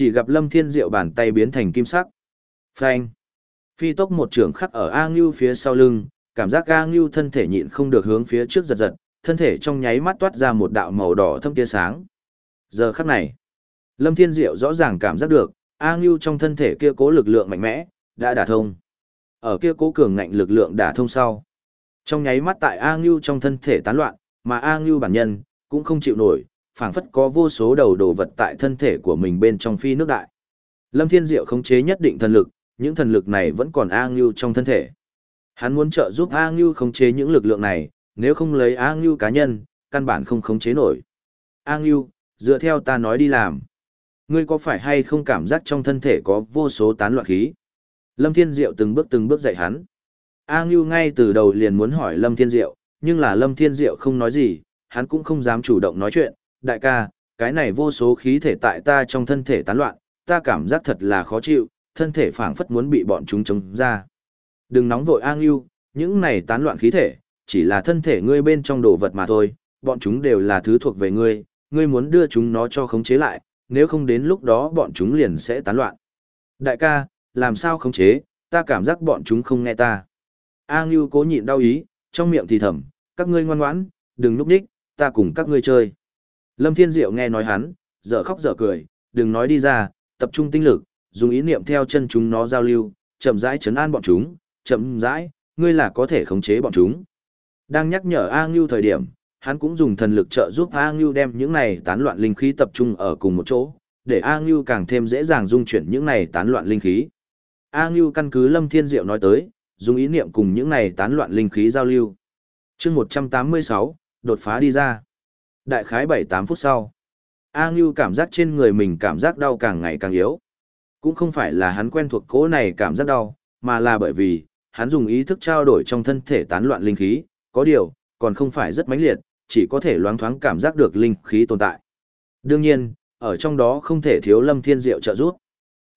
Chỉ gặp Lâm Thiên Diệu bàn tay biến thành kim sắc. Phanh. Phi tốc một trường khắc ở A Ngưu phía sau lưng, cảm giác A Ngưu thân thể nhịn không được hướng phía trước giật giật, thân thể trong nháy mắt toát ra một đạo màu đỏ thâm tia sáng. Giờ khắc này, Lâm Thiên Diệu rõ ràng cảm giác được, A Ngưu trong thân thể kia cố lực lượng mạnh mẽ, đã đả thông. Ở kia cố cường ngạnh lực lượng đả thông sau. Trong nháy mắt tại A Ngưu trong thân thể tán loạn, mà A Ngưu bản nhân, cũng không chịu nổi, phảng phất có vô số đầu đồ vật tại thân thể của mình bên trong phi nước đại. Lâm Thiên Diệu khống chế nhất định thần lực, những thần lực này vẫn còn A Ngưu trong thân thể. Hắn muốn trợ giúp A Ngưu khống chế những lực lượng này, nếu không lấy A Ngưu cá nhân, căn bản không khống chế nổi. A Ngưu, dựa theo ta nói đi làm. Ngươi có phải hay không cảm giác trong thân thể có vô số tán loạn khí? Lâm Thiên Diệu từng bước từng bước dạy hắn. A Ngưu ngay từ đầu liền muốn hỏi Lâm Thiên Diệu, nhưng là Lâm Thiên Diệu không nói gì, hắn cũng không dám chủ động nói chuyện. Đại ca, cái này vô số khí thể tại ta trong thân thể tán loạn, ta cảm giác thật là khó chịu, thân thể phảng phất muốn bị bọn chúng chống ra. Đừng nóng vội an Ngưu, những này tán loạn khí thể, chỉ là thân thể ngươi bên trong đồ vật mà thôi, bọn chúng đều là thứ thuộc về ngươi, ngươi muốn đưa chúng nó cho khống chế lại, nếu không đến lúc đó bọn chúng liền sẽ tán loạn. Đại ca, làm sao khống chế, ta cảm giác bọn chúng không nghe ta. A Ngưu cố nhịn đau ý, trong miệng thì thầm, các ngươi ngoan ngoãn, đừng núp đích, ta cùng các ngươi chơi. Lâm Thiên Diệu nghe nói hắn, dở khóc dở cười, đừng nói đi ra, tập trung tinh lực, dùng ý niệm theo chân chúng nó giao lưu, chậm rãi chấn an bọn chúng, chậm rãi, ngươi là có thể khống chế bọn chúng. Đang nhắc nhở A Ngưu thời điểm, hắn cũng dùng thần lực trợ giúp A Ngưu đem những này tán loạn linh khí tập trung ở cùng một chỗ, để A Ngưu càng thêm dễ dàng dung chuyển những này tán loạn linh khí. A Ngưu căn cứ Lâm Thiên Diệu nói tới, dùng ý niệm cùng những này tán loạn linh khí giao lưu. chương 186, đột phá đi ra. Đại khái 7-8 phút sau, A Ngưu cảm giác trên người mình cảm giác đau càng ngày càng yếu. Cũng không phải là hắn quen thuộc cố này cảm giác đau, mà là bởi vì, hắn dùng ý thức trao đổi trong thân thể tán loạn linh khí, có điều, còn không phải rất mãnh liệt, chỉ có thể loáng thoáng cảm giác được linh khí tồn tại. Đương nhiên, ở trong đó không thể thiếu Lâm Thiên Diệu trợ giúp.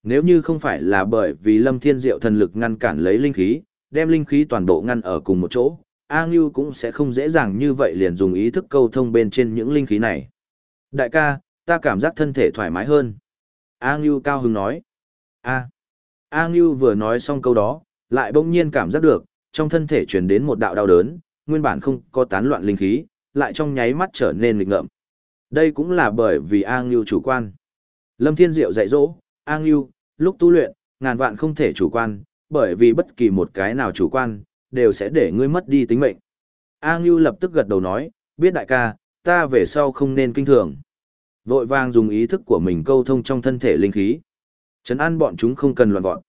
Nếu như không phải là bởi vì Lâm Thiên Diệu thần lực ngăn cản lấy linh khí, đem linh khí toàn bộ ngăn ở cùng một chỗ, A Ngưu cũng sẽ không dễ dàng như vậy liền dùng ý thức câu thông bên trên những linh khí này. Đại ca, ta cảm giác thân thể thoải mái hơn. A Ngưu cao hứng nói. A. A Ngưu vừa nói xong câu đó, lại bỗng nhiên cảm giác được, trong thân thể truyền đến một đạo đau đớn, nguyên bản không có tán loạn linh khí, lại trong nháy mắt trở nên lịch ngợm. Đây cũng là bởi vì A Ngưu chủ quan. Lâm Thiên Diệu dạy dỗ, A Ngưu, lúc tu luyện, ngàn vạn không thể chủ quan, bởi vì bất kỳ một cái nào chủ quan, đều sẽ để ngươi mất đi tính mệnh. A Ngưu lập tức gật đầu nói, biết đại ca, ta về sau không nên kinh thường. Vội vàng dùng ý thức của mình câu thông trong thân thể linh khí. Trấn an bọn chúng không cần loạn vọn.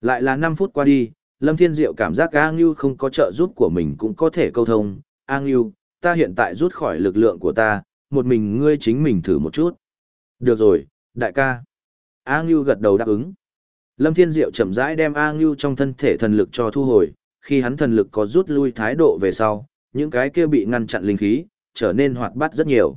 Lại là 5 phút qua đi, Lâm Thiên Diệu cảm giác A Ngưu không có trợ giúp của mình cũng có thể câu thông. A Ngưu, ta hiện tại rút khỏi lực lượng của ta, một mình ngươi chính mình thử một chút. Được rồi, đại ca. A Ngưu gật đầu đáp ứng. Lâm Thiên Diệu chậm rãi đem A Ngưu trong thân thể thần lực cho thu hồi, khi hắn thần lực có rút lui thái độ về sau, những cái kia bị ngăn chặn linh khí, trở nên hoạt bát rất nhiều.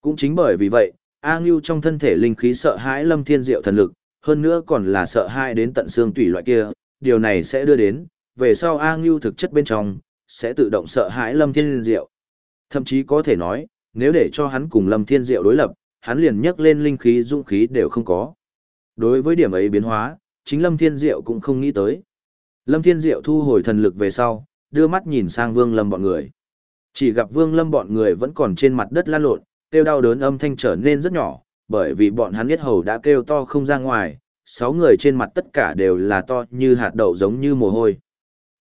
Cũng chính bởi vì vậy, A Ngưu trong thân thể linh khí sợ hãi Lâm Thiên Diệu thần lực, hơn nữa còn là sợ hãi đến tận xương tủy loại kia, điều này sẽ đưa đến, về sau A Ngưu thực chất bên trong, sẽ tự động sợ hãi Lâm Thiên Diệu. Thậm chí có thể nói, nếu để cho hắn cùng Lâm Thiên Diệu đối lập, hắn liền nhấc lên linh khí dũng khí đều không có. Đối với điểm ấy biến hóa, chính Lâm Thiên Diệu cũng không nghĩ tới. Lâm Thiên Diệu thu hồi thần lực về sau, đưa mắt nhìn sang Vương Lâm bọn người. Chỉ gặp Vương Lâm bọn người vẫn còn trên mặt đất lăn lộn, kêu đau đớn âm thanh trở nên rất nhỏ, bởi vì bọn hắn biết hầu đã kêu to không ra ngoài, sáu người trên mặt tất cả đều là to như hạt đậu giống như mồ hôi.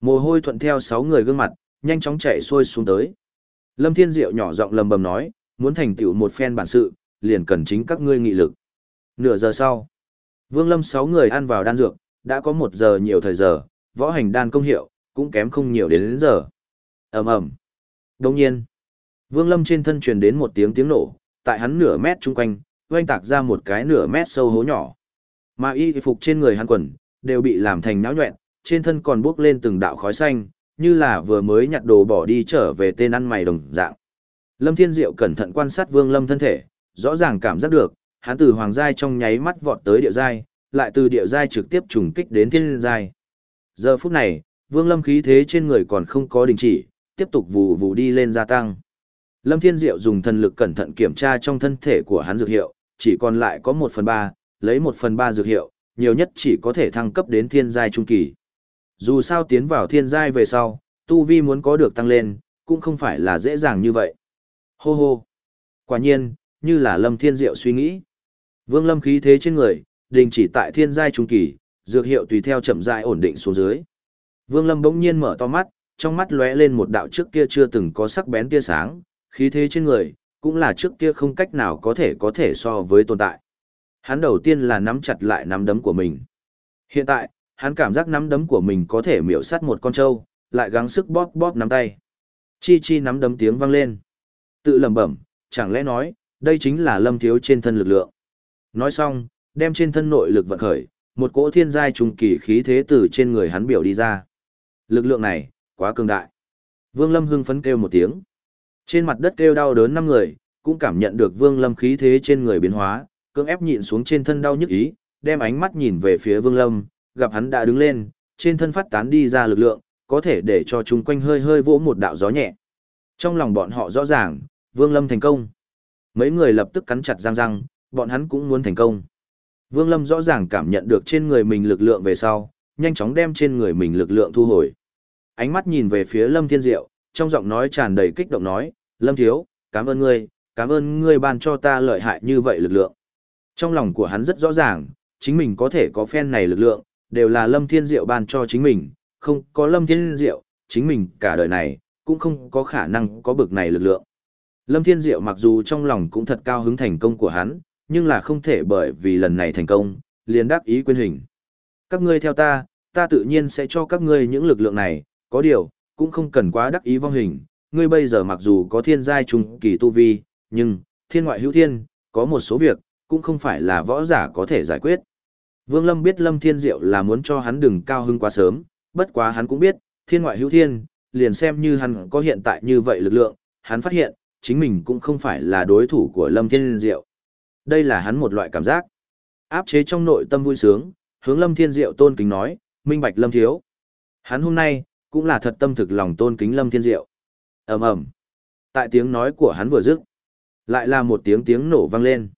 Mồ hôi thuận theo sáu người gương mặt, nhanh chóng chạy xuôi xuống tới. Lâm Thiên Diệu nhỏ giọng lầm bầm nói, muốn thành tựu một phen bản sự, liền cần chính các ngươi nghị lực. Nửa giờ sau, Vương Lâm sáu người ăn vào đan dược, đã có một giờ nhiều thời giờ, võ hành đan công hiệu, cũng kém không nhiều đến đến giờ. ầm ầm. Đồng nhiên, Vương Lâm trên thân truyền đến một tiếng tiếng nổ, tại hắn nửa mét chung quanh, oanh tạc ra một cái nửa mét sâu hố nhỏ. Mà y phục trên người hắn quần, đều bị làm thành náo nhuẹn, trên thân còn bốc lên từng đạo khói xanh, như là vừa mới nhặt đồ bỏ đi trở về tên ăn mày đồng dạng. Lâm Thiên Diệu cẩn thận quan sát Vương Lâm thân thể, rõ ràng cảm giác được, hắn từ hoàng giai trong nháy mắt vọt tới địa giai, lại từ địa giai trực tiếp trùng kích đến thiên giai. Giờ phút này, Vương Lâm khí thế trên người còn không có đình chỉ, tiếp tục vù vù đi lên gia tăng. Lâm Thiên Diệu dùng thần lực cẩn thận kiểm tra trong thân thể của hắn dược hiệu, chỉ còn lại có một phần ba, lấy một phần ba dược hiệu, nhiều nhất chỉ có thể thăng cấp đến thiên giai trung kỳ. Dù sao tiến vào thiên giai về sau, tu vi muốn có được tăng lên, cũng không phải là dễ dàng như vậy. Hô hô. Quả nhiên, như là Lâm Thiên Diệu suy nghĩ. Vương Lâm khí thế trên người, đình chỉ tại thiên giai trung kỳ, dược hiệu tùy theo chậm rãi ổn định xuống dưới. Vương Lâm bỗng nhiên mở to mắt, trong mắt lóe lên một đạo trước kia chưa từng có sắc bén tia sáng, khí thế trên người, cũng là trước kia không cách nào có thể có thể so với tồn tại. Hắn đầu tiên là nắm chặt lại nắm đấm của mình. Hiện tại, hắn cảm giác nắm đấm của mình có thể miểu sát một con trâu, lại gắng sức bóp bóp nắm tay. Chi chi nắm đấm tiếng vang lên. Tự lẩm bẩm, chẳng lẽ nói, đây chính là lâm thiếu trên thân lực lượng. Nói xong, đem trên thân nội lực vận khởi, một cỗ thiên giai trùng kỳ khí thế từ trên người hắn biểu đi ra. Lực lượng này, quá cường đại. Vương Lâm hưng phấn kêu một tiếng. Trên mặt đất kêu đau đớn năm người, cũng cảm nhận được Vương Lâm khí thế trên người biến hóa, cưỡng ép nhịn xuống trên thân đau nhức ý, đem ánh mắt nhìn về phía Vương Lâm, gặp hắn đã đứng lên, trên thân phát tán đi ra lực lượng, có thể để cho chúng quanh hơi hơi vỗ một đạo gió nhẹ. Trong lòng bọn họ rõ ràng, Vương Lâm thành công. Mấy người lập tức cắn chặt răng răng, bọn hắn cũng muốn thành công. Vương Lâm rõ ràng cảm nhận được trên người mình lực lượng về sau, nhanh chóng đem trên người mình lực lượng thu hồi. Ánh mắt nhìn về phía Lâm Thiên Diệu, trong giọng nói tràn đầy kích động nói, Lâm Thiếu, cảm ơn ngươi, cảm ơn ngươi ban cho ta lợi hại như vậy lực lượng. Trong lòng của hắn rất rõ ràng, chính mình có thể có phen này lực lượng, đều là Lâm Thiên Diệu ban cho chính mình, không có Lâm Thiên Diệu, chính mình cả đời này, cũng không có khả năng có bực này lực lượng. Lâm Thiên Diệu mặc dù trong lòng cũng thật cao hứng thành công của hắn, nhưng là không thể bởi vì lần này thành công, liền đáp ý quên hình. Các ngươi theo ta, ta tự nhiên sẽ cho các ngươi những lực lượng này, có điều, cũng không cần quá đắc ý vong hình. Ngươi bây giờ mặc dù có thiên giai trung kỳ tu vi, nhưng, thiên ngoại hữu thiên, có một số việc, cũng không phải là võ giả có thể giải quyết. Vương Lâm biết Lâm Thiên Diệu là muốn cho hắn đừng cao hưng quá sớm, bất quá hắn cũng biết, thiên ngoại hữu thiên, liền xem như hắn có hiện tại như vậy lực lượng, hắn phát hiện, chính mình cũng không phải là đối thủ của Lâm Thiên Diệu. Đây là hắn một loại cảm giác. Áp chế trong nội tâm vui sướng, hướng Lâm Thiên Diệu tôn kính nói, minh bạch Lâm Thiếu. Hắn hôm nay, cũng là thật tâm thực lòng tôn kính Lâm Thiên Diệu. ầm ầm Tại tiếng nói của hắn vừa dứt, lại là một tiếng tiếng nổ vang lên.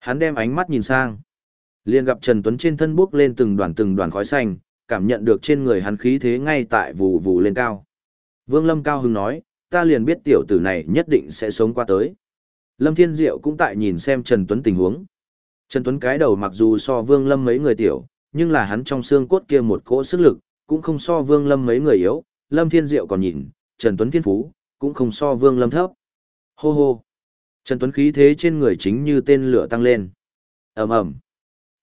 Hắn đem ánh mắt nhìn sang. liền gặp Trần Tuấn trên thân bước lên từng đoàn từng đoàn khói xanh, cảm nhận được trên người hắn khí thế ngay tại vù vù lên cao. Vương Lâm cao Hưng nói, ta liền biết tiểu tử này nhất định sẽ sống qua tới. Lâm Thiên Diệu cũng tại nhìn xem Trần Tuấn tình huống. Trần Tuấn cái đầu mặc dù so Vương Lâm mấy người tiểu, nhưng là hắn trong xương cốt kia một cỗ sức lực, cũng không so Vương Lâm mấy người yếu. Lâm Thiên Diệu còn nhìn, Trần Tuấn thiên phú, cũng không so Vương Lâm thấp. Hô hô. Trần Tuấn khí thế trên người chính như tên lửa tăng lên. ầm ầm.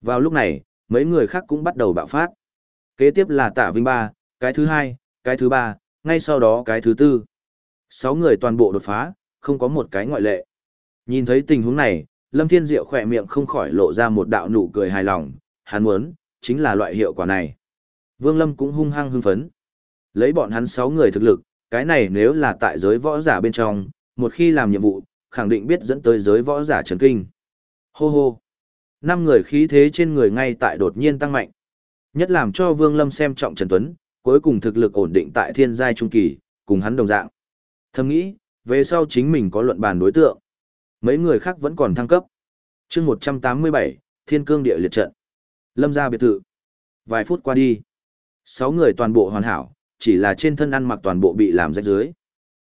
Vào lúc này, mấy người khác cũng bắt đầu bạo phát. Kế tiếp là Tạ Vinh Ba, cái thứ hai, cái thứ ba, ngay sau đó cái thứ tư. Sáu người toàn bộ đột phá, không có một cái ngoại lệ. Nhìn thấy tình huống này, Lâm Thiên Diệu khỏe miệng không khỏi lộ ra một đạo nụ cười hài lòng, hắn muốn, chính là loại hiệu quả này. Vương Lâm cũng hung hăng hưng phấn. Lấy bọn hắn sáu người thực lực, cái này nếu là tại giới võ giả bên trong, một khi làm nhiệm vụ, khẳng định biết dẫn tới giới võ giả chấn kinh. Hô hô. Năm người khí thế trên người ngay tại đột nhiên tăng mạnh. Nhất làm cho Vương Lâm xem trọng Trần Tuấn, cuối cùng thực lực ổn định tại thiên giai trung kỳ, cùng hắn đồng dạng. Thầm nghĩ, về sau chính mình có luận bàn đối tượng. Mấy người khác vẫn còn thăng cấp. chương 187, Thiên Cương Địa Liệt Trận. Lâm ra biệt thự. Vài phút qua đi. Sáu người toàn bộ hoàn hảo, chỉ là trên thân ăn mặc toàn bộ bị làm rách dưới.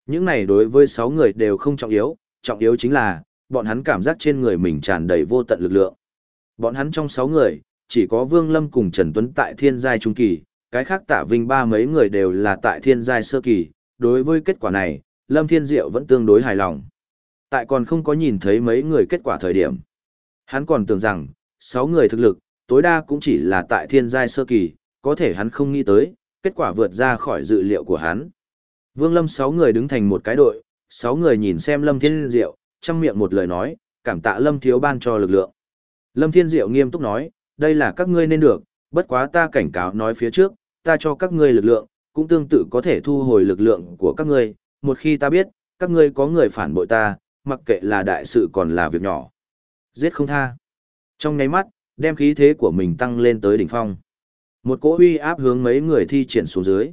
Những này đối với sáu người đều không trọng yếu, trọng yếu chính là, bọn hắn cảm giác trên người mình tràn đầy vô tận lực lượng. Bọn hắn trong sáu người, chỉ có Vương Lâm cùng Trần Tuấn tại thiên giai trung kỳ, cái khác tạ vinh ba mấy người đều là tại thiên giai sơ kỳ. Đối với kết quả này, Lâm Thiên Diệu vẫn tương đối hài lòng. Tại còn không có nhìn thấy mấy người kết quả thời điểm. Hắn còn tưởng rằng, sáu người thực lực, tối đa cũng chỉ là tại thiên giai sơ kỳ, có thể hắn không nghĩ tới, kết quả vượt ra khỏi dự liệu của hắn. Vương Lâm sáu người đứng thành một cái đội, sáu người nhìn xem Lâm Thiên Diệu, trong miệng một lời nói, cảm tạ Lâm thiếu ban cho lực lượng. Lâm Thiên Diệu nghiêm túc nói, đây là các ngươi nên được, bất quá ta cảnh cáo nói phía trước, ta cho các ngươi lực lượng, cũng tương tự có thể thu hồi lực lượng của các ngươi, một khi ta biết, các ngươi có người phản bội ta, mặc kệ là đại sự còn là việc nhỏ. Giết không tha. Trong nháy mắt, đem khí thế của mình tăng lên tới đỉnh phong. Một cỗ uy áp hướng mấy người thi triển xuống dưới.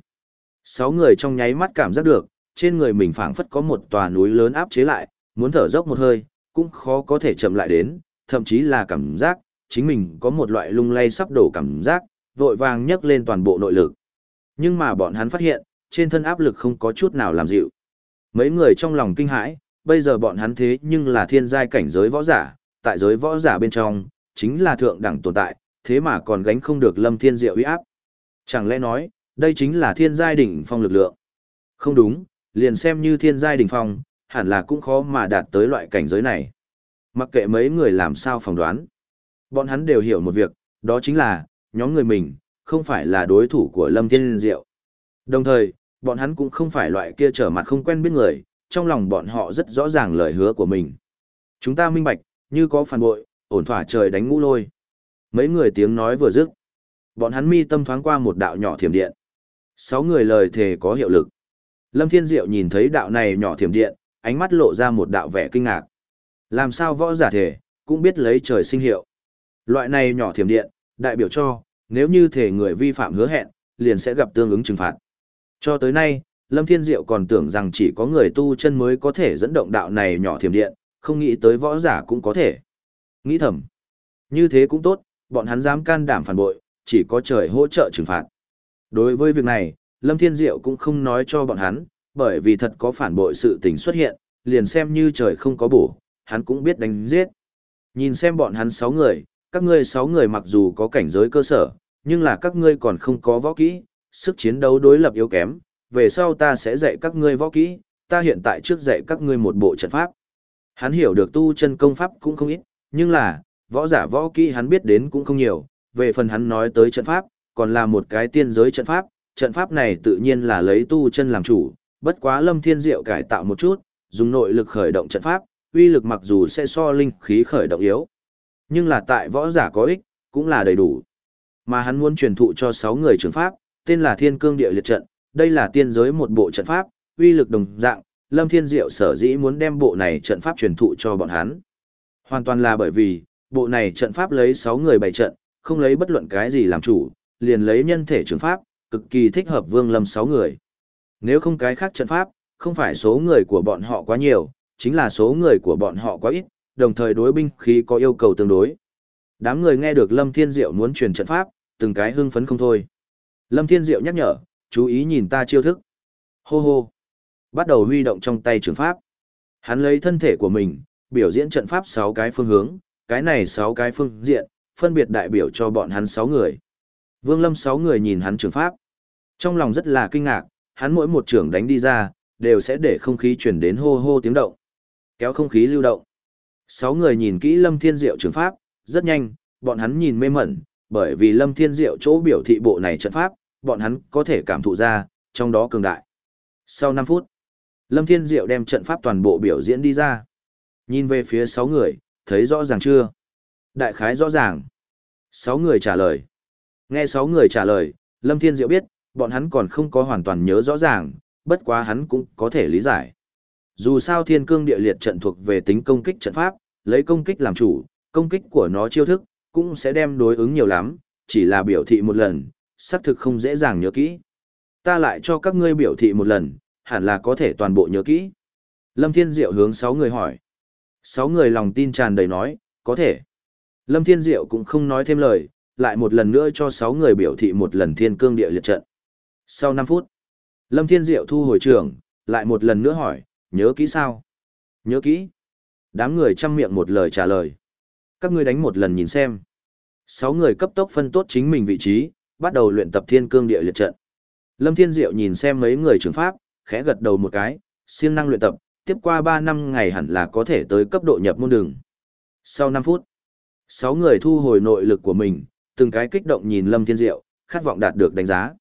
Sáu người trong nháy mắt cảm giác được, trên người mình phảng phất có một tòa núi lớn áp chế lại, muốn thở dốc một hơi, cũng khó có thể chậm lại đến, thậm chí là cảm giác, chính mình có một loại lung lay sắp đổ cảm giác, vội vàng nhấc lên toàn bộ nội lực. Nhưng mà bọn hắn phát hiện, trên thân áp lực không có chút nào làm dịu. Mấy người trong lòng kinh hãi, bây giờ bọn hắn thế nhưng là thiên giai cảnh giới võ giả, tại giới võ giả bên trong, chính là thượng đẳng tồn tại, thế mà còn gánh không được lâm thiên diệu uy áp. Chẳng lẽ nói, đây chính là thiên giai đỉnh phong lực lượng? Không đúng, liền xem như thiên giai đỉnh phong, hẳn là cũng khó mà đạt tới loại cảnh giới này. Mặc kệ mấy người làm sao phỏng đoán. Bọn hắn đều hiểu một việc, đó chính là, nhóm người mình, không phải là đối thủ của Lâm Thiên Diệu. Đồng thời, bọn hắn cũng không phải loại kia trở mặt không quen biết người, trong lòng bọn họ rất rõ ràng lời hứa của mình. Chúng ta minh bạch, như có phản bội, ổn thỏa trời đánh ngũ lôi. Mấy người tiếng nói vừa dứt, bọn hắn mi tâm thoáng qua một đạo nhỏ thiểm điện. Sáu người lời thề có hiệu lực. Lâm Thiên Diệu nhìn thấy đạo này nhỏ thiểm điện, ánh mắt lộ ra một đạo vẻ kinh ngạc. Làm sao võ giả thể, cũng biết lấy trời sinh hiệu. Loại này nhỏ thiểm điện, đại biểu cho, nếu như thể người vi phạm hứa hẹn, liền sẽ gặp tương ứng trừng phạt. Cho tới nay, Lâm Thiên Diệu còn tưởng rằng chỉ có người tu chân mới có thể dẫn động đạo này nhỏ thiểm điện, không nghĩ tới võ giả cũng có thể. Nghĩ thầm, như thế cũng tốt, bọn hắn dám can đảm phản bội, chỉ có trời hỗ trợ trừng phạt. Đối với việc này, Lâm Thiên Diệu cũng không nói cho bọn hắn, bởi vì thật có phản bội sự tình xuất hiện, liền xem như trời không có bổ, hắn cũng biết đánh giết. Nhìn xem bọn hắn sáu người, các ngươi sáu người mặc dù có cảnh giới cơ sở, nhưng là các ngươi còn không có võ kỹ, sức chiến đấu đối lập yếu kém, về sau ta sẽ dạy các ngươi võ kỹ, ta hiện tại trước dạy các ngươi một bộ trận pháp. Hắn hiểu được tu chân công pháp cũng không ít, nhưng là, võ giả võ kỹ hắn biết đến cũng không nhiều, về phần hắn nói tới trận pháp, còn là một cái tiên giới trận pháp, trận pháp này tự nhiên là lấy tu chân làm chủ, bất quá lâm thiên diệu cải tạo một chút, dùng nội lực khởi động trận pháp, uy lực mặc dù sẽ so linh khí khởi động yếu, nhưng là tại võ giả có ích, cũng là đầy đủ. Mà hắn muốn truyền thụ cho 6 người trường pháp, tên là Thiên Cương Địa Liệt Trận, đây là tiên giới một bộ trận pháp, uy lực đồng dạng, Lâm Thiên Diệu sở dĩ muốn đem bộ này trận pháp truyền thụ cho bọn hắn. Hoàn toàn là bởi vì, bộ này trận pháp lấy 6 người bày trận, không lấy bất luận cái gì làm chủ, liền lấy nhân thể trường pháp, cực kỳ thích hợp Vương Lâm 6 người. Nếu không cái khác trận pháp, không phải số người của bọn họ quá nhiều, chính là số người của bọn họ quá ít, đồng thời đối binh khí có yêu cầu tương đối. Đám người nghe được Lâm Thiên Diệu muốn truyền trận pháp, từng cái hưng phấn không thôi. Lâm Thiên Diệu nhắc nhở, chú ý nhìn ta chiêu thức. Hô hô. Bắt đầu huy động trong tay trường pháp. Hắn lấy thân thể của mình, biểu diễn trận pháp 6 cái phương hướng, cái này 6 cái phương diện, phân biệt đại biểu cho bọn hắn 6 người. Vương Lâm 6 người nhìn hắn trường pháp. Trong lòng rất là kinh ngạc, hắn mỗi một trường đánh đi ra, đều sẽ để không khí chuyển đến hô hô tiếng động. Kéo không khí lưu động. 6 người nhìn kỹ Lâm Thiên Diệu trường pháp, rất nhanh, bọn hắn nhìn mê mẩn, bởi vì Lâm Thiên Diệu chỗ biểu thị bộ này trận pháp, bọn hắn có thể cảm thụ ra, trong đó cường đại. Sau 5 phút, Lâm Thiên Diệu đem trận pháp toàn bộ biểu diễn đi ra. Nhìn về phía 6 người, thấy rõ ràng chưa? Đại khái rõ ràng. 6 người trả lời. Nghe 6 người trả lời, Lâm Thiên Diệu biết, bọn hắn còn không có hoàn toàn nhớ rõ ràng, bất quá hắn cũng có thể lý giải. Dù sao thiên cương địa liệt trận thuộc về tính công kích trận pháp, lấy công kích làm chủ, công kích của nó chiêu thức, cũng sẽ đem đối ứng nhiều lắm, chỉ là biểu thị một lần, xác thực không dễ dàng nhớ kỹ. Ta lại cho các ngươi biểu thị một lần, hẳn là có thể toàn bộ nhớ kỹ. Lâm Thiên Diệu hướng 6 người hỏi. 6 người lòng tin tràn đầy nói, có thể. Lâm Thiên Diệu cũng không nói thêm lời, lại một lần nữa cho 6 người biểu thị một lần thiên cương địa liệt trận. Sau 5 phút, Lâm Thiên Diệu thu hồi trường, lại một lần nữa hỏi, nhớ kỹ sao? Nhớ kỹ. Đám người chăm miệng một lời trả lời. Các ngươi đánh một lần nhìn xem. 6 người cấp tốc phân tốt chính mình vị trí, bắt đầu luyện tập thiên cương địa liệt trận. Lâm Thiên Diệu nhìn xem mấy người trường pháp, khẽ gật đầu một cái, siêng năng luyện tập, tiếp qua 3 năm ngày hẳn là có thể tới cấp độ nhập môn đường. Sau 5 phút, 6 người thu hồi nội lực của mình, từng cái kích động nhìn Lâm Thiên Diệu, khát vọng đạt được đánh giá.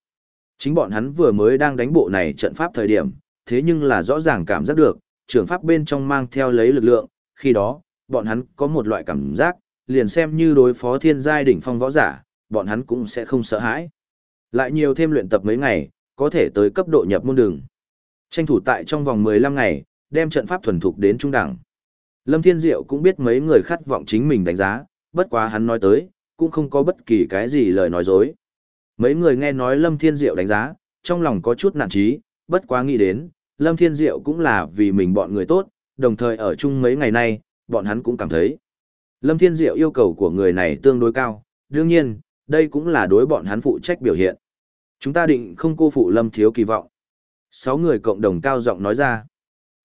Chính bọn hắn vừa mới đang đánh bộ này trận pháp thời điểm, thế nhưng là rõ ràng cảm giác được, trường pháp bên trong mang theo lấy lực lượng, khi đó, bọn hắn có một loại cảm giác, liền xem như đối phó thiên giai đỉnh phong võ giả, bọn hắn cũng sẽ không sợ hãi. Lại nhiều thêm luyện tập mấy ngày, có thể tới cấp độ nhập môn đường. Tranh thủ tại trong vòng 15 ngày, đem trận pháp thuần thục đến trung đẳng. Lâm Thiên Diệu cũng biết mấy người khát vọng chính mình đánh giá, bất quá hắn nói tới, cũng không có bất kỳ cái gì lời nói dối. Mấy người nghe nói Lâm Thiên Diệu đánh giá, trong lòng có chút nản trí, bất quá nghĩ đến, Lâm Thiên Diệu cũng là vì mình bọn người tốt, đồng thời ở chung mấy ngày nay, bọn hắn cũng cảm thấy. Lâm Thiên Diệu yêu cầu của người này tương đối cao, đương nhiên, đây cũng là đối bọn hắn phụ trách biểu hiện. Chúng ta định không cô phụ Lâm Thiếu kỳ vọng. Sáu người cộng đồng cao giọng nói ra.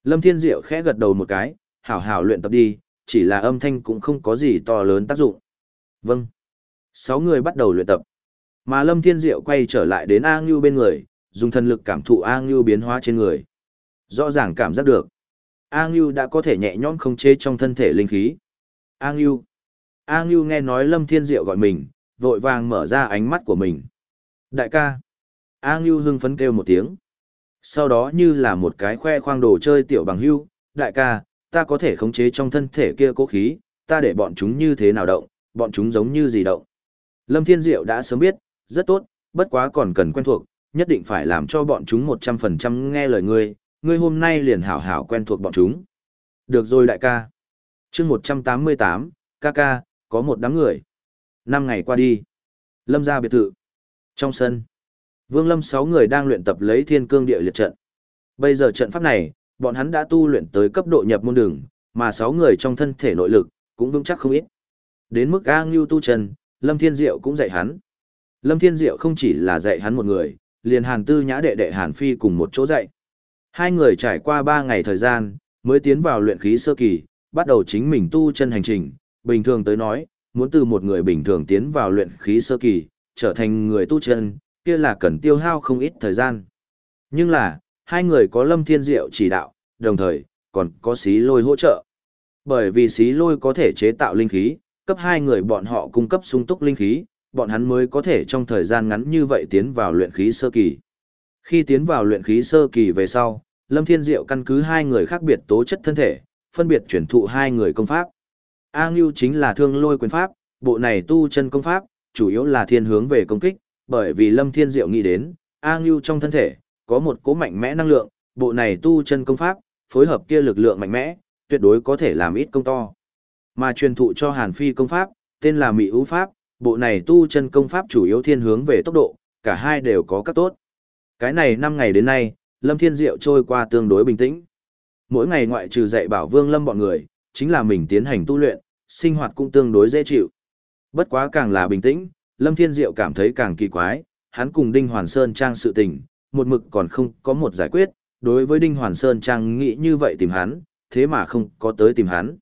Lâm Thiên Diệu khẽ gật đầu một cái, hảo hảo luyện tập đi, chỉ là âm thanh cũng không có gì to lớn tác dụng. Vâng. Sáu người bắt đầu luyện tập. Mà Lâm Thiên Diệu quay trở lại đến A Ngưu bên người, dùng thần lực cảm thụ A Ngưu biến hóa trên người. Rõ ràng cảm giác được. A Ngưu đã có thể nhẹ nhõm không chế trong thân thể linh khí. A Ngưu. A Ngưu nghe nói Lâm Thiên Diệu gọi mình, vội vàng mở ra ánh mắt của mình. Đại ca. A Ngưu hưng phấn kêu một tiếng. Sau đó như là một cái khoe khoang đồ chơi tiểu bằng hưu. Đại ca, ta có thể khống chế trong thân thể kia cố khí, ta để bọn chúng như thế nào động, bọn chúng giống như gì động. Lâm Thiên Diệu đã sớm biết, rất tốt, bất quá còn cần quen thuộc, nhất định phải làm cho bọn chúng 100% nghe lời ngươi, ngươi hôm nay liền hảo hảo quen thuộc bọn chúng. Được rồi đại ca. chương 188, ca ca, có một đám người. Năm ngày qua đi. Lâm ra biệt thự. Trong sân. Vương Lâm sáu người đang luyện tập lấy thiên cương địa liệt trận. Bây giờ trận pháp này, bọn hắn đã tu luyện tới cấp độ nhập môn đường, mà sáu người trong thân thể nội lực, cũng vững chắc không ít. Đến mức A Ngưu tu chân, Lâm Thiên Diệu cũng dạy hắn. Lâm Thiên Diệu không chỉ là dạy hắn một người, liền Hàn Tư Nhã đệ đệ Hàn Phi cùng một chỗ dạy. Hai người trải qua ba ngày thời gian, mới tiến vào luyện khí sơ kỳ, bắt đầu chính mình tu chân hành trình. Bình thường tới nói, muốn từ một người bình thường tiến vào luyện khí sơ kỳ, trở thành người tu chân, kia là cần tiêu hao không ít thời gian. Nhưng là, hai người có Lâm Thiên Diệu chỉ đạo, đồng thời, còn có xí lôi hỗ trợ. Bởi vì xí lôi có thể chế tạo linh khí, cấp hai người bọn họ cung cấp sung túc linh khí, bọn hắn mới có thể trong thời gian ngắn như vậy tiến vào luyện khí sơ kỳ. Khi tiến vào luyện khí sơ kỳ về sau, Lâm Thiên Diệu căn cứ hai người khác biệt tố chất thân thể, phân biệt chuyển thụ hai người công pháp. A Ngưu chính là thương lôi quyền pháp, bộ này tu chân công pháp, chủ yếu là thiên hướng về công kích, bởi vì Lâm Thiên Diệu nghĩ đến, A Ngưu trong thân thể, có một cố mạnh mẽ năng lượng, bộ này tu chân công pháp, phối hợp kia lực lượng mạnh mẽ, tuyệt đối có thể làm ít công to. Mà truyền thụ cho Hàn Phi công pháp, tên là Mỹ Ú Pháp, bộ này tu chân công pháp chủ yếu thiên hướng về tốc độ, cả hai đều có các tốt. Cái này năm ngày đến nay, Lâm Thiên Diệu trôi qua tương đối bình tĩnh. Mỗi ngày ngoại trừ dạy bảo Vương Lâm bọn người, chính là mình tiến hành tu luyện, sinh hoạt cũng tương đối dễ chịu. Bất quá càng là bình tĩnh, Lâm Thiên Diệu cảm thấy càng kỳ quái, hắn cùng Đinh Hoàn Sơn trang sự tình, một mực còn không có một giải quyết, đối với Đinh Hoàn Sơn trang nghĩ như vậy tìm hắn, thế mà không có tới tìm hắn.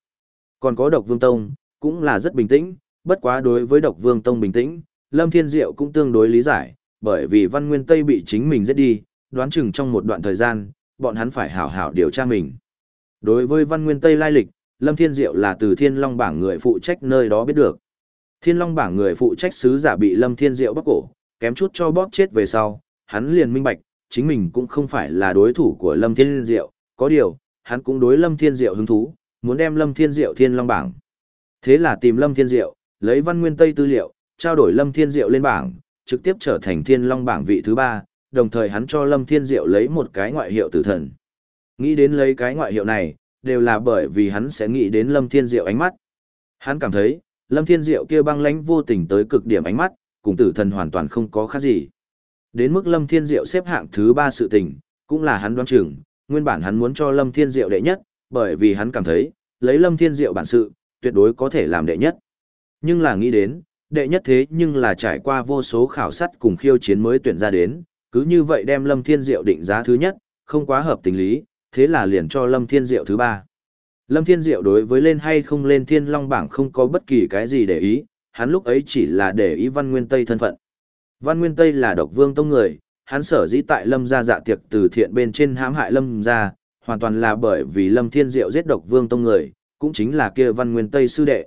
Còn có Độc Vương Tông, cũng là rất bình tĩnh, bất quá đối với Độc Vương Tông bình tĩnh, Lâm Thiên Diệu cũng tương đối lý giải, bởi vì Văn Nguyên Tây bị chính mình giết đi, đoán chừng trong một đoạn thời gian, bọn hắn phải hảo hảo điều tra mình. Đối với Văn Nguyên Tây lai lịch, Lâm Thiên Diệu là từ Thiên Long bảng người phụ trách nơi đó biết được. Thiên Long bảng người phụ trách sứ giả bị Lâm Thiên Diệu bóp cổ, kém chút cho bóp chết về sau, hắn liền minh bạch, chính mình cũng không phải là đối thủ của Lâm Thiên Diệu, có điều, hắn cũng đối Lâm Thiên Diệu hứng thú, muốn đem Lâm Thiên Diệu Thiên Long bảng. Thế là tìm Lâm Thiên Diệu, lấy Văn Nguyên Tây tư liệu, trao đổi Lâm Thiên Diệu lên bảng, trực tiếp trở thành Thiên Long bảng vị thứ ba, đồng thời hắn cho Lâm Thiên Diệu lấy một cái ngoại hiệu tử thần. Nghĩ đến lấy cái ngoại hiệu này, đều là bởi vì hắn sẽ nghĩ đến Lâm Thiên Diệu ánh mắt. Hắn cảm thấy, Lâm Thiên Diệu kia băng lãnh vô tình tới cực điểm ánh mắt, cùng tử thần hoàn toàn không có khác gì. Đến mức Lâm Thiên Diệu xếp hạng thứ ba sự tình, cũng là hắn đoán chừng, nguyên bản hắn muốn cho Lâm Thiên Diệu đệ nhất, bởi vì hắn cảm thấy, lấy Lâm Thiên Diệu bản sự, tuyệt đối có thể làm đệ nhất. Nhưng là nghĩ đến, đệ nhất thế nhưng là trải qua vô số khảo sát cùng khiêu chiến mới tuyển ra đến, cứ như vậy đem Lâm Thiên Diệu định giá thứ nhất, không quá hợp tình lý, thế là liền cho Lâm Thiên Diệu thứ ba. Lâm Thiên Diệu đối với lên hay không lên Thiên Long bảng không có bất kỳ cái gì để ý, hắn lúc ấy chỉ là để ý Văn Nguyên Tây thân phận. Văn Nguyên Tây là độc vương tông người, hắn sở dĩ tại Lâm gia dạ tiệc từ thiện bên trên hãm hại Lâm gia, hoàn toàn là bởi vì Lâm Thiên Diệu giết độc vương tông người, cũng chính là kia Văn Nguyên Tây sư đệ.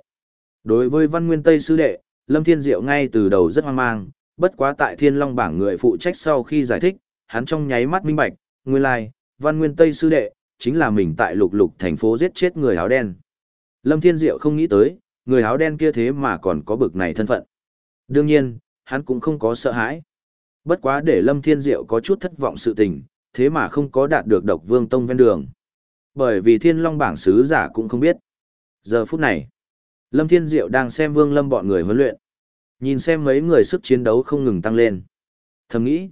Đối với Văn Nguyên Tây sư đệ, Lâm Thiên Diệu ngay từ đầu rất hoang mang, bất quá tại Thiên Long bảng người phụ trách sau khi giải thích, hắn trong nháy mắt minh bạch, nguyên lai, like, Văn Nguyên Tây sư đệ, chính là mình tại lục lục thành phố giết chết người áo đen. Lâm Thiên Diệu không nghĩ tới, người áo đen kia thế mà còn có bực này thân phận. Đương nhiên, hắn cũng không có sợ hãi. Bất quá để Lâm Thiên Diệu có chút thất vọng sự tình, thế mà không có đạt được độc vương tông ven đường. Bởi vì thiên long bảng sứ giả cũng không biết. Giờ phút này, Lâm Thiên Diệu đang xem vương lâm bọn người huấn luyện. Nhìn xem mấy người sức chiến đấu không ngừng tăng lên. Thầm nghĩ,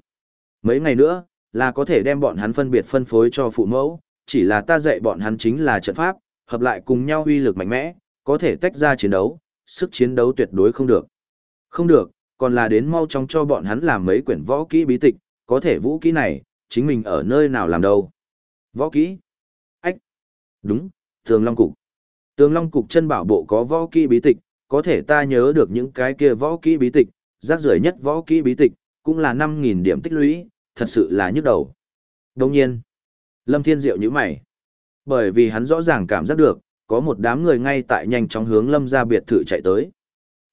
mấy ngày nữa, là có thể đem bọn hắn phân biệt phân phối cho phụ mẫu, chỉ là ta dạy bọn hắn chính là trận pháp, hợp lại cùng nhau uy lực mạnh mẽ, Có thể tách ra chiến đấu, sức chiến đấu tuyệt đối không được. Không được, còn là đến mau chóng cho bọn hắn làm mấy quyển võ kỹ bí tịch, có thể vũ kỹ này, chính mình ở nơi nào làm đâu. Võ kỹ? Ách! Đúng, tường long cục. Tường long cục chân bảo bộ có võ kỹ bí tịch, có thể ta nhớ được những cái kia võ kỹ bí tịch, rác rưởi nhất võ kỹ bí tịch, cũng là 5.000 điểm tích lũy, thật sự là nhức đầu. Đồng nhiên, Lâm Thiên Diệu như mày. Bởi vì hắn rõ ràng cảm giác được, có một đám người ngay tại nhanh chóng hướng Lâm ra biệt thự chạy tới.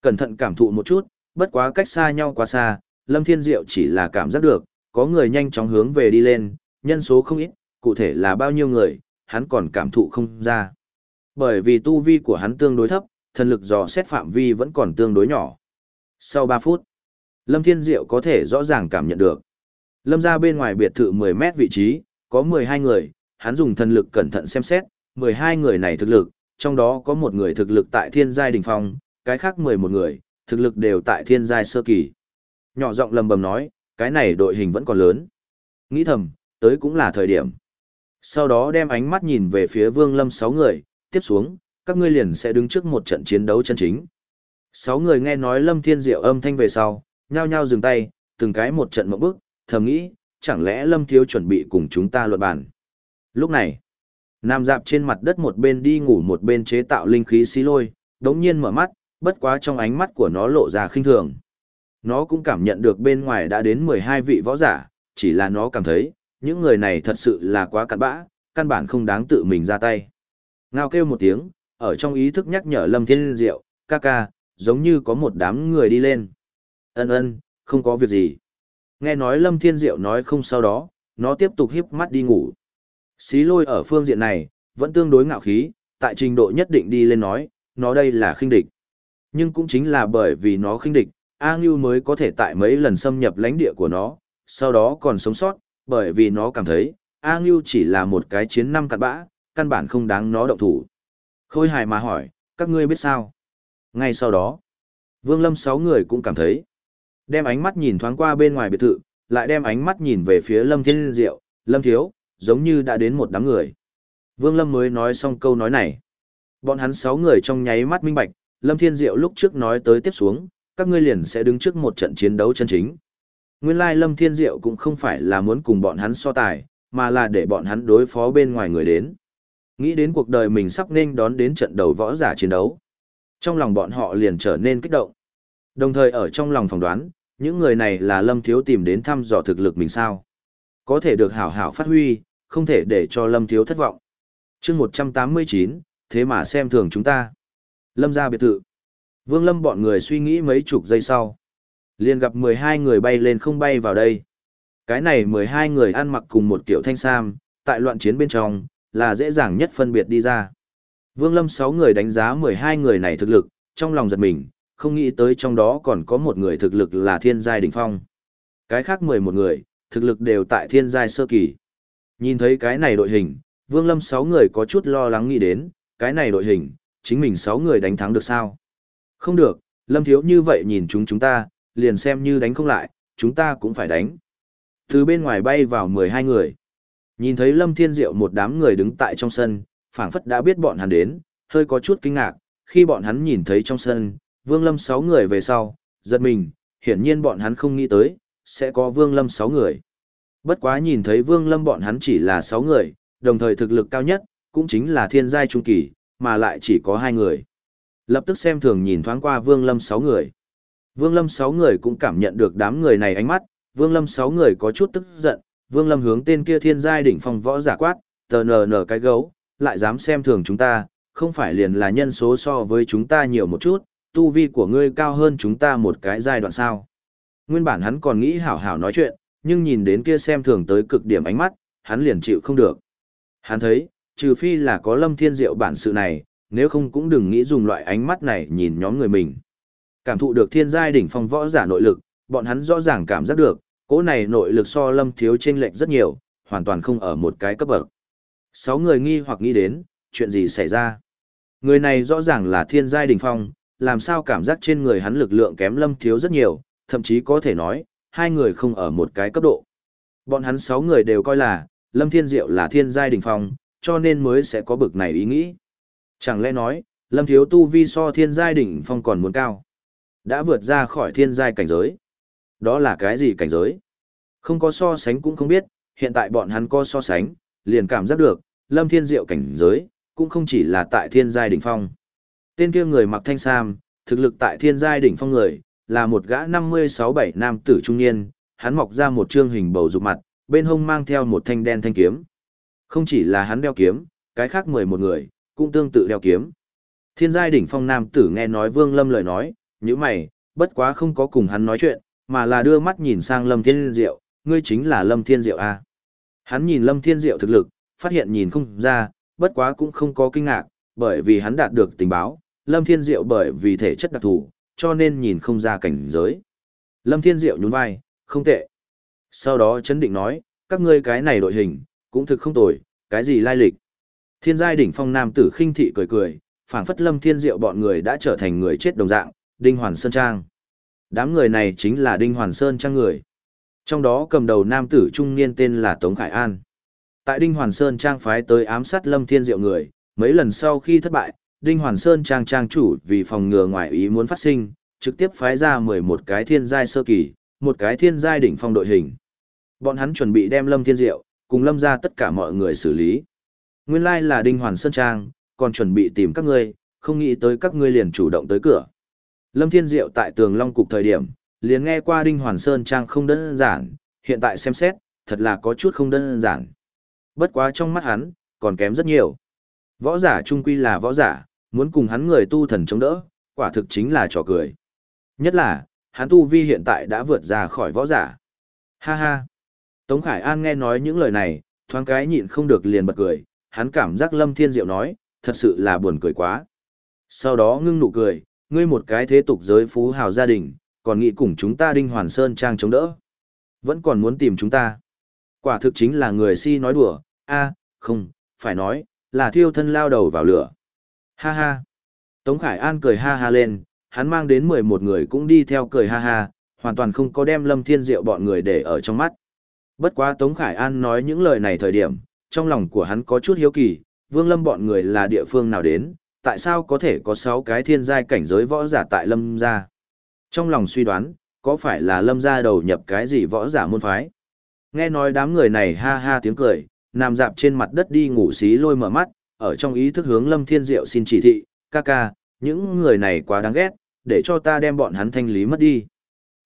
Cẩn thận cảm thụ một chút, bất quá cách xa nhau quá xa, Lâm Thiên Diệu chỉ là cảm giác được, có người nhanh chóng hướng về đi lên, nhân số không ít, cụ thể là bao nhiêu người, hắn còn cảm thụ không ra. Bởi vì tu vi của hắn tương đối thấp, thần lực dò xét phạm vi vẫn còn tương đối nhỏ. Sau 3 phút, Lâm Thiên Diệu có thể rõ ràng cảm nhận được. Lâm ra bên ngoài biệt thự 10 mét vị trí, có 12 người, hắn dùng thần lực cẩn thận xem xét, 12 người này thực lực, trong đó có một người thực lực tại thiên giai đỉnh phong, cái khác 11 người, thực lực đều tại thiên giai sơ kỳ. Nhỏ giọng lầm bầm nói, cái này đội hình vẫn còn lớn. Nghĩ thầm, tới cũng là thời điểm. Sau đó đem ánh mắt nhìn về phía Vương Lâm 6 người, tiếp xuống, các ngươi liền sẽ đứng trước một trận chiến đấu chân chính. Sáu người nghe nói Lâm Thiên Diệu âm thanh về sau, nhao nhao dừng tay, từng cái một trận một bước, thầm nghĩ, chẳng lẽ Lâm Thiếu chuẩn bị cùng chúng ta luận bàn. Lúc này, Nam dạp trên mặt đất một bên đi ngủ một bên chế tạo linh khí xí lôi, đống nhiên mở mắt, bất quá trong ánh mắt của nó lộ ra khinh thường. Nó cũng cảm nhận được bên ngoài đã đến 12 vị võ giả, chỉ là nó cảm thấy, những người này thật sự là quá cặn bã, căn bản không đáng tự mình ra tay. Ngao kêu một tiếng, ở trong ý thức nhắc nhở Lâm Thiên Diệu, ca ca, giống như có một đám người đi lên. Ân ân, không có việc gì. Nghe nói Lâm Thiên Diệu nói không sau đó, nó tiếp tục híp mắt đi ngủ. Xí lôi ở phương diện này, vẫn tương đối ngạo khí, tại trình độ nhất định đi lên nói, nó đây là khinh địch. Nhưng cũng chính là bởi vì nó khinh địch, A Ngưu mới có thể tại mấy lần xâm nhập lãnh địa của nó, sau đó còn sống sót, bởi vì nó cảm thấy, A Ngưu chỉ là một cái chiến năm cặn bã, căn bản không đáng nó động thủ. Khôi hài mà hỏi, các ngươi biết sao? Ngay sau đó, Vương Lâm sáu người cũng cảm thấy. Đem ánh mắt nhìn thoáng qua bên ngoài biệt thự, lại đem ánh mắt nhìn về phía Lâm Thiên Diệu, Lâm Thiếu, giống như đã đến một đám người. Vương Lâm mới nói xong câu nói này. Bọn hắn sáu người trong nháy mắt minh bạch, Lâm Thiên Diệu lúc trước nói tới tiếp xuống, các ngươi liền sẽ đứng trước một trận chiến đấu chân chính. Nguyên lai Lâm Thiên Diệu cũng không phải là muốn cùng bọn hắn so tài, mà là để bọn hắn đối phó bên ngoài người đến. Nghĩ đến cuộc đời mình sắp nên đón đến trận đầu võ giả chiến đấu. Trong lòng bọn họ liền trở nên kích động. Đồng thời ở trong lòng phỏng đoán, những người này là Lâm Thiếu tìm đến thăm dò thực lực mình sao. Có thể được hảo hảo phát huy, không thể để cho Lâm Thiếu thất vọng. chương 189, thế mà xem thường chúng ta. Lâm ra biệt thự. Vương Lâm bọn người suy nghĩ mấy chục giây sau. liền gặp 12 người bay lên không bay vào đây. Cái này 12 người ăn mặc cùng một kiểu thanh sam, tại loạn chiến bên trong, là dễ dàng nhất phân biệt đi ra. Vương Lâm 6 người đánh giá 12 người này thực lực, trong lòng giật mình, không nghĩ tới trong đó còn có một người thực lực là thiên giai đỉnh phong. Cái khác 11 người, thực lực đều tại thiên giai sơ kỳ. Nhìn thấy cái này đội hình, Vương Lâm 6 người có chút lo lắng nghĩ đến, cái này đội hình, chính mình 6 người đánh thắng được sao? Không được, Lâm Thiếu như vậy nhìn chúng chúng ta, liền xem như đánh không lại, chúng ta cũng phải đánh. Từ bên ngoài bay vào 12 người. Nhìn thấy Lâm Thiên Diệu một đám người đứng tại trong sân, phảng phất đã biết bọn hắn đến, hơi có chút kinh ngạc, khi bọn hắn nhìn thấy trong sân, Vương Lâm sáu người về sau, giật mình, hiển nhiên bọn hắn không nghĩ tới, sẽ có Vương Lâm sáu người. Bất quá nhìn thấy Vương Lâm bọn hắn chỉ là sáu người, đồng thời thực lực cao nhất, cũng chính là thiên giai trung kỳ, mà lại chỉ có hai người. Lập tức xem thường nhìn thoáng qua Vương Lâm sáu người. Vương Lâm sáu người cũng cảm nhận được đám người này ánh mắt, Vương Lâm sáu người có chút tức giận, Vương Lâm hướng tên kia thiên giai đỉnh phong võ giả quát, tờ nờ nờ cái gấu, lại dám xem thường chúng ta, không phải liền là nhân số so với chúng ta nhiều một chút, tu vi của ngươi cao hơn chúng ta một cái giai đoạn sao. Nguyên bản hắn còn nghĩ hảo hảo nói chuyện, nhưng nhìn đến kia xem thường tới cực điểm ánh mắt, hắn liền chịu không được. Hắn thấy, trừ phi là có lâm thiên diệu bản sự này, nếu không cũng đừng nghĩ dùng loại ánh mắt này nhìn nhóm người mình. Cảm thụ được thiên giai đỉnh phong võ giả nội lực, bọn hắn rõ ràng cảm giác được, cỗ này nội lực so lâm thiếu chênh lệch rất nhiều, hoàn toàn không ở một cái cấp bậc. Sáu người nghi hoặc nghĩ đến, chuyện gì xảy ra? Người này rõ ràng là thiên giai đỉnh phong, làm sao cảm giác trên người hắn lực lượng kém lâm thiếu rất nhiều, thậm chí có thể nói, hai người không ở một cái cấp độ. Bọn hắn sáu người đều coi là, lâm thiên diệu là thiên giai đỉnh phong, cho nên mới sẽ có bực này ý nghĩ. Chẳng lẽ nói, Lâm Thiếu tu vi so thiên giai đỉnh phong còn muốn cao. Đã vượt ra khỏi thiên giai cảnh giới. Đó là cái gì cảnh giới? Không có so sánh cũng không biết, hiện tại bọn hắn có so sánh, liền cảm giác được, Lâm Thiên Diệu cảnh giới, cũng không chỉ là tại thiên giai đỉnh phong. Tên kia người mặc thanh sam, thực lực tại thiên giai đỉnh phong người, là một gã 56-7 nam tử trung niên, hắn mọc ra một trương hình bầu dục mặt, bên hông mang theo một thanh đen thanh kiếm. Không chỉ là hắn đeo kiếm, cái khác 11 người, cũng tương tự đeo kiếm. Thiên giai đỉnh phong nam tử nghe nói Vương Lâm lời nói, như mày, bất quá không có cùng hắn nói chuyện, mà là đưa mắt nhìn sang Lâm Thiên Diệu, ngươi chính là Lâm Thiên Diệu à. Hắn nhìn Lâm Thiên Diệu thực lực, phát hiện nhìn không ra, bất quá cũng không có kinh ngạc, bởi vì hắn đạt được tình báo, Lâm Thiên Diệu bởi vì thể chất đặc thù, cho nên nhìn không ra cảnh giới. Lâm Thiên Diệu nhún vai, không tệ. Sau đó chấn định nói, các ngươi cái này đội hình, cũng thực không tồi, cái gì lai lịch. Thiên giai đỉnh phong nam tử khinh thị cười cười, phảng phất Lâm Thiên Diệu bọn người đã trở thành người chết đồng dạng, Đinh Hoàn Sơn Trang. Đám người này chính là Đinh Hoàn Sơn Trang người. Trong đó cầm đầu nam tử trung niên tên là Tống Khải An. Tại Đinh Hoàn Sơn Trang phái tới ám sát Lâm Thiên Diệu người, mấy lần sau khi thất bại, Đinh Hoàn Sơn Trang Trang chủ vì phòng ngừa ngoại ý muốn phát sinh, trực tiếp phái ra 11 cái thiên giai sơ kỳ, một cái thiên giai đỉnh phong đội hình. Bọn hắn chuẩn bị đem Lâm Thiên Diệu, cùng Lâm ra tất cả mọi người xử lý. Nguyên lai là Đinh Hoàn Sơn Trang, còn chuẩn bị tìm các ngươi, không nghĩ tới các ngươi liền chủ động tới cửa. Lâm Thiên Diệu tại tường Long Cục thời điểm, liền nghe qua Đinh Hoàn Sơn Trang không đơn giản, hiện tại xem xét, thật là có chút không đơn giản. Bất quá trong mắt hắn, còn kém rất nhiều. Võ giả trung quy là võ giả, muốn cùng hắn người tu thần chống đỡ, quả thực chính là trò cười. Nhất là, hắn tu vi hiện tại đã vượt ra khỏi võ giả. Ha ha. Tống Khải An nghe nói những lời này, thoáng cái nhịn không được liền bật cười, hắn cảm giác Lâm Thiên Diệu nói, thật sự là buồn cười quá. Sau đó ngưng nụ cười, ngươi một cái thế tục giới phú hào gia đình, còn nghĩ cùng chúng ta Đinh Hoàn Sơn Trang chống đỡ. Vẫn còn muốn tìm chúng ta. Quả thực chính là người si nói đùa, a không, phải nói, là thiêu thân lao đầu vào lửa. Ha ha. Tống Khải An cười ha ha lên, hắn mang đến 11 người cũng đi theo cười ha ha, hoàn toàn không có đem Lâm Thiên Diệu bọn người để ở trong mắt. Bất quá Tống Khải An nói những lời này thời điểm, trong lòng của hắn có chút hiếu kỳ, Vương Lâm bọn người là địa phương nào đến, tại sao có thể có 6 cái thiên giai cảnh giới võ giả tại Lâm gia? Trong lòng suy đoán, có phải là Lâm gia đầu nhập cái gì võ giả môn phái? Nghe nói đám người này ha ha tiếng cười, nằm dạp trên mặt đất đi ngủ xí lôi mở mắt, ở trong ý thức hướng Lâm Thiên Diệu xin chỉ thị, ca ca, những người này quá đáng ghét, để cho ta đem bọn hắn thanh lý mất đi.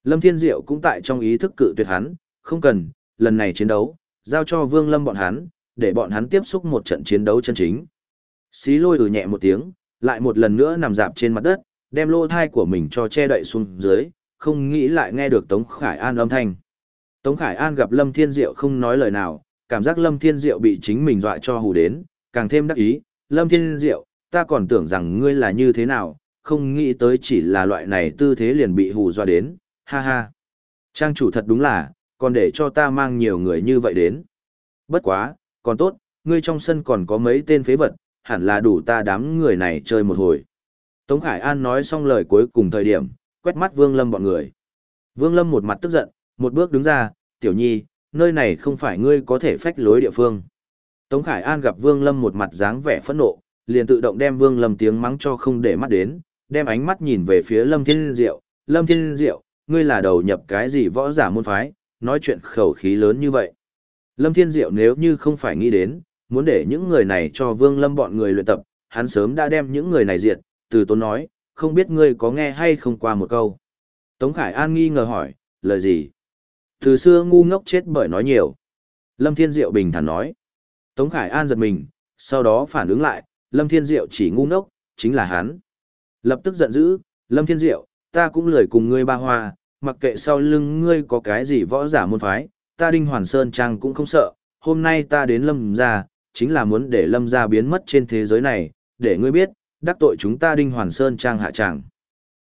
Lâm Thiên Diệu cũng tại trong ý thức cự tuyệt hắn, không cần, lần này chiến đấu, giao cho Vương Lâm bọn hắn, để bọn hắn tiếp xúc một trận chiến đấu chân chính. Xí lôi ừ nhẹ một tiếng, lại một lần nữa nằm dạp trên mặt đất, đem lô thai của mình cho che đậy xuống dưới, không nghĩ lại nghe được Tống Khải An âm thanh. Tống Khải An gặp Lâm Thiên Diệu không nói lời nào, cảm giác Lâm Thiên Diệu bị chính mình dọa cho hù đến, càng thêm đắc ý, Lâm Thiên Diệu, ta còn tưởng rằng ngươi là như thế nào, không nghĩ tới chỉ là loại này tư thế liền bị hù dọa đến, ha ha. Trang chủ thật đúng là, còn để cho ta mang nhiều người như vậy đến. Bất quá, còn tốt, ngươi trong sân còn có mấy tên phế vật, hẳn là đủ ta đám người này chơi một hồi. Tống Khải An nói xong lời cuối cùng thời điểm, quét mắt Vương Lâm bọn người. Vương Lâm một mặt tức giận, một bước đứng ra, tiểu nhi, nơi này không phải ngươi có thể phách lối địa phương. Tống Khải An gặp Vương Lâm một mặt dáng vẻ phẫn nộ, liền tự động đem Vương Lâm tiếng mắng cho không để mắt đến, đem ánh mắt nhìn về phía Lâm Thiên Diệu. Lâm Thiên Diệu, ngươi là đầu nhập cái gì võ giả môn phái, nói chuyện khẩu khí lớn như vậy. Lâm Thiên Diệu nếu như không phải nghĩ đến, muốn để những người này cho Vương Lâm bọn người luyện tập, hắn sớm đã đem những người này diệt, từ tốn nói, không biết ngươi có nghe hay không qua một câu. Tống Khải An nghi ngờ hỏi, lời gì? Từ xưa ngu ngốc chết bởi nói nhiều. Lâm Thiên Diệu bình thản nói. Tống Khải An giật mình, sau đó phản ứng lại, Lâm Thiên Diệu chỉ ngu ngốc, chính là hắn. Lập tức giận dữ, Lâm Thiên Diệu, ta cũng lười cùng ngươi ba hoa, mặc kệ sau lưng ngươi có cái gì võ giả môn phái, ta Đinh Hoàn Sơn Trang cũng không sợ, hôm nay ta đến Lâm gia, chính là muốn để Lâm gia biến mất trên thế giới này, để ngươi biết, đắc tội chúng ta Đinh Hoàn Sơn Trang hạ tràng.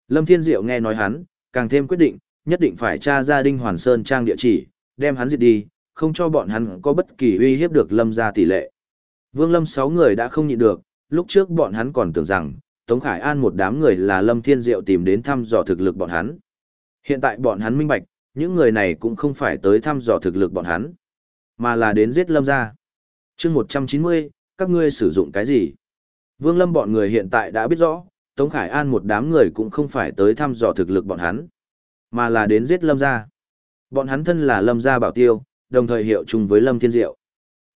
Lâm Thiên Diệu nghe nói hắn, càng thêm quyết định, nhất định phải tra ra Đinh Hoàn Sơn Trang địa chỉ, đem hắn diệt đi, không cho bọn hắn có bất kỳ uy hiếp được Lâm gia tỷ lệ. Vương Lâm sáu người đã không nhịn được, lúc trước bọn hắn còn tưởng rằng, Tống Khải An một đám người là Lâm Thiên Diệu tìm đến thăm dò thực lực bọn hắn. Hiện tại bọn hắn minh bạch, những người này cũng không phải tới thăm dò thực lực bọn hắn, mà là đến giết Lâm gia. chương 190, các ngươi sử dụng cái gì? Vương Lâm bọn người hiện tại đã biết rõ, Tống Khải An một đám người cũng không phải tới thăm dò thực lực bọn hắn, mà là đến giết Lâm gia. Bọn hắn thân là Lâm gia bảo tiêu, đồng thời hiệu chung với Lâm Thiên Diệu.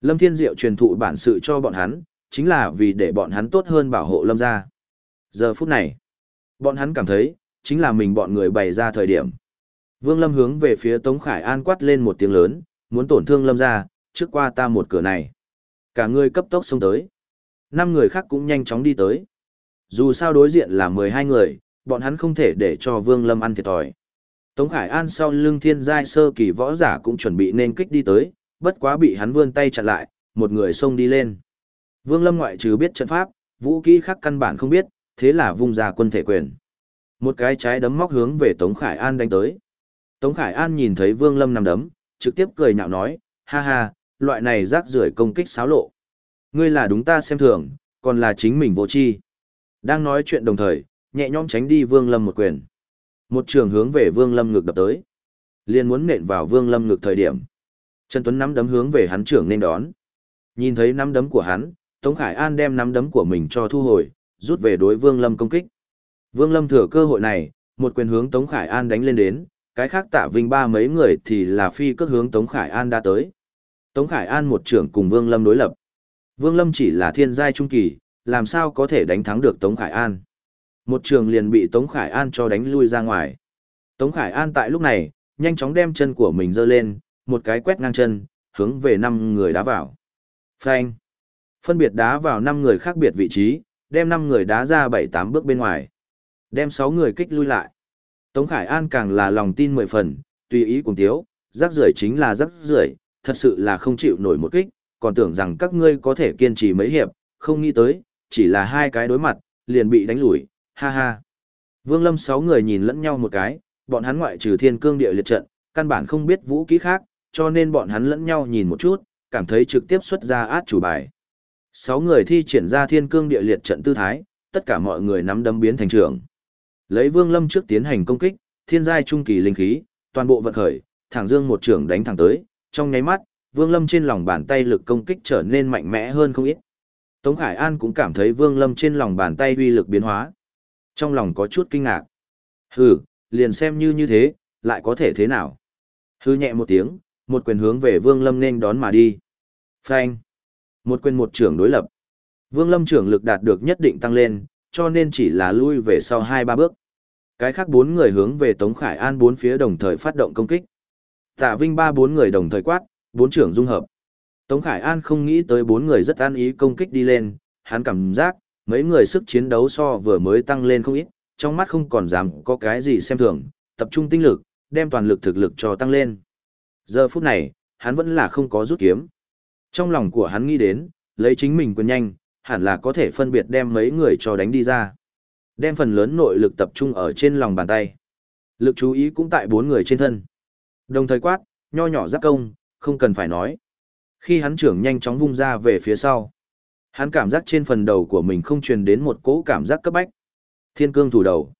Lâm Thiên Diệu truyền thụ bản sự cho bọn hắn, chính là vì để bọn hắn tốt hơn bảo hộ Lâm gia. Giờ phút này, bọn hắn cảm thấy, chính là mình bọn người bày ra thời điểm. Vương Lâm hướng về phía Tống Khải An quát lên một tiếng lớn, muốn tổn thương Lâm gia, trước qua ta một cửa này. Cả người cấp tốc xông tới. Năm người khác cũng nhanh chóng đi tới. Dù sao đối diện là 12 người, bọn hắn không thể để cho Vương Lâm ăn thiệt thòi. Tống Khải An sau lưng thiên giai sơ kỳ võ giả cũng chuẩn bị nên kích đi tới, bất quá bị hắn vươn tay chặn lại, một người xông đi lên. Vương Lâm ngoại trừ biết trận pháp, vũ kỹ khác căn bản không biết, thế là vung ra quân thể quyền. Một cái trái đấm móc hướng về Tống Khải An đánh tới. Tống Khải An nhìn thấy Vương Lâm nằm đấm, trực tiếp cười nhạo nói, ha ha, loại này rác rưởi công kích xáo lộ. Ngươi là đúng ta xem thường, còn là chính mình vô chi. Đang nói chuyện đồng thời, nhẹ nhõm tránh đi Vương Lâm một quyền. Một trường hướng về Vương Lâm ngực đập tới. liền muốn nện vào Vương Lâm ngực thời điểm. Trần Tuấn nắm đấm hướng về hắn trưởng nên đón. Nhìn thấy nắm đấm của hắn, Tống Khải An đem nắm đấm của mình cho thu hồi, rút về đối Vương Lâm công kích. Vương Lâm thừa cơ hội này, một quyền hướng Tống Khải An đánh lên đến, cái khác tạ vinh ba mấy người thì là phi cước hướng Tống Khải An đã tới. Tống Khải An một trưởng cùng Vương Lâm đối lập. Vương Lâm chỉ là thiên giai trung kỳ, làm sao có thể đánh thắng được Tống Khải An. Một trường liền bị Tống Khải An cho đánh lui ra ngoài. Tống Khải An tại lúc này, nhanh chóng đem chân của mình giơ lên, một cái quét ngang chân, hướng về năm người đá vào. Phanh. Phân biệt đá vào năm người khác biệt vị trí, đem năm người đá ra bảy tám bước bên ngoài. Đem sáu người kích lui lại. Tống Khải An càng là lòng tin mười phần, tùy ý cùng tiếu, rác rưởi chính là rác rưởi, thật sự là không chịu nổi một kích, còn tưởng rằng các ngươi có thể kiên trì mấy hiệp, không nghĩ tới, chỉ là hai cái đối mặt, liền bị đánh lùi, ha ha. Vương Lâm sáu người nhìn lẫn nhau một cái, bọn hắn ngoại trừ thiên cương địa liệt trận, căn bản không biết vũ kỹ khác, cho nên bọn hắn lẫn nhau nhìn một chút, cảm thấy trực tiếp xuất ra át chủ bài. Sáu người thi triển ra thiên cương địa liệt trận tư thái, tất cả mọi người nắm đấm biến thành trường. Lấy Vương Lâm trước tiến hành công kích, thiên giai trung kỳ linh khí, toàn bộ vận khởi, thẳng dương một trường đánh thẳng tới, trong nháy mắt, Vương Lâm trên lòng bàn tay lực công kích trở nên mạnh mẽ hơn không ít. Tống Khải An cũng cảm thấy Vương Lâm trên lòng bàn tay uy lực biến hóa. Trong lòng có chút kinh ngạc. Hừ, liền xem như như thế, lại có thể thế nào? Hừ nhẹ một tiếng, một quyền hướng về Vương Lâm nên đón mà đi. Phanh. Một quyền một trưởng đối lập. Vương Lâm trưởng lực đạt được nhất định tăng lên, cho nên chỉ là lui về sau hai ba bước. Cái khác bốn người hướng về Tống Khải An bốn phía đồng thời phát động công kích. Tạ Vinh ba bốn người đồng thời quát, bốn trưởng dung hợp. Tống Khải An không nghĩ tới bốn người rất an ý công kích đi lên, hắn cảm giác, mấy người sức chiến đấu so vừa mới tăng lên không ít, trong mắt không còn dám có cái gì xem thường, tập trung tinh lực, đem toàn lực thực lực cho tăng lên. Giờ phút này, hắn vẫn là không có rút kiếm. Trong lòng của hắn nghĩ đến, lấy chính mình quyền nhanh, hẳn là có thể phân biệt đem mấy người cho đánh đi ra. Đem phần lớn nội lực tập trung ở trên lòng bàn tay. Lực chú ý cũng tại bốn người trên thân. Đồng thời quát, nho nhỏ giáp công, không cần phải nói. Khi hắn trưởng nhanh chóng vung ra về phía sau, hắn cảm giác trên phần đầu của mình không truyền đến một cỗ cảm giác cấp bách. Thiên cương thủ đầu.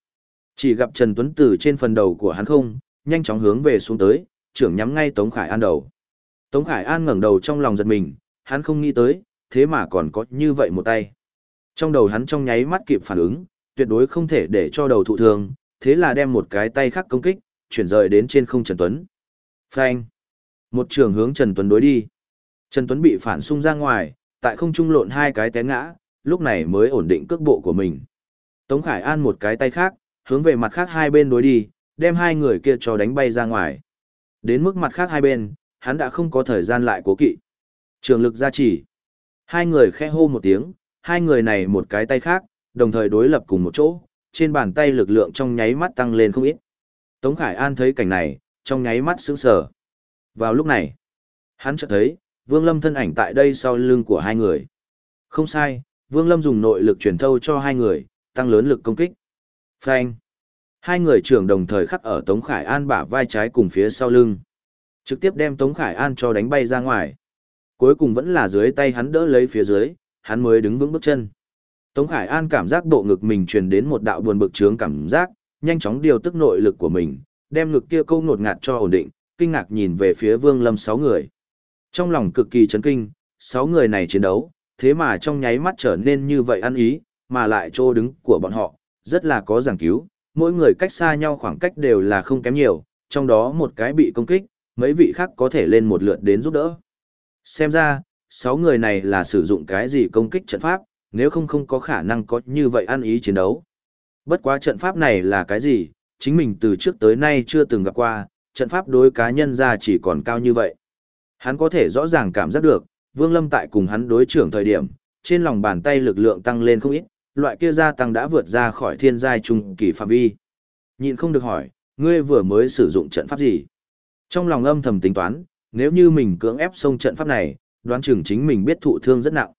Chỉ gặp Trần Tuấn Tử trên phần đầu của hắn không, nhanh chóng hướng về xuống tới, trưởng nhắm ngay Tống Khải An đầu. Tống Khải An ngẩng đầu trong lòng giật mình, hắn không nghĩ tới, thế mà còn có như vậy một tay. Trong đầu hắn trong nháy mắt kịp phản ứng, tuyệt đối không thể để cho đầu thụ thương, thế là đem một cái tay khác công kích, chuyển rời đến trên không Trần Tuấn. Phanh! Một trường hướng Trần Tuấn đối đi. Trần Tuấn bị phản xung ra ngoài, tại không trung lộn hai cái té ngã, lúc này mới ổn định cước bộ của mình. Tống Khải An một cái tay khác, hướng về mặt khác hai bên đối đi, đem hai người kia cho đánh bay ra ngoài. Đến mức mặt khác hai bên, hắn đã không có thời gian lại cố kỵ. Trường lực gia trì. Hai người khẽ hô một tiếng, hai người này một cái tay khác, đồng thời đối lập cùng một chỗ, trên bàn tay lực lượng trong nháy mắt tăng lên không ít. Tống Khải An thấy cảnh này, trong nháy mắt sững sờ. Vào lúc này, hắn chợt thấy, Vương Lâm thân ảnh tại đây sau lưng của hai người. Không sai, Vương Lâm dùng nội lực truyền thâu cho hai người, tăng lớn lực công kích. Phanh. Hai người trưởng đồng thời khắc ở Tống Khải An bả vai trái cùng phía sau lưng. Trực tiếp đem Tống Khải An cho đánh bay ra ngoài. Cuối cùng vẫn là dưới tay hắn đỡ lấy phía dưới, hắn mới đứng vững bước chân. Tống Khải An cảm giác bộ ngực mình truyền đến một đạo buồn bực trướng cảm giác, nhanh chóng điều tức nội lực của mình, đem ngực kia câu ngột ngạt cho ổn định, kinh ngạc nhìn về phía Vương Lâm sáu người. Trong lòng cực kỳ chấn kinh, sáu người này chiến đấu, thế mà trong nháy mắt trở nên như vậy ăn ý, mà lại chỗ đứng của bọn họ, rất là có giảng cứu, mỗi người cách xa nhau khoảng cách đều là không kém nhiều, trong đó một cái bị công kích, mấy vị khác có thể lên một lượt đến giúp đỡ. Xem ra, sáu người này là sử dụng cái gì công kích trận pháp, nếu không không có khả năng có như vậy ăn ý chiến đấu. Bất quá trận pháp này là cái gì, chính mình từ trước tới nay chưa từng gặp qua, trận pháp đối cá nhân ra chỉ còn cao như vậy. Hắn có thể rõ ràng cảm giác được, Vương Lâm tại cùng hắn đối trưởng thời điểm, trên lòng bàn tay lực lượng tăng lên không ít, loại kia gia tăng đã vượt ra khỏi thiên giai trung kỳ phạm vi. Nhịn không được hỏi, ngươi vừa mới sử dụng trận pháp gì? Trong lòng âm thầm tính toán, nếu như mình cưỡng ép xông trận pháp này, đoán chừng chính mình biết thụ thương rất nặng.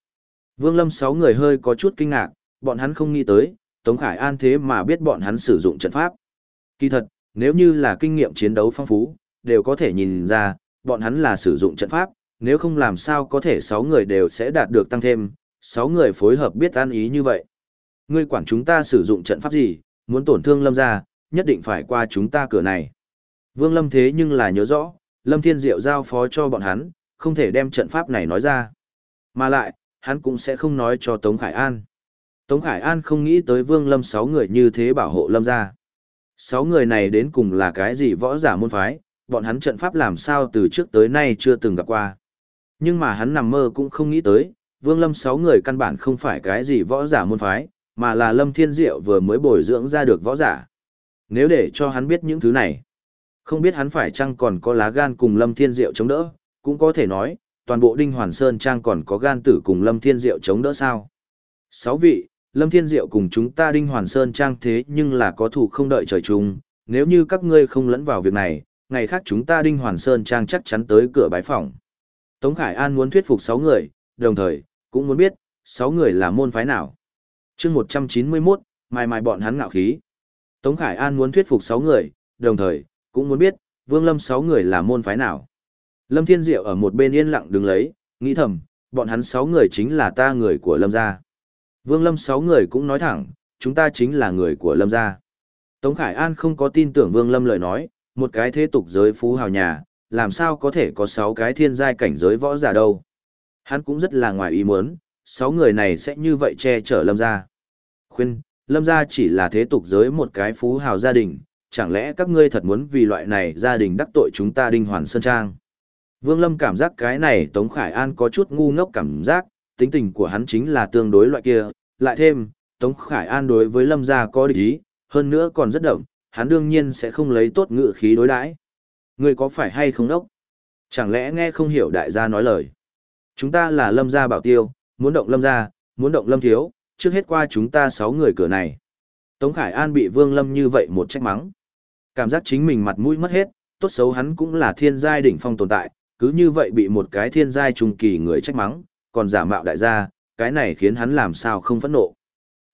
Vương Lâm sáu người hơi có chút kinh ngạc, bọn hắn không nghĩ tới, Tống Khải An thế mà biết bọn hắn sử dụng trận pháp. Kỳ thật, nếu như là kinh nghiệm chiến đấu phong phú, đều có thể nhìn ra, bọn hắn là sử dụng trận pháp, nếu không làm sao có thể 6 người đều sẽ đạt được tăng thêm, 6 người phối hợp biết an ý như vậy. Ngươi quản chúng ta sử dụng trận pháp gì, muốn tổn thương lâm ra, nhất định phải qua chúng ta cửa này. Vương Lâm thế nhưng là nhớ rõ, Lâm Thiên Diệu giao phó cho bọn hắn, không thể đem trận pháp này nói ra. Mà lại, hắn cũng sẽ không nói cho Tống Khải An. Tống Khải An không nghĩ tới Vương Lâm 6 người như thế bảo hộ Lâm ra. 6 người này đến cùng là cái gì võ giả môn phái, bọn hắn trận pháp làm sao từ trước tới nay chưa từng gặp qua. Nhưng mà hắn nằm mơ cũng không nghĩ tới, Vương Lâm sáu người căn bản không phải cái gì võ giả môn phái, mà là Lâm Thiên Diệu vừa mới bồi dưỡng ra được võ giả. Nếu để cho hắn biết những thứ này, không biết hắn phải chăng còn có lá gan cùng Lâm Thiên Diệu chống đỡ, cũng có thể nói, toàn bộ Đinh Hoàn Sơn Trang còn có gan tử cùng Lâm Thiên Diệu chống đỡ sao. Sáu vị, Lâm Thiên Diệu cùng chúng ta Đinh Hoàn Sơn Trang thế nhưng là có thủ không đợi trời chung, nếu như các ngươi không lẫn vào việc này, ngày khác chúng ta Đinh Hoàn Sơn Trang chắc chắn tới cửa bái phòng. Tống Khải An muốn thuyết phục 6 người, đồng thời, cũng muốn biết, 6 người là môn phái nào. chương 191, mai mai bọn hắn ngạo khí. Tống Khải An muốn thuyết phục 6 người, đồng thời, cũng muốn biết, Vương Lâm 6 người là môn phái nào. Lâm Thiên Diệu ở một bên yên lặng đứng lấy, nghĩ thầm, bọn hắn 6 người chính là ta người của Lâm gia. Vương Lâm 6 người cũng nói thẳng, chúng ta chính là người của Lâm gia. Tống Khải An không có tin tưởng Vương Lâm lời nói, một cái thế tục giới phú hào nhà, làm sao có thể có 6 cái thiên giai cảnh giới võ giả đâu. Hắn cũng rất là ngoài ý muốn, 6 người này sẽ như vậy che chở lâm gia. Khuyên, lâm gia chỉ là thế tục giới một cái phú hào gia đình, chẳng lẽ các ngươi thật muốn vì loại này gia đình đắc tội chúng ta đinh hoàn sơn trang. Vương Lâm cảm giác cái này Tống Khải An có chút ngu ngốc cảm giác, tính tình của hắn chính là tương đối loại kia, lại thêm, Tống Khải An đối với Lâm gia có địch ý, hơn nữa còn rất đậm, hắn đương nhiên sẽ không lấy tốt ngự khí đối đãi. Ngươi có phải hay không đốc? Chẳng lẽ nghe không hiểu đại gia nói lời? Chúng ta là lâm gia bảo tiêu, muốn động lâm gia, muốn động lâm thiếu, trước hết qua chúng ta sáu người cửa này. Tống Khải An bị Vương Lâm như vậy một trách mắng. Cảm giác chính mình mặt mũi mất hết, tốt xấu hắn cũng là thiên giai đỉnh phong tồn tại, cứ như vậy bị một cái thiên giai trung kỳ người trách mắng, còn giả mạo đại gia, cái này khiến hắn làm sao không phẫn nộ.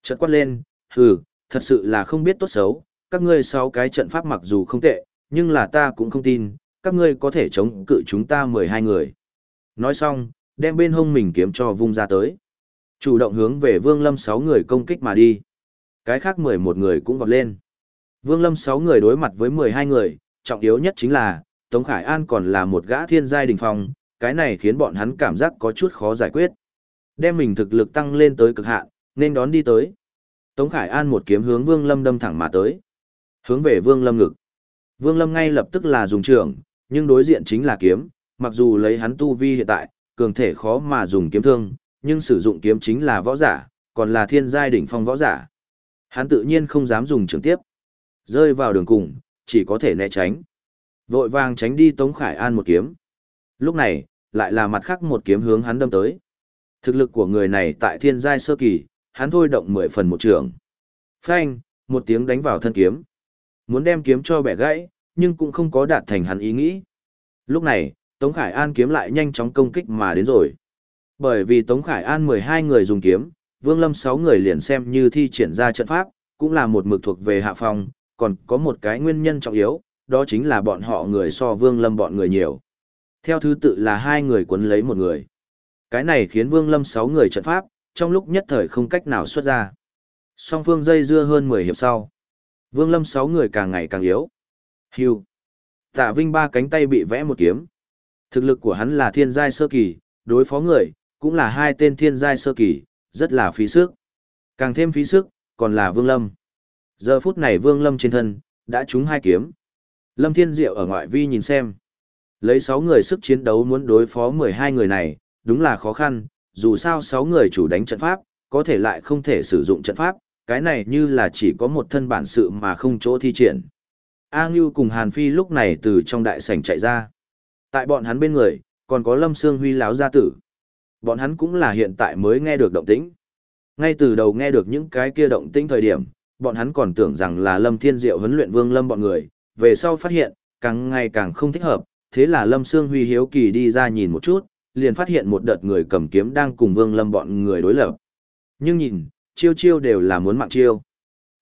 Chợt quát lên, hừ, thật sự là không biết tốt xấu, các ngươi sáu cái trận pháp mặc dù không tệ, nhưng là ta cũng không tin, các ngươi có thể chống cự chúng ta 12 người. Nói xong, đem bên hông mình kiếm cho vung ra tới. Chủ động hướng về Vương Lâm 6 người công kích mà đi. Cái khác 11 người cũng vọt lên. Vương Lâm 6 người đối mặt với 12 người, trọng yếu nhất chính là, Tống Khải An còn là một gã thiên giai đình phong, cái này khiến bọn hắn cảm giác có chút khó giải quyết. Đem mình thực lực tăng lên tới cực hạn, nên đón đi tới. Tống Khải An một kiếm hướng Vương Lâm đâm thẳng mà tới. Hướng về Vương Lâm ngực. Vương Lâm ngay lập tức là dùng trường, nhưng đối diện chính là kiếm, mặc dù lấy hắn tu vi hiện tại, cường thể khó mà dùng kiếm thương, nhưng sử dụng kiếm chính là võ giả, còn là thiên giai đỉnh phong võ giả. Hắn tự nhiên không dám dùng trường tiếp. Rơi vào đường cùng, chỉ có thể né tránh. Vội vàng tránh đi Tống Khải An một kiếm. Lúc này, lại là mặt khác một kiếm hướng hắn đâm tới. Thực lực của người này tại thiên giai sơ kỳ, hắn thôi động mười phần một trường. Phanh, một tiếng đánh vào thân kiếm. Muốn đem kiếm cho bẻ gãy, nhưng cũng không có đạt thành hắn ý nghĩ. Lúc này, Tống Khải An kiếm lại nhanh chóng công kích mà đến rồi. Bởi vì Tống Khải An 12 người dùng kiếm, Vương Lâm 6 người liền xem như thi triển ra trận pháp, cũng là một mực thuộc về hạ phong, còn có một cái nguyên nhân trọng yếu, đó chính là bọn họ người so Vương Lâm bọn người nhiều. Theo thứ tự là hai người quấn lấy một người. Cái này khiến Vương Lâm 6 người trận pháp, trong lúc nhất thời không cách nào xuất ra. Song phương dây dưa hơn 10 hiệp sau. Vương Lâm sáu người càng ngày càng yếu. Hưu. Tạ Vinh ba cánh tay bị vẽ một kiếm. Thực lực của hắn là thiên giai sơ kỳ, đối phó người, cũng là hai tên thiên giai sơ kỳ, rất là phí sức. Càng thêm phí sức, còn là Vương Lâm. Giờ phút này Vương Lâm trên thân, đã trúng hai kiếm. Lâm Thiên Diệu ở ngoại vi nhìn xem. Lấy 6 người sức chiến đấu muốn đối phó 12 người này, đúng là khó khăn, dù sao 6 người chủ đánh trận pháp, có thể lại không thể sử dụng trận pháp, cái này như là chỉ có một thân bản sự mà không chỗ thi triển. A Ngưu cùng Hàn Phi lúc này từ trong đại sảnh chạy ra. Tại bọn hắn bên người, còn có Lâm Sương Huy láo gia tử. Bọn hắn cũng là hiện tại mới nghe được động tĩnh. Ngay từ đầu nghe được những cái kia động tĩnh thời điểm, bọn hắn còn tưởng rằng là Lâm Thiên Diệu huấn luyện Vương Lâm bọn người, về sau phát hiện, càng ngày càng không thích hợp, thế là Lâm Sương Huy hiếu kỳ đi ra nhìn một chút, liền phát hiện một đợt người cầm kiếm đang cùng Vương Lâm bọn người đối lập. Nhưng nhìn, chiêu chiêu đều là muốn mạng chiêu.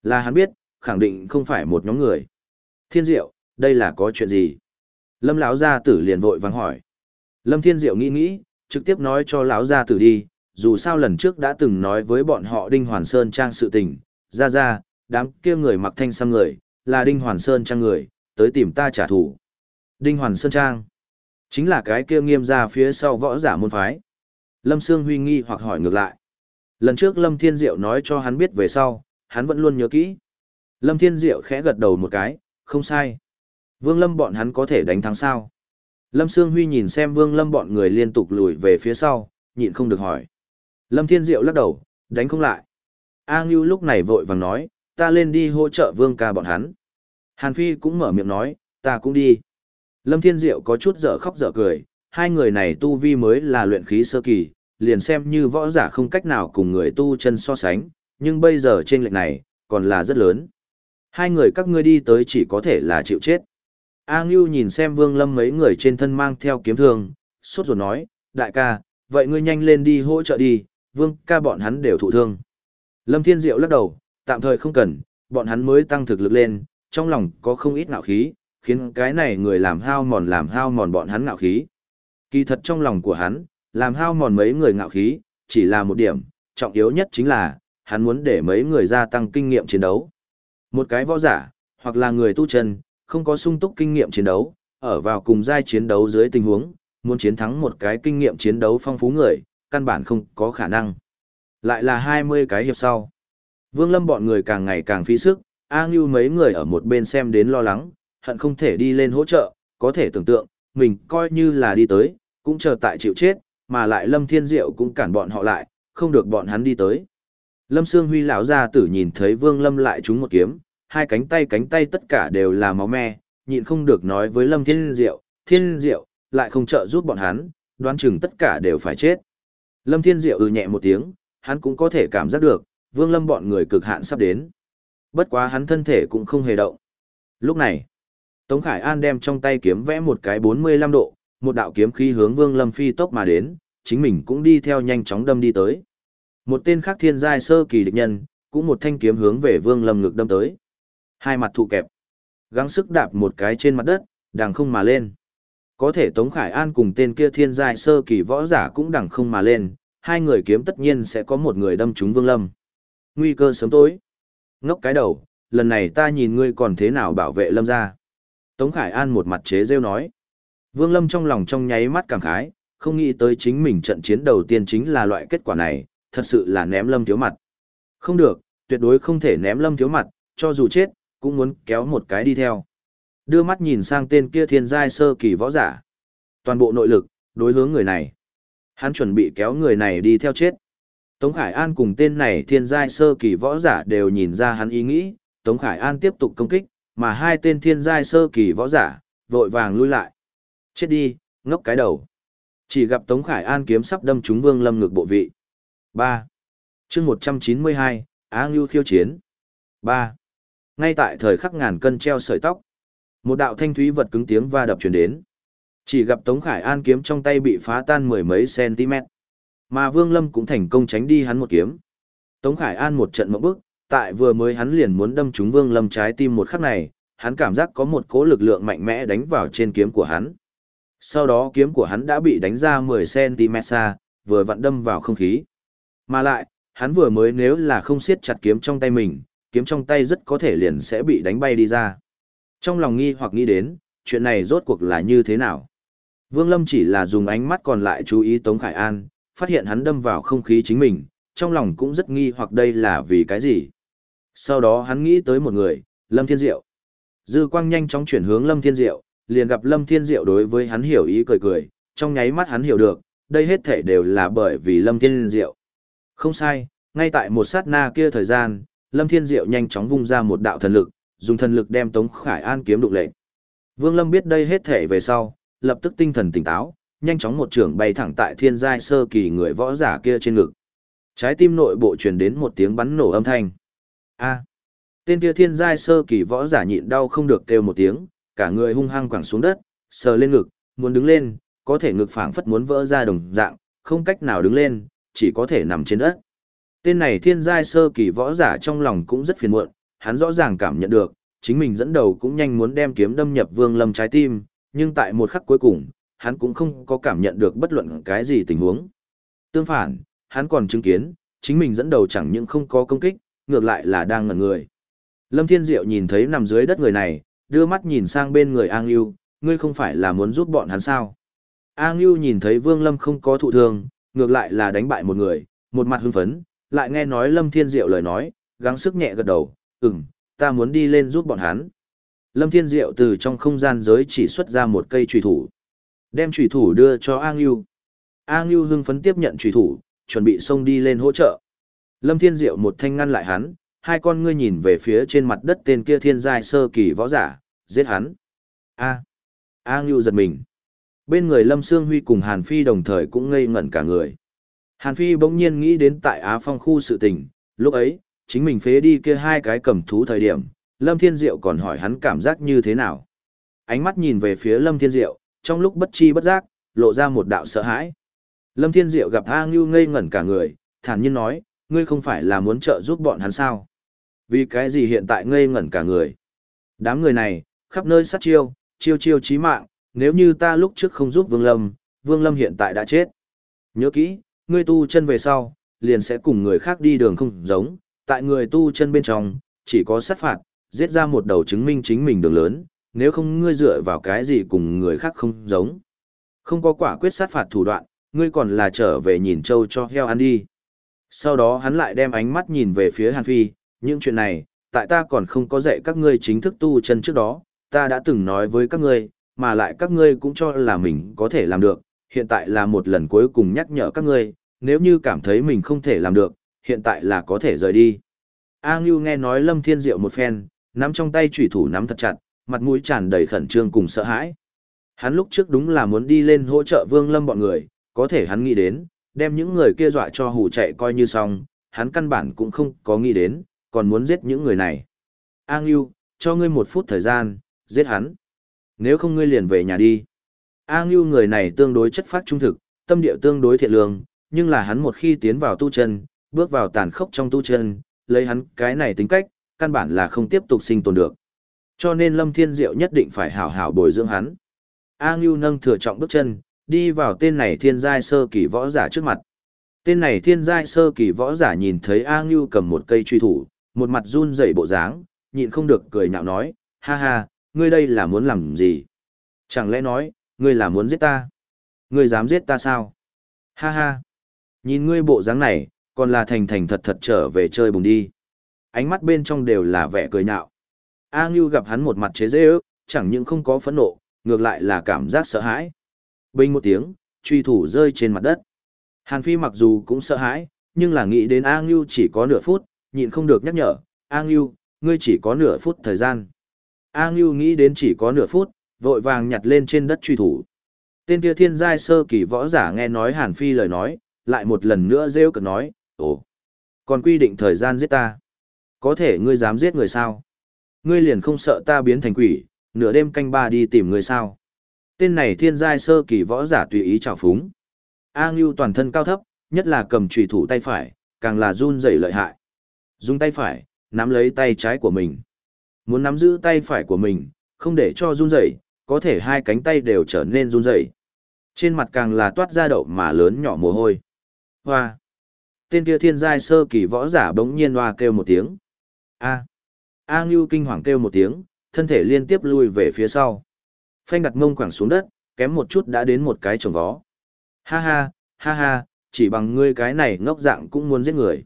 Là hắn biết, khẳng định không phải một nhóm người. Thiên Diệu, đây là có chuyện gì? Lâm lão gia tử liền vội vàng hỏi. Lâm Thiên Diệu nghĩ nghĩ, trực tiếp nói cho lão gia tử đi, dù sao lần trước đã từng nói với bọn họ Đinh Hoàn Sơn trang sự tình, ra ra, đám kia người mặc thanh sam người, là Đinh Hoàn Sơn trang người, tới tìm ta trả thù. Đinh Hoàn Sơn trang, chính là cái kia nghiêm ra phía sau võ giả môn phái. Lâm Sương Huy nghi hoặc hỏi ngược lại. Lần trước Lâm Thiên Diệu nói cho hắn biết về sau, hắn vẫn luôn nhớ kỹ. Lâm Thiên Diệu khẽ gật đầu một cái, không sai. Vương Lâm bọn hắn có thể đánh thắng sao? Lâm Sương Huy nhìn xem Vương Lâm bọn người liên tục lùi về phía sau, nhịn không được hỏi. Lâm Thiên Diệu lắc đầu, đánh không lại. A Ngưu lúc này vội vàng nói, ta lên đi hỗ trợ Vương ca bọn hắn. Hàn Phi cũng mở miệng nói, ta cũng đi. Lâm Thiên Diệu có chút dở khóc dở cười, hai người này tu vi mới là luyện khí sơ kỳ, liền xem như võ giả không cách nào cùng người tu chân so sánh, nhưng bây giờ trên lệnh này, còn là rất lớn. Hai người các ngươi đi tới chỉ có thể là chịu chết. A Ngưu nhìn xem Vương Lâm mấy người trên thân mang theo kiếm thương, sốt ruột nói, đại ca, vậy ngươi nhanh lên đi hỗ trợ đi, Vương ca bọn hắn đều thụ thương. Lâm Thiên Diệu lắc đầu, tạm thời không cần, bọn hắn mới tăng thực lực lên, trong lòng có không ít ngạo khí, khiến cái này người làm hao mòn làm hao mòn bọn hắn ngạo khí. Kỳ thật trong lòng của hắn, làm hao mòn mấy người ngạo khí, chỉ là một điểm, trọng yếu nhất chính là, hắn muốn để mấy người gia tăng kinh nghiệm chiến đấu. Một cái võ giả, hoặc là người tu chân, không có sung túc kinh nghiệm chiến đấu, ở vào cùng giai chiến đấu dưới tình huống, muốn chiến thắng một cái kinh nghiệm chiến đấu phong phú người, căn bản không có khả năng. Lại là 20 cái hiệp sau. Vương Lâm bọn người càng ngày càng phí sức, A Ngưu mấy người ở một bên xem đến lo lắng, hận không thể đi lên hỗ trợ, có thể tưởng tượng, mình coi như là đi tới, cũng chờ tại chịu chết, mà lại Lâm Thiên Diệu cũng cản bọn họ lại, không được bọn hắn đi tới. Lâm Sương Huy lão gia tử nhìn thấy Vương Lâm lại trúng một kiếm, hai cánh tay cánh tay tất cả đều là máu me, nhịn không được nói với Lâm Thiên Diệu, Thiên Diệu, lại không trợ giúp bọn hắn, đoán chừng tất cả đều phải chết. Lâm Thiên Diệu ừ nhẹ một tiếng, hắn cũng có thể cảm giác được, Vương Lâm bọn người cực hạn sắp đến. Bất quá hắn thân thể cũng không hề động. Lúc này, Tống Khải An đem trong tay kiếm vẽ một cái 45 độ, một đạo kiếm khí hướng Vương Lâm phi tốc mà đến, chính mình cũng đi theo nhanh chóng đâm đi tới. Một tên khác thiên giai sơ kỳ địch nhân, cũng một thanh kiếm hướng về Vương Lâm ngực đâm tới. Hai mặt thụ kẹp, gắng sức đạp một cái trên mặt đất, đằng không mà lên. Có thể Tống Khải An cùng tên kia thiên giai sơ kỳ võ giả cũng đằng không mà lên, hai người kiếm tất nhiên sẽ có một người đâm trúng Vương Lâm. Nguy cơ sớm tối. Ngốc cái đầu, lần này ta nhìn ngươi còn thế nào bảo vệ Lâm ra. Tống Khải An một mặt chế rêu nói. Vương Lâm trong lòng trong nháy mắt cảm khái, không nghĩ tới chính mình trận chiến đầu tiên chính là loại kết quả này, thật sự là ném Lâm thiếu mặt. Không được, tuyệt đối không thể ném Lâm thiếu mặt, cho dù chết, cũng muốn kéo một cái đi theo. Đưa mắt nhìn sang tên kia thiên giai sơ kỳ võ giả. Toàn bộ nội lực, đối hướng người này. Hắn chuẩn bị kéo người này đi theo chết. Tống Khải An cùng tên này thiên giai sơ kỳ võ giả đều nhìn ra hắn ý nghĩ, Tống Khải An tiếp tục công kích, mà hai tên thiên giai sơ kỳ võ giả, vội vàng lui lại. Chết đi, ngốc cái đầu. Chỉ gặp Tống Khải An kiếm sắp đâm trúng Vương Lâm ngực bộ vị. ba, chương 192, Á Ngưu khiêu chiến. ba, Ngay tại thời khắc ngàn cân treo sợi tóc, một đạo thanh thúy vật cứng tiếng va đập truyền đến. Chỉ gặp Tống Khải An kiếm trong tay bị phá tan mười mấy cm. Mà Vương Lâm cũng thành công tránh đi hắn một kiếm. Tống Khải An một trận mộng bức, tại vừa mới hắn liền muốn đâm trúng Vương Lâm trái tim một khắc này, hắn cảm giác có một cỗ lực lượng mạnh mẽ đánh vào trên kiếm của hắn. Sau đó kiếm của hắn đã bị đánh ra 10cm xa, vừa vặn đâm vào không khí. Mà lại, hắn vừa mới nếu là không siết chặt kiếm trong tay mình, kiếm trong tay rất có thể liền sẽ bị đánh bay đi ra. Trong lòng nghi hoặc nghĩ đến, chuyện này rốt cuộc là như thế nào? Vương Lâm chỉ là dùng ánh mắt còn lại chú ý Tống Khải An, phát hiện hắn đâm vào không khí chính mình, trong lòng cũng rất nghi hoặc đây là vì cái gì. Sau đó hắn nghĩ tới một người, Lâm Thiên Diệu. Dư quang nhanh chóng chuyển hướng Lâm Thiên Diệu, liền gặp Lâm Thiên Diệu đối với hắn hiểu ý cười cười, trong nháy mắt hắn hiểu được, đây hết thể đều là bởi vì Lâm Thiên Diệu. Không sai, ngay tại một sát na kia thời gian, Lâm Thiên Diệu nhanh chóng vung ra một đạo thần lực, dùng thần lực đem Tống Khải An kiếm đụng lệnh. Vương Lâm biết đây hết thể về sau, lập tức tinh thần tỉnh táo, nhanh chóng một trường bay thẳng tại thiên giai sơ kỳ người võ giả kia trên ngực. Trái tim nội bộ truyền đến một tiếng bắn nổ âm thanh. A. tên kia thiên giai sơ kỳ võ giả nhịn đau không được kêu một tiếng, cả người hung hăng quẳng xuống đất, sờ lên ngực, muốn đứng lên, có thể ngực phảng phất muốn vỡ ra đồng dạng, không cách nào đứng lên, chỉ có thể nằm trên đất. Tên này thiên giai sơ kỳ võ giả trong lòng cũng rất phiền muộn, hắn rõ ràng cảm nhận được, chính mình dẫn đầu cũng nhanh muốn đem kiếm đâm nhập vương lâm trái tim, nhưng tại một khắc cuối cùng, hắn cũng không có cảm nhận được bất luận cái gì tình huống. Tương phản, hắn còn chứng kiến, chính mình dẫn đầu chẳng những không có công kích, ngược lại là đang ngẩn người. Lâm Thiên Diệu nhìn thấy nằm dưới đất người này, đưa mắt nhìn sang bên người A Ngưu, ngươi không phải là muốn giúp bọn hắn sao? A Ngưu nhìn thấy Vương Lâm không có thụ thương, ngược lại là đánh bại một người, một mặt hưng phấn, lại nghe nói Lâm Thiên Diệu lời nói, gắng sức nhẹ gật đầu, ừm, ta muốn đi lên giúp bọn hắn. Lâm Thiên Diệu từ trong không gian giới chỉ xuất ra một cây trùy thủ. Đem trùy thủ đưa cho A Ngưu. A Ngưu hưng phấn tiếp nhận trùy thủ, chuẩn bị xông đi lên hỗ trợ. Lâm Thiên Diệu một thanh ngăn lại hắn, hai con ngươi nhìn về phía trên mặt đất tên kia thiên giai sơ kỳ võ giả, giết hắn. A. A Ngưu giật mình. Bên người Lâm Sương Huy cùng Hàn Phi đồng thời cũng ngây ngẩn cả người. Hàn Phi bỗng nhiên nghĩ đến tại Á Phong khu sự tình, lúc ấy, chính mình phế đi kia hai cái cầm thú thời điểm, Lâm Thiên Diệu còn hỏi hắn cảm giác như thế nào. Ánh mắt nhìn về phía Lâm Thiên Diệu, trong lúc bất chi bất giác, lộ ra một đạo sợ hãi. Lâm Thiên Diệu gặp A Ngưu ngây ngẩn cả người, thản nhiên nói, ngươi không phải là muốn trợ giúp bọn hắn sao? Vì cái gì hiện tại ngây ngẩn cả người? Đám người này, khắp nơi sát chiêu, chiêu chiêu chí mạng, nếu như ta lúc trước không giúp Vương Lâm, Vương Lâm hiện tại đã chết. Nhớ kỹ, ngươi tu chân về sau, liền sẽ cùng người khác đi đường không giống, tại người tu chân bên trong, chỉ có sát phạt, giết ra một đầu chứng minh chính mình đường lớn, nếu không ngươi dựa vào cái gì cùng người khác không giống. Không có quả quyết sát phạt thủ đoạn, ngươi còn là trở về nhìn châu cho heo ăn đi. Sau đó hắn lại đem ánh mắt nhìn về phía Hàn Phi, những chuyện này, tại ta còn không có dạy các ngươi chính thức tu chân trước đó, ta đã từng nói với các ngươi, mà lại các ngươi cũng cho là mình có thể làm được, hiện tại là một lần cuối cùng nhắc nhở các ngươi, nếu như cảm thấy mình không thể làm được, hiện tại là có thể rời đi. A Ngưu nghe nói Lâm Thiên Diệu một phen, nắm trong tay chủy thủ nắm thật chặt, mặt mũi tràn đầy khẩn trương cùng sợ hãi. Hắn lúc trước đúng là muốn đi lên hỗ trợ Vương Lâm bọn người, có thể hắn nghĩ đến, đem những người kia dọa cho hù chạy coi như xong, hắn căn bản cũng không có nghĩ đến, còn muốn giết những người này. A Ngưu, cho ngươi một phút thời gian, giết hắn. Nếu không ngươi liền về nhà đi. A Ngưu người này tương đối chất phát trung thực, tâm địa tương đối thiện lương, nhưng là hắn một khi tiến vào tu chân, bước vào tàn khốc trong tu chân, lấy hắn cái này tính cách, căn bản là không tiếp tục sinh tồn được. Cho nên Lâm Thiên Diệu nhất định phải hảo hảo bồi dưỡng hắn. A Ngưu nâng thừa trọng bước chân, đi vào tên này thiên giai sơ kỳ võ giả trước mặt. Tên này thiên giai sơ kỳ võ giả nhìn thấy A Ngưu cầm một cây truy thủ, một mặt run rẩy bộ dáng, nhịn không được cười nhạo nói, ha ha, ngươi đây là muốn làm gì? Chẳng lẽ nói, ngươi là muốn giết ta? Ngươi dám giết ta sao? Ha ha, nhìn ngươi bộ dáng này, còn là thành thành thật thật trở về chơi bùng đi. Ánh mắt bên trong đều là vẻ cười nhạo. A Ngưu gặp hắn một mặt chế dễ ước, chẳng những không có phẫn nộ, ngược lại là cảm giác sợ hãi. Bình một tiếng, truy thủ rơi trên mặt đất. Hàn Phi mặc dù cũng sợ hãi, nhưng là nghĩ đến A Ngưu chỉ có nửa phút, nhịn không được nhắc nhở, A Ngưu, ngươi chỉ có nửa phút thời gian. A Ngưu nghĩ đến chỉ có nửa phút, vội vàng nhặt lên trên đất truy thủ. Tên kia thiên giai sơ kỳ võ giả nghe nói Hàn Phi lời nói, lại một lần nữa rêu cực nói, ồ, còn quy định thời gian giết ta. Có thể ngươi dám giết người sao? Ngươi liền không sợ ta biến thành quỷ, nửa đêm canh ba đi tìm người sao? Tên này thiên giai sơ kỳ võ giả tùy ý trào phúng. A Ngưu toàn thân cao thấp, nhất là cầm trùy thủ tay phải, càng là run rẩy lợi hại. Dùng tay phải, nắm lấy tay trái của mình. Muốn nắm giữ tay phải của mình, không để cho run rẩy, có thể hai cánh tay đều trở nên run rẩy. Trên mặt càng là toát ra đậu mà lớn nhỏ mồ hôi. Hoa! Tên kia thiên giai sơ kỳ võ giả bỗng nhiên hoa kêu một tiếng. A! A Ngưu kinh hoàng kêu một tiếng, thân thể liên tiếp lui về phía sau. Phanh đặt mông quẳng xuống đất, kém một chút đã đến một cái trồng vó. Ha ha, ha ha, chỉ bằng ngươi cái này ngốc dạng cũng muốn giết người.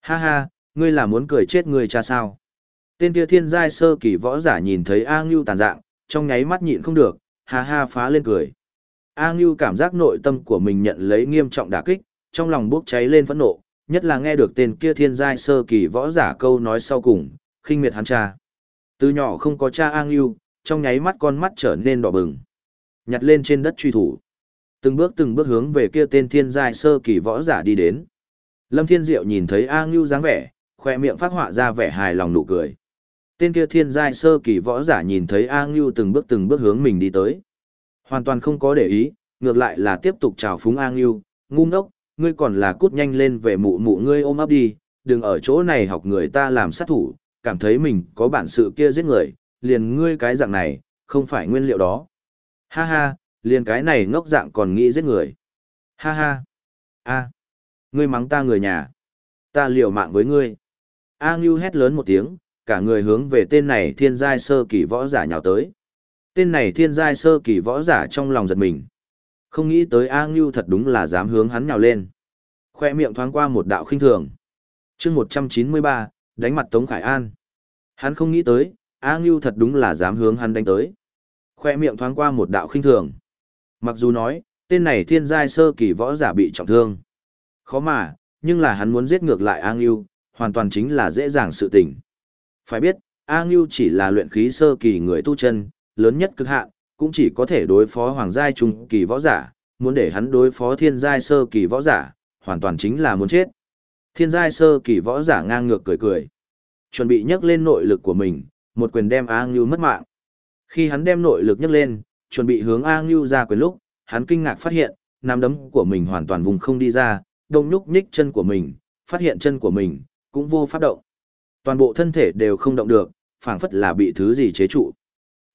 Ha ha, ngươi là muốn cười chết ngươi cha sao? Tên kia thiên giai sơ kỳ võ giả nhìn thấy A Ngưu tàn dạng, trong nháy mắt nhịn không được, ha ha phá lên cười. A Ngưu cảm giác nội tâm của mình nhận lấy nghiêm trọng đả kích, trong lòng bốc cháy lên phẫn nộ, nhất là nghe được tên kia thiên giai sơ kỳ võ giả câu nói sau cùng, khinh miệt hắn cha. Từ nhỏ không có cha A Ngưu, trong nháy mắt con mắt trở nên đỏ bừng. Nhặt lên trên đất truy thủ. Từng bước từng bước hướng về kia tên thiên giai sơ kỳ võ giả đi đến. Lâm Thiên Diệu nhìn thấy A Ngưu dáng vẻ, khoe miệng phát họa ra vẻ hài lòng nụ cười. Tên kia thiên giai sơ kỳ võ giả nhìn thấy A Ngưu từng bước từng bước hướng mình đi tới. Hoàn toàn không có để ý, ngược lại là tiếp tục chào phúng A Ngưu, ngu ngốc, ngươi còn là cút nhanh lên về mụ mụ ngươi ôm ấp đi, đừng ở chỗ này học người ta làm sát thủ, cảm thấy mình có bản sự kia giết người, liền ngươi cái dạng này, không phải nguyên liệu đó. Ha ha, liền cái này ngốc dạng còn nghĩ giết người. Ha ha. A. Ngươi mắng ta người nhà. Ta liều mạng với ngươi. A Ngưu hét lớn một tiếng, cả người hướng về tên này thiên giai sơ kỳ võ giả nhào tới. Tên này thiên giai sơ kỳ võ giả trong lòng giật mình. Không nghĩ tới A Ngưu thật đúng là dám hướng hắn nhào lên. Khoe miệng thoáng qua một đạo khinh thường. chương 193, đánh mặt Tống Khải An. Hắn không nghĩ tới, A Ngưu thật đúng là dám hướng hắn đánh tới. Khoe miệng thoáng qua một đạo khinh thường. Mặc dù nói, tên này thiên giai sơ kỳ võ giả bị trọng thương. Khó mà, nhưng là hắn muốn giết ngược lại A Ngưu, hoàn toàn chính là dễ dàng sự tình. Phải biết, A Ngưu chỉ là luyện khí sơ kỳ người tu chân, lớn nhất cực hạn, cũng chỉ có thể đối phó hoàng giai trung kỳ võ giả, muốn để hắn đối phó thiên giai sơ kỳ võ giả, hoàn toàn chính là muốn chết. Thiên giai sơ kỳ võ giả ngang ngược cười cười, chuẩn bị nhấc lên nội lực của mình, một quyền đem A Ngưu mất mạng. Khi hắn đem nội lực nhấc lên, chuẩn bị hướng A Ngưu ra quyền lúc, hắn kinh ngạc phát hiện, nắm đấm của mình hoàn toàn vùng không đi ra, đông nhúc nhích chân của mình, phát hiện chân của mình, cũng vô pháp động. Toàn bộ thân thể đều không động được, phảng phất là bị thứ gì chế trụ.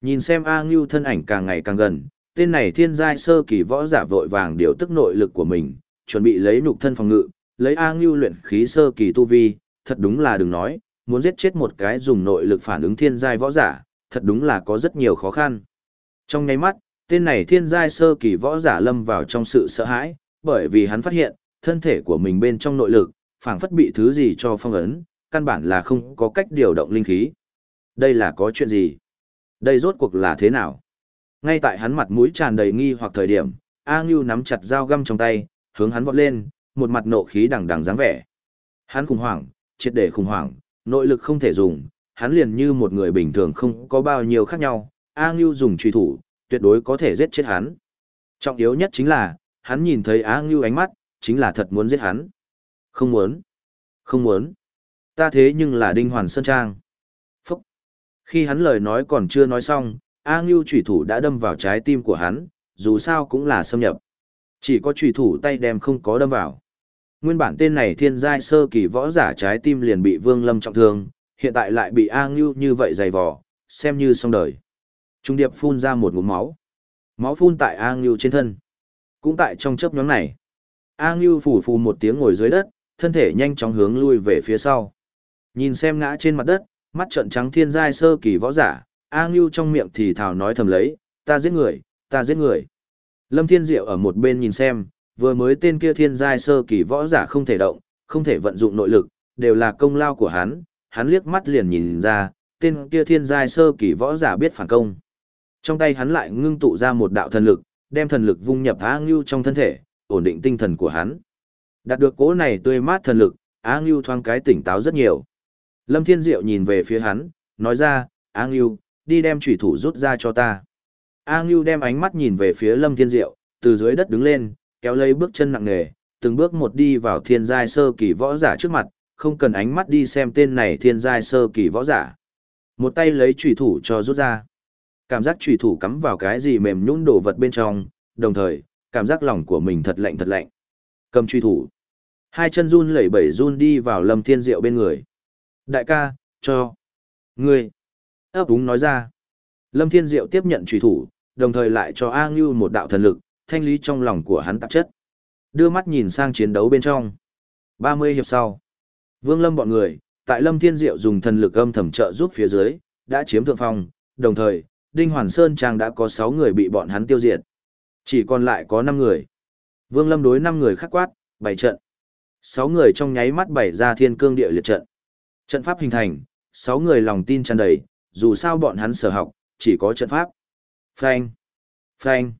Nhìn xem A Ngưu thân ảnh càng ngày càng gần, tên này thiên giai sơ kỳ võ giả vội vàng điều tức nội lực của mình, chuẩn bị lấy nhục thân phòng ngự, lấy A Ngưu luyện khí sơ kỳ tu vi, thật đúng là đừng nói, muốn giết chết một cái dùng nội lực phản ứng thiên giai võ giả, thật đúng là có rất nhiều khó khăn. Trong nháy mắt, tên này thiên giai sơ kỳ võ giả lâm vào trong sự sợ hãi, bởi vì hắn phát hiện, thân thể của mình bên trong nội lực, phảng phất bị thứ gì cho phong ấn, căn bản là không có cách điều động linh khí. Đây là có chuyện gì? Đây rốt cuộc là thế nào? Ngay tại hắn mặt mũi tràn đầy nghi hoặc thời điểm, A Ngưu nắm chặt dao găm trong tay, hướng hắn vọt lên, một mặt nộ khí đằng đằng dáng vẻ. Hắn khủng hoảng, triệt để khủng hoảng, nội lực không thể dùng, hắn liền như một người bình thường không có bao nhiêu khác nhau, A Ngưu dùng truy thủ, tuyệt đối có thể giết chết hắn. Trọng yếu nhất chính là, hắn nhìn thấy A Ngưu ánh mắt, chính là thật muốn giết hắn. Không muốn. Không muốn. Ta thế nhưng là Đinh Hoàn Sơn Trang. Phúc. Khi hắn lời nói còn chưa nói xong, A Ngưu trùy thủ đã đâm vào trái tim của hắn, dù sao cũng là xâm nhập. Chỉ có trùy thủ tay đem không có đâm vào. Nguyên bản tên này thiên giai sơ kỳ võ giả trái tim liền bị Vương Lâm trọng thương, hiện tại lại bị A Ngưu như vậy dày vò, xem như xong đời. Trung điệp phun ra một ngụm máu. Máu phun tại A Ngưu trên thân. Cũng tại trong chớp nhóm này. A Ngưu phủ phù một tiếng ngồi dưới đất, thân thể nhanh chóng hướng lui về phía sau. Nhìn xem ngã trên mặt đất, mắt trợn trắng thiên giai sơ kỳ võ giả, A Ngưu trong miệng thì thào nói thầm lấy, ta giết người, ta giết người. Lâm Thiên Diệu ở một bên nhìn xem, vừa mới tên kia thiên giai sơ kỳ võ giả không thể động, không thể vận dụng nội lực, đều là công lao của hắn, hắn liếc mắt liền nhìn ra, tên kia thiên giai sơ kỳ võ giả biết phản công. Trong tay hắn lại ngưng tụ ra một đạo thần lực, đem thần lực vung nhập A Ngưu trong thân thể, ổn định tinh thần của hắn. Đạt được cố này tươi mát thần lực, A Ngưu thoáng cái tỉnh táo rất nhiều. Lâm Thiên Diệu nhìn về phía hắn, nói ra, A Ngưu, đi đem chủy thủ rút ra cho ta. A Ngưu đem ánh mắt nhìn về phía Lâm Thiên Diệu, từ dưới đất đứng lên, kéo lấy bước chân nặng nề, từng bước một đi vào thiên giai sơ kỳ võ giả trước mặt, không cần ánh mắt đi xem tên này thiên giai sơ kỳ võ giả. Một tay lấy chủy thủ cho rút ra. Cảm giác chủy thủ cắm vào cái gì mềm nhũn đồ vật bên trong, đồng thời, cảm giác lòng của mình thật lạnh thật lạnh. Cầm truy thủ. Hai chân run lẩy bẩy run đi vào Lâm Thiên Diệu bên người. Đại ca, cho. Ngươi. ấp úng nói ra. Lâm Thiên Diệu tiếp nhận truy thủ, đồng thời lại cho A Ngưu một đạo thần lực, thanh lý trong lòng của hắn tạp chất. Đưa mắt nhìn sang chiến đấu bên trong. 30 hiệp sau. Vương Lâm bọn người, tại Lâm Thiên Diệu dùng thần lực âm thầm trợ giúp phía dưới, đã chiếm thượng phong, đồng thời, Đinh Hoàn Sơn Trang đã có 6 người bị bọn hắn tiêu diệt. Chỉ còn lại có 5 người. Vương Lâm đối 5 người khắc quát, Bảy trận. Sáu người trong nháy mắt bày ra thiên cương địa liệt trận. Trận pháp hình thành, sáu người lòng tin tràn đầy, dù sao bọn hắn sở học, chỉ có trận pháp. Phanh. Phanh.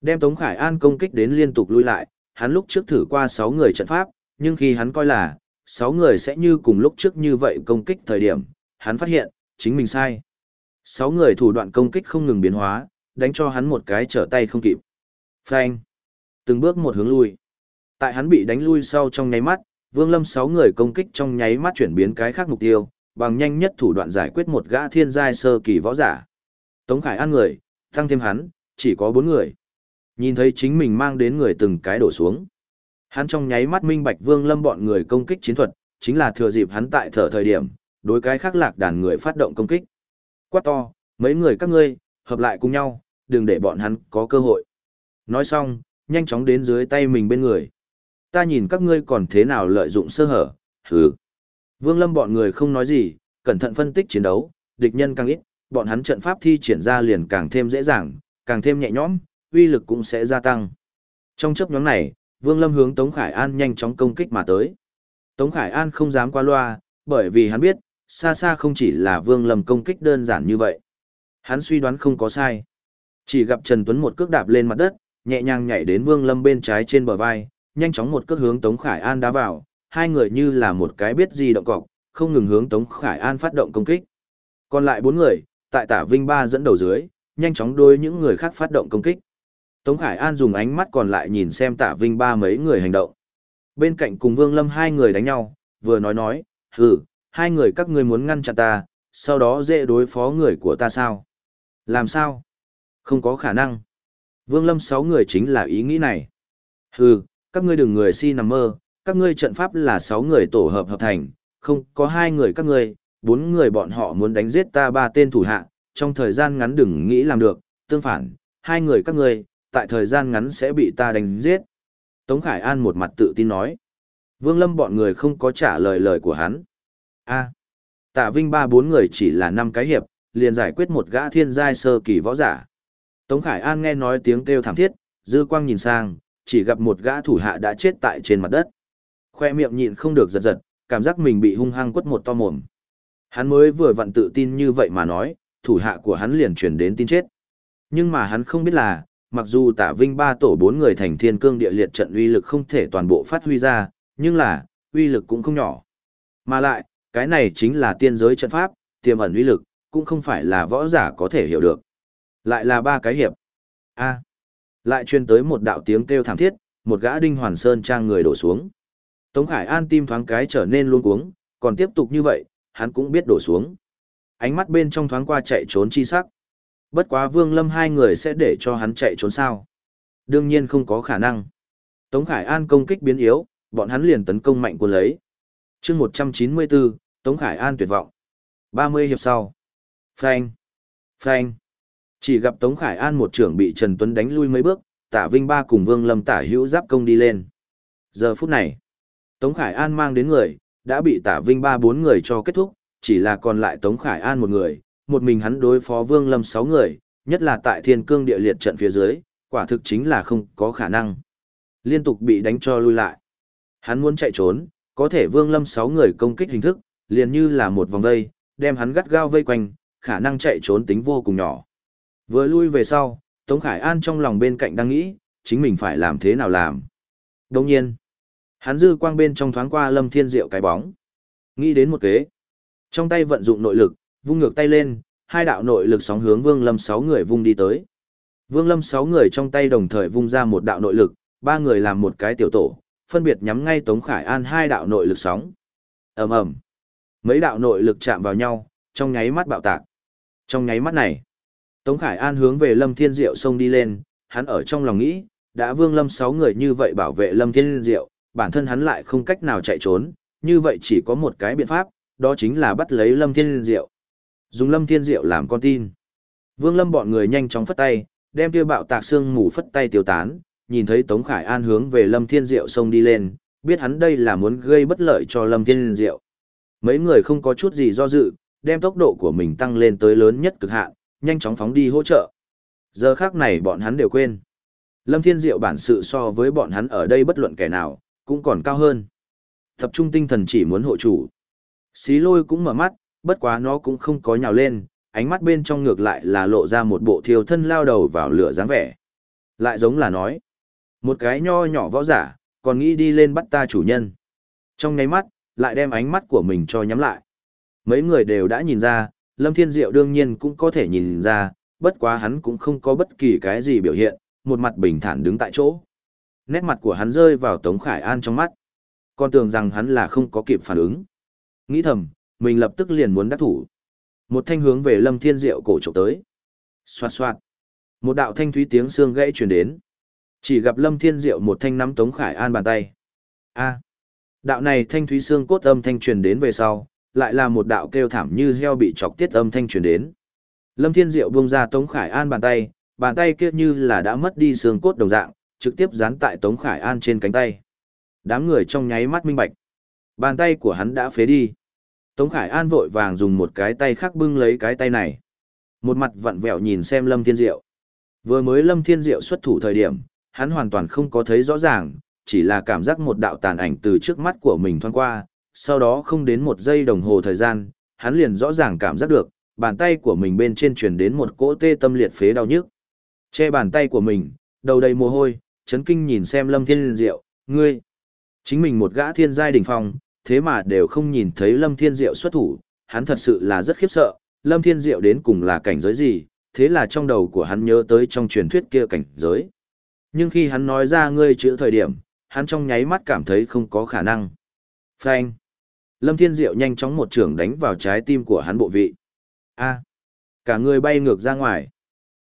Đem Tống Khải An công kích đến liên tục lui lại, hắn lúc trước thử qua sáu người trận pháp, nhưng khi hắn coi là, sáu người sẽ như cùng lúc trước như vậy công kích thời điểm, hắn phát hiện, chính mình sai. Sáu người thủ đoạn công kích không ngừng biến hóa, đánh cho hắn một cái trở tay không kịp. Phanh. Từng bước một hướng lui. Tại hắn bị đánh lui sau trong nháy mắt, Vương Lâm sáu người công kích trong nháy mắt chuyển biến cái khác mục tiêu, bằng nhanh nhất thủ đoạn giải quyết một gã thiên giai sơ kỳ võ giả. Tống Khải ăn người, tăng thêm hắn, chỉ có bốn người. Nhìn thấy chính mình mang đến người từng cái đổ xuống. Hắn trong nháy mắt minh bạch Vương Lâm bọn người công kích chiến thuật, chính là thừa dịp hắn tại thở thời điểm, đối cái khác lạc đàn người phát động công kích. Quát to, mấy người các ngươi, hợp lại cùng nhau, đừng để bọn hắn có cơ hội. Nói xong, nhanh chóng đến dưới tay mình bên người. Ta nhìn các ngươi còn thế nào lợi dụng sơ hở, hừ. Vương Lâm bọn người không nói gì, cẩn thận phân tích chiến đấu, địch nhân càng ít, bọn hắn trận pháp thi triển ra liền càng thêm dễ dàng, càng thêm nhẹ nhõm, uy lực cũng sẽ gia tăng. Trong chấp nhóm này, Vương Lâm hướng Tống Khải An nhanh chóng công kích mà tới. Tống Khải An không dám qua loa, bởi vì hắn biết, xa xa không chỉ là Vương Lâm công kích đơn giản như vậy. Hắn suy đoán không có sai. Chỉ gặp Trần Tuấn một cước đạp lên mặt đất, nhẹ nhàng nhảy đến Vương Lâm bên trái trên bờ vai, nhanh chóng một cước hướng Tống Khải An đá vào, hai người như là một cái biết gì động cọc, không ngừng hướng Tống Khải An phát động công kích. Còn lại bốn người, tại Tả Vinh Ba dẫn đầu dưới, nhanh chóng đối những người khác phát động công kích. Tống Khải An dùng ánh mắt còn lại nhìn xem Tả Vinh Ba mấy người hành động. Bên cạnh cùng Vương Lâm hai người đánh nhau, vừa nói nói, hừ, hai người các ngươi muốn ngăn chặn ta, sau đó dễ đối phó người của ta sao? Làm sao? Không có khả năng. Vương Lâm sáu người chính là ý nghĩ này. Hừ, các ngươi đừng người si nằm mơ, các ngươi trận pháp là sáu người tổ hợp hợp thành, không có hai người các ngươi, bốn người bọn họ muốn đánh giết ta ba tên thủ hạ, trong thời gian ngắn đừng nghĩ làm được, tương phản, hai người các ngươi, tại thời gian ngắn sẽ bị ta đánh giết. Tống Khải An một mặt tự tin nói. Vương Lâm bọn người không có trả lời lời của hắn. A, Tạ Vinh ba bốn người chỉ là năm cái hiệp, liền giải quyết một gã thiên giai sơ kỳ võ giả. Tống Khải An nghe nói tiếng kêu thảm thiết, dư quang nhìn sang, chỉ gặp một gã thủ hạ đã chết tại trên mặt đất. Khoe miệng nhịn không được giật giật, cảm giác mình bị hung hăng quất một to mồm. Hắn mới vừa vặn tự tin như vậy mà nói, thủ hạ của hắn liền truyền đến tin chết. Nhưng mà hắn không biết là, mặc dù tả vinh ba tổ bốn người thành thiên cương địa liệt trận uy lực không thể toàn bộ phát huy ra, nhưng là, uy lực cũng không nhỏ. Mà lại, cái này chính là tiên giới trận pháp, tiềm ẩn uy lực, cũng không phải là võ giả có thể hiểu được. Lại là ba cái hiệp. A. lại truyền tới một đạo tiếng kêu thảm thiết, một gã đinh hoàn sơn trang người đổ xuống. Tống Khải An tim thoáng cái trở nên luôn cuống, còn tiếp tục như vậy, hắn cũng biết đổ xuống. Ánh mắt bên trong thoáng qua chạy trốn chi sắc. Bất quá Vương Lâm hai người sẽ để cho hắn chạy trốn sao? Đương nhiên không có khả năng. Tống Khải An công kích biến yếu, bọn hắn liền tấn công mạnh quân lấy. chương 194, Tống Khải An tuyệt vọng. 30 hiệp sau. Phanh. Phanh. Chỉ gặp Tống Khải An một trưởng bị Trần Tuấn đánh lui mấy bước, tả Vinh Ba cùng Vương Lâm tả hữu giáp công đi lên. Giờ phút này, Tống Khải An mang đến người, đã bị tả Vinh Ba bốn người cho kết thúc, chỉ là còn lại Tống Khải An một người, một mình hắn đối phó Vương Lâm sáu người, nhất là tại thiên cương địa liệt trận phía dưới, quả thực chính là không có khả năng. Liên tục bị đánh cho lui lại. Hắn muốn chạy trốn, có thể Vương Lâm sáu người công kích hình thức, liền như là một vòng vây, đem hắn gắt gao vây quanh, khả năng chạy trốn tính vô cùng nhỏ. Vừa lui về sau, Tống Khải An trong lòng bên cạnh đang nghĩ, chính mình phải làm thế nào làm. Đồng nhiên, hắn dư quang bên trong thoáng qua Lâm Thiên Diệu cái bóng. Nghĩ đến một kế. Trong tay vận dụng nội lực, vung ngược tay lên, hai đạo nội lực sóng hướng Vương Lâm sáu người vung đi tới. Vương Lâm sáu người trong tay đồng thời vung ra một đạo nội lực, ba người làm một cái tiểu tổ, phân biệt nhắm ngay Tống Khải An hai đạo nội lực sóng. Ầm ầm. Mấy đạo nội lực chạm vào nhau, trong nháy mắt bạo tạc. Trong nháy mắt này, Tống Khải An hướng về Lâm Thiên Diệu xông đi lên, hắn ở trong lòng nghĩ, đã Vương Lâm sáu người như vậy bảo vệ Lâm Thiên Diệu, bản thân hắn lại không cách nào chạy trốn, như vậy chỉ có một cái biện pháp, đó chính là bắt lấy Lâm Thiên Diệu. Dùng Lâm Thiên Diệu làm con tin. Vương Lâm bọn người nhanh chóng phất tay, đem kia bạo tạc xương mù phất tay tiêu tán, nhìn thấy Tống Khải An hướng về Lâm Thiên Diệu xông đi lên, biết hắn đây là muốn gây bất lợi cho Lâm Thiên Diệu. Mấy người không có chút gì do dự, đem tốc độ của mình tăng lên tới lớn nhất cực hạn, nhanh chóng phóng đi hỗ trợ. Giờ khác này bọn hắn đều quên. Lâm Thiên Diệu bản sự so với bọn hắn ở đây bất luận kẻ nào, cũng còn cao hơn. Tập trung tinh thần chỉ muốn hộ chủ. Xí lôi cũng mở mắt, bất quá nó cũng không có nhào lên, ánh mắt bên trong ngược lại là lộ ra một bộ thiêu thân lao đầu vào lửa dáng vẻ. Lại giống là nói, một cái nho nhỏ võ giả, còn nghĩ đi lên bắt ta chủ nhân. Trong ngay mắt, lại đem ánh mắt của mình cho nhắm lại. Mấy người đều đã nhìn ra, Lâm Thiên Diệu đương nhiên cũng có thể nhìn ra, bất quá hắn cũng không có bất kỳ cái gì biểu hiện, một mặt bình thản đứng tại chỗ. Nét mặt của hắn rơi vào Tống Khải An trong mắt. Còn tưởng rằng hắn là không có kịp phản ứng. Nghĩ thầm, mình lập tức liền muốn đắc thủ. Một thanh hướng về Lâm Thiên Diệu cổ trộm tới. Xoạt xoạt. Một đạo thanh thúy tiếng xương gãy truyền đến. Chỉ gặp Lâm Thiên Diệu một thanh nắm Tống Khải An bàn tay. A. Đạo này thanh thúy xương cốt âm thanh truyền đến về sau, lại là một đạo kêu thảm như heo bị chọc tiết âm thanh truyền đến. Lâm Thiên Diệu buông ra Tống Khải An bàn tay, bàn tay kia như là đã mất đi xương cốt đồng dạng, trực tiếp dán tại Tống Khải An trên cánh tay. Đám người trong nháy mắt minh bạch. Bàn tay của hắn đã phế đi. Tống Khải An vội vàng dùng một cái tay khác bưng lấy cái tay này. Một mặt vặn vẹo nhìn xem Lâm Thiên Diệu. Vừa mới Lâm Thiên Diệu xuất thủ thời điểm, hắn hoàn toàn không có thấy rõ ràng, chỉ là cảm giác một đạo tàn ảnh từ trước mắt của mình thoáng qua, sau đó không đến một giây đồng hồ thời gian, hắn liền rõ ràng cảm giác được, bàn tay của mình bên trên truyền đến một cỗ tê tâm liệt phế đau nhức. Che bàn tay của mình, đầu đầy mồ hôi, chấn kinh nhìn xem Lâm Thiên Diệu, ngươi, chính mình một gã thiên giai đỉnh phong, thế mà đều không nhìn thấy Lâm Thiên Diệu xuất thủ, hắn thật sự là rất khiếp sợ, Lâm Thiên Diệu đến cùng là cảnh giới gì, thế là trong đầu của hắn nhớ tới trong truyền thuyết kia cảnh giới. Nhưng khi hắn nói ra ngươi chữ thời điểm, hắn trong nháy mắt cảm thấy không có khả năng. Phanh. Lâm Thiên Diệu nhanh chóng một trường đánh vào trái tim của hắn bộ vị. A. Cả người bay ngược ra ngoài.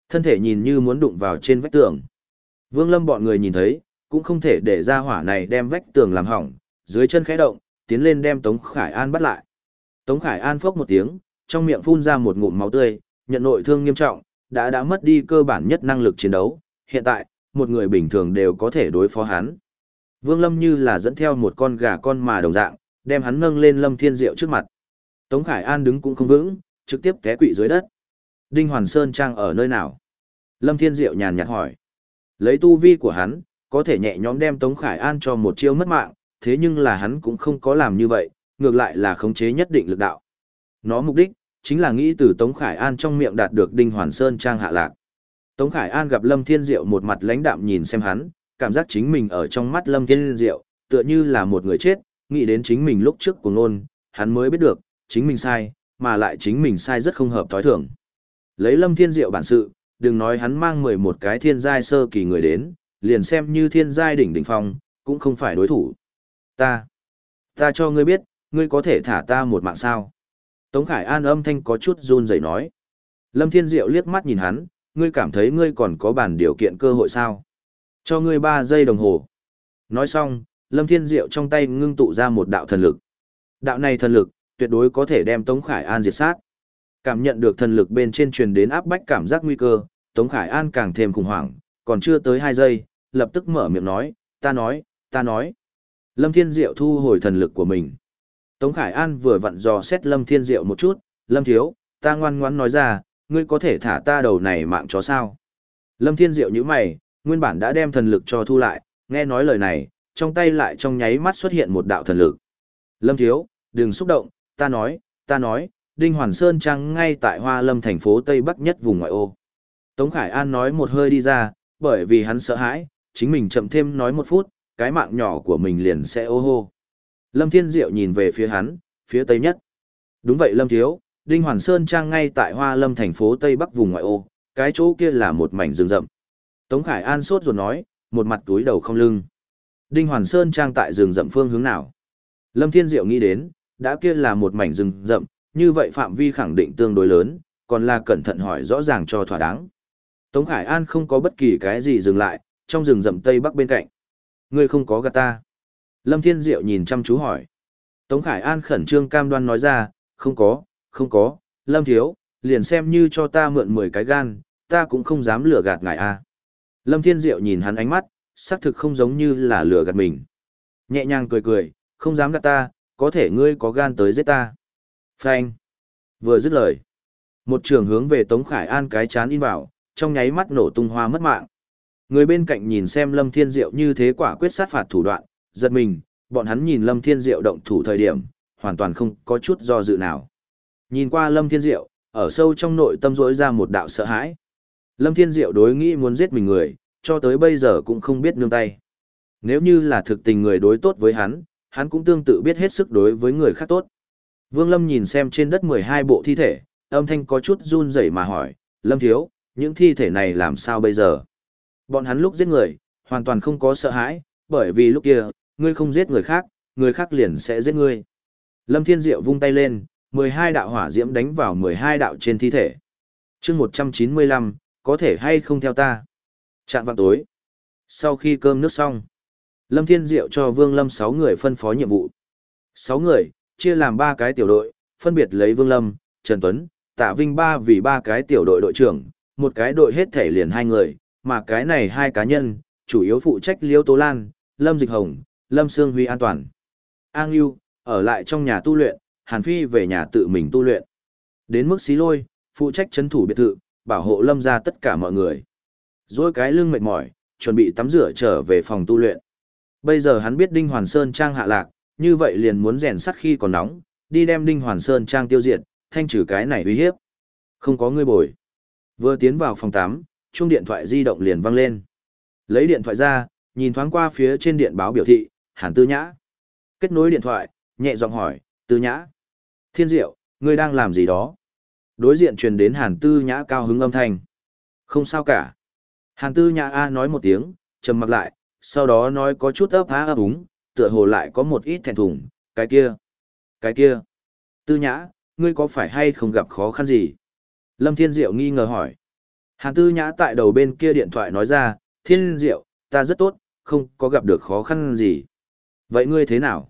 Thân thể nhìn như muốn đụng vào trên vách tường. Vương Lâm bọn người nhìn thấy, cũng không thể để ra hỏa này đem vách tường làm hỏng, dưới chân khẽ động, tiến lên đem Tống Khải An bắt lại. Tống Khải An phốc một tiếng, trong miệng phun ra một ngụm máu tươi, nhận nội thương nghiêm trọng, đã đã mất đi cơ bản nhất năng lực chiến đấu, hiện tại, một người bình thường đều có thể đối phó hắn. Vương Lâm như là dẫn theo một con gà con mà đồng dạng, đem hắn nâng lên Lâm Thiên Diệu trước mặt. Tống Khải An đứng cũng không vững, trực tiếp té quỵ dưới đất. Đinh Hoàn Sơn Trang ở nơi nào? Lâm Thiên Diệu nhàn nhạt hỏi. Lấy tu vi của hắn, có thể nhẹ nhõm đem Tống Khải An cho một chiêu mất mạng, thế nhưng là hắn cũng không có làm như vậy, ngược lại là khống chế nhất định lực đạo. Nó mục đích, chính là nghĩ từ Tống Khải An trong miệng đạt được Đinh Hoàn Sơn Trang hạ lạc. Tống Khải An gặp Lâm Thiên Diệu một mặt lãnh đạm nhìn xem hắn, cảm giác chính mình ở trong mắt Lâm Thiên Diệu, tựa như là một người chết, nghĩ đến chính mình lúc trước của ngôn, hắn mới biết được, chính mình sai, mà lại chính mình sai rất không hợp thói thường. Lấy Lâm Thiên Diệu bản sự, đừng nói hắn mang 11 cái thiên giai sơ kỳ người đến, liền xem như thiên giai đỉnh đỉnh phong, cũng không phải đối thủ. Ta, ta cho ngươi biết, ngươi có thể thả ta một mạng sao. Tống Khải An âm thanh có chút run rẩy nói. Lâm Thiên Diệu liếc mắt nhìn hắn, ngươi cảm thấy ngươi còn có bản điều kiện cơ hội sao? Cho ngươi 3 giây đồng hồ. Nói xong, Lâm Thiên Diệu trong tay ngưng tụ ra một đạo thần lực. Đạo này thần lực, tuyệt đối có thể đem Tống Khải An diệt sát. Cảm nhận được thần lực bên trên truyền đến áp bách cảm giác nguy cơ, Tống Khải An càng thêm khủng hoảng, còn chưa tới 2 giây, lập tức mở miệng nói, ta nói, ta nói. Lâm Thiên Diệu thu hồi thần lực của mình. Tống Khải An vừa vặn dò xét Lâm Thiên Diệu một chút, Lâm Thiếu, ta ngoan ngoãn nói ra, ngươi có thể thả ta đầu này mạng chó sao. Lâm Thiên Diệu như mày, nguyên bản đã đem thần lực cho thu lại, nghe nói lời này, trong tay lại trong nháy mắt xuất hiện một đạo thần lực. Lâm Thiếu, đừng xúc động, ta nói, ta nói, Đinh Hoàn Sơn Trăng ngay tại Hoa Lâm thành phố Tây Bắc nhất vùng ngoại ô. Tống Khải An nói một hơi đi ra, bởi vì hắn sợ hãi, chính mình chậm thêm nói một phút, cái mạng nhỏ của mình liền sẽ ô hô. Lâm Thiên Diệu nhìn về phía hắn, phía Tây nhất. Đúng vậy Lâm Thiếu, Đinh Hoàn Sơn Trang ngay tại Hoa Lâm thành phố Tây Bắc vùng ngoại ô, cái chỗ kia là một mảnh rừng rậm. Tống Khải An sốt ruột nói, một mặt túi đầu không lưng. Đinh Hoàn Sơn Trang tại rừng rậm phương hướng nào? Lâm Thiên Diệu nghĩ đến, đã kia là một mảnh rừng rậm, như vậy phạm vi khẳng định tương đối lớn, còn là cẩn thận hỏi rõ ràng cho thỏa đáng. Tống Khải An không có bất kỳ cái gì dừng lại, trong rừng rậm Tây Bắc bên cạnh. Ngươi không có gạt ta. Lâm Thiên Diệu nhìn chăm chú hỏi. Tống Khải An khẩn trương cam đoan nói ra, không có, không có, Lâm Thiếu, liền xem như cho ta mượn 10 cái gan, ta cũng không dám lừa gạt ngài a. Lâm Thiên Diệu nhìn hắn ánh mắt, xác thực không giống như là lừa gạt mình. Nhẹ nhàng cười cười, không dám gạt ta, có thể ngươi có gan tới giết ta. Phanh. Vừa dứt lời. Một trường hướng về Tống Khải An cái chán in vào, trong nháy mắt nổ tung hoa mất mạng. Người bên cạnh nhìn xem Lâm Thiên Diệu như thế quả quyết sát phạt thủ đoạn, giật mình, bọn hắn nhìn Lâm Thiên Diệu động thủ thời điểm, hoàn toàn không có chút do dự nào. Nhìn qua Lâm Thiên Diệu, ở sâu trong nội tâm rỗi ra một đạo sợ hãi. Lâm Thiên Diệu đối nghĩ muốn giết mình người, cho tới bây giờ cũng không biết nương tay. Nếu như là thực tình người đối tốt với hắn, hắn cũng tương tự biết hết sức đối với người khác tốt. Vương Lâm nhìn xem trên đất 12 bộ thi thể, âm thanh có chút run rẩy mà hỏi, Lâm Thiếu, những thi thể này làm sao bây giờ? Bọn hắn lúc giết người, hoàn toàn không có sợ hãi, bởi vì lúc kia, ngươi không giết người khác, người khác liền sẽ giết ngươi. Lâm Thiên Diệu vung tay lên, 12 đạo hỏa diễm đánh vào 12 đạo trên thi thể. chương 195, có thể hay không theo ta? Trạng vạng tối. Sau khi cơm nước xong, Lâm Thiên Diệu cho Vương Lâm 6 người phân phó nhiệm vụ. 6 người, chia làm 3 cái tiểu đội, phân biệt lấy Vương Lâm, Trần Tuấn, Tạ Vinh ba vì ba cái tiểu đội đội trưởng, một cái đội hết thể liền hai người, mà cái này hai cá nhân, chủ yếu phụ trách Liêu Tố Lan, Lâm Dịch Hồng, Lâm Sương Huy an toàn. An Yêu, ở lại trong nhà tu luyện, Hàn Phi về nhà tự mình tu luyện. Đến mức xí lôi, phụ trách chấn thủ biệt thự, bảo hộ Lâm ra tất cả mọi người. Rồi cái lưng mệt mỏi, chuẩn bị tắm rửa trở về phòng tu luyện. Bây giờ hắn biết Đinh Hoàn Sơn Trang hạ lạc, như vậy liền muốn rèn sắt khi còn nóng, đi đem Đinh Hoàn Sơn Trang tiêu diệt, thanh trừ cái này uy hiếp. Không có người bồi. Vừa tiến vào phòng tắm, chuông điện thoại di động liền vang lên. Lấy điện thoại ra, nhìn thoáng qua phía trên điện báo biểu thị, Hàn Tư Nhã. Kết nối điện thoại, nhẹ giọng hỏi, Tư Nhã. Thiên Diệu, ngươi đang làm gì đó? Đối diện truyền đến Hàn Tư Nhã cao hứng âm thanh. Không sao cả. Hàn Tư Nhã A nói một tiếng, trầm mặc lại, sau đó nói có chút ấp há ấp úng, tựa hồ lại có một ít thẹn thùng, cái kia, cái kia. Tư Nhã, ngươi có phải hay không gặp khó khăn gì? Lâm Thiên Diệu nghi ngờ hỏi. Hàn Tư Nhã tại đầu bên kia điện thoại nói ra, Thiên Diệu, ta rất tốt, không có gặp được khó khăn gì. Vậy ngươi thế nào?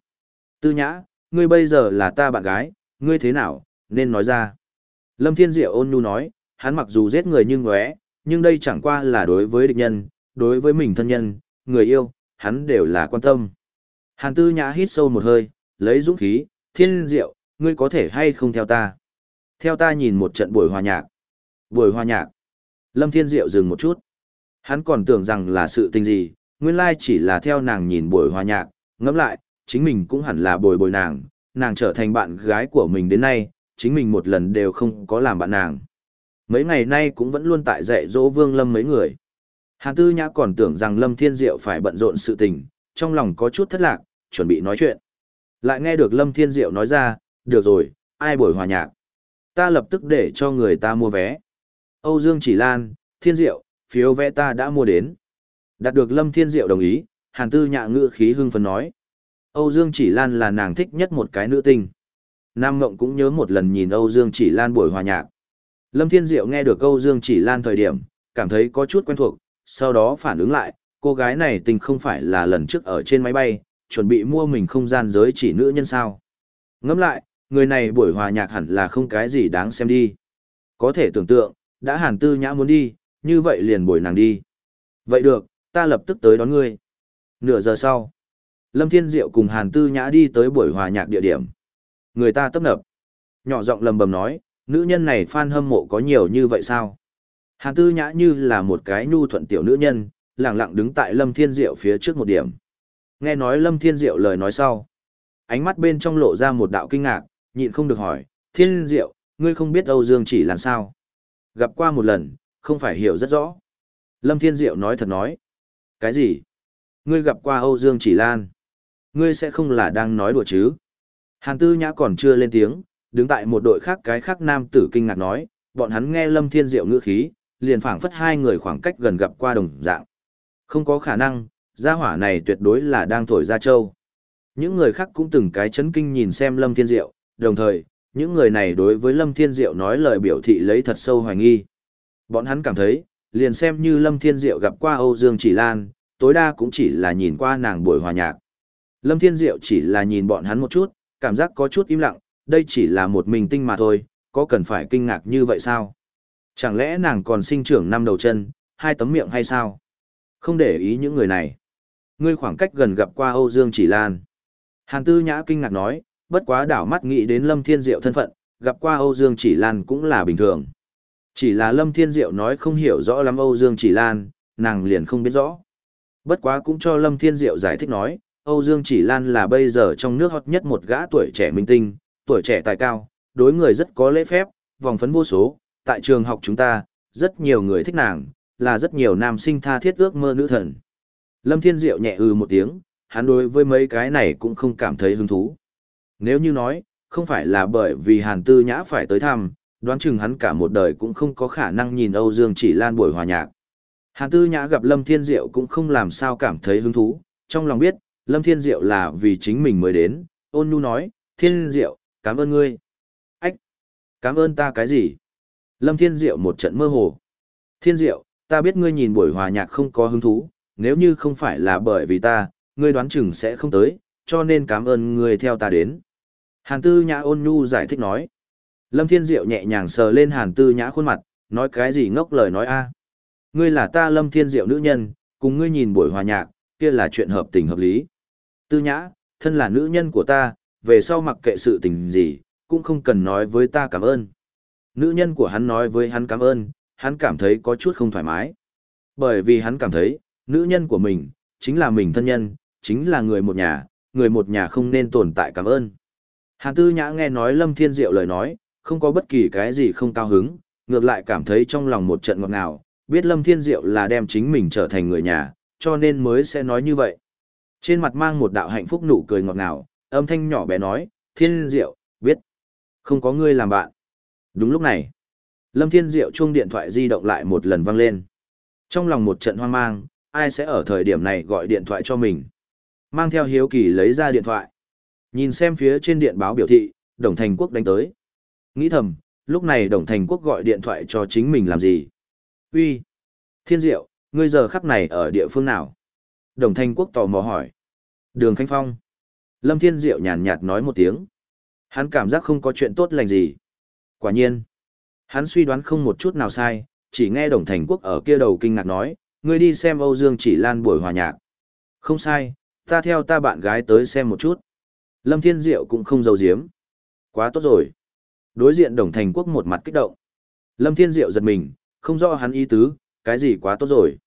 Tư Nhã, ngươi bây giờ là ta bạn gái, ngươi thế nào, nên nói ra. Lâm Thiên Diệu ôn nhu nói, hắn mặc dù giết người nhưng ngóe, nhưng đây chẳng qua là đối với địch nhân, đối với mình thân nhân, người yêu, hắn đều là quan tâm. Hàn Tư Nhã hít sâu một hơi, lấy dũng khí, Thiên Diệu, ngươi có thể hay không theo ta? Theo ta nhìn một trận buổi hòa nhạc. Buổi hòa nhạc. Lâm Thiên Diệu dừng một chút. Hắn còn tưởng rằng là sự tình gì, nguyên lai chỉ là theo nàng nhìn buổi hòa nhạc, ngẫm lại, chính mình cũng hẳn là bồi bồi nàng, nàng trở thành bạn gái của mình đến nay, chính mình một lần đều không có làm bạn nàng. Mấy ngày nay cũng vẫn luôn tại dạy dỗ Vương Lâm mấy người. Hàn Tư Nhã còn tưởng rằng Lâm Thiên Diệu phải bận rộn sự tình, trong lòng có chút thất lạc, chuẩn bị nói chuyện. Lại nghe được Lâm Thiên Diệu nói ra, được rồi, ai buổi hòa nhạc. Ta lập tức để cho người ta mua vé. Âu Dương Chỉ Lan, Thiên Diệu, phiếu vé ta đã mua đến. Đạt được Lâm Thiên Diệu đồng ý, Hàn Tư Nhã ngựa khí hưng phấn nói. Âu Dương Chỉ Lan là nàng thích nhất một cái nữ tinh. Nam Ngộng cũng nhớ một lần nhìn Âu Dương Chỉ Lan buổi hòa nhạc. Lâm Thiên Diệu nghe được câu Dương Chỉ Lan thời điểm, cảm thấy có chút quen thuộc, sau đó phản ứng lại, cô gái này tình không phải là lần trước ở trên máy bay, chuẩn bị mua mình không gian giới chỉ nữ nhân sao. Ngẫm lại, người này buổi hòa nhạc hẳn là không cái gì đáng xem đi. Có thể tưởng tượng, đã hàn tư nhã muốn đi, như vậy liền buổi nàng đi. Vậy được, ta lập tức tới đón ngươi. Nửa giờ sau, Lâm Thiên Diệu cùng hàn tư nhã đi tới buổi hòa nhạc địa điểm. Người ta tấp nập. Nhỏ giọng lầm bầm nói, nữ nhân này fan hâm mộ có nhiều như vậy sao? Hàn tư nhã như là một cái nhu thuận tiểu nữ nhân, lặng lặng đứng tại Lâm Thiên Diệu phía trước một điểm. Nghe nói Lâm Thiên Diệu lời nói sau. Ánh mắt bên trong lộ ra một đạo kinh ngạc, nhịn không được hỏi, Thiên Diệu, ngươi không biết Âu Dương chỉ làm sao? Gặp qua một lần, không phải hiểu rất rõ. Lâm Thiên Diệu nói thật nói. Cái gì? Ngươi gặp qua Âu Dương Chỉ Lan? Ngươi sẽ không là đang nói đùa chứ? Hàn Tư Nhã còn chưa lên tiếng, đứng tại một đội khác cái khác nam tử kinh ngạc nói, bọn hắn nghe Lâm Thiên Diệu ngữ khí, liền phảng phất hai người khoảng cách gần gặp qua đồng dạng. Không có khả năng, gia hỏa này tuyệt đối là đang thổi ra châu. Những người khác cũng từng cái chấn kinh nhìn xem Lâm Thiên Diệu, đồng thời, những người này đối với Lâm Thiên Diệu nói lời biểu thị lấy thật sâu hoài nghi. Bọn hắn cảm thấy, liền xem như Lâm Thiên Diệu gặp qua Âu Dương Chỉ Lan, tối đa cũng chỉ là nhìn qua nàng buổi hòa nhạc. Lâm Thiên Diệu chỉ là nhìn bọn hắn một chút, cảm giác có chút im lặng, đây chỉ là một mình tinh mà thôi, có cần phải kinh ngạc như vậy sao? Chẳng lẽ nàng còn sinh trưởng năm đầu chân, hai tấm miệng hay sao? Không để ý những người này. Ngươi khoảng cách gần gặp qua Âu Dương Chỉ Lan. Hàn Tư Nhã kinh ngạc nói, bất quá đảo mắt nghĩ đến Lâm Thiên Diệu thân phận, gặp qua Âu Dương Chỉ Lan cũng là bình thường. Chỉ là Lâm Thiên Diệu nói không hiểu rõ lắm Âu Dương Chỉ Lan, nàng liền không biết rõ. Bất quá cũng cho Lâm Thiên Diệu giải thích nói, Âu Dương Chỉ Lan là bây giờ trong nước hot nhất một gã tuổi trẻ minh tinh, tuổi trẻ tài cao, đối người rất có lễ phép, vòng phấn vô số, tại trường học chúng ta, rất nhiều người thích nàng, là rất nhiều nam sinh tha thiết ước mơ nữ thần. Lâm Thiên Diệu nhẹ ừ một tiếng, hắn đối với mấy cái này cũng không cảm thấy hứng thú. Nếu như nói, không phải là bởi vì Hàn Tư Nhã phải tới thăm, đoán chừng hắn cả một đời cũng không có khả năng nhìn Âu Dương Chỉ Lan buổi hòa nhạc. Hàn Tư Nhã gặp Lâm Thiên Diệu cũng không làm sao cảm thấy hứng thú, trong lòng biết, Lâm Thiên Diệu là vì chính mình mới đến, ôn nhu nói, Thiên Diệu, cảm ơn ngươi. Ách, cảm ơn ta cái gì? Lâm Thiên Diệu một trận mơ hồ. Thiên Diệu, ta biết ngươi nhìn buổi hòa nhạc không có hứng thú, nếu như không phải là bởi vì ta, ngươi đoán chừng sẽ không tới, cho nên cảm ơn ngươi theo ta đến. Hàn Tư Nhã ôn nhu giải thích nói. Lâm Thiên Diệu nhẹ nhàng sờ lên Hàn Tư Nhã khuôn mặt, nói cái gì ngốc lời nói a? Ngươi là ta Lâm Thiên Diệu nữ nhân, cùng ngươi nhìn buổi hòa nhạc, kia là chuyện hợp tình hợp lý. Tư Nhã, thân là nữ nhân của ta, về sau mặc kệ sự tình gì, cũng không cần nói với ta cảm ơn. Nữ nhân của hắn nói với hắn cảm ơn, hắn cảm thấy có chút không thoải mái. Bởi vì hắn cảm thấy, nữ nhân của mình, chính là mình thân nhân, chính là người một nhà, người một nhà không nên tồn tại cảm ơn. Hàn Tư Nhã nghe nói Lâm Thiên Diệu lời nói, không có bất kỳ cái gì không cao hứng, ngược lại cảm thấy trong lòng một trận ngọt ngào, biết Lâm Thiên Diệu là đem chính mình trở thành người nhà, cho nên mới sẽ nói như vậy. Trên mặt mang một đạo hạnh phúc nụ cười ngọt ngào, âm thanh nhỏ bé nói, Thiên Diệu, biết, không có ngươi làm bạn. Đúng lúc này, Lâm Thiên Diệu chuông điện thoại di động lại một lần vang lên. Trong lòng một trận hoang mang, ai sẽ ở thời điểm này gọi điện thoại cho mình. Mang theo hiếu kỳ lấy ra điện thoại. Nhìn xem phía trên điện báo biểu thị, Đồng Thành Quốc đánh tới. Nghĩ thầm, lúc này Đồng Thành Quốc gọi điện thoại cho chính mình làm gì? Uy, Thiên Diệu, ngươi giờ khắc này ở địa phương nào? Đồng Thành Quốc tò mò hỏi. Đường Khánh Phong. Lâm Thiên Diệu nhàn nhạt nói một tiếng. Hắn cảm giác không có chuyện tốt lành gì. Quả nhiên. Hắn suy đoán không một chút nào sai, chỉ nghe Đồng Thành Quốc ở kia đầu kinh ngạc nói, ngươi đi xem Âu Dương Chỉ Lan buổi hòa nhạc. Không sai, ta theo ta bạn gái tới xem một chút. Lâm Thiên Diệu cũng không giấu giếm. Quá tốt rồi. Đối diện Đồng Thành Quốc một mặt kích động. Lâm Thiên Diệu giật mình, không rõ hắn ý tứ, cái gì quá tốt rồi.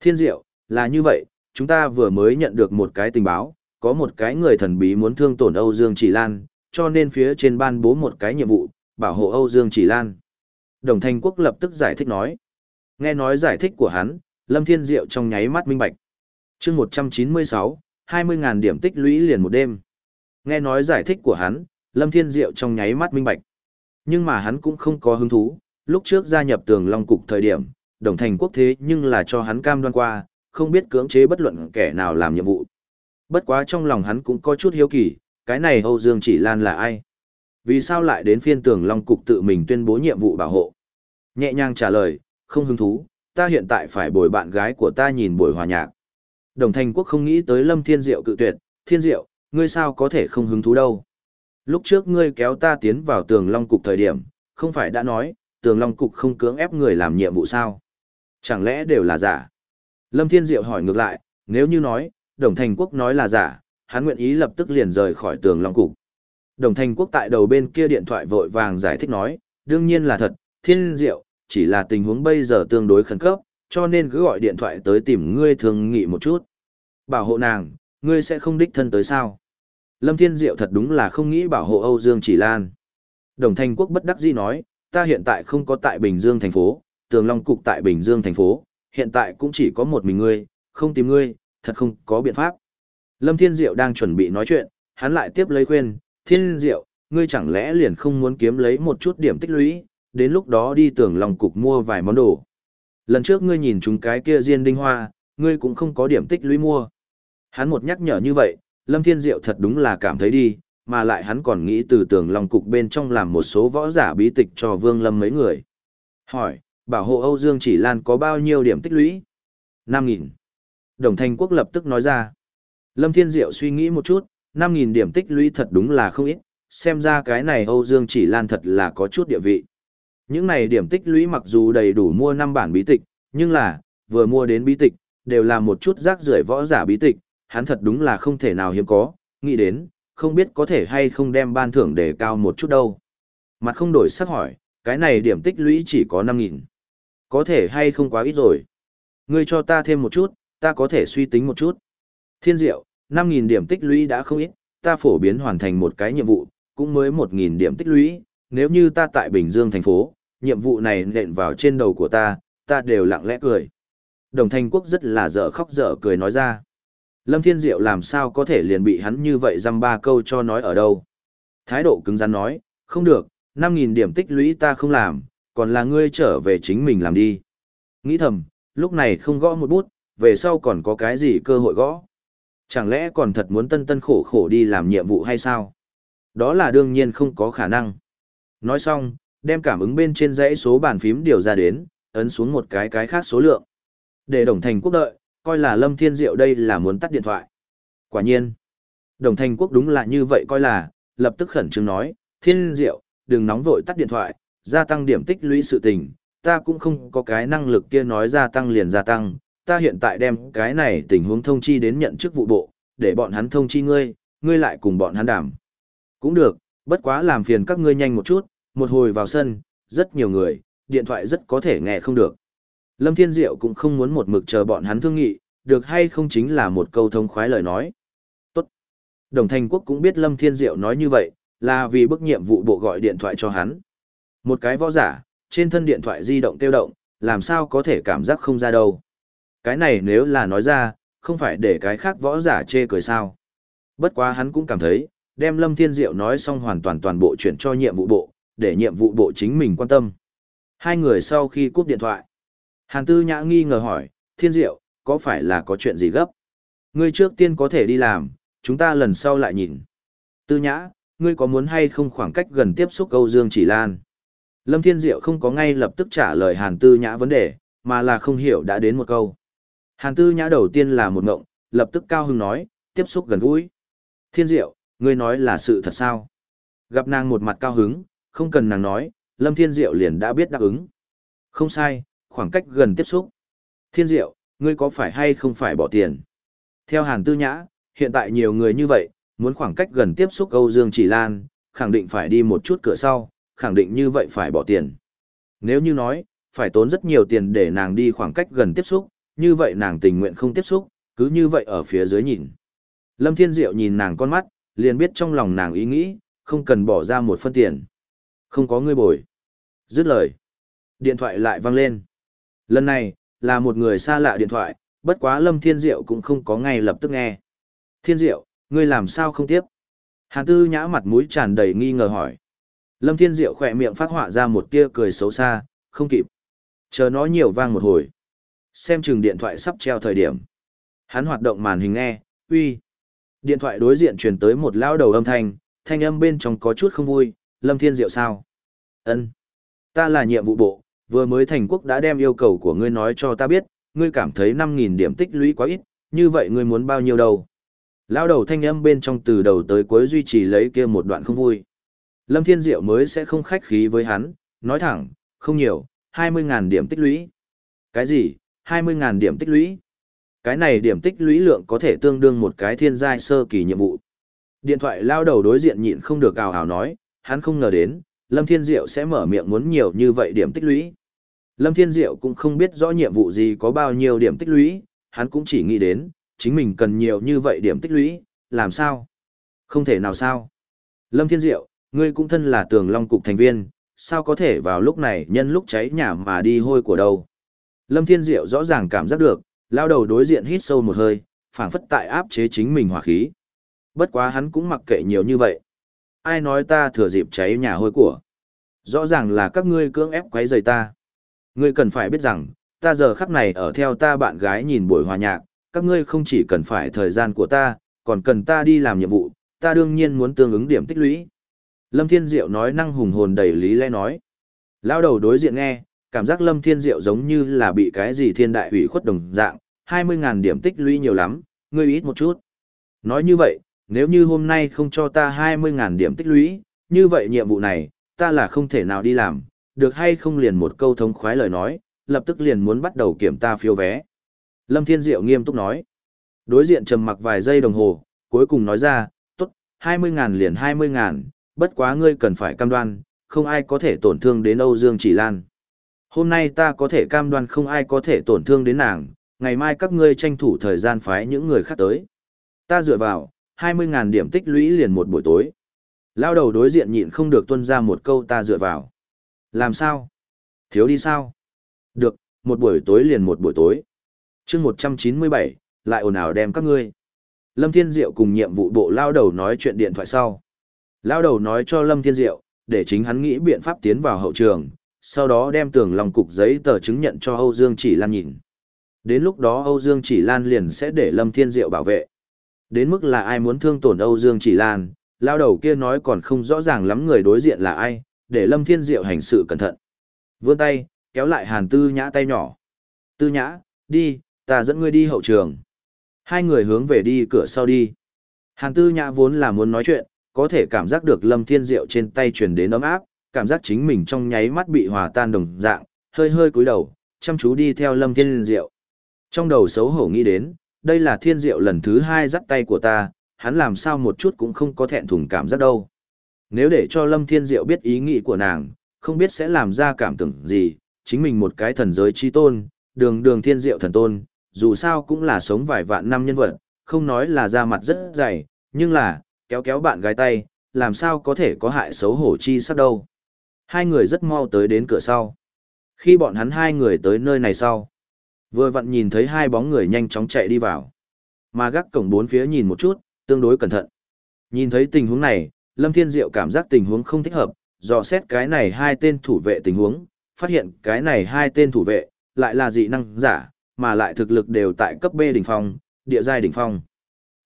Thiên Diệu, là như vậy, chúng ta vừa mới nhận được một cái tình báo, có một cái người thần bí muốn thương tổn Âu Dương Chỉ Lan, cho nên phía trên ban bố một cái nhiệm vụ, bảo hộ Âu Dương Chỉ Lan. Đồng Thanh Quốc lập tức giải thích nói. Nghe nói giải thích của hắn, Lâm Thiên Diệu trong nháy mắt minh bạch. chương 196, 20.000 điểm tích lũy liền một đêm. Nghe nói giải thích của hắn, Lâm Thiên Diệu trong nháy mắt minh bạch. Nhưng mà hắn cũng không có hứng thú, lúc trước gia nhập tường Long Cục thời điểm, đồng thành quốc thế nhưng là cho hắn cam đoan qua, không biết cưỡng chế bất luận kẻ nào làm nhiệm vụ. Bất quá trong lòng hắn cũng có chút hiếu kỳ, cái này Âu Dương Chỉ Lan là ai? Vì sao lại đến phiên tường Long Cục tự mình tuyên bố nhiệm vụ bảo hộ? Nhẹ nhàng trả lời, không hứng thú, ta hiện tại phải bồi bạn gái của ta nhìn buổi hòa nhạc. Đồng thành quốc không nghĩ tới Lâm Thiên Diệu cự tuyệt, Thiên Diệu, ngươi sao có thể không hứng thú đâu. Lúc trước ngươi kéo ta tiến vào tường Long Cục thời điểm, không phải đã nói, tường Long Cục không cưỡng ép người làm nhiệm vụ sao? Chẳng lẽ đều là giả? Lâm Thiên Diệu hỏi ngược lại, nếu như nói, Đồng Thành Quốc nói là giả, hắn nguyện ý lập tức liền rời khỏi tường Long Cục. Đồng Thành Quốc tại đầu bên kia điện thoại vội vàng giải thích nói, đương nhiên là thật, Thiên Diệu, chỉ là tình huống bây giờ tương đối khẩn cấp, cho nên cứ gọi điện thoại tới tìm ngươi thường nghị một chút. Bảo hộ nàng, ngươi sẽ không đích thân tới sao? Lâm Thiên Diệu thật đúng là không nghĩ bảo hộ Âu Dương Chỉ Lan. Đồng Thanh Quốc bất đắc dĩ nói, ta hiện tại không có tại Bình Dương thành phố, Tường Long Cục tại Bình Dương thành phố, hiện tại cũng chỉ có một mình ngươi, không tìm ngươi, thật không có biện pháp. Lâm Thiên Diệu đang chuẩn bị nói chuyện, hắn lại tiếp lấy khuyên, Thiên Diệu, ngươi chẳng lẽ liền không muốn kiếm lấy một chút điểm tích lũy, đến lúc đó đi tưởng lòng Cục mua vài món đồ. Lần trước ngươi nhìn chúng cái kia diên đinh hoa, ngươi cũng không có điểm tích lũy mua. Hắn một nhắc nhở như vậy, Lâm Thiên Diệu thật đúng là cảm thấy đi, mà lại hắn còn nghĩ từ tưởng lòng cục bên trong làm một số võ giả bí tịch cho Vương Lâm mấy người. Hỏi, bảo hộ Âu Dương Chỉ Lan có bao nhiêu điểm tích lũy? 5.000. Đồng Thanh Quốc lập tức nói ra. Lâm Thiên Diệu suy nghĩ một chút, 5.000 điểm tích lũy thật đúng là không ít, xem ra cái này Âu Dương Chỉ Lan thật là có chút địa vị. Những này điểm tích lũy mặc dù đầy đủ mua 5 bản bí tịch, nhưng là, vừa mua đến bí tịch, đều là một chút rác rưởi võ giả bí tịch, hắn thật đúng là không thể nào hiếm có, nghĩ đến, không biết có thể hay không đem ban thưởng đề cao một chút đâu. Mặt không đổi sắc hỏi, cái này điểm tích lũy chỉ có 5.000. Có thể hay không quá ít rồi. Ngươi cho ta thêm một chút, ta có thể suy tính một chút. Thiên diệu, 5.000 điểm tích lũy đã không ít, ta phổ biến hoàn thành một cái nhiệm vụ, cũng mới 1.000 điểm tích lũy, nếu như ta tại Bình Dương thành phố, nhiệm vụ này nện vào trên đầu của ta, ta đều lặng lẽ cười. Đồng Thanh Quốc rất là dở khóc dở cười nói ra. Lâm Thiên Diệu làm sao có thể liền bị hắn như vậy dăm ba câu cho nói ở đâu. Thái độ cứng rắn nói, không được, 5.000 điểm tích lũy ta không làm, còn là ngươi trở về chính mình làm đi. Nghĩ thầm, lúc này không gõ một bút, về sau còn có cái gì cơ hội gõ. Chẳng lẽ còn thật muốn tân tân khổ khổ đi làm nhiệm vụ hay sao? Đó là đương nhiên không có khả năng. Nói xong, đem cảm ứng bên trên dãy số bàn phím điều ra đến, ấn xuống một cái cái khác số lượng. Để đồng thành quốc đợi, coi là Lâm Thiên Diệu đây là muốn tắt điện thoại. Quả nhiên, đồng thành quốc đúng là như vậy coi là, lập tức khẩn trương nói, Thiên Diệu, đừng nóng vội tắt điện thoại, gia tăng điểm tích lũy sự tình, ta cũng không có cái năng lực kia nói gia tăng liền gia tăng, ta hiện tại đem cái này tình huống thông chi đến nhận chức vụ bộ, để bọn hắn thông chi ngươi, ngươi lại cùng bọn hắn đảm. Cũng được, bất quá làm phiền các ngươi nhanh một chút, một hồi vào sân, rất nhiều người, điện thoại rất có thể nghe không được. Lâm Thiên Diệu cũng không muốn một mực chờ bọn hắn thương nghị, được hay không chính là một câu thông khoái lời nói. Tốt. Đồng Thành Quốc cũng biết Lâm Thiên Diệu nói như vậy, là vì bức nhiệm vụ bộ gọi điện thoại cho hắn. Một cái võ giả, trên thân điện thoại di động tiêu động, làm sao có thể cảm giác không ra đâu. Cái này nếu là nói ra, không phải để cái khác võ giả chê cười sao. Bất quá hắn cũng cảm thấy, đem Lâm Thiên Diệu nói xong hoàn toàn toàn bộ chuyển cho nhiệm vụ bộ, để nhiệm vụ bộ chính mình quan tâm. Hai người sau khi cúp điện thoại, Hàn Tư Nhã nghi ngờ hỏi, Thiên Diệu, có phải là có chuyện gì gấp? Ngươi trước tiên có thể đi làm, chúng ta lần sau lại nhìn. Tư Nhã, ngươi có muốn hay không khoảng cách gần tiếp xúc Âu Dương Chỉ Lan? Lâm Thiên Diệu không có ngay lập tức trả lời Hàn Tư Nhã vấn đề, mà là không hiểu đã đến một câu. Hàn Tư Nhã đầu tiên là một ngộng, lập tức cao hứng nói, tiếp xúc gần gũi. Thiên Diệu, ngươi nói là sự thật sao? Gặp nàng một mặt cao hứng, không cần nàng nói, Lâm Thiên Diệu liền đã biết đáp ứng. Không sai, khoảng cách gần tiếp xúc. Thiên Diệu, ngươi có phải hay không phải bỏ tiền? Theo Hàn Tư Nhã, hiện tại nhiều người như vậy, muốn khoảng cách gần tiếp xúc Âu Dương Chỉ Lan, khẳng định phải đi một chút cửa sau, khẳng định như vậy phải bỏ tiền. Nếu như nói, phải tốn rất nhiều tiền để nàng đi khoảng cách gần tiếp xúc, như vậy nàng tình nguyện không tiếp xúc, cứ như vậy ở phía dưới nhìn. Lâm Thiên Diệu nhìn nàng con mắt, liền biết trong lòng nàng ý nghĩ, không cần bỏ ra một phân tiền. Không có người bồi. Dứt lời. Điện thoại lại vang lên. Lần này, là một người xa lạ điện thoại, bất quá Lâm Thiên Diệu cũng không có ngay lập tức nghe. Thiên Diệu, ngươi làm sao không tiếp? Hàn Tư nhã mặt mũi tràn đầy nghi ngờ hỏi. Lâm Thiên Diệu khỏe miệng phát họa ra một tia cười xấu xa, không kịp. Chờ nó nhiều vang một hồi. Xem chừng điện thoại sắp treo thời điểm. Hắn hoạt động màn hình nghe, uy. Điện thoại đối diện truyền tới một lão đầu âm thanh, thanh âm bên trong có chút không vui, Lâm Thiên Diệu sao? Ân, Ta là nhiệm vụ bộ, vừa mới thành quốc đã đem yêu cầu của ngươi nói cho ta biết, ngươi cảm thấy 5.000 điểm tích lũy quá ít, như vậy ngươi muốn bao nhiêu đâu? Lão đầu thanh âm bên trong từ đầu tới cuối duy trì lấy kia một đoạn không vui. Lâm Thiên Diệu mới sẽ không khách khí với hắn, nói thẳng, không nhiều, 20.000 điểm tích lũy. Cái gì, 20.000 điểm tích lũy? Cái này điểm tích lũy lượng có thể tương đương một cái thiên giai sơ kỳ nhiệm vụ. Điện thoại lao đầu đối diện nhịn không được ào ào nói, hắn không ngờ đến, Lâm Thiên Diệu sẽ mở miệng muốn nhiều như vậy điểm tích lũy. Lâm Thiên Diệu cũng không biết rõ nhiệm vụ gì có bao nhiêu điểm tích lũy, hắn cũng chỉ nghĩ đến, chính mình cần nhiều như vậy điểm tích lũy, làm sao? Không thể nào sao? Lâm Thiên Diệu, Ngươi cũng thân là tường long cục thành viên, sao có thể vào lúc này nhân lúc cháy nhà mà đi hôi của đâu. Lâm Thiên Diệu rõ ràng cảm giác được, lao đầu đối diện hít sâu một hơi, phảng phất tại áp chế chính mình hỏa khí. Bất quá hắn cũng mặc kệ nhiều như vậy. Ai nói ta thừa dịp cháy nhà hôi của? Rõ ràng là các ngươi cưỡng ép quấy rầy ta. Ngươi cần phải biết rằng, ta giờ khắc này ở theo ta bạn gái nhìn buổi hòa nhạc, các ngươi không chỉ cần phải thời gian của ta, còn cần ta đi làm nhiệm vụ, ta đương nhiên muốn tương ứng điểm tích lũy. Lâm Thiên Diệu nói năng hùng hồn đầy lý lẽ nói. Lao đầu đối diện nghe, cảm giác Lâm Thiên Diệu giống như là bị cái gì thiên đại hủy khuất đồng dạng, 20.000 điểm tích lũy nhiều lắm, ngươi ít một chút. Nói như vậy, nếu như hôm nay không cho ta 20.000 điểm tích lũy, như vậy nhiệm vụ này, ta là không thể nào đi làm, được hay không liền một câu thống khoái lời nói, lập tức liền muốn bắt đầu kiểm ta phiếu vé. Lâm Thiên Diệu nghiêm túc nói. Đối diện trầm mặc vài giây đồng hồ, cuối cùng nói ra, tốt, 20.000 liền 20.000, bất quá ngươi cần phải cam đoan, không ai có thể tổn thương đến Âu Dương Chỉ Lan. Hôm nay ta có thể cam đoan không ai có thể tổn thương đến nàng, ngày mai các ngươi tranh thủ thời gian phái những người khác tới. Ta dựa vào, 20.000 điểm tích lũy liền một buổi tối. Lao đầu đối diện nhịn không được tuân ra một câu ta dựa vào. Làm sao? Thiếu đi sao? Được, một buổi tối liền một buổi tối. chương 197, lại ồn ào đem các ngươi. Lâm Thiên Diệu cùng nhiệm vụ bộ lao đầu nói chuyện điện thoại sau. Lao đầu nói cho Lâm Thiên Diệu, để chính hắn nghĩ biện pháp tiến vào hậu trường, sau đó đem tường lòng cục giấy tờ chứng nhận cho Âu Dương Chỉ Lan nhìn. Đến lúc đó Âu Dương Chỉ Lan liền sẽ để Lâm Thiên Diệu bảo vệ. Đến mức là ai muốn thương tổn Âu Dương Chỉ Lan, lao đầu kia nói còn không rõ ràng lắm người đối diện là ai, để Lâm Thiên Diệu hành sự cẩn thận. Vươn tay, kéo lại Hàn Tư Nhã tay nhỏ. Tư Nhã, đi, ta dẫn ngươi đi hậu trường. Hai người hướng về đi cửa sau đi. Hàn Tư Nhã vốn là muốn nói chuyện, có thể cảm giác được Lâm Thiên Diệu trên tay truyền đến ấm áp, cảm giác chính mình trong nháy mắt bị hòa tan đồng dạng, hơi hơi cúi đầu, chăm chú đi theo Lâm Thiên Diệu. Trong đầu xấu hổ nghĩ đến, đây là Thiên Diệu lần thứ hai dắt tay của ta, hắn làm sao một chút cũng không có thẹn thùng cảm giác đâu. Nếu để cho Lâm Thiên Diệu biết ý nghĩ của nàng, không biết sẽ làm ra cảm tưởng gì, chính mình một cái thần giới chi tôn, đường đường Thiên Diệu thần tôn, dù sao cũng là sống vài vạn năm nhân vật, không nói là da mặt rất dày, nhưng là, kéo kéo bạn gái tay, làm sao có thể có hại xấu hổ chi sắc đâu. Hai người rất mau tới đến cửa sau. Khi bọn hắn hai người tới nơi này sau, vừa vặn nhìn thấy hai bóng người nhanh chóng chạy đi vào. Mà gác cổng bốn phía nhìn một chút, tương đối cẩn thận. Nhìn thấy tình huống này, Lâm Thiên Diệu cảm giác tình huống không thích hợp, dò xét cái này hai tên thủ vệ tình huống, phát hiện cái này hai tên thủ vệ, lại là dị năng giả, mà lại thực lực đều tại cấp B đỉnh phong, địa giai đỉnh phong.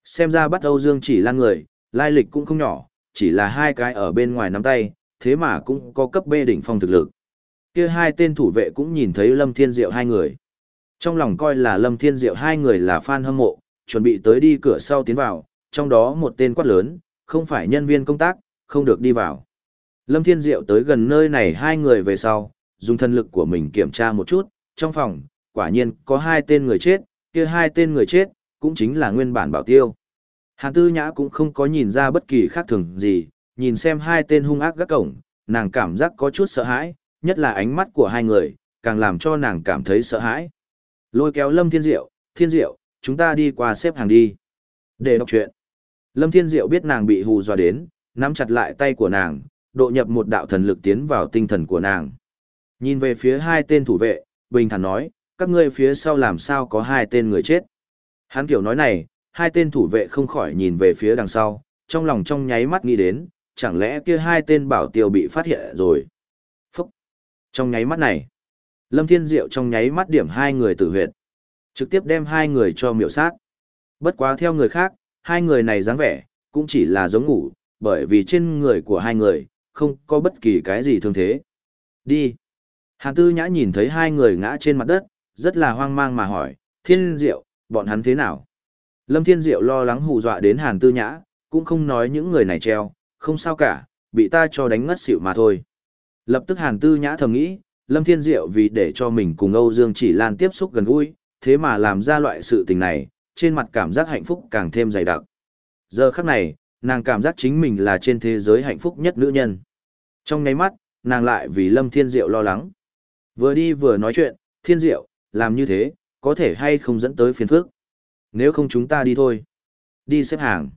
Xem ra bắt Âu Dương chỉ là người, lai lịch cũng không nhỏ, chỉ là hai cái ở bên ngoài nắm tay, thế mà cũng có cấp B đỉnh phong thực lực. Kia hai tên thủ vệ cũng nhìn thấy Lâm Thiên Diệu hai người. Trong lòng coi là Lâm Thiên Diệu hai người là fan hâm mộ, chuẩn bị tới đi cửa sau tiến vào, trong đó một tên quát lớn, không phải nhân viên công tác, không được đi vào. Lâm Thiên Diệu tới gần nơi này hai người về sau, dùng thân lực của mình kiểm tra một chút, trong phòng, quả nhiên có hai tên người chết, kia hai tên người chết, cũng chính là nguyên bản bảo tiêu. Hàn Tư Nhã cũng không có nhìn ra bất kỳ khác thường gì, nhìn xem hai tên hung ác gác cổng, nàng cảm giác có chút sợ hãi, nhất là ánh mắt của hai người, càng làm cho nàng cảm thấy sợ hãi. Lôi kéo Lâm Thiên Diệu, Thiên Diệu, chúng ta đi qua xếp hàng đi. Để đọc chuyện. Lâm Thiên Diệu biết nàng bị hù dọa đến, nắm chặt lại tay của nàng, độ nhập một đạo thần lực tiến vào tinh thần của nàng. Nhìn về phía hai tên thủ vệ, bình thản nói, các ngươi phía sau làm sao có hai tên người chết. Hắn kiểu nói này, hai tên thủ vệ không khỏi nhìn về phía đằng sau, trong lòng trong nháy mắt nghĩ đến, chẳng lẽ kia hai tên bảo tiêu bị phát hiện rồi. Phúc! Trong nháy mắt này, Lâm Thiên Diệu trong nháy mắt điểm hai người tử huyệt, trực tiếp đem hai người cho miểu sát. Bất quá theo người khác, hai người này dáng vẻ, cũng chỉ là giống ngủ, bởi vì trên người của hai người, không có bất kỳ cái gì thương thế. Đi! Hàn Tư Nhã nhìn thấy hai người ngã trên mặt đất, rất là hoang mang mà hỏi, Thiên Diệu, bọn hắn thế nào? Lâm Thiên Diệu lo lắng hù dọa đến Hàn Tư Nhã, cũng không nói những người này treo, không sao cả, bị ta cho đánh ngất xỉu mà thôi. Lập tức Hàn Tư Nhã thầm nghĩ, Lâm Thiên Diệu vì để cho mình cùng Âu Dương Chỉ Lan tiếp xúc gần gũi, thế mà làm ra loại sự tình này, trên mặt cảm giác hạnh phúc càng thêm dày đặc. Giờ khắc này, nàng cảm giác chính mình là trên thế giới hạnh phúc nhất nữ nhân. Trong nháy mắt, nàng lại vì Lâm Thiên Diệu lo lắng. Vừa đi vừa nói chuyện, Thiên Diệu, làm như thế, có thể hay không dẫn tới phiền phức. Nếu không chúng ta đi thôi. Đi xếp hàng.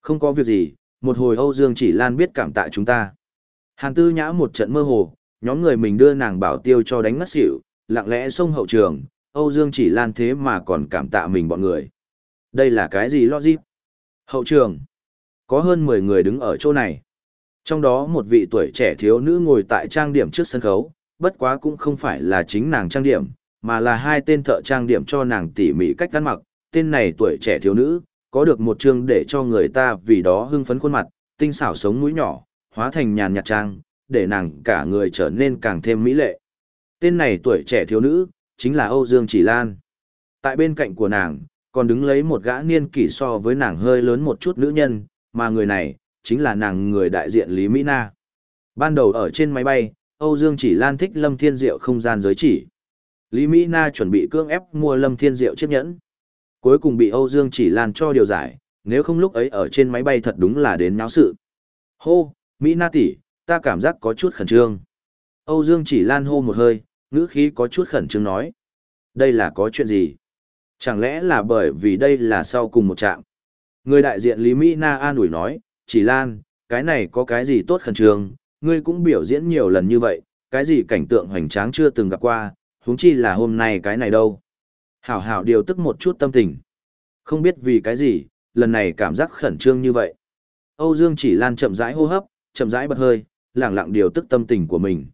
Không có việc gì, một hồi Âu Dương chỉ lan biết cảm tạ chúng ta. Hàn tư nhã một trận mơ hồ, nhóm người mình đưa nàng bảo tiêu cho đánh ngất xỉu, lặng lẽ xông hậu trường, Âu Dương chỉ lan thế mà còn cảm tạ mình bọn người. Đây là cái gì logic? Hậu trường. Có hơn 10 người đứng ở chỗ này. Trong đó một vị tuổi trẻ thiếu nữ ngồi tại trang điểm trước sân khấu, bất quá cũng không phải là chính nàng trang điểm, mà là hai tên thợ trang điểm cho nàng tỉ mỉ cách ăn mặc. Tên này tuổi trẻ thiếu nữ, có được một chương để cho người ta vì đó hưng phấn khuôn mặt, tinh xảo sống mũi nhỏ, hóa thành nhàn nhạt trang, để nàng cả người trở nên càng thêm mỹ lệ. Tên này tuổi trẻ thiếu nữ, chính là Âu Dương Chỉ Lan. Tại bên cạnh của nàng, còn đứng lấy một gã niên kỷ so với nàng hơi lớn một chút nữ nhân, mà người này, chính là nàng người đại diện Lý Mỹ Na. Ban đầu ở trên máy bay, Âu Dương Chỉ Lan thích Lâm Thiên Diệu không gian giới chỉ. Lý Mỹ Na chuẩn bị cưỡng ép mua Lâm Thiên Diệu chiếc nhẫn. Cuối cùng bị Âu Dương Chỉ Lan cho điều giải, nếu không lúc ấy ở trên máy bay thật đúng là đến náo sự. Hô, Mỹ Na tỷ, ta cảm giác có chút khẩn trương. Âu Dương Chỉ Lan hô một hơi, ngữ khí có chút khẩn trương nói. Đây là có chuyện gì? Chẳng lẽ là bởi vì đây là sau cùng một trạm? Người đại diện Lý Mỹ Na an ủi nói, chỉ Lan, cái này có cái gì tốt khẩn trương, ngươi cũng biểu diễn nhiều lần như vậy, cái gì cảnh tượng hoành tráng chưa từng gặp qua, huống chi là hôm nay cái này đâu. Hảo hảo điều tức một chút tâm tình. Không biết vì cái gì, lần này cảm giác khẩn trương như vậy. Âu Dương chỉ Lan chậm rãi hô hấp, chậm rãi bật hơi, lẳng lặng điều tức tâm tình của mình.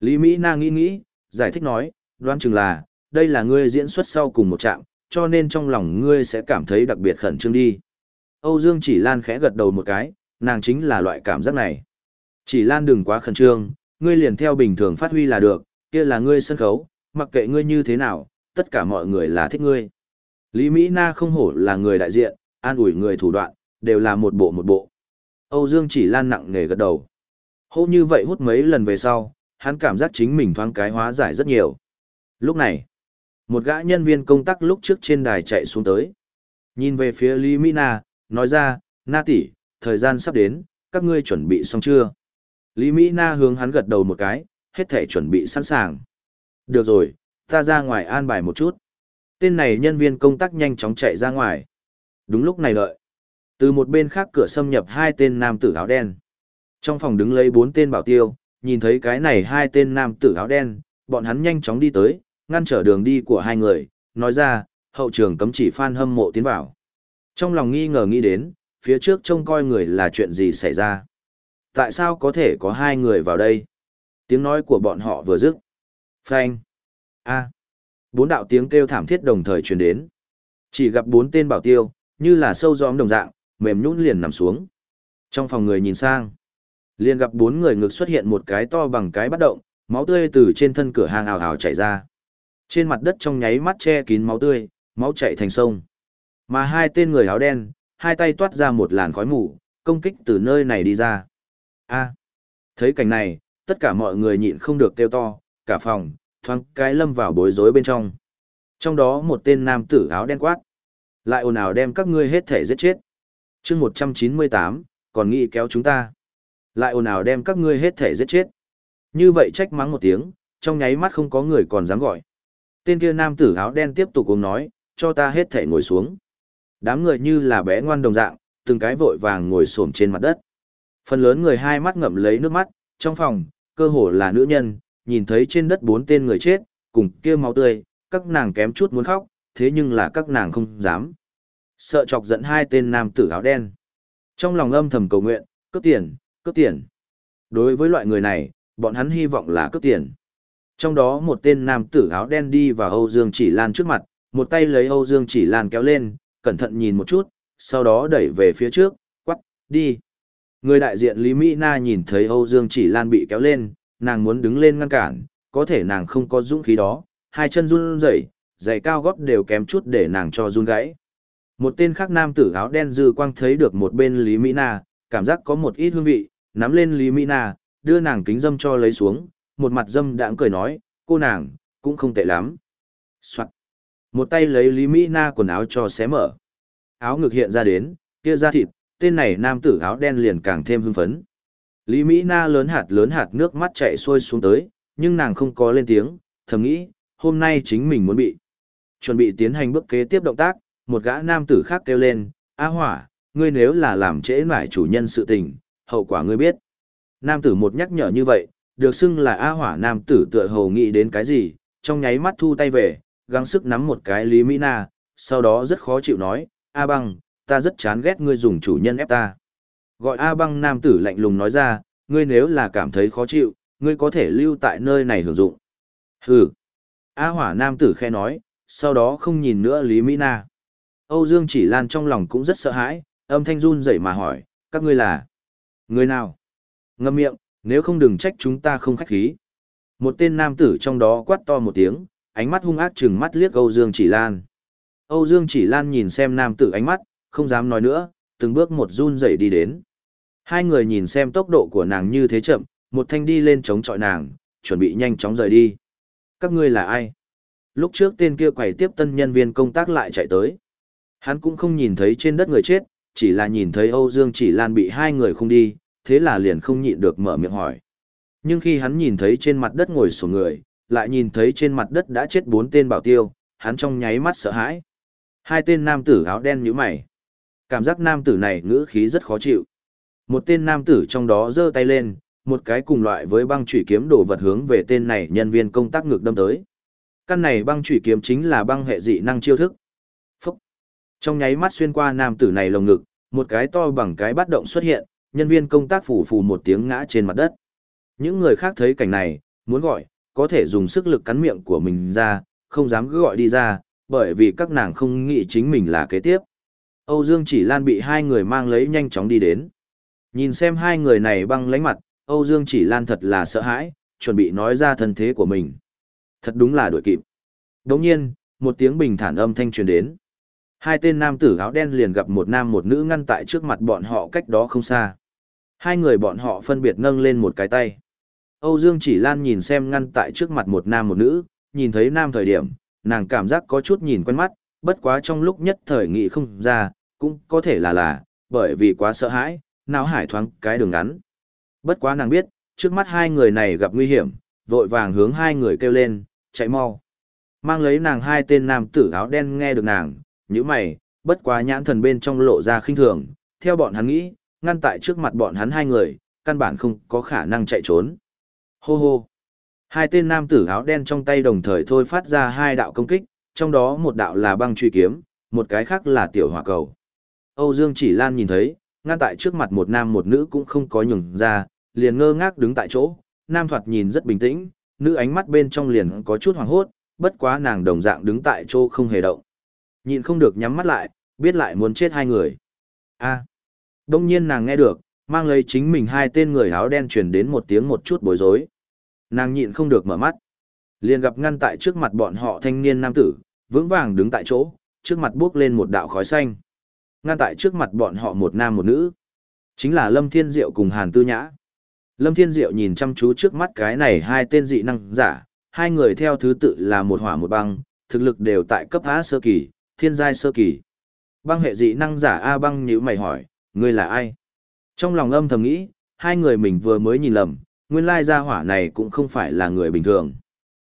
Lý Mỹ Na nghĩ nghĩ, giải thích nói, đoán chừng là, đây là ngươi diễn xuất sau cùng một trạm, cho nên trong lòng ngươi sẽ cảm thấy đặc biệt khẩn trương đi. Âu Dương chỉ Lan khẽ gật đầu một cái, nàng chính là loại cảm giác này. Chỉ Lan đừng quá khẩn trương, ngươi liền theo bình thường phát huy là được, kia là ngươi sân khấu, mặc kệ ngươi như thế nào, tất cả mọi người là thích ngươi. Lý Mỹ Na không hổ là người đại diện, an ủi người thủ đoạn, đều là một bộ một bộ. Âu Dương chỉ Lan nặng nề gật đầu. Hô như vậy hút mấy lần về sau, hắn cảm giác chính mình thoáng cái hóa giải rất nhiều. Lúc này, một gã nhân viên công tác lúc trước trên đài chạy xuống tới. Nhìn về phía Lý Mỹ Na, nói ra, Na tỷ, thời gian sắp đến, các ngươi chuẩn bị xong chưa? Lý Mỹ Na hướng hắn gật đầu một cái, hết thể chuẩn bị sẵn sàng. Được rồi, ta ra ngoài an bài một chút. Tên này nhân viên công tác nhanh chóng chạy ra ngoài. Đúng lúc này đợi. Từ một bên khác cửa xâm nhập hai tên nam tử áo đen. Trong phòng đứng lấy bốn tên bảo tiêu, nhìn thấy cái này hai tên nam tử áo đen, bọn hắn nhanh chóng đi tới, ngăn trở đường đi của hai người, nói ra, hậu trường cấm chỉ fan hâm mộ tiến vào. Trong lòng nghi ngờ nghĩ đến, phía trước trông coi người là chuyện gì xảy ra. Tại sao có thể có hai người vào đây? Tiếng nói của bọn họ vừa dứt. Phanh. A. Bốn đạo tiếng kêu thảm thiết đồng thời truyền đến. Chỉ gặp bốn tên bảo tiêu, như là sâu gióm đồng dạng, mềm nhũn liền nằm xuống. Trong phòng người nhìn sang, liền gặp bốn người ngực xuất hiện một cái to bằng cái bắt động, máu tươi từ trên thân cửa hàng ảo ảo chảy ra. Trên mặt đất trong nháy mắt che kín máu tươi, máu chảy thành sông. Mà hai tên người áo đen, hai tay toát ra một làn khói mù, công kích từ nơi này đi ra. A. thấy cảnh này, tất cả mọi người nhịn không được kêu to, cả phòng, thoáng cái lâm vào bối rối bên trong. Trong đó một tên nam tử áo đen quát. Lại ồn ào đem các ngươi hết thể giết chết. chương 198, còn nghĩ kéo chúng ta. Lại ồn ào đem các ngươi hết thể giết chết. Như vậy trách mắng một tiếng, trong nháy mắt không có người còn dám gọi. Tên kia nam tử áo đen tiếp tục cùng nói, cho ta hết thể ngồi xuống. Đám người như là bé ngoan đồng dạng, từng cái vội vàng ngồi xổm trên mặt đất. Phần lớn người hai mắt ngậm lấy nước mắt, trong phòng, cơ hồ là nữ nhân, nhìn thấy trên đất bốn tên người chết, cùng kia máu tươi, các nàng kém chút muốn khóc, thế nhưng là các nàng không dám. Sợ chọc giận hai tên nam tử áo đen. Trong lòng âm thầm cầu nguyện, cướp tiền, cướp tiền. Đối với loại người này, bọn hắn hy vọng là cướp tiền. Trong đó một tên nam tử áo đen đi vào Âu Dương Chỉ Lan trước mặt, một tay lấy Âu Dương Chỉ Lan kéo lên, cẩn thận nhìn một chút, sau đó đẩy về phía trước, quắc, đi. Người đại diện Lý Mỹ Na nhìn thấy Âu Dương Chỉ Lan bị kéo lên, nàng muốn đứng lên ngăn cản, có thể nàng không có dũng khí đó, hai chân run rẩy, giày cao gót đều kém chút để nàng cho run gãy. Một tên khác nam tử áo đen dư quang thấy được một bên Lý Mỹ Na, cảm giác có một ít hương vị, nắm lên Lý Mỹ Na, đưa nàng kính dâm cho lấy xuống, một mặt dâm đãng cười nói, cô nàng, cũng không tệ lắm. Soạn. Một tay lấy Lý Mỹ Na quần áo cho xé mở. Áo ngực hiện ra đến, kia ra thịt, tên này nam tử áo đen liền càng thêm hưng phấn. Lý Mỹ Na lớn hạt lớn hạt nước mắt chạy xuôi xuống tới, nhưng nàng không có lên tiếng, thầm nghĩ, hôm nay chính mình muốn bị. Chuẩn bị tiến hành bước kế tiếp động tác, một gã nam tử khác kêu lên, A hỏa, ngươi nếu là làm trễ nải chủ nhân sự tình, hậu quả ngươi biết. Nam tử một nhắc nhở như vậy, được xưng là A hỏa nam tử tựa hồ nghĩ đến cái gì, trong nháy mắt thu tay về, gắng sức nắm một cái Lý Mỹ Na, sau đó rất khó chịu nói, A băng, ta rất chán ghét ngươi dùng chủ nhân ép ta. Gọi A băng nam tử lạnh lùng nói ra, ngươi nếu là cảm thấy khó chịu, ngươi có thể lưu tại nơi này hưởng dụng. Hừ. A hỏa nam tử khe nói, sau đó không nhìn nữa Lý Mỹ Na. Âu Dương chỉ lan trong lòng cũng rất sợ hãi, âm thanh run rẩy mà hỏi, các ngươi là người nào? Ngâm miệng, nếu không đừng trách chúng ta không khách khí. Một tên nam tử trong đó quát to một tiếng, ánh mắt hung ác chừng mắt liếc Âu Dương chỉ lan. Âu Dương chỉ lan nhìn xem nam tử ánh mắt, không dám nói nữa, từng bước một run rẩy đi đến. Hai người nhìn xem tốc độ của nàng như thế chậm, một thanh đi lên chống chọi nàng, chuẩn bị nhanh chóng rời đi. Các ngươi là ai? Lúc trước tên kia quầy tiếp tân nhân viên công tác lại chạy tới. Hắn cũng không nhìn thấy trên đất người chết, chỉ là nhìn thấy Âu Dương chỉ lan bị hai người không đi, thế là liền không nhịn được mở miệng hỏi. Nhưng khi hắn nhìn thấy trên mặt đất ngồi sổ người, lại nhìn thấy trên mặt đất đã chết bốn tên bảo tiêu, hắn trong nháy mắt sợ hãi. Hai tên nam tử áo đen như mày. Cảm giác nam tử này ngữ khí rất khó chịu. Một tên nam tử trong đó giơ tay lên, một cái cùng loại với băng chủy kiếm đổ vật hướng về tên này nhân viên công tác ngược đâm tới. Căn này băng chủy kiếm chính là băng hệ dị năng chiêu thức. Phúc! Trong nháy mắt xuyên qua nam tử này lồng ngực, một cái to bằng cái bắt động xuất hiện, nhân viên công tác phủ phù một tiếng ngã trên mặt đất. Những người khác thấy cảnh này, muốn gọi, có thể dùng sức lực cắn miệng của mình ra, không dám cứ gọi đi ra, bởi vì các nàng không nghĩ chính mình là kế tiếp. Âu Dương chỉ lan bị hai người mang lấy nhanh chóng đi đến. Nhìn xem hai người này băng lánh mặt, Âu Dương chỉ lan thật là sợ hãi, chuẩn bị nói ra thân thế của mình. Thật đúng là đuổi kịp. Đồng nhiên, một tiếng bình thản âm thanh truyền đến. Hai tên nam tử áo đen liền gặp một nam một nữ ngăn tại trước mặt bọn họ cách đó không xa. Hai người bọn họ phân biệt nâng lên một cái tay. Âu Dương chỉ lan nhìn xem ngăn tại trước mặt một nam một nữ, nhìn thấy nam thời điểm, nàng cảm giác có chút nhìn quen mắt, bất quá trong lúc nhất thời nghị không ra, cũng có thể là là, bởi vì quá sợ hãi, não hải thoáng cái đường ngắn. Bất quá nàng biết, trước mắt hai người này gặp nguy hiểm, vội vàng hướng hai người kêu lên, chạy mau. Mang lấy nàng hai tên nam tử áo đen nghe được nàng, như mày, bất quá nhãn thần bên trong lộ ra khinh thường, theo bọn hắn nghĩ, ngăn tại trước mặt bọn hắn hai người, căn bản không có khả năng chạy trốn. Hô hô. Hai tên nam tử áo đen trong tay đồng thời thôi phát ra hai đạo công kích, trong đó một đạo là băng truy kiếm, một cái khác là tiểu hỏa cầu. Âu Dương Chỉ Lan nhìn thấy, ngăn tại trước mặt một nam một nữ cũng không có nhường ra, liền ngơ ngác đứng tại chỗ, nam thoạt nhìn rất bình tĩnh, nữ ánh mắt bên trong liền có chút hoảng hốt, bất quá nàng đồng dạng đứng tại chỗ không hề động. Nhìn không được nhắm mắt lại, biết lại muốn chết hai người. A. Đông nhiên nàng nghe được, mang lấy chính mình hai tên người áo đen truyền đến một tiếng một chút bối rối. Nàng nhịn không được mở mắt. Liền gặp ngăn tại trước mặt bọn họ thanh niên nam tử, vững vàng đứng tại chỗ, trước mặt bước lên một đạo khói xanh. Ngăn tại trước mặt bọn họ một nam một nữ. Chính là Lâm Thiên Diệu cùng Hàn Tư Nhã. Lâm Thiên Diệu nhìn chăm chú trước mắt cái này hai tên dị năng giả, hai người theo thứ tự là một hỏa một băng, thực lực đều tại cấp A sơ kỳ, thiên giai sơ kỳ. Băng hệ dị năng giả A băng nhíu mày hỏi, ngươi là ai? Trong lòng âm thầm nghĩ, hai người mình vừa mới nhìn lầm, nguyên lai gia hỏa này cũng không phải là người bình thường.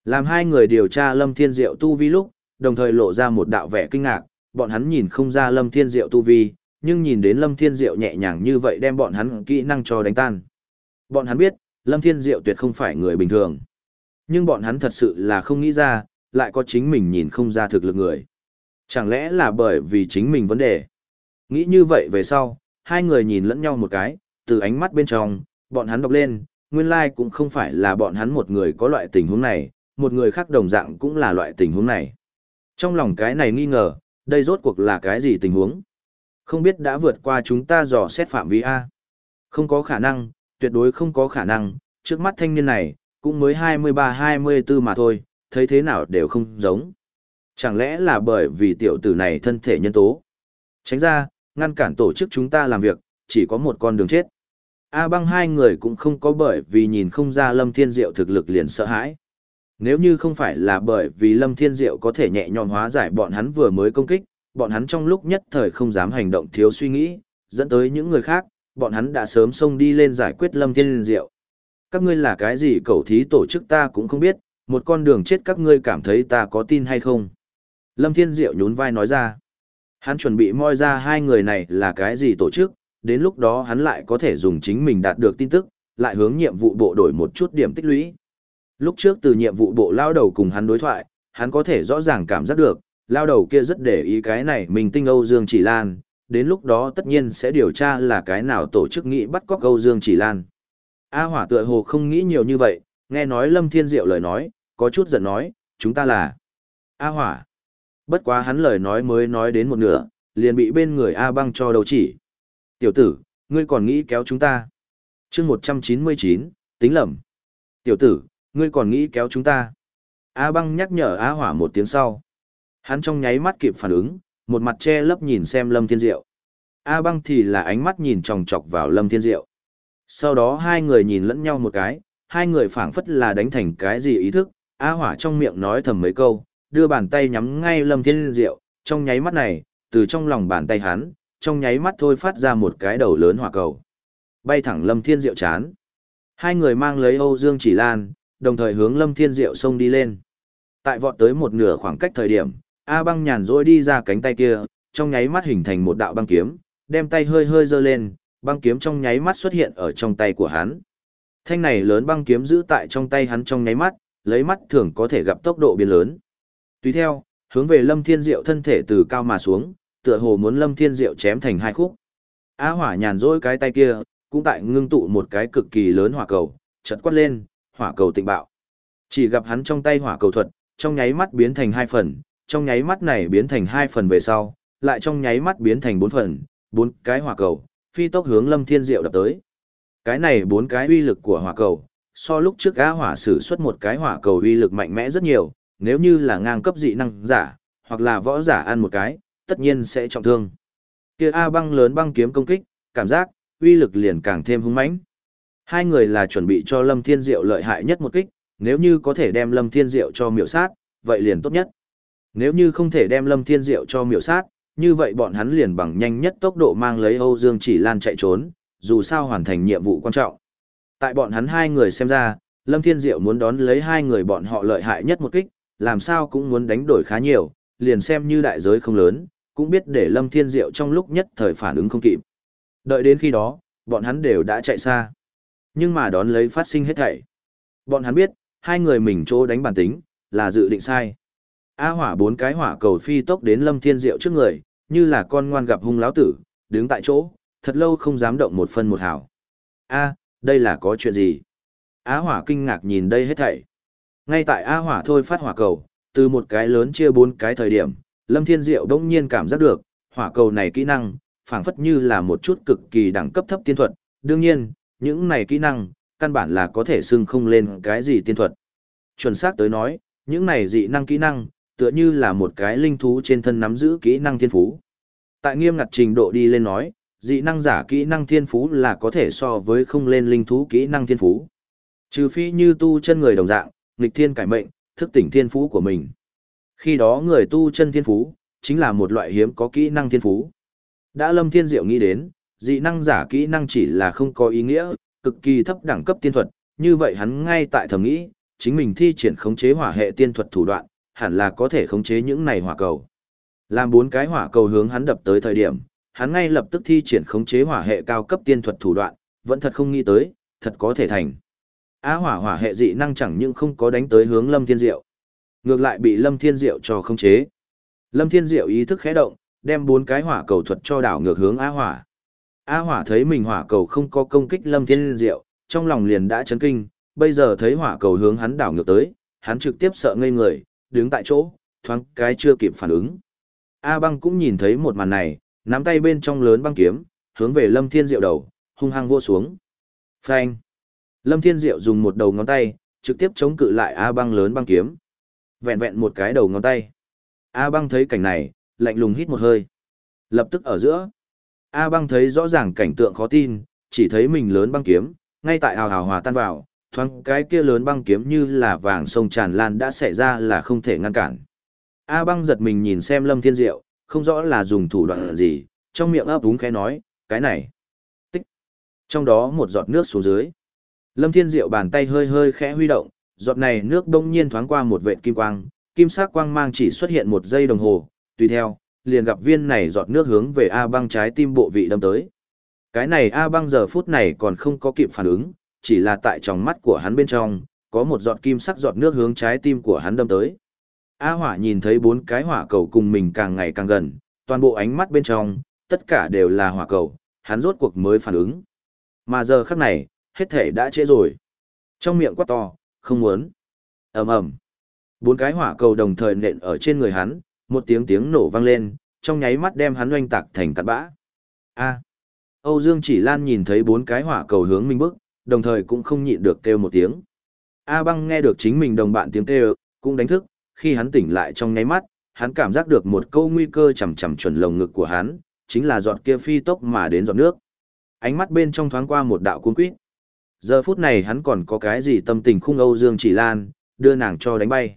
Làm hai người điều tra Lâm Thiên Diệu tu vi lúc, đồng thời lộ ra một đạo vẻ kinh ngạc, bọn hắn nhìn không ra Lâm Thiên Diệu tu vi, nhưng nhìn đến Lâm Thiên Diệu nhẹ nhàng như vậy đem bọn hắn kỹ năng cho đánh tan. Bọn hắn biết, Lâm Thiên Diệu tuyệt không phải người bình thường. Nhưng bọn hắn thật sự là không nghĩ ra, lại có chính mình nhìn không ra thực lực người. Chẳng lẽ là bởi vì chính mình vấn đề? Nghĩ như vậy về sau, hai người nhìn lẫn nhau một cái, từ ánh mắt bên trong, bọn hắn đọc lên, nguyên lai like cũng không phải là bọn hắn một người có loại tình huống này, một người khác đồng dạng cũng là loại tình huống này. Trong lòng cái này nghi ngờ, đây rốt cuộc là cái gì tình huống? Không biết đã vượt qua chúng ta dò xét phạm vi A. Không có khả năng, tuyệt đối không có khả năng, trước mắt thanh niên này, cũng mới 23-24 mà thôi, thấy thế nào đều không giống. Chẳng lẽ là bởi vì tiểu tử này thân thể nhân tố? Tránh ra, ngăn cản tổ chức chúng ta làm việc, chỉ có một con đường chết. A băng hai người cũng không có bởi vì nhìn không ra Lâm Thiên Diệu thực lực liền sợ hãi. Nếu như không phải là bởi vì Lâm Thiên Diệu có thể nhẹ nhõm hóa giải bọn hắn vừa mới công kích, bọn hắn trong lúc nhất thời không dám hành động thiếu suy nghĩ, dẫn tới những người khác, bọn hắn đã sớm xông đi lên giải quyết Lâm Thiên Diệu. Các ngươi là cái gì cầu thí tổ chức ta cũng không biết, một con đường chết các ngươi cảm thấy ta có tin hay không. Lâm Thiên Diệu nhún vai nói ra. Hắn chuẩn bị moi ra hai người này là cái gì tổ chức, đến lúc đó hắn lại có thể dùng chính mình đạt được tin tức, lại hướng nhiệm vụ bộ đổi một chút điểm tích lũy. Lúc trước từ nhiệm vụ bộ lao đầu cùng hắn đối thoại, hắn có thể rõ ràng cảm giác được, lao đầu kia rất để ý cái này mình tinh Âu Dương Chỉ Lan, đến lúc đó tất nhiên sẽ điều tra là cái nào tổ chức nghị bắt cóc Âu Dương Chỉ Lan. A hỏa tựa hồ không nghĩ nhiều như vậy, nghe nói Lâm Thiên Diệu lời nói, có chút giận nói, chúng ta là A hỏa. Bất quá hắn lời nói mới nói đến một nửa, liền bị bên người A băng cho đầu chỉ. Tiểu tử, ngươi còn nghĩ kéo chúng ta. chương 199, tính lầm. Tiểu tử, ngươi còn nghĩ kéo chúng ta. A băng nhắc nhở A hỏa một tiếng sau. Hắn trong nháy mắt kịp phản ứng, một mặt che lấp nhìn xem Lâm Thiên Diệu. A băng thì là ánh mắt nhìn tròng trọc vào Lâm Thiên Diệu. Sau đó hai người nhìn lẫn nhau một cái, hai người phảng phất là đánh thành cái gì ý thức, A hỏa trong miệng nói thầm mấy câu, đưa bàn tay nhắm ngay Lâm Thiên Diệu, trong nháy mắt này, từ trong lòng bàn tay hắn, trong nháy mắt thôi phát ra một cái đầu lớn hỏa cầu. Bay thẳng Lâm Thiên Diệu chán. Hai người mang lấy Âu Dương Chỉ Lan, đồng thời hướng Lâm Thiên Diệu xông đi lên. Tại vọt tới một nửa khoảng cách thời điểm, A băng nhàn rỗi đi ra cánh tay kia, trong nháy mắt hình thành một đạo băng kiếm, đem tay hơi hơi giơ lên, băng kiếm trong nháy mắt xuất hiện ở trong tay của hắn. Thanh này lớn băng kiếm giữ tại trong tay hắn trong nháy mắt, lấy mắt thường có thể gặp tốc độ biến lớn. Tùy theo, hướng về Lâm Thiên Diệu thân thể từ cao mà xuống, tựa hồ muốn Lâm Thiên Diệu chém thành hai khúc. A hỏa nhàn rỗi cái tay kia, cũng tại ngưng tụ một cái cực kỳ lớn hỏa cầu, chợt quát lên, hỏa cầu tịnh bạo. Chỉ gặp hắn trong tay hỏa cầu thuật, trong nháy mắt biến thành hai phần, trong nháy mắt này biến thành hai phần về sau, lại trong nháy mắt biến thành bốn phần, bốn cái hỏa cầu, phi tốc hướng Lâm Thiên Diệu đập tới. Cái này bốn cái uy lực của hỏa cầu, so lúc trước á hỏa sử xuất một cái hỏa cầu uy lực mạnh mẽ rất nhiều, nếu như là ngang cấp dị năng giả, hoặc là võ giả ăn một cái, tất nhiên sẽ trọng thương. Kia A băng lớn băng kiếm công kích, cảm giác, uy lực liền càng thêm hung mãnh. Hai người là chuẩn bị cho Lâm Thiên Diệu lợi hại nhất một kích, nếu như có thể đem Lâm Thiên Diệu cho miểu sát, vậy liền tốt nhất. Nếu như không thể đem Lâm Thiên Diệu cho miểu sát, như vậy bọn hắn liền bằng nhanh nhất tốc độ mang lấy Âu Dương Chỉ Lan chạy trốn, dù sao hoàn thành nhiệm vụ quan trọng. Tại bọn hắn hai người xem ra, Lâm Thiên Diệu muốn đón lấy hai người bọn họ lợi hại nhất một kích, làm sao cũng muốn đánh đổi khá nhiều, liền xem như đại giới không lớn, cũng biết để Lâm Thiên Diệu trong lúc nhất thời phản ứng không kịp. Đợi đến khi đó, bọn hắn đều đã chạy xa. Nhưng mà đón lấy phát sinh hết thảy. Bọn hắn biết, hai người mình chỗ đánh bản tính, là dự định sai. A hỏa bốn cái hỏa cầu phi tốc đến Lâm Thiên Diệu trước người, như là con ngoan gặp hung láo tử, đứng tại chỗ, thật lâu không dám động một phân một hào. A, đây là có chuyện gì? Á hỏa kinh ngạc nhìn đây hết thảy. Ngay tại A hỏa thôi phát hỏa cầu, từ một cái lớn chia bốn cái thời điểm, Lâm Thiên Diệu đông nhiên cảm giác được, hỏa cầu này kỹ năng, phảng phất như là một chút cực kỳ đẳng cấp thấp tiên thuật. Đương nhiên, những này kỹ năng, căn bản là có thể xưng không lên cái gì tiên thuật. Chuẩn xác tới nói, những này dị năng kỹ năng, tựa như là một cái linh thú trên thân nắm giữ kỹ năng thiên phú. Tại nghiêm ngặt trình độ đi lên nói, dị năng giả kỹ năng thiên phú là có thể so với không lên linh thú kỹ năng thiên phú. Trừ phi như tu chân người đồng dạng, nghịch thiên cải mệnh, thức tỉnh thiên phú của mình. Khi đó người tu chân thiên phú, chính là một loại hiếm có kỹ năng thiên phú. Đã lâm thiên diệu nghĩ đến, dị năng giả kỹ năng chỉ là không có ý nghĩa, cực kỳ thấp đẳng cấp tiên thuật, như vậy hắn ngay tại thầm nghĩ, chính mình thi triển khống chế hỏa hệ tiên thuật thủ đoạn, hẳn là có thể khống chế những này hỏa cầu. Làm bốn cái hỏa cầu hướng hắn đập tới thời điểm, hắn ngay lập tức thi triển khống chế hỏa hệ cao cấp tiên thuật thủ đoạn, vẫn thật không nghĩ tới, thật có thể thành. Á hỏa hỏa hệ dị năng chẳng những không có đánh tới hướng Lâm Thiên Diệu, ngược lại bị Lâm Thiên Diệu cho khống chế. Lâm Thiên Diệu ý thức khẽ động, đem bốn cái hỏa cầu thuật cho đảo ngược hướng Á hỏa. A hỏa thấy mình hỏa cầu không có công kích Lâm Thiên Diệu, trong lòng liền đã chấn kinh, bây giờ thấy hỏa cầu hướng hắn đảo ngược tới, hắn trực tiếp sợ ngây người, đứng tại chỗ, thoáng cái chưa kịp phản ứng. A băng cũng nhìn thấy một màn này, nắm tay bên trong lớn băng kiếm, hướng về Lâm Thiên Diệu đầu, hung hăng vô xuống. Phanh! Lâm Thiên Diệu dùng một đầu ngón tay, trực tiếp chống cự lại A băng lớn băng kiếm. Vẹn vẹn một cái đầu ngón tay. A băng thấy cảnh này, lạnh lùng hít một hơi. Lập tức ở giữa. A băng thấy rõ ràng cảnh tượng khó tin, chỉ thấy mình lớn băng kiếm, ngay tại hào hào hòa tan vào, thoáng cái kia lớn băng kiếm như là vàng sông tràn lan đã xảy ra là không thể ngăn cản. A băng giật mình nhìn xem Lâm Thiên Diệu, không rõ là dùng thủ đoạn gì, trong miệng ấp úng khẽ nói, cái này. Tích. Trong đó một giọt nước xuống dưới. Lâm Thiên Diệu bàn tay hơi hơi khẽ huy động, giọt này nước đông nhiên thoáng qua một vệt kim quang, kim sắc quang mang chỉ xuất hiện một giây đồng hồ, tùy theo, liền gặp viên này giọt nước hướng về A băng trái tim bộ vị đâm tới. Cái này A băng giờ phút này còn không có kịp phản ứng, chỉ là tại tròng mắt của hắn bên trong, có một giọt kim sắc giọt nước hướng trái tim của hắn đâm tới. A hỏa nhìn thấy bốn cái hỏa cầu cùng mình càng ngày càng gần, toàn bộ ánh mắt bên trong, tất cả đều là hỏa cầu, hắn rốt cuộc mới phản ứng. Mà giờ khắc này, hết thể đã trễ rồi. Trong miệng quát to, không muốn. ầm ầm Bốn cái hỏa cầu đồng thời nện ở trên người hắn, một tiếng tiếng nổ vang lên, trong nháy mắt đem hắn oanh tạc thành cát bã. A. Âu Dương Chỉ Lan nhìn thấy bốn cái hỏa cầu hướng mình bước, đồng thời cũng không nhịn được kêu một tiếng. A băng nghe được chính mình đồng bạn tiếng kêu, cũng đánh thức, khi hắn tỉnh lại trong nháy mắt, hắn cảm giác được một câu nguy cơ chầm chầm chuẩn lồng ngực của hắn, chính là giọt kia phi tốc mà đến giọt nước. Ánh mắt bên trong thoáng qua một đạo cuốn quýt. Giờ phút này hắn còn có cái gì tâm tình khung Âu Dương Chỉ Lan, đưa nàng cho đánh bay.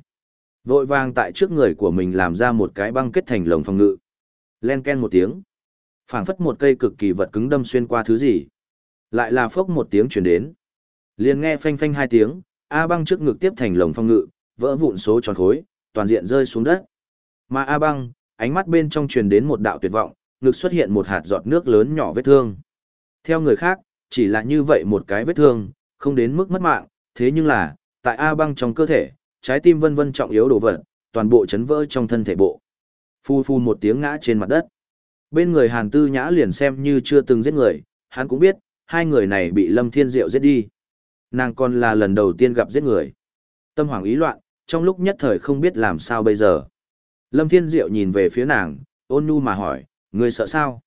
Vội vàng tại trước người của mình làm ra một cái băng kết thành lồng phòng ngự. Len ken một tiếng. phảng phất một cây cực kỳ vật cứng đâm xuyên qua thứ gì. Lại là phốc một tiếng chuyển đến. liền nghe phanh phanh hai tiếng, A băng trước ngực tiếp thành lồng phong ngự, vỡ vụn số tròn khối, toàn diện rơi xuống đất. Mà A băng, ánh mắt bên trong truyền đến một đạo tuyệt vọng, ngực xuất hiện một hạt giọt nước lớn nhỏ vết thương. Theo người khác, chỉ là như vậy một cái vết thương, không đến mức mất mạng, thế nhưng là, tại A băng trong cơ thể, trái tim vân vân trọng yếu đồ vật, toàn bộ chấn vỡ trong thân thể bộ. Phu phu một tiếng ngã trên mặt đất. Bên người Hàn Tư Nhã liền xem như chưa từng giết người, hắn cũng biết, hai người này bị Lâm Thiên Diệu giết đi. Nàng còn là lần đầu tiên gặp giết người. Tâm hoàng ý loạn, trong lúc nhất thời không biết làm sao bây giờ. Lâm Thiên Diệu nhìn về phía nàng, ôn nhu mà hỏi, người sợ sao?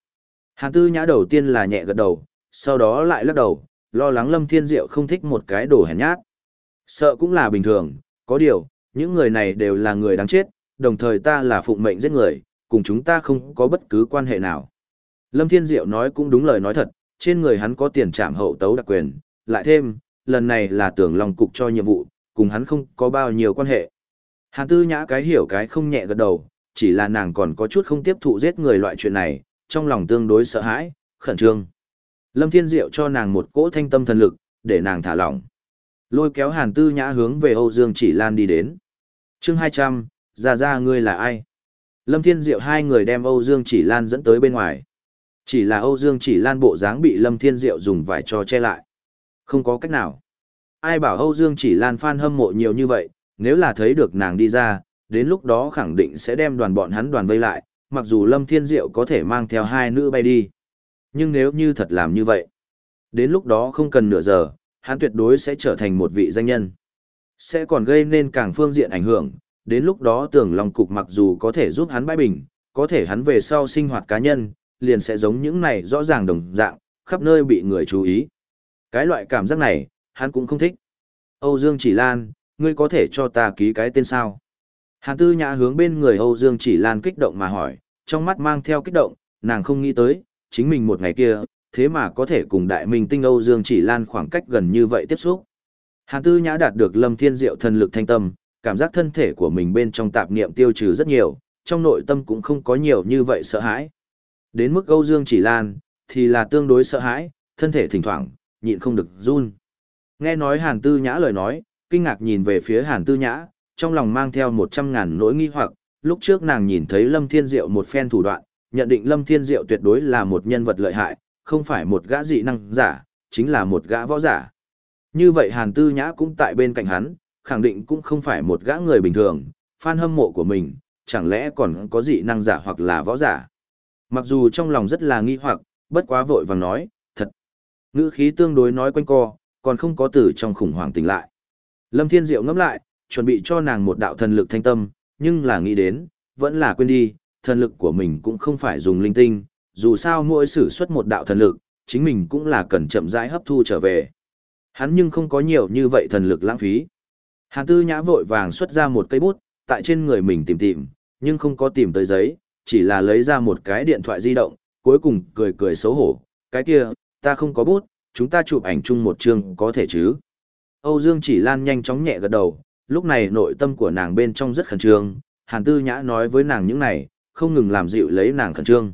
Hàn Tư Nhã đầu tiên là nhẹ gật đầu, sau đó lại lắc đầu, lo lắng Lâm Thiên Diệu không thích một cái đồ hèn nhát. Sợ cũng là bình thường, có điều, những người này đều là người đáng chết, đồng thời ta là phụng mệnh giết người, cùng chúng ta không có bất cứ quan hệ nào. Lâm Thiên Diệu nói cũng đúng lời nói thật, trên người hắn có tiền trảm hậu tấu đặc quyền, lại thêm, lần này là tưởng lòng cục cho nhiệm vụ, cùng hắn không có bao nhiêu quan hệ. Hàn tư nhã cái hiểu cái không nhẹ gật đầu, chỉ là nàng còn có chút không tiếp thụ giết người loại chuyện này, trong lòng tương đối sợ hãi, khẩn trương. Lâm Thiên Diệu cho nàng một cỗ thanh tâm thần lực, để nàng thả lỏng. Lôi kéo Hàn Tư Nhã hướng về Âu Dương Chỉ Lan đi đến. chương 200, ra ra ngươi là ai? Lâm Thiên Diệu hai người đem Âu Dương Chỉ Lan dẫn tới bên ngoài. Chỉ là Âu Dương Chỉ Lan bộ dáng bị Lâm Thiên Diệu dùng vải cho che lại. Không có cách nào. Ai bảo Âu Dương Chỉ Lan fan hâm mộ nhiều như vậy, nếu là thấy được nàng đi ra, đến lúc đó khẳng định sẽ đem đoàn bọn hắn đoàn vây lại, mặc dù Lâm Thiên Diệu có thể mang theo hai nữ bay đi. Nhưng nếu như thật làm như vậy, đến lúc đó không cần nửa giờ, hắn tuyệt đối sẽ trở thành một vị danh nhân. Sẽ còn gây nên càng phương diện ảnh hưởng, đến lúc đó tưởng lòng cục mặc dù có thể giúp hắn bãi bình, có thể hắn về sau sinh hoạt cá nhân, liền sẽ giống những này rõ ràng đồng dạng, khắp nơi bị người chú ý. Cái loại cảm giác này, hắn cũng không thích. Âu Dương Chỉ Lan, ngươi có thể cho ta ký cái tên sao? Hàn Tư Nhã hướng bên người Âu Dương Chỉ Lan kích động mà hỏi, trong mắt mang theo kích động, nàng không nghĩ tới, chính mình một ngày kia, thế mà có thể cùng đại minh tinh Âu Dương Chỉ Lan khoảng cách gần như vậy tiếp xúc. Hàn Tư Nhã đạt được Lâm Thiên Diệu thần lực thanh tâm, cảm giác thân thể của mình bên trong tạp niệm tiêu trừ rất nhiều, trong nội tâm cũng không có nhiều như vậy sợ hãi. Đến mức Âu Dương Chỉ Lan, thì là tương đối sợ hãi, thân thể thỉnh thoảng, nhịn không được run. Nghe nói Hàn Tư Nhã lời nói, kinh ngạc nhìn về phía Hàn Tư Nhã, trong lòng mang theo một trăm ngàn nỗi nghi hoặc, lúc trước nàng nhìn thấy Lâm Thiên Diệu một phen thủ đoạn, nhận định Lâm Thiên Diệu tuyệt đối là một nhân vật lợi hại, không phải một gã dị năng giả, chính là một gã võ giả. Như vậy Hàn Tư Nhã cũng tại bên cạnh hắn, khẳng định cũng không phải một gã người bình thường, fan hâm mộ của mình, chẳng lẽ còn có dị năng giả hoặc là võ giả. Mặc dù trong lòng rất là nghi hoặc, bất quá vội vàng nói, thật. Ngữ khí tương đối nói quanh co, còn không có từ trong khủng hoảng tỉnh lại. Lâm Thiên Diệu ngẫm lại, chuẩn bị cho nàng một đạo thần lực thanh tâm, nhưng là nghĩ đến, vẫn là quên đi, thần lực của mình cũng không phải dùng linh tinh, dù sao mỗi sử xuất một đạo thần lực, chính mình cũng là cần chậm rãi hấp thu trở về. Hắn nhưng không có nhiều như vậy thần lực lãng phí. Hàn tư nhã vội vàng xuất ra một cây bút, tại trên người mình tìm tìm, nhưng không có tìm tới giấy, chỉ là lấy ra một cái điện thoại di động, cuối cùng cười cười xấu hổ, cái kia, ta không có bút, chúng ta chụp ảnh chung một chương có thể chứ. Âu Dương chỉ lan nhanh chóng nhẹ gật đầu, lúc này nội tâm của nàng bên trong rất khẩn trương, Hàn Tư Nhã nói với nàng những này, không ngừng làm dịu lấy nàng khẩn trương.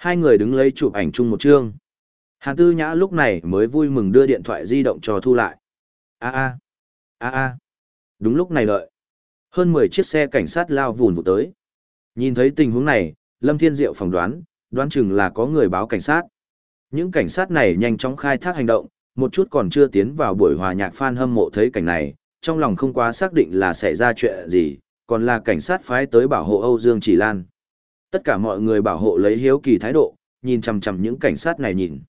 Hai người đứng lấy chụp ảnh chung một chương. Hàn Tư Nhã lúc này mới vui mừng đưa điện thoại di động cho thu lại. A a, a a. Đúng lúc này đợi. Hơn 10 chiếc xe cảnh sát lao vùn vụ tới. Nhìn thấy tình huống này, Lâm Thiên Diệu phỏng đoán, đoán chừng là có người báo cảnh sát. Những cảnh sát này nhanh chóng khai thác hành động, một chút còn chưa tiến vào buổi hòa nhạc fan hâm mộ thấy cảnh này, trong lòng không quá xác định là xảy ra chuyện gì, còn là cảnh sát phái tới bảo hộ Âu Dương Chỉ Lan. Tất cả mọi người bảo hộ lấy hiếu kỳ thái độ, nhìn chằm chằm những cảnh sát này nhìn.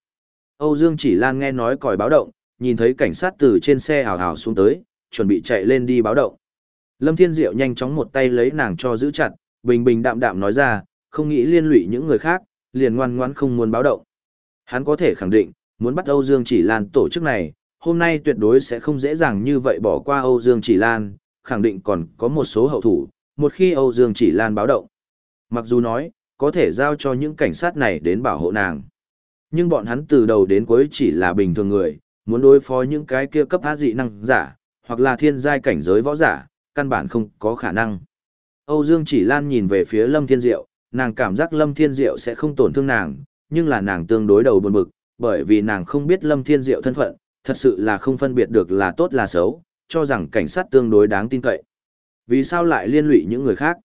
Âu Dương Chỉ Lan nghe nói còi báo động, nhìn thấy cảnh sát từ trên xe hào hào xuống tới, chuẩn bị chạy lên đi báo động. Lâm Thiên Diệu nhanh chóng một tay lấy nàng cho giữ chặt, bình bình đạm đạm nói ra, không nghĩ liên lụy những người khác, liền ngoan ngoãn không muốn báo động. Hắn có thể khẳng định, muốn bắt Âu Dương Chỉ Lan tổ chức này, hôm nay tuyệt đối sẽ không dễ dàng như vậy bỏ qua Âu Dương Chỉ Lan, khẳng định còn có một số hậu thủ, một khi Âu Dương Chỉ Lan báo động. Mặc dù nói, có thể giao cho những cảnh sát này đến bảo hộ nàng. Nhưng bọn hắn từ đầu đến cuối chỉ là bình thường người, muốn đối phó những cái kia cấp ác dị năng giả, hoặc là thiên giai cảnh giới võ giả, căn bản không có khả năng. Âu Dương Chỉ Lan nhìn về phía Lâm Thiên Diệu, nàng cảm giác Lâm Thiên Diệu sẽ không tổn thương nàng, nhưng là nàng tương đối đầu buồn bực, bởi vì nàng không biết Lâm Thiên Diệu thân phận, thật sự là không phân biệt được là tốt là xấu, cho rằng cảnh sát tương đối đáng tin cậy. Vì sao lại liên lụy những người khác?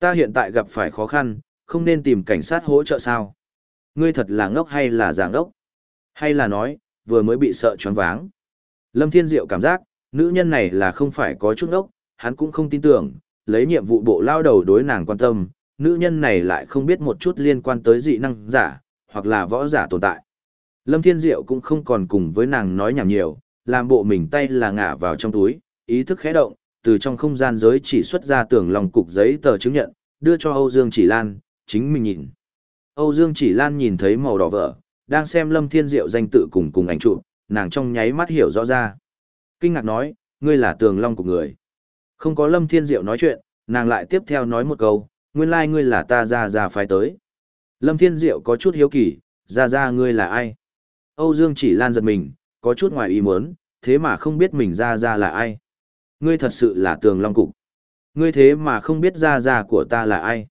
Ta hiện tại gặp phải khó khăn, không nên tìm cảnh sát hỗ trợ sao? Ngươi thật là ngốc hay là giả ngốc? Hay là nói, vừa mới bị sợ choáng váng? Lâm Thiên Diệu cảm giác, nữ nhân này là không phải có chút ngốc, hắn cũng không tin tưởng, lấy nhiệm vụ bộ lao đầu đối nàng quan tâm, nữ nhân này lại không biết một chút liên quan tới dị năng giả, hoặc là võ giả tồn tại. Lâm Thiên Diệu cũng không còn cùng với nàng nói nhảm nhiều, làm bộ mình tay là ngả vào trong túi, ý thức khẽ động, từ trong không gian giới chỉ xuất ra tưởng lòng cục giấy tờ chứng nhận, đưa cho Âu Dương Chỉ Lan, chính mình nhìn. Âu Dương Chỉ Lan nhìn thấy màu đỏ vỡ, đang xem Lâm Thiên Diệu danh tự cùng cùng ảnh chụp, nàng trong nháy mắt hiểu rõ ra. Kinh ngạc nói, ngươi là tường long của người. Không có Lâm Thiên Diệu nói chuyện, nàng lại tiếp theo nói một câu, nguyên lai like ngươi là ta ra ra phái tới. Lâm Thiên Diệu có chút hiếu kỳ, ra ra ngươi là ai? Âu Dương chỉ lan giật mình, có chút ngoài ý muốn, thế mà không biết mình ra ra là ai. Ngươi thật sự là tường long cục. Ngươi thế mà không biết ra ra của ta là ai.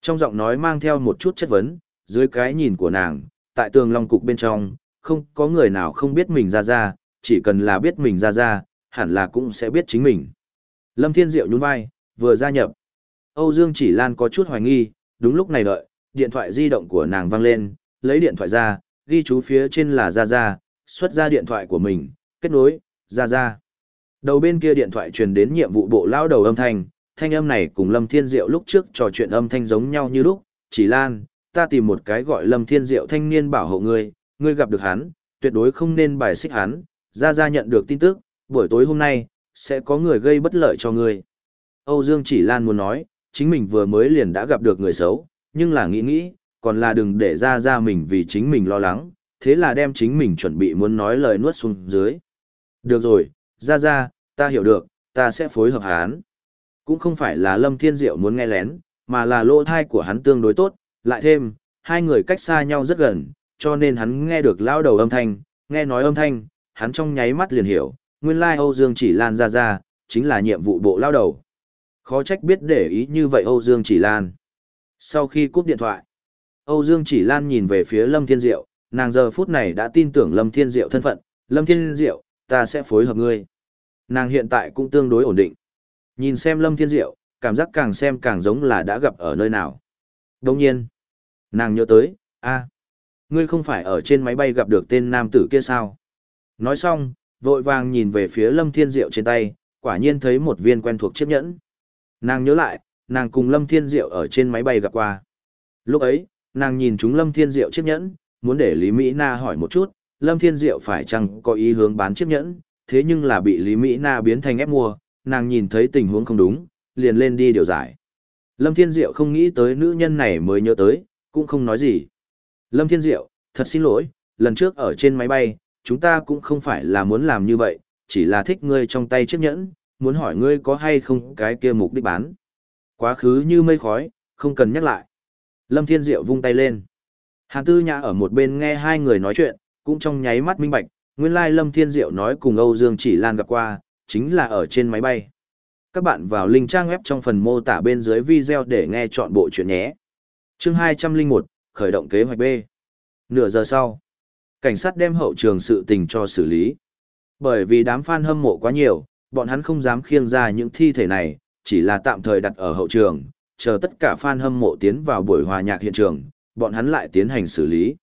Trong giọng nói mang theo một chút chất vấn, dưới cái nhìn của nàng, tại tường long cục bên trong, không có người nào không biết mình ra ra, chỉ cần là biết mình ra ra, hẳn là cũng sẽ biết chính mình. Lâm Thiên Diệu nhún vai, vừa gia nhập. Âu Dương Chỉ Lan có chút hoài nghi, đúng lúc này đợi, điện thoại di động của nàng vang lên, lấy điện thoại ra, ghi chú phía trên là Gia Gia, xuất ra điện thoại của mình, kết nối, Gia Gia. Đầu bên kia điện thoại truyền đến nhiệm vụ bộ lao đầu âm thanh, thanh âm này cùng Lâm Thiên Diệu lúc trước trò chuyện âm thanh giống nhau như lúc, chỉ lan, ta tìm một cái gọi Lâm Thiên Diệu thanh niên bảo hộ ngươi, ngươi gặp được hắn, tuyệt đối không nên bài xích hắn, Gia Gia nhận được tin tức, buổi tối hôm nay, sẽ có người gây bất lợi cho ngươi. Âu Dương chỉ lan muốn nói, chính mình vừa mới liền đã gặp được người xấu, nhưng là nghĩ nghĩ, còn là đừng để ra ra mình vì chính mình lo lắng, thế là đem chính mình chuẩn bị muốn nói lời nuốt xuống dưới. Được rồi, ra ra, ta hiểu được, ta sẽ phối hợp hắn. Cũng không phải là Lâm Thiên Diệu muốn nghe lén, mà là lỗ thai của hắn tương đối tốt, lại thêm, hai người cách xa nhau rất gần, cho nên hắn nghe được lao đầu âm thanh, nghe nói âm thanh, hắn trong nháy mắt liền hiểu, nguyên lai Âu Dương chỉ lan ra ra, chính là nhiệm vụ bộ lao đầu. Khó trách biết để ý như vậy Âu Dương chỉ lan. Sau khi cúp điện thoại, Âu Dương chỉ lan nhìn về phía Lâm Thiên Diệu, nàng giờ phút này đã tin tưởng Lâm Thiên Diệu thân phận, Lâm Thiên Diệu, ta sẽ phối hợp ngươi. Nàng hiện tại cũng tương đối ổn định. Nhìn xem Lâm Thiên Diệu, cảm giác càng xem càng giống là đã gặp ở nơi nào. Đồng nhiên, nàng nhớ tới, a, ngươi không phải ở trên máy bay gặp được tên nam tử kia sao? Nói xong, vội vàng nhìn về phía Lâm Thiên Diệu trên tay, quả nhiên thấy một viên quen thuộc chiếc nhẫn. Nàng nhớ lại, nàng cùng Lâm Thiên Diệu ở trên máy bay gặp qua. Lúc ấy, nàng nhìn chúng Lâm Thiên Diệu chiếc nhẫn, muốn để Lý Mỹ Na hỏi một chút, Lâm Thiên Diệu phải chăng có ý hướng bán chiếc nhẫn, thế nhưng là bị Lý Mỹ Na biến thành ép mua, nàng nhìn thấy tình huống không đúng, liền lên đi điều giải. Lâm Thiên Diệu không nghĩ tới nữ nhân này mới nhớ tới, cũng không nói gì. Lâm Thiên Diệu, thật xin lỗi, lần trước ở trên máy bay, chúng ta cũng không phải là muốn làm như vậy, chỉ là thích ngươi trong tay chiếc nhẫn, muốn hỏi ngươi có hay không cái kia mục đích bán. Quá khứ như mây khói, không cần nhắc lại. Lâm Thiên Diệu vung tay lên. Hàn Tư Nhã ở một bên nghe hai người nói chuyện, cũng trong nháy mắt minh bạch, nguyên lai Lâm Thiên Diệu nói cùng Âu Dương Chỉ Lan gặp qua, chính là ở trên máy bay. Các bạn vào link trang web trong phần mô tả bên dưới video để nghe chọn bộ chuyện nhé. Chương 201, khởi động kế hoạch B. Nửa giờ sau, cảnh sát đem hậu trường sự tình cho xử lý. Bởi vì đám fan hâm mộ quá nhiều, bọn hắn không dám khiêng ra những thi thể này, chỉ là tạm thời đặt ở hậu trường, chờ tất cả fan hâm mộ tiến vào buổi hòa nhạc hiện trường, bọn hắn lại tiến hành xử lý.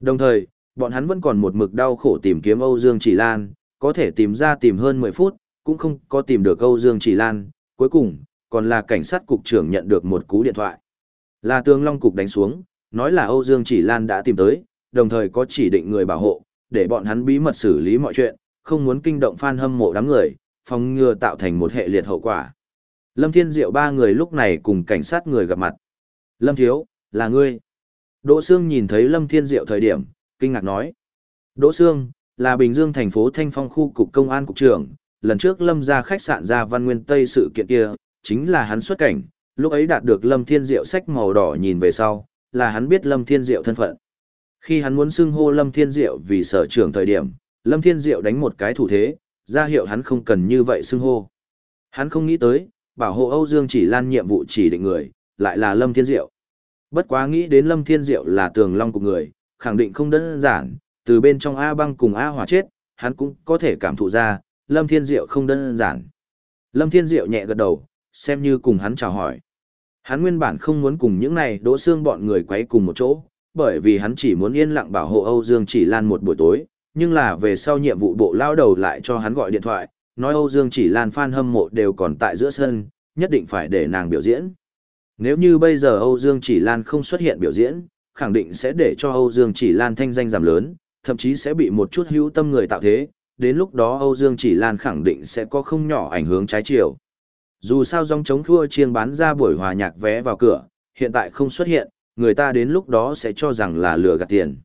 Đồng thời, bọn hắn vẫn còn một mực đau khổ tìm kiếm Âu Dương Chỉ Lan, có thể tìm ra tìm hơn 10 phút, cũng không có tìm được Âu Dương Chỉ Lan, cuối cùng, còn là cảnh sát cục trưởng nhận được một cú điện thoại. Là tương long cục đánh xuống, nói là Âu Dương Chỉ Lan đã tìm tới, đồng thời có chỉ định người bảo hộ, để bọn hắn bí mật xử lý mọi chuyện, không muốn kinh động fan hâm mộ đám người, phòng ngừa tạo thành một hệ liệt hậu quả. Lâm Thiên Diệu ba người lúc này cùng cảnh sát người gặp mặt. Lâm Thiếu, là ngươi. Đỗ Sương nhìn thấy Lâm Thiên Diệu thời điểm, kinh ngạc nói. Đỗ Sương, là Bình Dương thành phố Thanh Phong khu cục công an cục trưởng, lần trước Lâm ra khách sạn ra văn nguyên Tây sự kiện kia, chính là hắn xuất cảnh, lúc ấy đạt được Lâm Thiên Diệu sách màu đỏ nhìn về sau, là hắn biết Lâm Thiên Diệu thân phận. Khi hắn muốn xưng hô Lâm Thiên Diệu vì sở trưởng thời điểm, Lâm Thiên Diệu đánh một cái thủ thế, ra hiệu hắn không cần như vậy xưng hô. Hắn không nghĩ tới, bảo hộ Âu Dương chỉ lan nhiệm vụ chỉ định người, lại là Lâm Thiên Diệu. Bất quá nghĩ đến Lâm Thiên Diệu là tường long của người, khẳng định không đơn giản, từ bên trong A băng cùng A hỏa chết, hắn cũng có thể cảm thụ ra, Lâm Thiên Diệu không đơn giản. Lâm Thiên Diệu nhẹ gật đầu, xem như cùng hắn chào hỏi. Hắn nguyên bản không muốn cùng những này đỗ xương bọn người quấy cùng một chỗ, bởi vì hắn chỉ muốn yên lặng bảo hộ Âu Dương Chỉ Lan một buổi tối, nhưng là về sau nhiệm vụ bộ lao đầu lại cho hắn gọi điện thoại, nói Âu Dương Chỉ Lan fan hâm mộ đều còn tại giữa sân, nhất định phải để nàng biểu diễn. Nếu như bây giờ Âu Dương Chỉ Lan không xuất hiện biểu diễn, khẳng định sẽ để cho Âu Dương Chỉ Lan thanh danh giảm lớn, thậm chí sẽ bị một chút hữu tâm người tạo thế, đến lúc đó Âu Dương Chỉ Lan khẳng định sẽ có không nhỏ ảnh hưởng trái chiều. Dù sao dòng chống thua chiêng bán ra buổi hòa nhạc vé vào cửa, hiện tại không xuất hiện, người ta đến lúc đó sẽ cho rằng là lừa gạt tiền.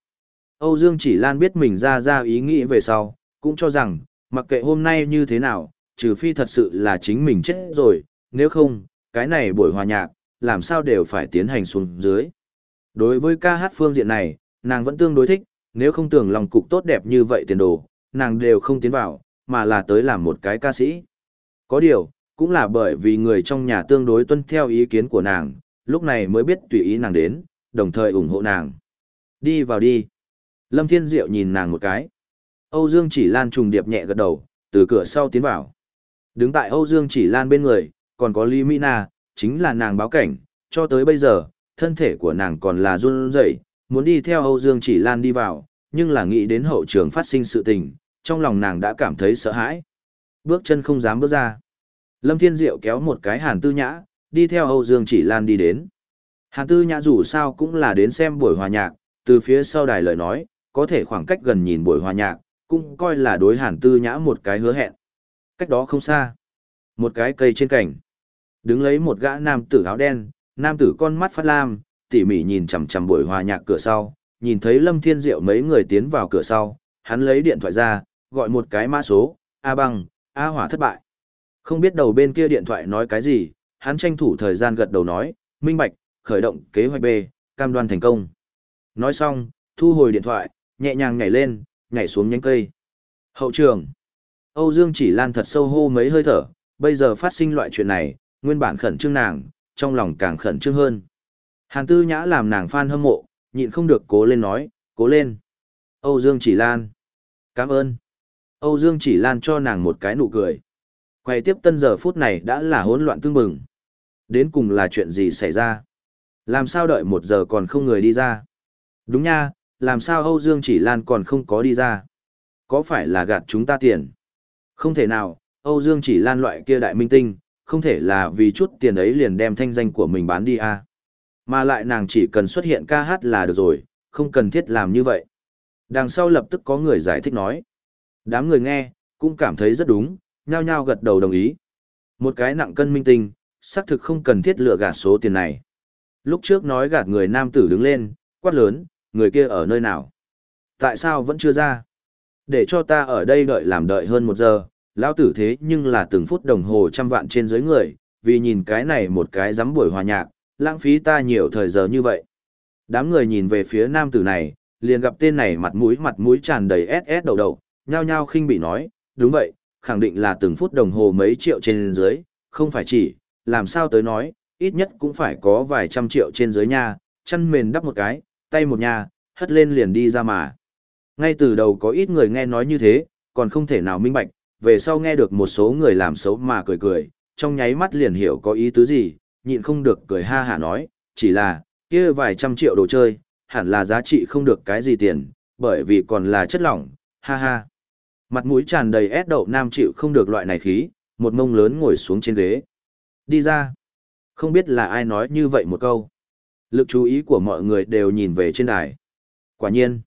Âu Dương Chỉ Lan biết mình ra ra ý nghĩ về sau, cũng cho rằng, mặc kệ hôm nay như thế nào, trừ phi thật sự là chính mình chết rồi, nếu không, cái này buổi hòa nhạc, làm sao đều phải tiến hành xuống dưới. Đối với ca hát phương diện này, nàng vẫn tương đối thích, nếu không tưởng lòng cục tốt đẹp như vậy tiền đồ, nàng đều không tiến vào, mà là tới làm một cái ca sĩ. Có điều, cũng là bởi vì người trong nhà tương đối tuân theo ý kiến của nàng, lúc này mới biết tùy ý nàng đến, đồng thời ủng hộ nàng. Đi vào đi. Lâm Thiên Diệu nhìn nàng một cái. Âu Dương chỉ lan trùng điệp nhẹ gật đầu, từ cửa sau tiến vào. Đứng tại Âu Dương chỉ lan bên người, còn có Lý Mỹ Na, chính là nàng báo cảnh, cho tới bây giờ, thân thể của nàng còn là run rẩy, muốn đi theo Âu Dương chỉ lan đi vào, nhưng là nghĩ đến hậu trường phát sinh sự tình, trong lòng nàng đã cảm thấy sợ hãi. Bước chân không dám bước ra. Lâm Thiên Diệu kéo một cái hàn tư nhã, đi theo Âu Dương chỉ lan đi đến. Hàn tư nhã dù sao cũng là đến xem buổi hòa nhạc, từ phía sau đài lời nói, có thể khoảng cách gần nhìn buổi hòa nhạc, cũng coi là đối hàn tư nhã một cái hứa hẹn. Cách đó không xa. Một cái cây trên cảnh. Đứng lấy một gã nam tử áo đen, nam tử con mắt phát lam, tỉ mỉ nhìn chằm chằm buổi hòa nhạc cửa sau, nhìn thấy Lâm Thiên Diệu mấy người tiến vào cửa sau, hắn lấy điện thoại ra, gọi một cái mã số, A băng, A hỏa thất bại. Không biết đầu bên kia điện thoại nói cái gì, hắn tranh thủ thời gian gật đầu nói, minh bạch, khởi động kế hoạch B, cam đoan thành công. Nói xong, thu hồi điện thoại, nhẹ nhàng nhảy lên, nhảy xuống nhánh cây. Hậu trường. Âu Dương chỉ lan thật sâu hô mấy hơi thở, bây giờ phát sinh loại chuyện này, nguyên bản khẩn trương nàng, trong lòng càng khẩn trương hơn. Hàn tư nhã làm nàng fan hâm mộ, nhịn không được cố lên nói, cố lên. Âu Dương chỉ lan. Cảm ơn. Âu Dương chỉ lan cho nàng một cái nụ cười. Quay tiếp tân giờ phút này đã là hỗn loạn tương bừng. Đến cùng là chuyện gì xảy ra? Làm sao đợi một giờ còn không người đi ra? Đúng nha, làm sao Âu Dương chỉ lan còn không có đi ra? Có phải là gạt chúng ta tiền? Không thể nào, Âu Dương chỉ lan loại kia đại minh tinh, không thể là vì chút tiền ấy liền đem thanh danh của mình bán đi à. Mà lại nàng chỉ cần xuất hiện ca hát là được rồi, không cần thiết làm như vậy. Đằng sau lập tức có người giải thích nói. Đám người nghe, cũng cảm thấy rất đúng, nhao nhao gật đầu đồng ý. Một cái nặng cân minh tinh, xác thực không cần thiết lựa gạt số tiền này. Lúc trước nói gạt người nam tử đứng lên, quát lớn, người kia ở nơi nào? Tại sao vẫn chưa ra? Để cho ta ở đây đợi làm đợi hơn một giờ, lão tử thế nhưng là từng phút đồng hồ trăm vạn trên dưới người, vì nhìn cái này một cái dám buổi hòa nhạc, lãng phí ta nhiều thời giờ như vậy. Đám người nhìn về phía nam tử này, liền gặp tên này mặt mũi mặt mũi tràn đầy SS đầu đầu, nhao nhao khinh bị nói, đúng vậy, khẳng định là từng phút đồng hồ mấy triệu trên dưới, không phải chỉ, làm sao tới nói, ít nhất cũng phải có vài trăm triệu trên dưới nha, chăn mền đắp một cái, tay một nha, hất lên liền đi ra mà. Ngay từ đầu có ít người nghe nói như thế, còn không thể nào minh bạch, về sau nghe được một số người làm xấu mà cười cười, trong nháy mắt liền hiểu có ý tứ gì, nhịn không được cười ha hả nói, chỉ là, kia vài trăm triệu đồ chơi, hẳn là giá trị không được cái gì tiền, bởi vì còn là chất lỏng, ha ha. Mặt mũi tràn đầy ép đậu nam chịu không được loại này khí, một mông lớn ngồi xuống trên ghế. Đi ra. Không biết là ai nói như vậy một câu. Lực chú ý của mọi người đều nhìn về trên đài. Quả nhiên.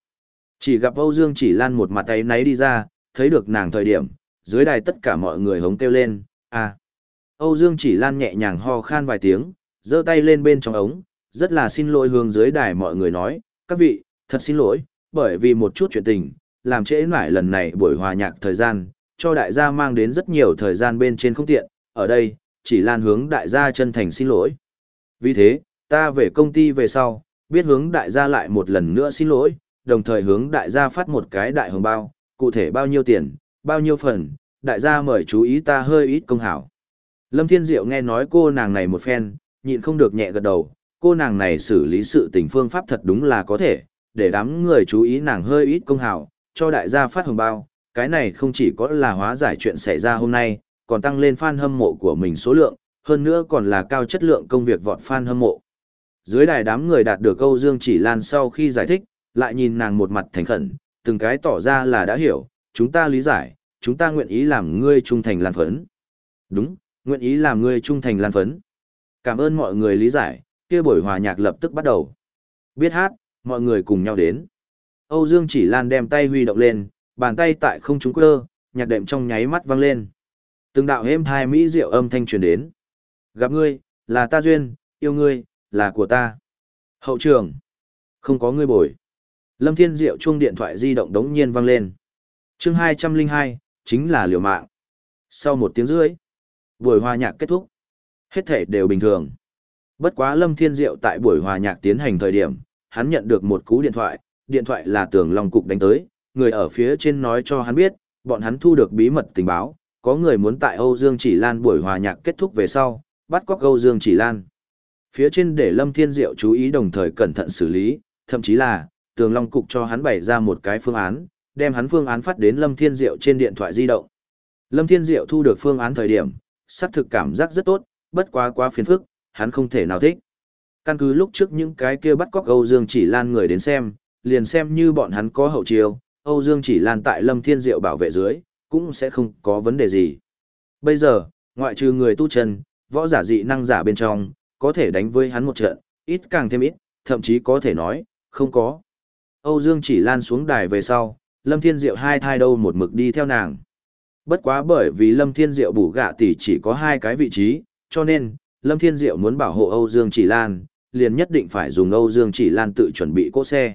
Chỉ gặp Âu Dương chỉ lan một mặt tay náy đi ra, thấy được nàng thời điểm, dưới đài tất cả mọi người hống kêu lên, à. Âu Dương chỉ lan nhẹ nhàng ho khan vài tiếng, giơ tay lên bên trong ống, rất là xin lỗi hướng dưới đài mọi người nói, các vị, thật xin lỗi, bởi vì một chút chuyện tình, làm trễ mãi lần này buổi hòa nhạc thời gian, cho đại gia mang đến rất nhiều thời gian bên trên không tiện, ở đây, chỉ lan hướng đại gia chân thành xin lỗi. Vì thế, ta về công ty về sau, biết hướng đại gia lại một lần nữa xin lỗi, đồng thời hướng đại gia phát một cái đại hồng bao, cụ thể bao nhiêu tiền, bao nhiêu phần, đại gia mời chú ý ta hơi ít công hảo. Lâm Thiên Diệu nghe nói cô nàng này một phen, nhịn không được nhẹ gật đầu, cô nàng này xử lý sự tình phương pháp thật đúng là có thể, để đám người chú ý nàng hơi ít công hảo, cho đại gia phát hồng bao, cái này không chỉ có là hóa giải chuyện xảy ra hôm nay, còn tăng lên fan hâm mộ của mình số lượng, hơn nữa còn là cao chất lượng công việc vọt fan hâm mộ. Dưới đài đám người đạt được câu Dương Chỉ Lan sau khi giải thích, lại nhìn nàng một mặt thành khẩn, từng cái tỏ ra là đã hiểu, chúng ta lý giải, chúng ta nguyện ý làm ngươi trung thành lan phấn. Đúng, nguyện ý làm ngươi trung thành lan phấn. Cảm ơn mọi người lý giải, kia buổi hòa nhạc lập tức bắt đầu. Biết hát, mọi người cùng nhau đến. Âu Dương Chỉ Lan đem tay huy động lên, bàn tay tại không trung quơ, nhạc đệm trong nháy mắt vang lên. Từng đạo êm thai mỹ diệu âm thanh truyền đến. Gặp ngươi, là ta duyên, yêu ngươi, là của ta. Hậu trường, không có ngươi bồi. Lâm Thiên Diệu chuông điện thoại di động đống nhiên vang lên chương 202, chính là liều mạng. Sau một tiếng rưỡi, buổi hòa nhạc kết thúc. Hết thể đều bình thường. Bất quá Lâm Thiên Diệu tại buổi hòa nhạc tiến hành thời điểm, hắn nhận được một cú điện thoại, điện thoại là tường Long Cục đánh tới, người ở phía trên nói cho hắn biết, bọn hắn thu được bí mật tình báo, có người muốn tại Âu Dương Chỉ Lan buổi hòa nhạc kết thúc về sau, bắt cóc Âu Dương Chỉ Lan. Phía trên để Lâm Thiên Diệu chú ý đồng thời cẩn thận xử lý, thậm chí là, tường Long Cục cho hắn bày ra một cái phương án, đem hắn phương án phát đến Lâm Thiên Diệu trên điện thoại di động. Lâm Thiên Diệu thu được phương án thời điểm, xác thực cảm giác rất tốt, bất quá quá phiền phức, hắn không thể nào thích. Căn cứ lúc trước những cái kia bắt cóc Âu Dương Chỉ Lan người đến xem, liền xem như bọn hắn có hậu chiêu, Âu Dương Chỉ Lan tại Lâm Thiên Diệu bảo vệ dưới, cũng sẽ không có vấn đề gì. Bây giờ, ngoại trừ người tu chân, võ giả dị năng giả bên trong, có thể đánh với hắn một trận, ít càng thêm ít, thậm chí có thể nói, không có. Âu Dương Chỉ Lan xuống đài về sau, Lâm Thiên Diệu hai thai đâu một mực đi theo nàng. Bất quá bởi vì Lâm Thiên Diệu bù gạ tỷ chỉ có hai cái vị trí, cho nên, Lâm Thiên Diệu muốn bảo hộ Âu Dương Chỉ Lan, liền nhất định phải dùng Âu Dương Chỉ Lan tự chuẩn bị cỗ xe.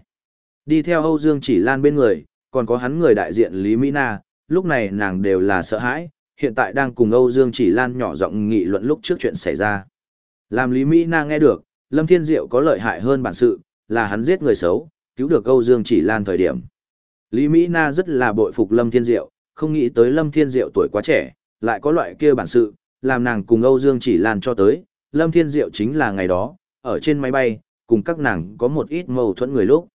Đi theo Âu Dương Chỉ Lan bên người, còn có hắn người đại diện Lý Mỹ Na, lúc này nàng đều là sợ hãi, hiện tại đang cùng Âu Dương Chỉ Lan nhỏ giọng nghị luận lúc trước chuyện xảy ra. Làm Lý Mỹ Na nghe được, Lâm Thiên Diệu có lợi hại hơn bản sự, là hắn giết người xấu, cứu được Âu Dương Chỉ Lan thời điểm. Lý Mỹ Na rất là bội phục Lâm Thiên Diệu, không nghĩ tới Lâm Thiên Diệu tuổi quá trẻ, lại có loại kia bản sự, làm nàng cùng Âu Dương Chỉ Lan cho tới, Lâm Thiên Diệu chính là ngày đó, ở trên máy bay, cùng các nàng có một ít mâu thuẫn người lúc.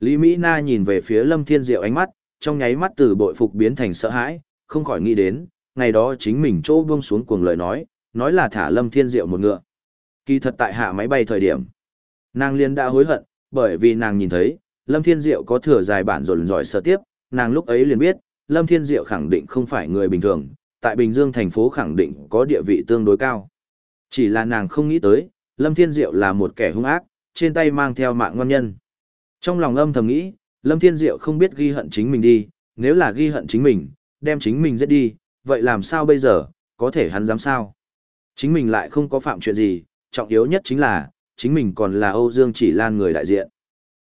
Lý Mỹ Na nhìn về phía Lâm Thiên Diệu ánh mắt, trong nháy mắt từ bội phục biến thành sợ hãi, không khỏi nghĩ đến, ngày đó chính mình chỗ buông xuống cuồng lời nói, nói là thả Lâm Thiên Diệu một ngựa. Kỳ thật tại hạ máy bay thời điểm, nàng liên đã hối hận, bởi vì nàng nhìn thấy, Lâm Thiên Diệu có thừa dài bản rộn giỏi sở tiếp, nàng lúc ấy liền biết, Lâm Thiên Diệu khẳng định không phải người bình thường, tại Bình Dương thành phố khẳng định có địa vị tương đối cao. Chỉ là nàng không nghĩ tới, Lâm Thiên Diệu là một kẻ hung ác, trên tay mang theo mạng ngon nhân. Trong lòng âm thầm nghĩ, Lâm Thiên Diệu không biết ghi hận chính mình đi, nếu là ghi hận chính mình, đem chính mình giết đi, vậy làm sao bây giờ, có thể hắn dám sao? Chính mình lại không có phạm chuyện gì, trọng yếu nhất chính là, chính mình còn là Âu Dương Chỉ Lan người đại diện.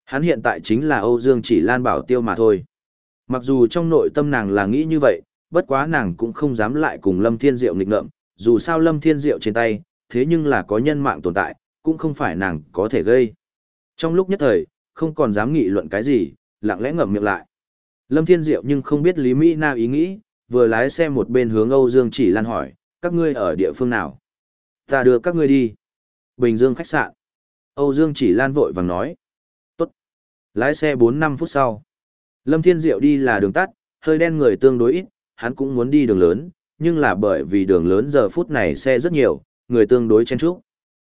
Hắn hiện tại chính là Âu Dương Chỉ Lan bảo tiêu mà thôi. Mặc dù trong nội tâm nàng là nghĩ như vậy, bất quá nàng cũng không dám lại cùng Lâm Thiên Diệu nghịch ngợm, dù sao Lâm Thiên Diệu trên tay, thế nhưng là có nhân mạng tồn tại, cũng không phải nàng có thể gây. Trong lúc nhất thời, không còn dám nghị luận cái gì, lặng lẽ ngậm miệng lại. Lâm Thiên Diệu nhưng không biết Lý Mỹ Na ý nghĩ, vừa lái xe một bên hướng Âu Dương Chỉ Lan hỏi, các ngươi ở địa phương nào? Ta đưa các ngươi đi. Bình Dương khách sạn. Âu Dương Chỉ Lan vội vàng nói. Lái xe 4-5 phút sau. Lâm Thiên Diệu đi là đường tắt, hơi đen người tương đối ít, hắn cũng muốn đi đường lớn, nhưng là bởi vì đường lớn giờ phút này xe rất nhiều, người tương đối chen chúc.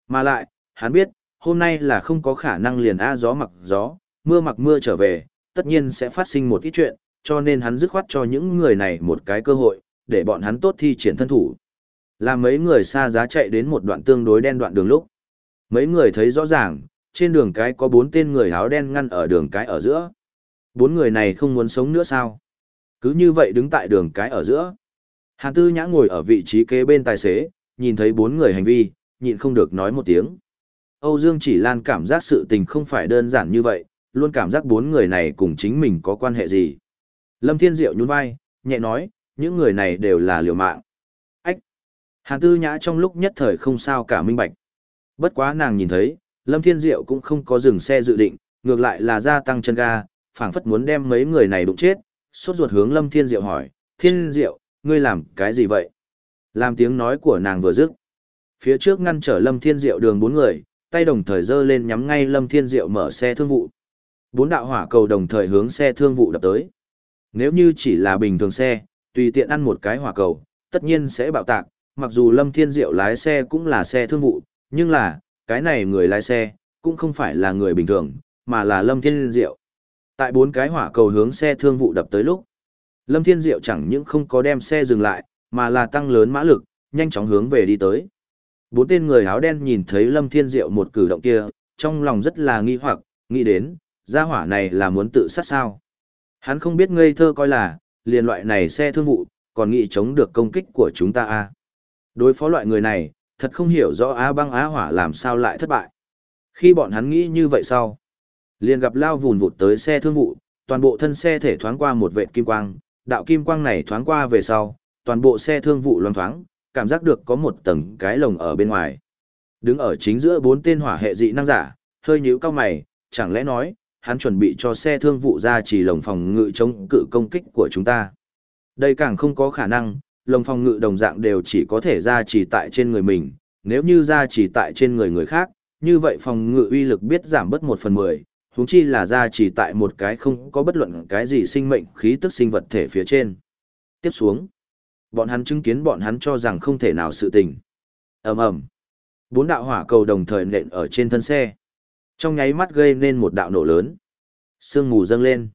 Mà lại, hắn biết, hôm nay là không có khả năng liền a gió mặc gió, mưa mặc mưa trở về, tất nhiên sẽ phát sinh một ít chuyện, cho nên hắn dứt khoát cho những người này một cái cơ hội, để bọn hắn tốt thi triển thân thủ. Làm mấy người xa giá chạy đến một đoạn tương đối đen đoạn đường lúc. Mấy người thấy rõ ràng, trên đường cái có bốn tên người áo đen ngăn ở đường cái ở giữa. Bốn người này không muốn sống nữa sao? Cứ như vậy đứng tại đường cái ở giữa. Hàn Tư Nhã ngồi ở vị trí kế bên tài xế, nhìn thấy bốn người hành vi, nhịn không được nói một tiếng. Âu Dương chỉ lan cảm giác sự tình không phải đơn giản như vậy, luôn cảm giác bốn người này cùng chính mình có quan hệ gì. Lâm Thiên Diệu nhún vai, nhẹ nói, những người này đều là liều mạng. Ách! Hàn Tư Nhã trong lúc nhất thời không sao cả minh bạch. Bất quá nàng nhìn thấy, Lâm Thiên Diệu cũng không có dừng xe dự định, ngược lại là gia tăng chân ga, phảng phất muốn đem mấy người này đụng chết, sốt ruột hướng Lâm Thiên Diệu hỏi, Thiên Diệu, ngươi làm cái gì vậy? Làm tiếng nói của nàng vừa dứt. Phía trước ngăn trở Lâm Thiên Diệu đường bốn người, tay đồng thời giơ lên nhắm ngay Lâm Thiên Diệu mở xe thương vụ. Bốn đạo hỏa cầu đồng thời hướng xe thương vụ đập tới. Nếu như chỉ là bình thường xe, tùy tiện ăn một cái hỏa cầu, tất nhiên sẽ bạo tạc, mặc dù Lâm Thiên Diệu lái xe cũng là xe thương vụ, nhưng là, cái này người lái xe, cũng không phải là người bình thường, mà là Lâm Thiên Diệu. Tại bốn cái hỏa cầu hướng xe thương vụ đập tới lúc, Lâm Thiên Diệu chẳng những không có đem xe dừng lại, mà là tăng lớn mã lực, nhanh chóng hướng về đi tới. Bốn tên người áo đen nhìn thấy Lâm Thiên Diệu một cử động kia, trong lòng rất là nghi hoặc, nghĩ đến, gia hỏa này là muốn tự sát sao. Hắn không biết ngây thơ coi là, liền loại này xe thương vụ, còn nghĩ chống được công kích của chúng ta a à. Đối phó loại người này, thật không hiểu rõ Á băng Á hỏa làm sao lại thất bại. Khi bọn hắn nghĩ như vậy sau, liền gặp lao vùn vụt tới xe thương vụ, toàn bộ thân xe thể thoáng qua một vệt kim quang, đạo kim quang này thoáng qua về sau, toàn bộ xe thương vụ loang thoáng, cảm giác được có một tầng cái lồng ở bên ngoài. Đứng ở chính giữa bốn tên hỏa hệ dị năng giả, hơi nhíu cao mày, chẳng lẽ nói, hắn chuẩn bị cho xe thương vụ ra chỉ lồng phòng ngự chống cự công kích của chúng ta. Đây càng không có khả năng, lồng phòng ngự đồng dạng đều chỉ có thể ra chỉ tại trên người mình, nếu như ra chỉ tại trên người người khác, như vậy phòng ngự uy lực biết giảm bớt một phần mười, huống chi là ra chỉ tại một cái không có bất luận cái gì sinh mệnh khí tức sinh vật thể phía trên. Tiếp xuống, bọn hắn chứng kiến bọn hắn cho rằng không thể nào sự tình. ầm ầm, bốn đạo hỏa cầu đồng thời nện ở trên thân xe, trong nháy mắt gây nên một đạo nổ lớn. Sương mù dâng lên.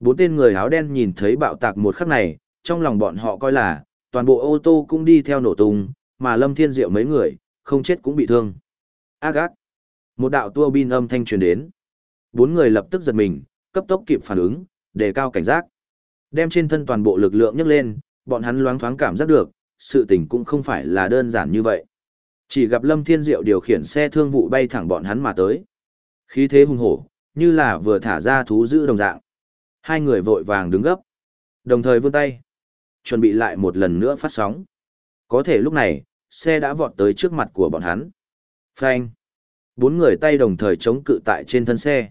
Bốn tên người áo đen nhìn thấy bạo tạc một khắc này, trong lòng bọn họ coi là, toàn bộ ô tô cũng đi theo nổ tung, mà Lâm Thiên Diệu mấy người, không chết cũng bị thương. Ác ác. Một đạo tua bin âm thanh truyền đến. Bốn người lập tức giật mình, cấp tốc kịp phản ứng, đề cao cảnh giác. Đem trên thân toàn bộ lực lượng nhấc lên, bọn hắn loáng thoáng cảm giác được, sự tình cũng không phải là đơn giản như vậy. Chỉ gặp Lâm Thiên Diệu điều khiển xe thương vụ bay thẳng bọn hắn mà tới. Khí thế hung hổ, như là vừa thả ra thú dữ đồng dạng. Hai người vội vàng đứng gấp, đồng thời vươn tay, chuẩn bị lại một lần nữa phát sóng. Có thể lúc này, xe đã vọt tới trước mặt của bọn hắn. Phanh. Bốn người tay đồng thời chống cự tại trên thân xe.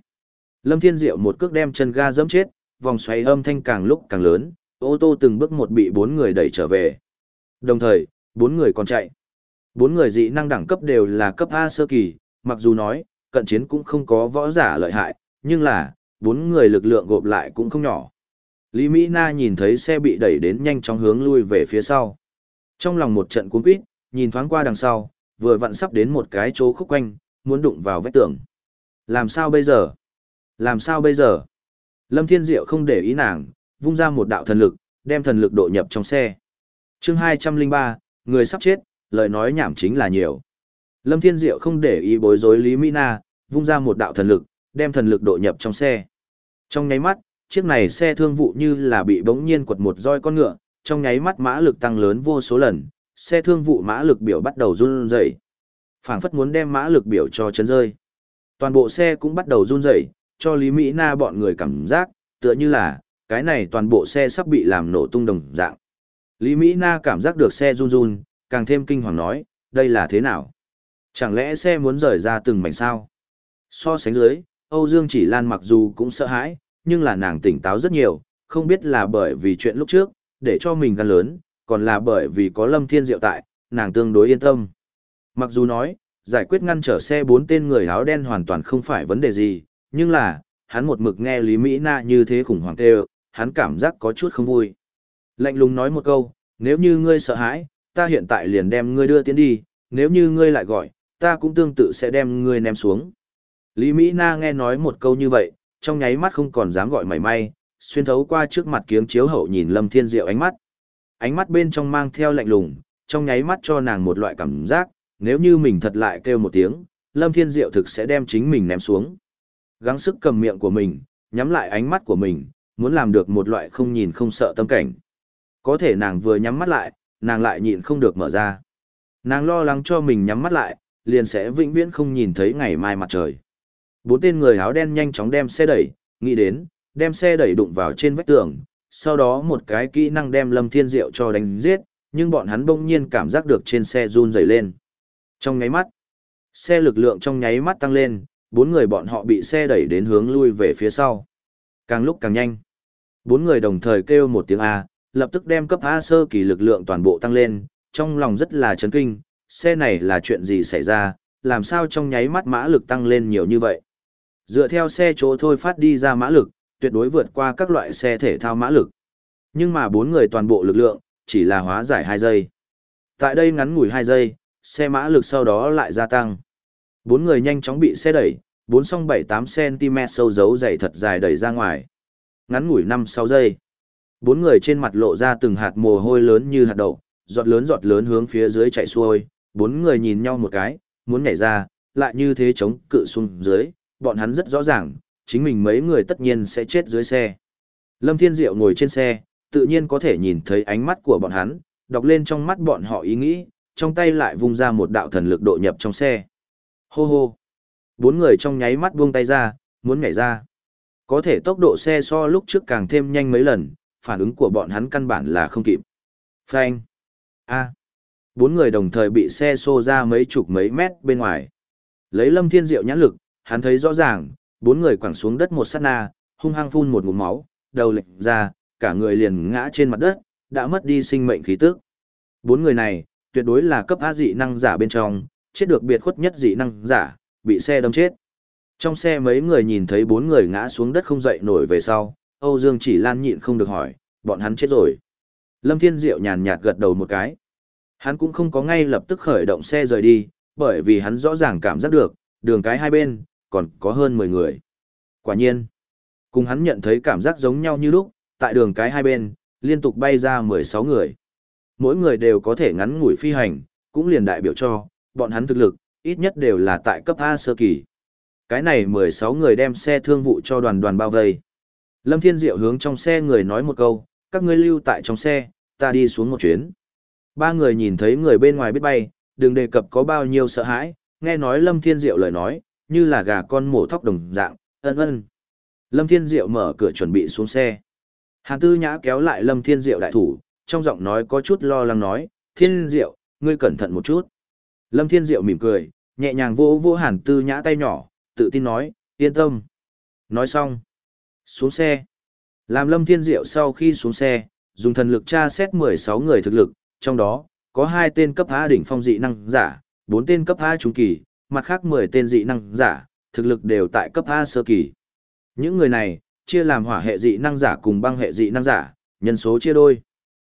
Lâm Thiên Diệu một cước đem chân ga giẫm chết, vòng xoáy âm thanh càng lúc càng lớn, ô tô từng bước một bị bốn người đẩy trở về. Đồng thời, bốn người còn chạy. Bốn người dị năng đẳng cấp đều là cấp A sơ kỳ, mặc dù nói, cận chiến cũng không có võ giả lợi hại, nhưng là, bốn người lực lượng gộp lại cũng không nhỏ. Lý Mỹ Na nhìn thấy xe bị đẩy đến nhanh chóng hướng lui về phía sau. Trong lòng một trận cuốn quýt, nhìn thoáng qua đằng sau, vừa vặn sắp đến một cái chỗ khúc quanh, muốn đụng vào vách tường. Làm sao bây giờ? Làm sao bây giờ? Lâm Thiên Diệu không để ý nàng, vung ra một đạo thần lực, đem thần lực độ nhập trong xe. chương 203, người sắp chết, lời nói nhảm chính là nhiều. Lâm Thiên Diệu không để ý bối rối Lý Mỹ Na, vung ra một đạo thần lực, đem thần lực độ nhập trong xe. Trong nháy mắt, chiếc này xe thương vụ như là bị bỗng nhiên quật một roi con ngựa, trong nháy mắt mã lực tăng lớn vô số lần, xe thương vụ mã lực biểu bắt đầu run rẩy. Phảng phất muốn đem mã lực biểu cho chấn rơi. Toàn bộ xe cũng bắt đầu run rẩy, cho Lý Mỹ Na bọn người cảm giác, tựa như là, cái này toàn bộ xe sắp bị làm nổ tung đồng dạng. Lý Mỹ Na cảm giác được xe run run, càng thêm kinh hoàng nói, đây là thế nào? Chẳng lẽ xe muốn rời ra từng mảnh sao? So sánh dưới, Âu Dương Chỉ Lan mặc dù cũng sợ hãi, nhưng là nàng tỉnh táo rất nhiều, không biết là bởi vì chuyện lúc trước, để cho mình gan lớn, còn là bởi vì có Lâm Thiên Diệu tại, nàng tương đối yên tâm. Mặc dù nói, giải quyết ngăn trở xe bốn tên người áo đen hoàn toàn không phải vấn đề gì, nhưng là, hắn một mực nghe Lý Mỹ Na như thế khủng hoảng kêu, hắn cảm giác có chút không vui. Lạnh lùng nói một câu, nếu như ngươi sợ hãi, ta hiện tại liền đem ngươi đưa tiến đi, nếu như ngươi lại gọi, ta cũng tương tự sẽ đem ngươi ném xuống. Lý Mỹ Na nghe nói một câu như vậy, trong nháy mắt không còn dám gọi mảy may, xuyên thấu qua trước mặt kiếng chiếu hậu nhìn Lâm Thiên Diệu ánh mắt. Ánh mắt bên trong mang theo lạnh lùng, trong nháy mắt cho nàng một loại cảm giác, nếu như mình thật lại kêu một tiếng, Lâm Thiên Diệu thực sẽ đem chính mình ném xuống. Gắng sức cầm miệng của mình, nhắm lại ánh mắt của mình, muốn làm được một loại không nhìn không sợ tâm cảnh. Có thể nàng vừa nhắm mắt lại, nàng lại nhịn không được mở ra. Nàng lo lắng cho mình nhắm mắt lại, liền sẽ vĩnh viễn không nhìn thấy ngày mai mặt trời. Bốn tên người áo đen nhanh chóng đem xe đẩy, nghĩ đến, đem xe đẩy đụng vào trên vách tường, sau đó một cái kỹ năng đem Lâm Thiên Diệu cho đánh giết, nhưng bọn hắn bỗng nhiên cảm giác được trên xe run rẩy lên. Trong nháy mắt, xe lực lượng trong nháy mắt tăng lên, bốn người bọn họ bị xe đẩy đến hướng lui về phía sau. Càng lúc càng nhanh. Bốn người đồng thời kêu một tiếng A, lập tức đem cấp A sơ kỳ lực lượng toàn bộ tăng lên, trong lòng rất là chấn kinh, xe này là chuyện gì xảy ra, làm sao trong nháy mắt mã lực tăng lên nhiều như vậy. Dựa theo xe chỗ thôi phát đi ra mã lực, tuyệt đối vượt qua các loại xe thể thao mã lực. Nhưng mà bốn người toàn bộ lực lượng, chỉ là hóa giải 2 giây. Tại đây ngắn ngủi 2 giây, xe mã lực sau đó lại gia tăng. Bốn người nhanh chóng bị xe đẩy, 4 song 7-8 cm sâu dấu dày thật dài đẩy ra ngoài. Ngắn ngủi 5-6 giây. Bốn người trên mặt lộ ra từng hạt mồ hôi lớn như hạt đậu, giọt lớn giọt lớn hướng phía dưới chạy xuôi. Bốn người nhìn nhau một cái, muốn nhảy ra, lại như thế chống cự xuống dưới, bọn hắn rất rõ ràng, chính mình mấy người tất nhiên sẽ chết dưới xe. Lâm Thiên Diệu ngồi trên xe, tự nhiên có thể nhìn thấy ánh mắt của bọn hắn, đọc lên trong mắt bọn họ ý nghĩ, trong tay lại vung ra một đạo thần lực độ nhập trong xe. Hô hô. Bốn người trong nháy mắt buông tay ra, muốn nhảy ra. Có thể tốc độ xe so lúc trước càng thêm nhanh mấy lần, phản ứng của bọn hắn căn bản là không kịp. Phanh. A. Bốn người đồng thời bị xe xô ra mấy chục mấy mét bên ngoài. Lấy lâm thiên diệu nhãn lực, hắn thấy rõ ràng, bốn người quẳng xuống đất một sát na, hung hăng phun một ngụm máu, đầu lệch ra, cả người liền ngã trên mặt đất, đã mất đi sinh mệnh khí tức. Bốn người này, tuyệt đối là cấp A dị năng giả bên trong, chết được biệt khuất nhất dị năng giả, bị xe đâm chết. Trong xe mấy người nhìn thấy bốn người ngã xuống đất không dậy nổi về sau, Âu Dương chỉ lan nhịn không được hỏi, bọn hắn chết rồi. Lâm Thiên Diệu nhàn nhạt gật đầu một cái. Hắn cũng không có ngay lập tức khởi động xe rời đi, bởi vì hắn rõ ràng cảm giác được, đường cái hai bên, còn có hơn 10 người. Quả nhiên, cùng hắn nhận thấy cảm giác giống nhau như lúc, tại đường cái hai bên, liên tục bay ra 16 người. Mỗi người đều có thể ngắn ngủi phi hành, cũng liền đại biểu cho, bọn hắn thực lực, ít nhất đều là tại cấp A sơ kỳ. Cái này 16 người đem xe thương vụ cho đoàn đoàn bao vây. Lâm Thiên Diệu hướng trong xe người nói một câu, các ngươi lưu tại trong xe, ta đi xuống một chuyến. Ba người nhìn thấy người bên ngoài biết bay, đừng đề cập có bao nhiêu sợ hãi, nghe nói Lâm Thiên Diệu lời nói, như là gà con mổ thóc đồng dạng, ân ân. Lâm Thiên Diệu mở cửa chuẩn bị xuống xe. Hàn Tư Nhã kéo lại Lâm Thiên Diệu đại thủ, trong giọng nói có chút lo lắng nói, Thiên Diệu, ngươi cẩn thận một chút. Lâm Thiên Diệu mỉm cười, nhẹ nhàng vỗ vỗ Hàn Tư Nhã tay nhỏ, tự tin nói, yên tâm. Nói xong, xuống xe. Làm Lâm Thiên Diệu sau khi xuống xe, dùng thần lực tra xét 16 người thực lực, trong đó, có hai tên cấp A đỉnh phong dị năng giả, bốn tên cấp A trung kỳ, mặt khác 10 tên dị năng giả, thực lực đều tại cấp A sơ kỳ. Những người này, chia làm hỏa hệ dị năng giả cùng băng hệ dị năng giả, nhân số chia đôi.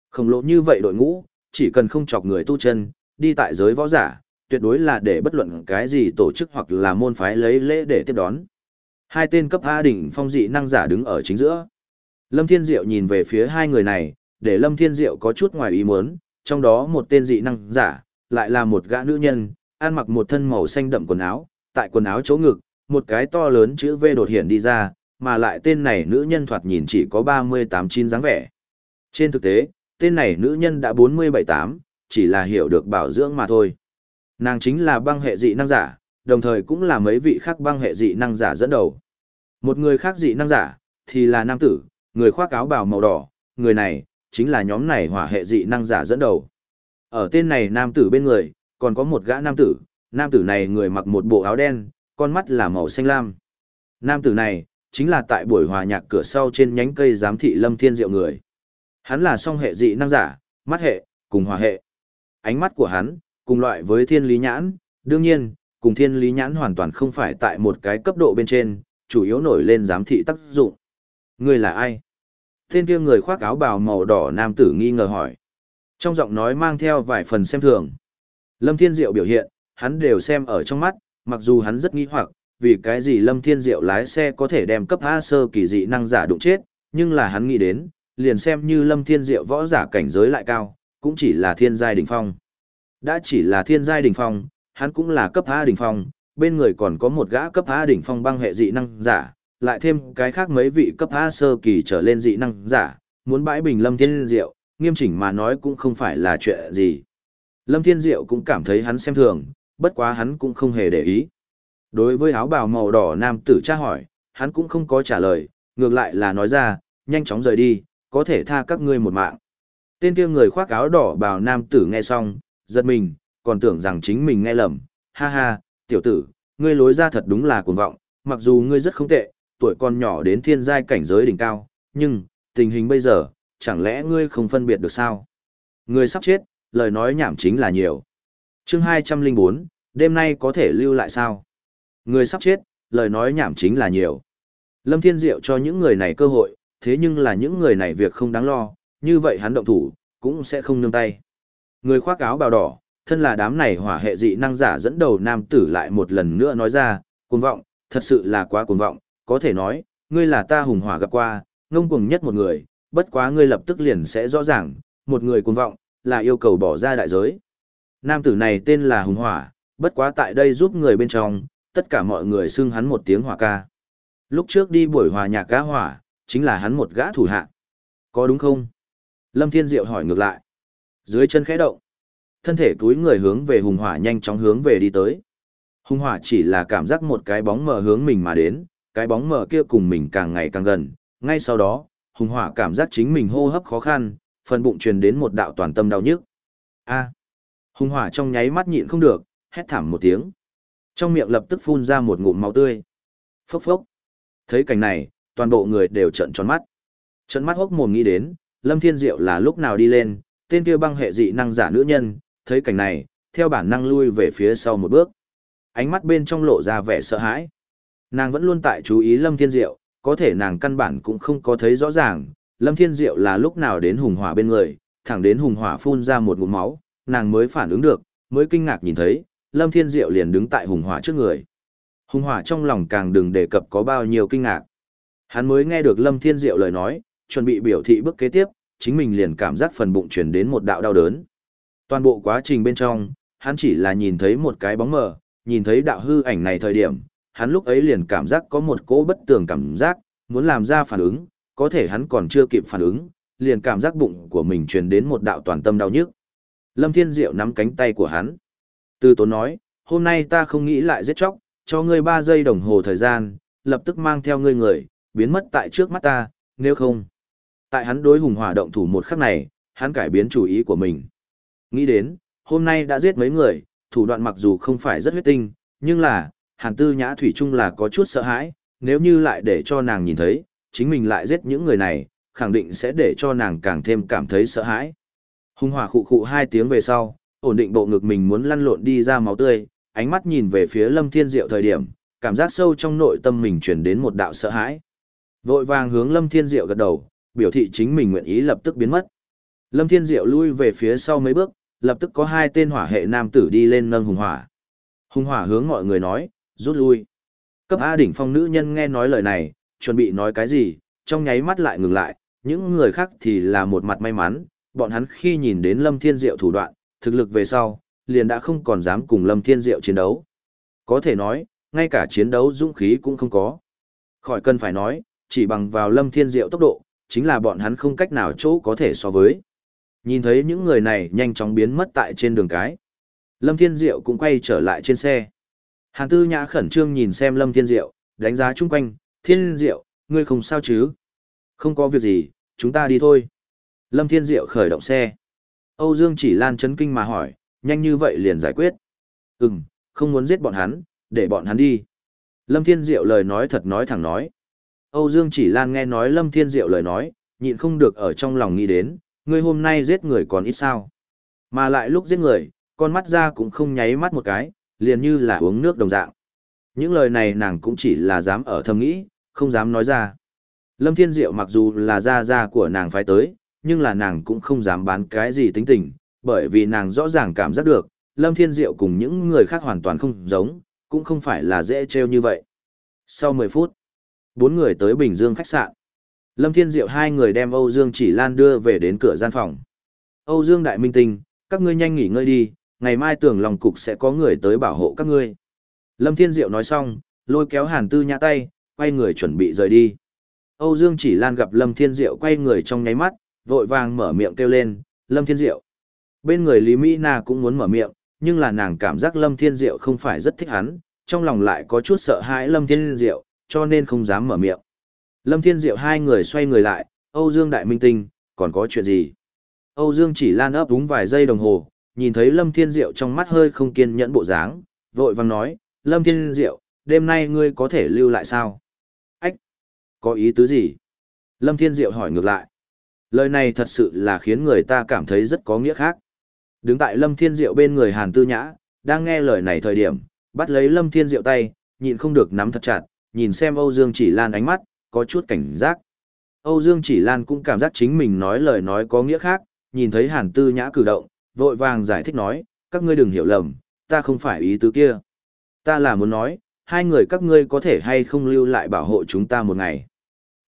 Khổng lồ như vậy đội ngũ, chỉ cần không chọc người tu chân, đi tại giới võ giả, tuyệt đối là để bất luận cái gì tổ chức hoặc là môn phái lấy lễ để tiếp đón. Hai tên cấp A đỉnh phong dị năng giả đứng ở chính giữa. Lâm Thiên Diệu nhìn về phía hai người này, để Lâm Thiên Diệu có chút ngoài ý muốn, trong đó một tên dị năng giả, lại là một gã nữ nhân, ăn mặc một thân màu xanh đậm quần áo, tại quần áo chỗ ngực, một cái to lớn chữ V đột hiện đi ra, mà lại tên này nữ nhân thoạt nhìn chỉ có 38-9 dáng vẻ. Trên thực tế, tên này nữ nhân đã 47-8, chỉ là hiểu được bảo dưỡng mà thôi. Nàng chính là băng hệ dị năng giả, đồng thời cũng là mấy vị khác băng hệ dị năng giả dẫn đầu. Một người khác dị năng giả, thì là nam tử, người khoác áo bào màu đỏ, người này, chính là nhóm này hỏa hệ dị năng giả dẫn đầu. Ở tên này nam tử bên người, còn có một gã nam tử, nam tử này người mặc một bộ áo đen, con mắt là màu xanh lam. Nam tử này, chính là tại buổi hòa nhạc cửa sau trên nhánh cây giám thị lâm thiên diệu người. Hắn là song hệ dị năng giả, mắt hệ, cùng hòa hệ. Ánh mắt của hắn, cùng loại với thiên lý nhãn, đương nhiên, cùng thiên lý nhãn hoàn toàn không phải tại một cái cấp độ bên trên, chủ yếu nổi lên giám thị tác dụng. Người là ai? Tên kia người khoác áo bào màu đỏ nam tử nghi ngờ hỏi. Trong giọng nói mang theo vài phần xem thường. Lâm Thiên Diệu biểu hiện, hắn đều xem ở trong mắt, mặc dù hắn rất nghi hoặc, vì cái gì Lâm Thiên Diệu lái xe có thể đem cấp A sơ kỳ dị năng giả đụng chết, nhưng là hắn nghĩ đến, liền xem như Lâm Thiên Diệu võ giả cảnh giới lại cao, cũng chỉ là thiên giai đỉnh phong. Đã chỉ là thiên giai đỉnh phong, hắn cũng là cấp A đỉnh phong, bên người còn có một gã cấp A đỉnh phong băng hệ dị năng giả, lại thêm cái khác mấy vị cấp A sơ kỳ trở lên dị năng giả, muốn bãi bình Lâm Thiên Diệu, nghiêm chỉnh mà nói cũng không phải là chuyện gì. Lâm Thiên Diệu cũng cảm thấy hắn xem thường, bất quá hắn cũng không hề để ý. Đối với áo bào màu đỏ nam tử tra hỏi, hắn cũng không có trả lời, ngược lại là nói ra, nhanh chóng rời đi, có thể tha các ngươi một mạng. Tên kia người khoác áo đỏ bào nam tử nghe xong, giật mình, còn tưởng rằng chính mình nghe lầm, ha ha, tiểu tử, ngươi lối ra thật đúng là cuồng vọng, mặc dù ngươi rất không tệ, tuổi còn nhỏ đến thiên giai cảnh giới đỉnh cao, nhưng, tình hình bây giờ, chẳng lẽ ngươi không phân biệt được sao? Ngươi sắp chết, lời nói nhảm chính là nhiều. Chương 204, đêm nay có thể lưu lại sao? người sắp chết, lời nói nhảm chính là nhiều. Lâm Thiên Diệu cho những người này cơ hội, thế nhưng là những người này việc không đáng lo, như vậy hắn động thủ, cũng sẽ không nương tay. Người khoác áo bào đỏ, thân là đám này hỏa hệ dị năng giả dẫn đầu nam tử lại một lần nữa nói ra, cuồng vọng, thật sự là quá cuồng vọng, có thể nói, ngươi là ta hùng hỏa gặp qua, ngông cuồng nhất một người, bất quá ngươi lập tức liền sẽ rõ ràng, một người cuồng vọng, là yêu cầu bỏ ra đại giới. Nam tử này tên là hùng hỏa, bất quá tại đây giúp người bên trong, tất cả mọi người xưng hắn một tiếng hỏa ca. Lúc trước đi buổi hòa nhạc cá hỏa, chính là hắn một gã thủ hạ. Có đúng không? Lâm Thiên Diệu hỏi ngược lại. Dưới chân khẽ động, thân thể túi người hướng về hùng hỏa nhanh chóng hướng về đi tới. Hùng hỏa chỉ là cảm giác một cái bóng mờ hướng mình mà đến, cái bóng mờ kia cùng mình càng ngày càng gần. Ngay sau đó, hùng hỏa cảm giác chính mình hô hấp khó khăn, phần bụng truyền đến một đạo toàn tâm đau nhức. A. hung hỏa trong nháy mắt nhịn không được, hét thảm một tiếng. Trong miệng lập tức phun ra một ngụm máu tươi. Phốc phốc. Thấy cảnh này, toàn bộ người đều trợn tròn mắt. Trợn mắt hốc mồm nghĩ đến, Lâm Thiên Diệu là lúc nào đi lên, tên kia băng hệ dị năng giả nữ nhân, thấy cảnh này, theo bản năng lui về phía sau một bước. Ánh mắt bên trong lộ ra vẻ sợ hãi. Nàng vẫn luôn tại chú ý Lâm Thiên Diệu, có thể nàng căn bản cũng không có thấy rõ ràng, Lâm Thiên Diệu là lúc nào đến hùng hỏa bên người, thẳng đến hùng hỏa phun ra một ngụm máu, nàng mới phản ứng được, mới kinh ngạc nhìn thấy, Lâm Thiên Diệu liền đứng tại hùng hỏa trước người. Hùng hỏa trong lòng càng đừng đề cập có bao nhiêu kinh ngạc. Hắn mới nghe được Lâm Thiên Diệu lời nói, chuẩn bị biểu thị bước kế tiếp, chính mình liền cảm giác phần bụng chuyển đến một đạo đau đớn. Toàn bộ quá trình bên trong, hắn chỉ là nhìn thấy một cái bóng mờ, nhìn thấy đạo hư ảnh này thời điểm, hắn lúc ấy liền cảm giác có một cỗ bất tường cảm giác, muốn làm ra phản ứng, có thể hắn còn chưa kịp phản ứng, liền cảm giác bụng của mình truyền đến một đạo toàn tâm đau nhức. Lâm Thiên Diệu nắm cánh tay của hắn. Từ tốn nói, hôm nay ta không nghĩ lại giết chóc, cho ngươi 3 giây đồng hồ thời gian, lập tức mang theo ngươi người, biến mất tại trước mắt ta, nếu không. Tại hắn đối hùng hỏa động thủ một khắc này, hắn cải biến chủ ý của mình. Nghĩ đến, hôm nay đã giết mấy người, thủ đoạn mặc dù không phải rất huyết tinh, nhưng là, hàn tư nhã thủy chung là có chút sợ hãi, nếu như lại để cho nàng nhìn thấy, chính mình lại giết những người này, khẳng định sẽ để cho nàng càng thêm cảm thấy sợ hãi. hung hỏa khụ khụ hai tiếng về sau, ổn định bộ ngực mình muốn lăn lộn đi ra máu tươi, ánh mắt nhìn về phía Lâm Thiên Diệu thời điểm, cảm giác sâu trong nội tâm mình truyền đến một đạo sợ hãi. Vội vàng hướng Lâm Thiên Diệu gật đầu, biểu thị chính mình nguyện ý lập tức biến mất. Lâm Thiên Diệu lui về phía sau mấy bước, lập tức có hai tên hỏa hệ nam tử đi lên nâng hùng hỏa. Hùng hỏa hướng mọi người nói, rút lui. Cấp A đỉnh phong nữ nhân nghe nói lời này, chuẩn bị nói cái gì, trong nháy mắt lại ngừng lại, những người khác thì là một mặt may mắn, bọn hắn khi nhìn đến Lâm Thiên Diệu thủ đoạn, thực lực về sau, liền đã không còn dám cùng Lâm Thiên Diệu chiến đấu. Có thể nói, ngay cả chiến đấu dũng khí cũng không có. Khỏi cần phải nói, chỉ bằng vào Lâm Thiên Diệu tốc độ, chính là bọn hắn không cách nào chỗ có thể so với. Nhìn thấy những người này nhanh chóng biến mất tại trên đường cái. Lâm Thiên Diệu cũng quay trở lại trên xe. Hàn Tư Nhã khẩn trương nhìn xem Lâm Thiên Diệu, đánh giá chung quanh, Thiên Diệu, ngươi không sao chứ? Không có việc gì, chúng ta đi thôi. Lâm Thiên Diệu khởi động xe. Âu Dương chỉ lan chấn kinh mà hỏi, nhanh như vậy liền giải quyết. Ừm, không muốn giết bọn hắn, để bọn hắn đi. Lâm Thiên Diệu lời nói thật nói thẳng nói. Âu Dương chỉ lan nghe nói Lâm Thiên Diệu lời nói, nhịn không được ở trong lòng nghĩ đến, ngươi hôm nay giết người còn ít sao. Mà lại lúc giết người, con mắt ra cũng không nháy mắt một cái, liền như là uống nước đồng dạng. Những lời này nàng cũng chỉ là dám ở thầm nghĩ, không dám nói ra. Lâm Thiên Diệu mặc dù là gia gia của nàng phải tới, nhưng là nàng cũng không dám bán cái gì tính tình, bởi vì nàng rõ ràng cảm giác được, Lâm Thiên Diệu cùng những người khác hoàn toàn không giống, cũng không phải là dễ trêu như vậy. Sau 10 phút, bốn người tới Bình Dương khách sạn. Lâm Thiên Diệu hai người đem Âu Dương Chỉ Lan đưa về đến cửa gian phòng. Âu Dương Đại Minh Tinh, các ngươi nhanh nghỉ ngơi đi, ngày mai tưởng lòng cục sẽ có người tới bảo hộ các ngươi. Lâm Thiên Diệu nói xong, lôi kéo Hàn Tư Nhã tay, quay người chuẩn bị rời đi. Âu Dương Chỉ Lan gặp Lâm Thiên Diệu quay người trong nháy mắt, vội vàng mở miệng kêu lên, Lâm Thiên Diệu. Bên người Lý Mỹ Na cũng muốn mở miệng, nhưng là nàng cảm giác Lâm Thiên Diệu không phải rất thích hắn, trong lòng lại có chút sợ hãi Lâm Thiên Diệu, cho nên không dám mở miệng. Lâm Thiên Diệu hai người xoay người lại, Âu Dương Đại Minh Tinh, còn có chuyện gì? Âu Dương chỉ lan ấp đúng vài giây đồng hồ, nhìn thấy Lâm Thiên Diệu trong mắt hơi không kiên nhẫn bộ dáng, vội vàng nói, Lâm Thiên Diệu, đêm nay ngươi có thể lưu lại sao? Có ý tứ gì? Lâm Thiên Diệu hỏi ngược lại. Lời này thật sự là khiến người ta cảm thấy rất có nghĩa khác. Đứng tại Lâm Thiên Diệu bên người Hàn Tư Nhã, đang nghe lời này thời điểm, bắt lấy Lâm Thiên Diệu tay, nhịn không được nắm thật chặt, nhìn xem Âu Dương Chỉ Lan ánh mắt, có chút cảnh giác. Âu Dương Chỉ Lan cũng cảm giác chính mình nói lời nói có nghĩa khác, nhìn thấy Hàn Tư Nhã cử động, vội vàng giải thích nói, các ngươi đừng hiểu lầm, ta không phải ý tứ kia. Ta là muốn nói, hai người các ngươi có thể hay không lưu lại bảo hộ chúng ta một ngày.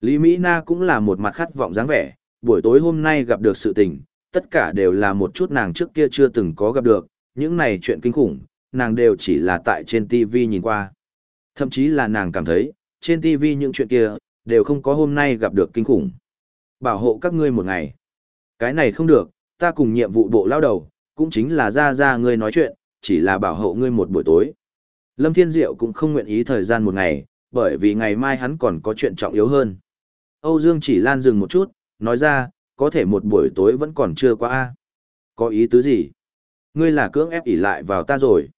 Lý Mỹ Na cũng là một mặt khát vọng dáng vẻ, buổi tối hôm nay gặp được sự tình, tất cả đều là một chút nàng trước kia chưa từng có gặp được, những này chuyện kinh khủng, nàng đều chỉ là tại trên TV nhìn qua. Thậm chí là nàng cảm thấy, trên TV những chuyện kia, đều không có hôm nay gặp được kinh khủng. Bảo hộ các ngươi một ngày. Cái này không được, ta cùng nhiệm vụ bộ lao đầu, cũng chính là ra ra ngươi nói chuyện, chỉ là bảo hộ ngươi một buổi tối. Lâm Thiên Diệu cũng không nguyện ý thời gian một ngày, bởi vì ngày mai hắn còn có chuyện trọng yếu hơn. Âu Dương chỉ lan dừng một chút, nói ra, có thể một buổi tối vẫn còn chưa qua a. Có ý tứ gì? Ngươi là cưỡng ép ỉ lại vào ta rồi.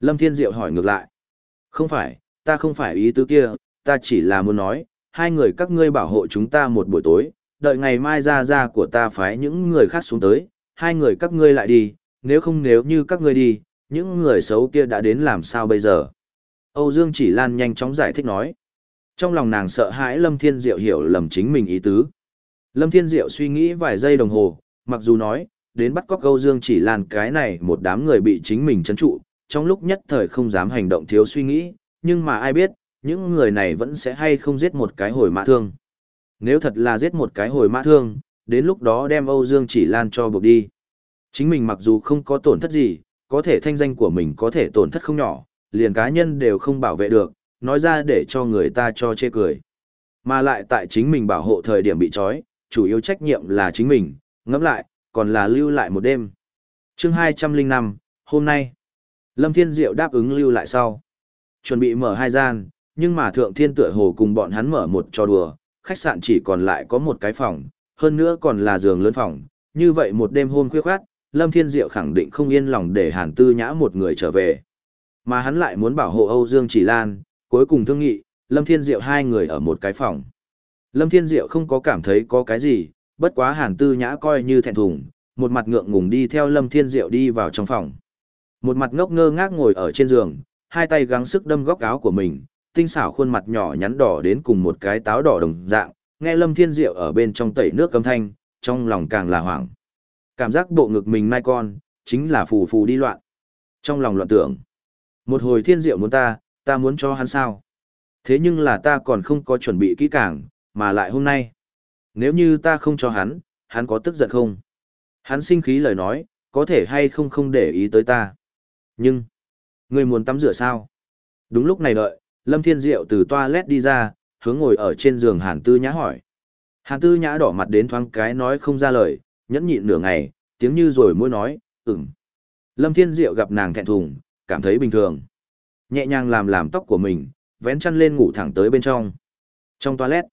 Lâm Thiên Diệu hỏi ngược lại. Không phải, ta không phải ý tứ kia, ta chỉ là muốn nói, hai người các ngươi bảo hộ chúng ta một buổi tối, đợi ngày mai ra ra của ta phái những người khác xuống tới, hai người các ngươi lại đi, nếu không nếu như các ngươi đi, những người xấu kia đã đến làm sao bây giờ. Âu Dương chỉ lan nhanh chóng giải thích nói. Trong lòng nàng sợ hãi Lâm Thiên Diệu hiểu lầm chính mình ý tứ. Lâm Thiên Diệu suy nghĩ vài giây đồng hồ, mặc dù nói, đến bắt cóc Âu Dương chỉ lan cái này một đám người bị chính mình chấn trụ, trong lúc nhất thời không dám hành động thiếu suy nghĩ, nhưng mà ai biết, những người này vẫn sẽ hay không giết một cái hồi mã thương. Nếu thật là giết một cái hồi mã thương, đến lúc đó đem Âu Dương chỉ lan cho buộc đi. Chính mình mặc dù không có tổn thất gì, có thể thanh danh của mình có thể tổn thất không nhỏ, liền cá nhân đều không bảo vệ được, nói ra để cho người ta cho chê cười. Mà lại tại chính mình bảo hộ thời điểm bị trói, chủ yếu trách nhiệm là chính mình, ngẫm lại, còn là lưu lại một đêm. chương 205, hôm nay, Lâm Thiên Diệu đáp ứng lưu lại sau. Chuẩn bị mở hai gian, nhưng mà Thượng Thiên tựa hồ cùng bọn hắn mở một trò đùa, khách sạn chỉ còn lại có một cái phòng, hơn nữa còn là giường lớn phòng. Như vậy một đêm hôm khuya khoát, Lâm Thiên Diệu khẳng định không yên lòng để Hàn Tư Nhã một người trở về. Mà hắn lại muốn bảo hộ Âu Dương Chỉ Lan, cuối cùng thương nghị, Lâm Thiên Diệu hai người ở một cái phòng. Lâm Thiên Diệu không có cảm thấy có cái gì, bất quá Hàn Tư Nhã coi như thẹn thùng, một mặt ngượng ngùng đi theo Lâm Thiên Diệu đi vào trong phòng. Một mặt ngốc ngơ ngác ngồi ở trên giường, hai tay gắng sức đâm góc áo của mình, tinh xảo khuôn mặt nhỏ nhắn đỏ đến cùng một cái táo đỏ đồng dạng, nghe Lâm Thiên Diệu ở bên trong tẩy nước cấm thanh, trong lòng càng là hoảng. Cảm giác bộ ngực mình mai con, chính là phù phù đi loạn. Trong lòng loạn tưởng, một hồi Thiên Diệu muốn ta, ta muốn cho hắn sao? Thế nhưng là ta còn không có chuẩn bị kỹ càng, mà lại hôm nay. Nếu như ta không cho hắn, hắn có tức giận không? Hắn sinh khí lời nói, có thể hay không không để ý tới ta. Nhưng, người muốn tắm rửa sao? Đúng lúc này đợi, Lâm Thiên Diệu từ toilet đi ra, hướng ngồi ở trên giường Hàn Tư Nhã hỏi. Hàn Tư Nhã đỏ mặt đến thoáng cái nói không ra lời, nhẫn nhịn nửa ngày, tiếng như rồi môi nói, ừm. Lâm Thiên Diệu gặp nàng thẹn thùng, cảm thấy bình thường. Nhẹ nhàng làm làm tóc của mình, vén chăn lên ngủ thẳng tới bên trong. Trong toilet,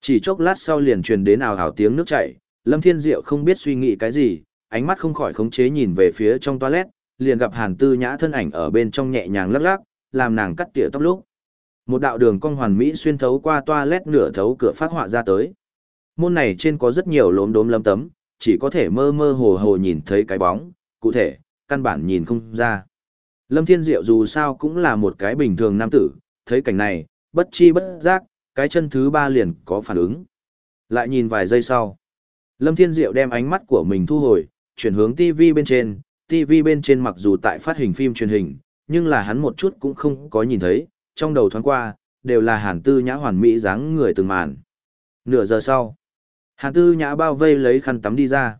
chỉ chốc lát sau liền truyền đến ào ào tiếng nước chảy, Lâm Thiên Diệu không biết suy nghĩ cái gì, ánh mắt không khỏi khống chế nhìn về phía trong toilet, liền gặp Hàn Tư Nhã thân ảnh ở bên trong nhẹ nhàng lắc lắc, làm nàng cắt tỉa tóc lúc. Một đạo đường cong hoàn mỹ xuyên thấu qua toilet nửa thấu cửa phát họa ra tới. Môn này trên có rất nhiều lốm đốm lấm tấm, chỉ có thể mơ mơ hồ hồ nhìn thấy cái bóng, cụ thể, căn bản nhìn không ra. Lâm Thiên Diệu dù sao cũng là một cái bình thường nam tử, thấy cảnh này, bất chi bất giác, cái chân thứ ba liền có phản ứng. Lại nhìn vài giây sau. Lâm Thiên Diệu đem ánh mắt của mình thu hồi, chuyển hướng TV bên trên, TV bên trên mặc dù tại phát hình phim truyền hình, nhưng là hắn một chút cũng không có nhìn thấy, trong đầu thoáng qua, đều là hàn tư nhã hoàn mỹ dáng người từng màn. Nửa giờ sau, hàn tư nhã bao vây lấy khăn tắm đi ra.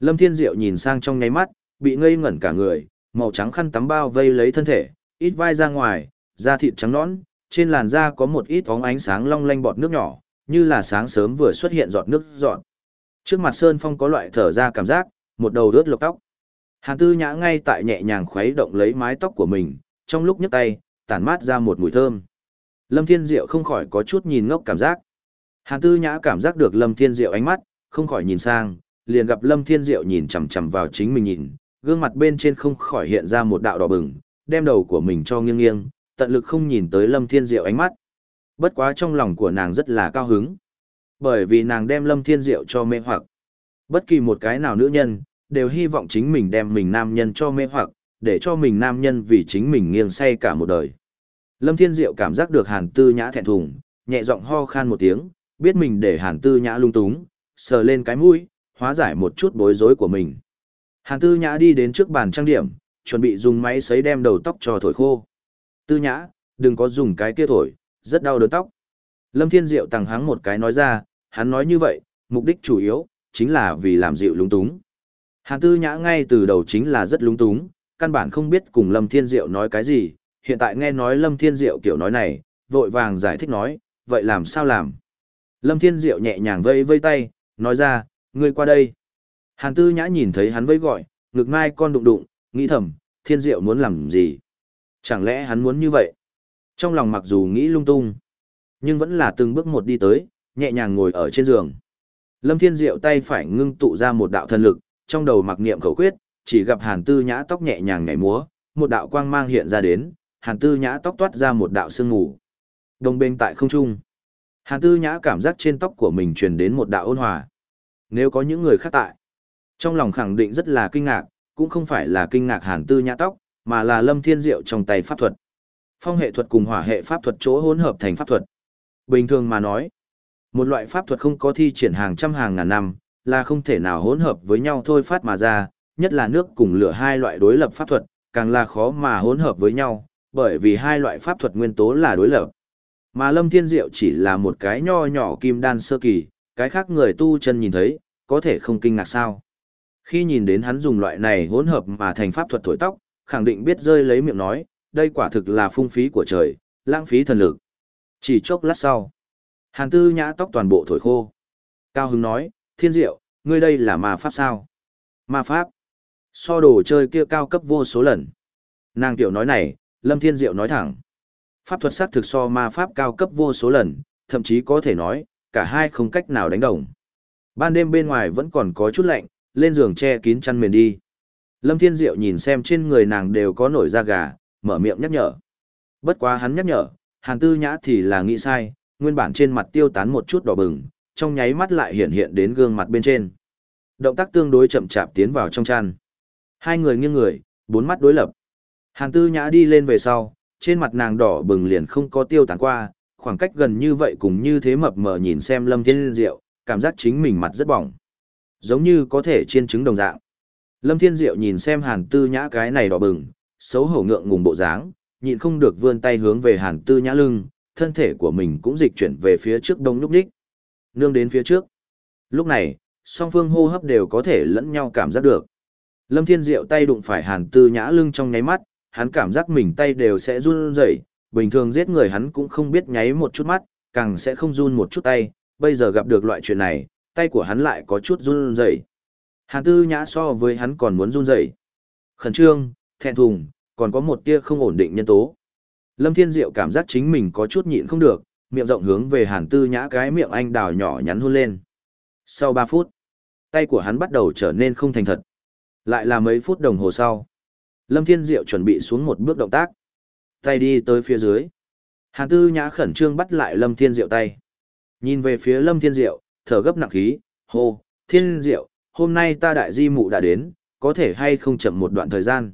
Lâm Thiên Diệu nhìn sang trong nháy mắt, bị ngây ngẩn cả người, màu trắng khăn tắm bao vây lấy thân thể, ít vai ra ngoài, da thịt trắng nõn, trên làn da có một ít bóng ánh sáng long lanh bọt nước nhỏ, như là sáng sớm vừa xuất hiện giọt nước giọt. Trước mặt Sơn Phong có loại thở ra cảm giác, một đầu rớt lộc tóc. Hàn Tư Nhã ngay tại nhẹ nhàng khuấy động lấy mái tóc của mình, trong lúc nhấc tay, tản mát ra một mùi thơm. Lâm Thiên Diệu không khỏi có chút nhìn ngốc cảm giác. Hàn Tư Nhã cảm giác được Lâm Thiên Diệu ánh mắt, không khỏi nhìn sang, liền gặp Lâm Thiên Diệu nhìn chằm chằm vào chính mình nhìn, gương mặt bên trên không khỏi hiện ra một đạo đỏ bừng, đem đầu của mình cho nghiêng nghiêng, tận lực không nhìn tới Lâm Thiên Diệu ánh mắt. Bất quá trong lòng của nàng rất là cao hứng, bởi vì nàng đem Lâm Thiên Diệu cho mê hoặc. Bất kỳ một cái nào nữ nhân, đều hy vọng chính mình đem mình nam nhân cho mê hoặc, để cho mình nam nhân vì chính mình nghiêng say cả một đời. Lâm Thiên Diệu cảm giác được Hàn Tư Nhã thẹn thùng, nhẹ giọng ho khan một tiếng, biết mình để Hàn Tư Nhã lung túng, sờ lên cái mũi, hóa giải một chút bối rối của mình. Hàn Tư Nhã đi đến trước bàn trang điểm, chuẩn bị dùng máy sấy đem đầu tóc cho thổi khô. Tư Nhã, đừng có dùng cái kia thổi, rất đau đớn tóc. Lâm Thiên Diệu tàng hắng một cái nói ra, hắn nói như vậy, mục đích chủ yếu, chính là vì làm dịu lúng túng. Hàn Tư Nhã ngay từ đầu chính là rất lúng túng, căn bản không biết cùng Lâm Thiên Diệu nói cái gì, hiện tại nghe nói Lâm Thiên Diệu kiểu nói này, vội vàng giải thích nói, vậy làm sao làm? Lâm Thiên Diệu nhẹ nhàng vây vây tay, nói ra, ngươi qua đây. Hàn Tư Nhã nhìn thấy hắn vẫy gọi, ngực mai con đụng đụng, nghĩ thầm, Thiên Diệu muốn làm gì? Chẳng lẽ hắn muốn như vậy? Trong lòng mặc dù nghĩ lung tung, nhưng vẫn là từng bước một đi tới, nhẹ nhàng ngồi ở trên giường. Lâm Thiên Diệu tay phải ngưng tụ ra một đạo thần lực, trong đầu mặc niệm khẩu quyết, chỉ gặp Hàn Tư Nhã tóc nhẹ nhàng nhảy múa, một đạo quang mang hiện ra đến, Hàn Tư Nhã tóc toát ra một đạo sương mù. Đồng bên tại không trung. Hàn Tư Nhã cảm giác trên tóc của mình truyền đến một đạo ôn hòa. Nếu có những người khác tại, trong lòng khẳng định rất là kinh ngạc, cũng không phải là kinh ngạc Hàn Tư Nhã tóc, mà là Lâm Thiên Diệu trong tay pháp thuật. Phong hệ thuật cùng hỏa hệ pháp thuật chỗ hỗn hợp thành pháp thuật. Bình thường mà nói, một loại pháp thuật không có thi triển hàng trăm hàng ngàn năm, là không thể nào hỗn hợp với nhau thôi phát mà ra, nhất là nước cùng lửa hai loại đối lập pháp thuật, càng là khó mà hỗn hợp với nhau, bởi vì hai loại pháp thuật nguyên tố là đối lập. Mà Lâm Thiên Diệu chỉ là một cái nho nhỏ kim đan sơ kỳ, cái khác người tu chân nhìn thấy, có thể không kinh ngạc sao. Khi nhìn đến hắn dùng loại này hỗn hợp mà thành pháp thuật thổi tóc, khẳng định biết rơi lấy miệng nói, đây quả thực là phung phí của trời, lãng phí thần lực. Chỉ chốc lát sau, Hàn Tư Nhã tóc toàn bộ thổi khô. Cao Hưng nói, Thiên Diệu, ngươi đây là ma pháp sao? Ma pháp. So đồ chơi kia cao cấp vô số lần. Nàng tiểu nói này, Lâm Thiên Diệu nói thẳng. Pháp thuật sát thực so ma pháp cao cấp vô số lần, thậm chí có thể nói, cả hai không cách nào đánh đồng. Ban đêm bên ngoài vẫn còn có chút lạnh, lên giường che kín chăn mền đi. Lâm Thiên Diệu nhìn xem trên người nàng đều có nổi da gà, mở miệng nhắc nhở. Bất quá hắn nhắc nhở, Hàn Tư Nhã thì là nghĩ sai, nguyên bản trên mặt tiêu tán một chút đỏ bừng, trong nháy mắt lại hiện hiện đến gương mặt bên trên. Động tác tương đối chậm chạp tiến vào trong chăn. Hai người nghiêng người, bốn mắt đối lập. Hàn Tư Nhã đi lên về sau, trên mặt nàng đỏ bừng liền không có tiêu tán qua, khoảng cách gần như vậy cùng như thế mập mờ nhìn xem Lâm Thiên Diệu, cảm giác chính mình mặt rất bỏng. Giống như có thể chiên trứng đồng dạng. Lâm Thiên Diệu nhìn xem Hàn Tư Nhã cái này đỏ bừng, xấu hổ ngượng ngùng bộ dáng, nhịn không được vươn tay hướng về Hàn Tư Nhã lưng, thân thể của mình cũng dịch chuyển về phía trước đông núp đích. Nương đến phía trước. Lúc này, song phương hô hấp đều có thể lẫn nhau cảm giác được. Lâm Thiên Diệu tay đụng phải Hàn Tư Nhã lưng trong nháy mắt, hắn cảm giác mình tay đều sẽ run rẩy, bình thường giết người hắn cũng không biết nháy một chút mắt, càng sẽ không run một chút tay, bây giờ gặp được loại chuyện này, tay của hắn lại có chút run rẩy. Hàn Tư Nhã so với hắn còn muốn run rẩy. Khẩn trương, thẹn thùng, còn có một tia không ổn định nhân tố. Lâm Thiên Diệu cảm giác chính mình có chút nhịn không được, miệng rộng hướng về Hàn Tư Nhã cái miệng anh đào nhỏ nhắn hôn lên. Sau 3 phút, tay của hắn bắt đầu trở nên không thành thật. Lại là mấy phút đồng hồ sau. Lâm Thiên Diệu chuẩn bị xuống một bước động tác. Tay đi tới phía dưới. Hàn Tư Nhã khẩn trương bắt lại Lâm Thiên Diệu tay. Nhìn về phía Lâm Thiên Diệu, thở gấp nặng khí, hô, Thiên Diệu, hôm nay ta đại di mụ đã đến, có thể hay không chậm một đoạn thời gian.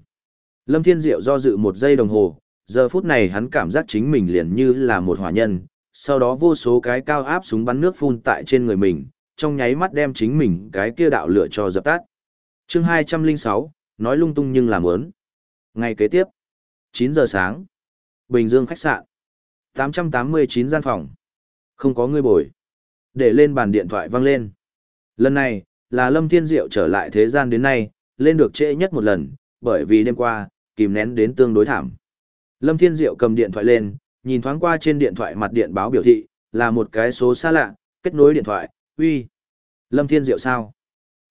Lâm Thiên Diệu do dự một giây đồng hồ, giờ phút này hắn cảm giác chính mình liền như là một hỏa nhân, sau đó vô số cái cao áp súng bắn nước phun tại trên người mình, trong nháy mắt đem chính mình cái kia đạo lửa cho dập tắt. Chương 206, nói lung tung nhưng làm ớn. Ngày kế tiếp, 9 giờ sáng, Bình Dương khách sạn, 889 gian phòng, không có người bồi. Để lên bàn điện thoại vang lên. Lần này, là Lâm Thiên Diệu trở lại thế gian đến nay, lên được trễ nhất một lần, bởi vì đêm qua, kìm nén đến tương đối thảm. Lâm Thiên Diệu cầm điện thoại lên, nhìn thoáng qua trên điện thoại mặt điện báo biểu thị, là một cái số xa lạ, kết nối điện thoại, uy. Lâm Thiên Diệu sao?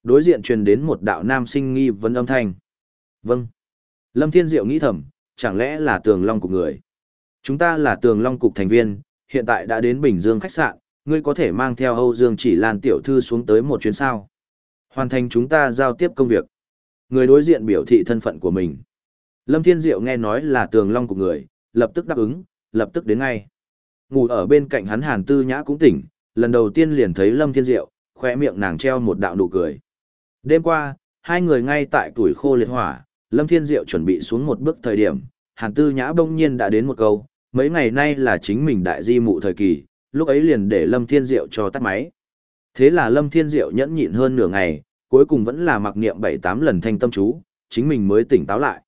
Đối diện truyền đến một đạo nam sinh nghi vấn âm thanh. Vâng. Lâm Thiên Diệu nghĩ thầm, chẳng lẽ là tường long cục người? Chúng ta là tường long cục thành viên, hiện tại đã đến Bình Dương khách sạn, ngươi có thể mang theo Âu Dương chỉ Lan tiểu thư xuống tới một chuyến sao. Hoàn thành chúng ta giao tiếp công việc. Người đối diện biểu thị thân phận của mình. Lâm Thiên Diệu nghe nói là tường long của người, lập tức đáp ứng, lập tức đến ngay. Ngủ ở bên cạnh hắn Hàn Tư Nhã cũng tỉnh, lần đầu tiên liền thấy Lâm Thiên Diệu, khỏe miệng nàng treo một đạo nụ cười. Đêm qua, hai người ngay tại tuổi khô liệt hỏa, Lâm Thiên Diệu chuẩn bị xuống một bước thời điểm, Hàn Tư Nhã bỗng nhiên đã đến một câu, mấy ngày nay là chính mình đại di mụ thời kỳ, lúc ấy liền để Lâm Thiên Diệu cho tắt máy. Thế là Lâm Thiên Diệu nhẫn nhịn hơn nửa ngày, cuối cùng vẫn là mặc niệm bảy tám lần thanh tâm chú, chính mình mới tỉnh táo lại.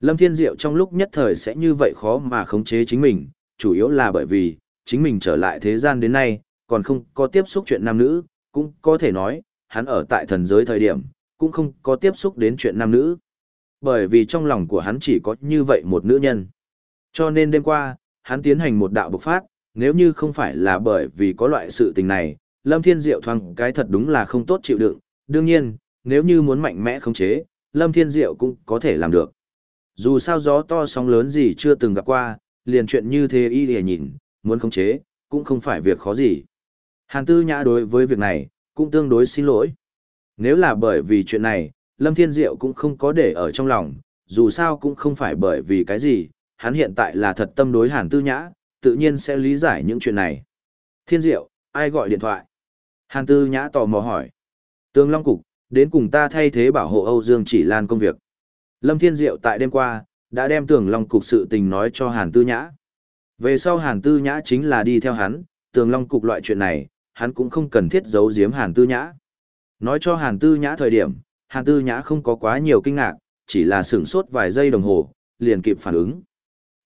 Lâm Thiên Diệu trong lúc nhất thời sẽ như vậy khó mà khống chế chính mình, chủ yếu là bởi vì, chính mình trở lại thế gian đến nay, còn không có tiếp xúc chuyện nam nữ, cũng có thể nói, hắn ở tại thần giới thời điểm, cũng không có tiếp xúc đến chuyện nam nữ. Bởi vì trong lòng của hắn chỉ có như vậy một nữ nhân. Cho nên đêm qua, hắn tiến hành một đạo bộc phát, nếu như không phải là bởi vì có loại sự tình này, Lâm Thiên Diệu thoáng cái thật đúng là không tốt chịu đựng. Đương nhiên, nếu như muốn mạnh mẽ khống chế, Lâm Thiên Diệu cũng có thể làm được. Dù sao gió to sóng lớn gì chưa từng gặp qua, liền chuyện như thế y lìa nhìn, muốn khống chế, cũng không phải việc khó gì. Hàn Tư Nhã đối với việc này, cũng tương đối xin lỗi. Nếu là bởi vì chuyện này, Lâm Thiên Diệu cũng không có để ở trong lòng, dù sao cũng không phải bởi vì cái gì, hắn hiện tại là thật tâm đối Hàn Tư Nhã, tự nhiên sẽ lý giải những chuyện này. Thiên Diệu, ai gọi điện thoại? Hàn Tư Nhã tò mò hỏi. Tương Long Cục, đến cùng ta thay thế bảo hộ Âu Dương Chỉ Lan công việc. Lâm Thiên Diệu tại đêm qua, đã đem Tường Long Cục sự tình nói cho Hàn Tư Nhã. Về sau Hàn Tư Nhã chính là đi theo hắn, Tường Long Cục loại chuyện này, hắn cũng không cần thiết giấu giếm Hàn Tư Nhã. Nói cho Hàn Tư Nhã thời điểm, Hàn Tư Nhã không có quá nhiều kinh ngạc, chỉ là sửng sốt vài giây đồng hồ, liền kịp phản ứng.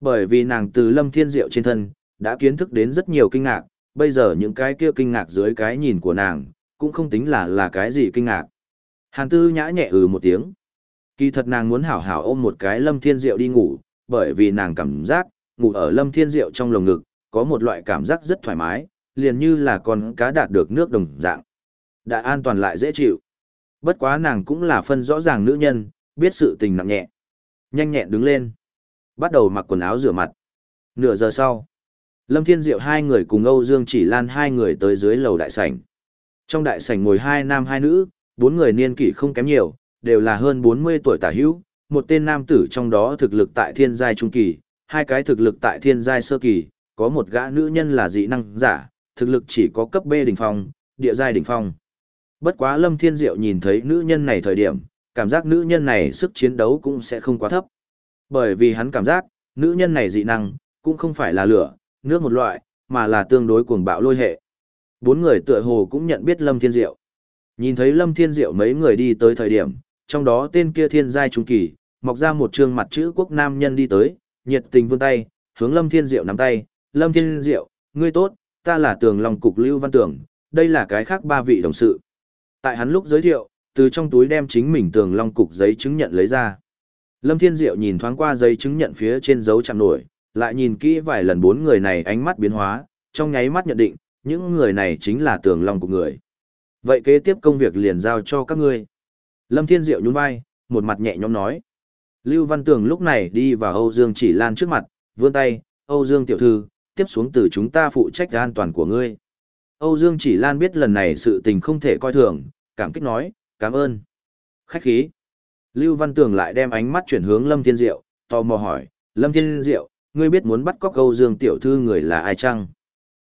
Bởi vì nàng từ Lâm Thiên Diệu trên thân, đã kiến thức đến rất nhiều kinh ngạc, bây giờ những cái kia kinh ngạc dưới cái nhìn của nàng, cũng không tính là là cái gì kinh ngạc. Hàn Tư Nhã nhẹ ừ một tiếng. Kỳ thật nàng muốn hảo hảo ôm một cái Lâm Thiên Diệu đi ngủ, bởi vì nàng cảm giác, ngủ ở Lâm Thiên Diệu trong lồng ngực, có một loại cảm giác rất thoải mái, liền như là con cá đạt được nước đồng dạng. Đã an toàn lại dễ chịu. Bất quá nàng cũng là phân rõ ràng nữ nhân, biết sự tình nặng nhẹ. Nhanh nhẹn đứng lên. Bắt đầu mặc quần áo rửa mặt. Nửa giờ sau, Lâm Thiên Diệu hai người cùng Âu Dương Chỉ Lan hai người tới dưới lầu đại sảnh. Trong đại sảnh ngồi hai nam hai nữ, bốn người niên kỷ không kém nhiều, đều là hơn 40 tuổi tả hữu, một tên nam tử trong đó thực lực tại thiên giai trung kỳ, hai cái thực lực tại thiên giai sơ kỳ, có một gã nữ nhân là dị năng giả, thực lực chỉ có cấp B đỉnh phong, địa giai đỉnh phong. Bất quá Lâm Thiên Diệu nhìn thấy nữ nhân này thời điểm, cảm giác nữ nhân này sức chiến đấu cũng sẽ không quá thấp. Bởi vì hắn cảm giác, nữ nhân này dị năng, cũng không phải là lửa, nước một loại, mà là tương đối cuồng bạo lôi hệ. Bốn người tựa hồ cũng nhận biết Lâm Thiên Diệu. Nhìn thấy Lâm Thiên Diệu mấy người đi tới thời điểm, trong đó tên kia thiên giai trung kỳ, mọc ra một trương mặt chữ quốc nam nhân đi tới, nhiệt tình vươn tay, hướng Lâm Thiên Diệu nắm tay, Lâm Thiên Diệu, ngươi tốt, ta là tường lòng cục Lưu Văn Tường, đây là cái khác ba vị đồng sự. Tại hắn lúc giới thiệu, từ trong túi đem chính mình tường long cục giấy chứng nhận lấy ra. Lâm Thiên Diệu nhìn thoáng qua giấy chứng nhận phía trên dấu chạm nổi, lại nhìn kỹ vài lần bốn người này ánh mắt biến hóa, trong nháy mắt nhận định, những người này chính là tường long của người. Vậy kế tiếp công việc liền giao cho các ngươi. Lâm Thiên Diệu nhún vai, một mặt nhẹ nhõm nói. Lưu Văn Tường lúc này đi vào Âu Dương Chỉ Lan trước mặt, vươn tay, Âu Dương tiểu thư, tiếp xuống từ chúng ta phụ trách an toàn của ngươi. Âu Dương Chỉ Lan biết lần này sự tình không thể coi thường, cảm kích nói, cảm ơn. Khách khí. Lưu Văn Tường lại đem ánh mắt chuyển hướng Lâm Thiên Diệu, tò mò hỏi, Lâm Thiên Diệu, ngươi biết muốn bắt cóc Câu Dương tiểu thư người là ai chăng?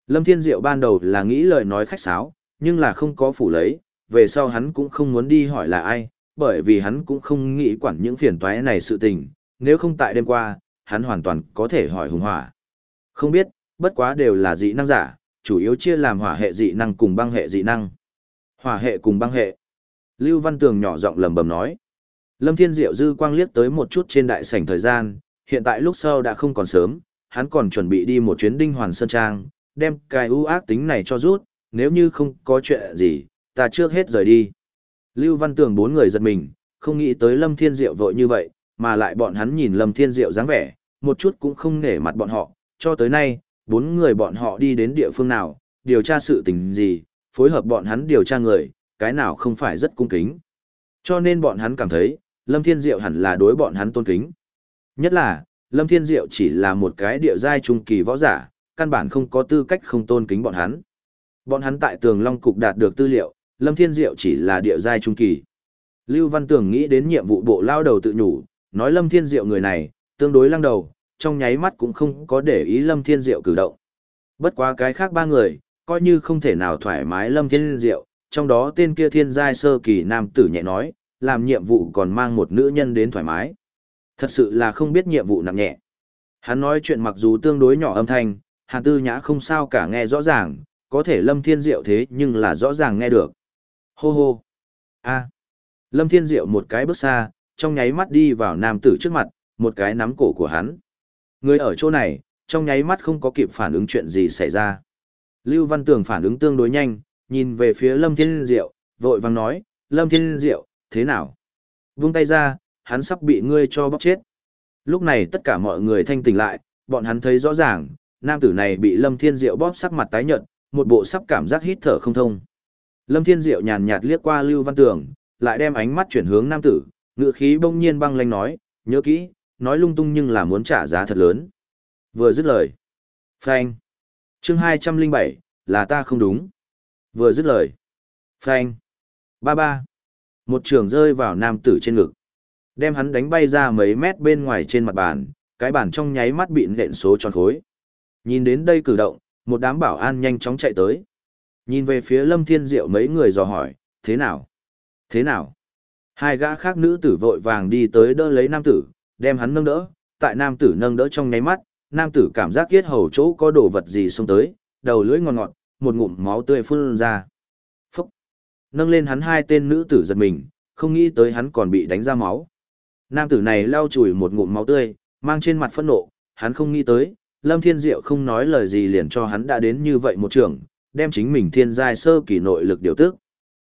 Lâm Thiên Diệu ban đầu là nghĩ lời nói khách sáo, nhưng là không có phủ lấy, về sau hắn cũng không muốn đi hỏi là ai, bởi vì hắn cũng không nghĩ quản những phiền toái này sự tình, nếu không tại đêm qua, hắn hoàn toàn có thể hỏi hùng hỏa. Không biết, bất quá đều là dị năng giả, chủ yếu chia làm hỏa hệ dị năng cùng băng hệ dị năng. Hỏa hệ cùng băng hệ. Lưu Văn Tường nhỏ giọng lầm bầm nói. Lâm Thiên Diệu dư quang liếc tới một chút trên đại sảnh thời gian, hiện tại lúc sau đã không còn sớm, hắn còn chuẩn bị đi một chuyến đinh hoàn sơn trang, đem cái ưu ác tính này cho rút, nếu như không có chuyện gì, ta trước hết rời đi. Lưu Văn Tường bốn người giật mình, không nghĩ tới Lâm Thiên Diệu vội như vậy, mà lại bọn hắn nhìn Lâm Thiên Diệu dáng vẻ, một chút cũng không nể mặt bọn họ, cho tới nay, bốn người bọn họ đi đến địa phương nào, điều tra sự tình gì, phối hợp bọn hắn điều tra người, cái nào không phải rất cung kính. Cho nên bọn hắn cảm thấy, Lâm Thiên Diệu hẳn là đối bọn hắn tôn kính. Nhất là, Lâm Thiên Diệu chỉ là một cái địa giai trung kỳ võ giả, căn bản không có tư cách không tôn kính bọn hắn. Bọn hắn tại tường Long Cục đạt được tư liệu, Lâm Thiên Diệu chỉ là địa giai trung kỳ. Lưu Văn Tường nghĩ đến nhiệm vụ bộ lao đầu tự nhủ, nói Lâm Thiên Diệu người này, tương đối lăng đầu, trong nháy mắt cũng không có để ý Lâm Thiên Diệu cử động. Bất quá cái khác ba người, coi như không thể nào thoải mái Lâm Thiên Diệu, trong đó tên kia thiên giai sơ kỳ nam tử nhẹ nói, làm nhiệm vụ còn mang một nữ nhân đến thoải mái. Thật sự là không biết nhiệm vụ nặng nhẹ. Hắn nói chuyện mặc dù tương đối nhỏ âm thanh, Hàn Tư Nhã không sao cả nghe rõ ràng, có thể Lâm Thiên Diệu thế nhưng là rõ ràng nghe được. Hô hô. a Lâm Thiên Diệu một cái bước xa, trong nháy mắt đi vào nam tử trước mặt, một cái nắm cổ của hắn. Người ở chỗ này, trong nháy mắt không có kịp phản ứng chuyện gì xảy ra. Lưu Văn Tường phản ứng tương đối nhanh, nhìn về phía Lâm Thiên Diệu, vội vàng nói, Lâm Thiên Diệu, thế nào? Vung tay ra, hắn sắp bị ngươi cho bóc chết. Lúc này tất cả mọi người thanh tỉnh lại, bọn hắn thấy rõ ràng, nam tử này bị Lâm Thiên Diệu bóp sắc mặt tái nhợt, một bộ sắp cảm giác hít thở không thông. Lâm Thiên Diệu nhàn nhạt liếc qua Lưu Văn Tường, lại đem ánh mắt chuyển hướng nam tử, ngựa khí bỗng nhiên băng lanh nói, nhớ kỹ, nói lung tung nhưng là muốn trả giá thật lớn. Vừa dứt lời. Phanh. chương 207, là ta không đúng. Vừa dứt lời. Phanh. Ba ba. Một trường rơi vào nam tử trên ngực. Đem hắn đánh bay ra mấy mét bên ngoài trên mặt bàn, cái bàn trong nháy mắt bị nện số tròn khối. Nhìn đến đây cử động, một đám bảo an nhanh chóng chạy tới. Nhìn về phía Lâm Thiên Diệu mấy người dò hỏi, thế nào? Thế nào? Hai gã khác nữ tử vội vàng đi tới đỡ lấy nam tử, đem hắn nâng đỡ, tại nam tử nâng đỡ trong nháy mắt, nam tử cảm giác kiết hầu chỗ có đồ vật gì xông tới, đầu lưỡi ngọt ngọt, một ngụm máu tươi phun ra. Nâng lên hắn hai tên nữ tử giật mình, không nghĩ tới hắn còn bị đánh ra máu. Nam tử này lau chùi một ngụm máu tươi, mang trên mặt phẫn nộ, hắn không nghĩ tới, Lâm Thiên Diệu không nói lời gì liền cho hắn đã đến như vậy một trường, đem chính mình thiên giai sơ kỳ nội lực điều tức.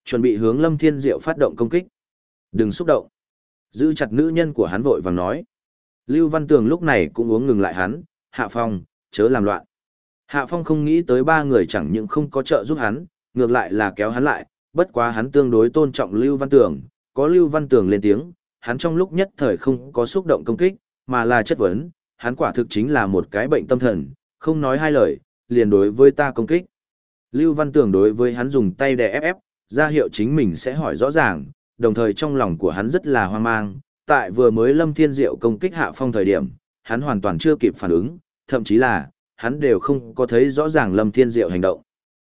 Chuẩn bị hướng Lâm Thiên Diệu phát động công kích. Đừng xúc động. Giữ chặt nữ nhân của hắn vội vàng nói. Lưu Văn Tường lúc này cũng uống ngừng lại hắn, Hạ Phong, chớ làm loạn. Hạ Phong không nghĩ tới ba người chẳng những không có trợ giúp hắn, ngược lại là kéo hắn lại, bất quá hắn tương đối tôn trọng Lưu Văn Tường, có Lưu Văn Tường lên tiếng, hắn trong lúc nhất thời không có xúc động công kích, mà là chất vấn, hắn quả thực chính là một cái bệnh tâm thần, không nói hai lời, liền đối với ta công kích. Lưu Văn Tường đối với hắn dùng tay đè ép ép, ra hiệu chính mình sẽ hỏi rõ ràng, đồng thời trong lòng của hắn rất là hoang mang, tại vừa mới Lâm Thiên Diệu công kích Hạ Phong thời điểm, hắn hoàn toàn chưa kịp phản ứng, thậm chí là, hắn đều không có thấy rõ ràng Lâm Thiên Diệu hành động.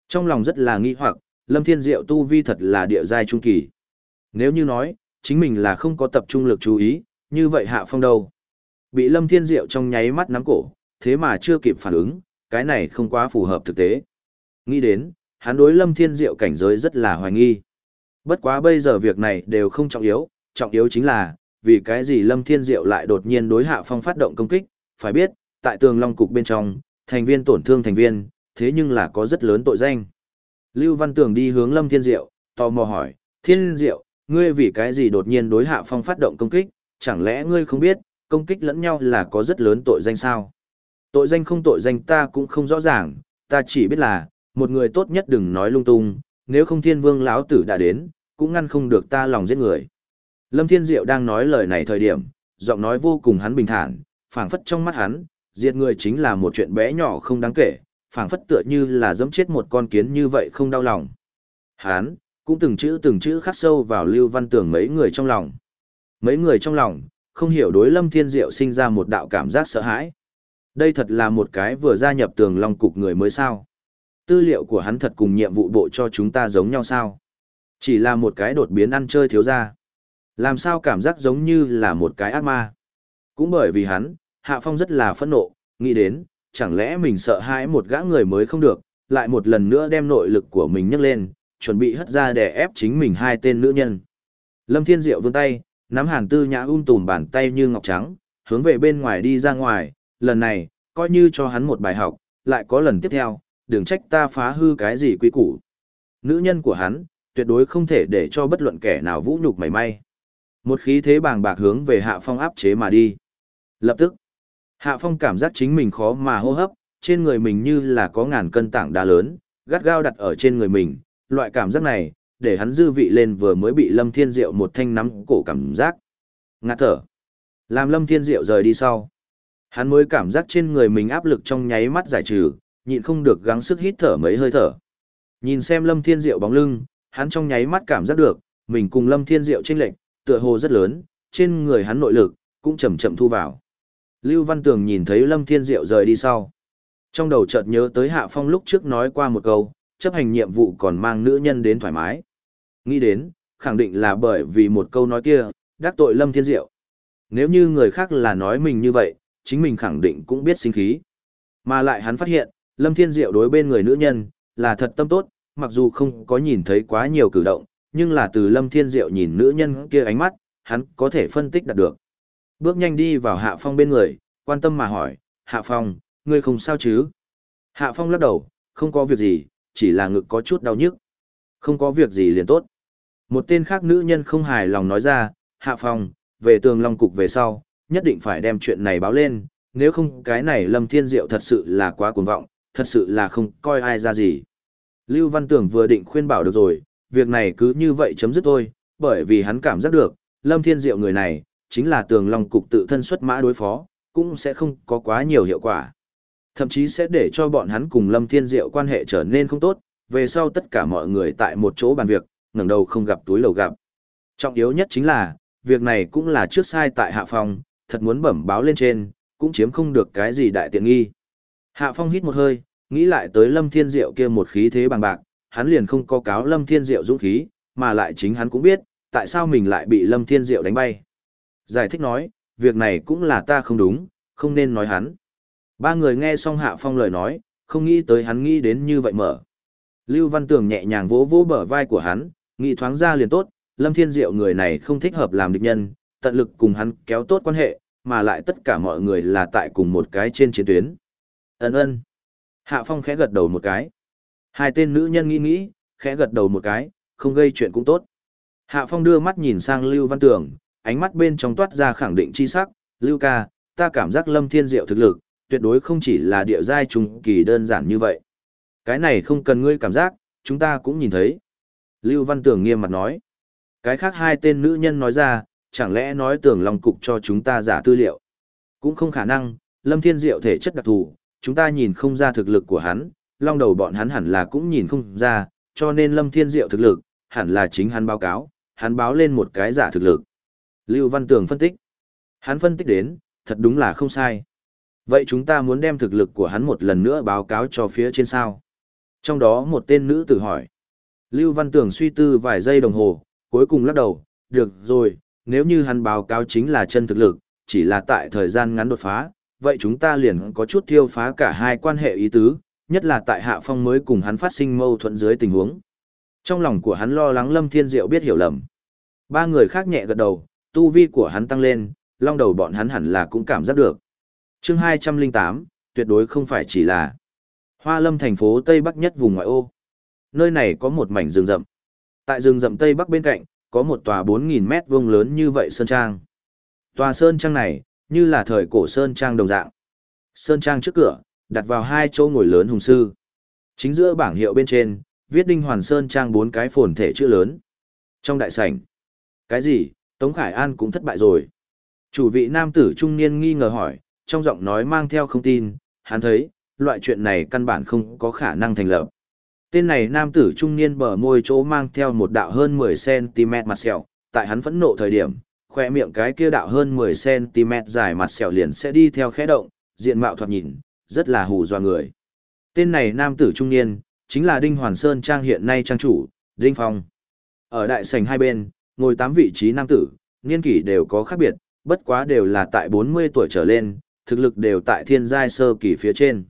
Trong lòng rất là nghi hoặc, Lâm Thiên Diệu tu vi thật là địa giai trung kỳ. Nếu như nói, chính mình là không có tập trung lực chú ý, như vậy Hạ Phong đâu? Bị Lâm Thiên Diệu trong nháy mắt nắm cổ, thế mà chưa kịp phản ứng, cái này không quá phù hợp thực tế. Nghĩ đến, hắn đối Lâm Thiên Diệu cảnh giới rất là hoài nghi. Bất quá bây giờ việc này đều không trọng yếu, trọng yếu chính là, vì cái gì Lâm Thiên Diệu lại đột nhiên đối Hạ Phong phát động công kích, phải biết, tại tường long cục bên trong, thành viên tổn thương thành viên, thế nhưng là có rất lớn tội danh. Lưu Văn Tường đi hướng Lâm Thiên Diệu, tò mò hỏi, Thiên Diệu, ngươi vì cái gì đột nhiên đối Hạ Phong phát động công kích, chẳng lẽ ngươi không biết, công kích lẫn nhau là có rất lớn tội danh sao? Tội danh không tội danh ta cũng không rõ ràng, ta chỉ biết là, một người tốt nhất đừng nói lung tung, nếu không thiên vương lão tử đã đến, cũng ngăn không được ta lòng giết người. Lâm Thiên Diệu đang nói lời này thời điểm, giọng nói vô cùng hắn bình thản, phảng phất trong mắt hắn, diệt người chính là một chuyện bé nhỏ không đáng kể, phảng phất tựa như là giẫm chết một con kiến như vậy không đau lòng. Hắn, cũng từng chữ từng chữ khắc sâu vào Lưu Văn Tường mấy người trong lòng. Mấy người trong lòng, không hiểu đối Lâm Thiên Diệu sinh ra một đạo cảm giác sợ hãi. Đây thật là một cái vừa gia nhập tường long cục người mới sao. Tư liệu của hắn thật cùng nhiệm vụ bộ cho chúng ta giống nhau sao. Chỉ là một cái đột biến ăn chơi thiếu ra. Làm sao cảm giác giống như là một cái ác ma. Cũng bởi vì hắn, Hạ Phong rất là phẫn nộ, nghĩ đến, chẳng lẽ mình sợ hãi một gã người mới không được, lại một lần nữa đem nội lực của mình nhấc lên, chuẩn bị hất ra để ép chính mình hai tên nữ nhân. Lâm Thiên Diệu vươn tay, nắm hàn tư nhã um tùm bàn tay như ngọc trắng, hướng về bên ngoài đi ra ngoài, lần này, coi như cho hắn một bài học, lại có lần tiếp theo, đừng trách ta phá hư cái gì quý củ. Nữ nhân của hắn, tuyệt đối không thể để cho bất luận kẻ nào vũ nhục mảy may. Một khí thế bàng bạc hướng về hạ phong áp chế mà đi. Lập tức, hạ phong cảm giác chính mình khó mà hô hấp, trên người mình như là có ngàn cân tảng đá lớn, gắt gao đặt ở trên người mình, loại cảm giác này, để hắn dư vị lên vừa mới bị Lâm Thiên Diệu một thanh nắm cổ cảm giác. Ngạt thở. Làm Lâm Thiên Diệu rời đi sau. Hắn mới cảm giác trên người mình áp lực trong nháy mắt giải trừ, nhịn không được gắng sức hít thở mấy hơi thở. Nhìn xem Lâm Thiên Diệu bóng lưng, hắn trong nháy mắt cảm giác được, mình cùng Lâm Thiên Diệu chênh lệch, tựa hồ rất lớn, trên người hắn nội lực cũng chậm chậm thu vào. Lưu Văn Tường nhìn thấy Lâm Thiên Diệu rời đi sau, trong đầu chợt nhớ tới Hạ Phong lúc trước nói qua một câu, chấp hành nhiệm vụ còn mang nữ nhân đến thoải mái. Nghĩ đến, khẳng định là bởi vì một câu nói kia, đắc tội Lâm Thiên Diệu. Nếu như người khác là nói mình như vậy, chính mình khẳng định cũng biết sinh khí. Mà lại hắn phát hiện, Lâm Thiên Diệu đối bên người nữ nhân, là thật tâm tốt, mặc dù không có nhìn thấy quá nhiều cử động, nhưng là từ Lâm Thiên Diệu nhìn nữ nhân kia ánh mắt, hắn có thể phân tích đạt được. Bước nhanh đi vào Hạ Phong bên người, quan tâm mà hỏi, Hạ Phong, ngươi không sao chứ? Hạ Phong lắc đầu, không có việc gì, chỉ là ngực có chút đau nhức. Không có việc gì liền tốt. Một tên khác nữ nhân không hài lòng nói ra, Hạ Phong, về tường Long Cục về sau, nhất định phải đem chuyện này báo lên, nếu không cái này Lâm Thiên Diệu thật sự là quá cuồng vọng, thật sự là không coi ai ra gì. Lưu Văn Tưởng vừa định khuyên bảo được rồi, việc này cứ như vậy chấm dứt thôi, bởi vì hắn cảm giác được, Lâm Thiên Diệu người này, chính là tường Long Cục tự thân xuất mã đối phó, cũng sẽ không có quá nhiều hiệu quả. Thậm chí sẽ để cho bọn hắn cùng Lâm Thiên Diệu quan hệ trở nên không tốt, về sau tất cả mọi người tại một chỗ bàn việc, ngẩng đầu không gặp túi lầu gặp. Trọng yếu nhất chính là, việc này cũng là trước sai tại Hạ Phong, thật muốn bẩm báo lên trên, cũng chiếm không được cái gì đại tiện nghi. Hạ Phong hít một hơi, nghĩ lại tới Lâm Thiên Diệu kia một khí thế bằng bạc, hắn liền không có cáo Lâm Thiên Diệu dũng khí, mà lại chính hắn cũng biết, tại sao mình lại bị Lâm Thiên Diệu đánh bay. Giải thích nói, việc này cũng là ta không đúng, không nên nói hắn. Ba người nghe xong Hạ Phong lời nói, không nghĩ tới hắn nghĩ đến như vậy mở. Lưu Văn Tường nhẹ nhàng vỗ vỗ bờ vai của hắn, nghĩ thoáng ra liền tốt, Lâm Thiên Diệu người này không thích hợp làm địch nhân, tận lực cùng hắn kéo tốt quan hệ, mà lại tất cả mọi người là tại cùng một cái trên chiến tuyến. Ấn ơn. Hạ Phong khẽ gật đầu một cái. Hai tên nữ nhân nghĩ nghĩ, khẽ gật đầu một cái, không gây chuyện cũng tốt. Hạ Phong đưa mắt nhìn sang Lưu Văn Tường, ánh mắt bên trong toát ra khẳng định chi sắc, Lưu ca, ta cảm giác Lâm Thiên Diệu thực lực, tuyệt đối không chỉ là địa giai trùng kỳ đơn giản như vậy. Cái này không cần ngươi cảm giác, chúng ta cũng nhìn thấy. Lưu Văn Tường nghiêm mặt nói. Cái khác hai tên nữ nhân nói ra, chẳng lẽ nói tưởng lòng cục cho chúng ta giả tư liệu. Cũng không khả năng, Lâm Thiên Diệu thể chất đặc thù, chúng ta nhìn không ra thực lực của hắn, long đầu bọn hắn hẳn là cũng nhìn không ra, cho nên Lâm Thiên Diệu thực lực, hẳn là chính hắn báo cáo, hắn báo lên một cái giả thực lực. Lưu Văn Tường phân tích. Hắn phân tích đến, thật đúng là không sai. Vậy chúng ta muốn đem thực lực của hắn một lần nữa báo cáo cho phía trên sao. Trong đó một tên nữ tử hỏi. Lưu Văn Tường suy tư vài giây đồng hồ, cuối cùng lắc đầu, được rồi, nếu như hắn báo cáo chính là chân thực lực, chỉ là tại thời gian ngắn đột phá, vậy chúng ta liền có chút thiêu phá cả hai quan hệ ý tứ, nhất là tại Hạ Phong mới cùng hắn phát sinh mâu thuẫn dưới tình huống. Trong lòng của hắn lo lắng Lâm Thiên Diệu biết hiểu lầm. Ba người khác nhẹ gật đầu, tu vi của hắn tăng lên, long đầu bọn hắn hẳn là cũng cảm giác được. chương 208, tuyệt đối không phải chỉ là Hoa Lâm thành phố Tây Bắc nhất vùng ngoại ô. Nơi này có một mảnh rừng rậm. Tại rừng rậm Tây Bắc bên cạnh, có một tòa 4.000 mét vuông lớn như vậy Sơn Trang. Tòa Sơn Trang này, như là thời cổ Sơn Trang đồng dạng. Sơn Trang trước cửa, đặt vào hai chỗ ngồi lớn hùng sư. Chính giữa bảng hiệu bên trên, viết Đinh Hoàn Sơn Trang bốn cái phồn thể chữ lớn. Trong đại sảnh, cái gì, Tống Khải An cũng thất bại rồi. Chủ vị nam tử trung niên nghi ngờ hỏi, trong giọng nói mang theo không tin, hắn thấy, loại chuyện này căn bản không có khả năng thành lập. Tên này nam tử trung niên bờ môi chỗ mang theo một đạo hơn 10cm mặt sẹo, tại hắn phẫn nộ thời điểm, khoe miệng cái kia đạo hơn 10cm dài mặt sẹo liền sẽ đi theo khẽ động, diện mạo thoạt nhìn, rất là hù dọa người. Tên này nam tử trung niên, chính là Đinh Hoàn Sơn Trang hiện nay trang chủ, Đinh Phong. Ở đại sảnh hai bên, ngồi tám vị trí nam tử, niên kỷ đều có khác biệt, bất quá đều là tại 40 tuổi trở lên, thực lực đều tại thiên giai sơ kỳ phía trên.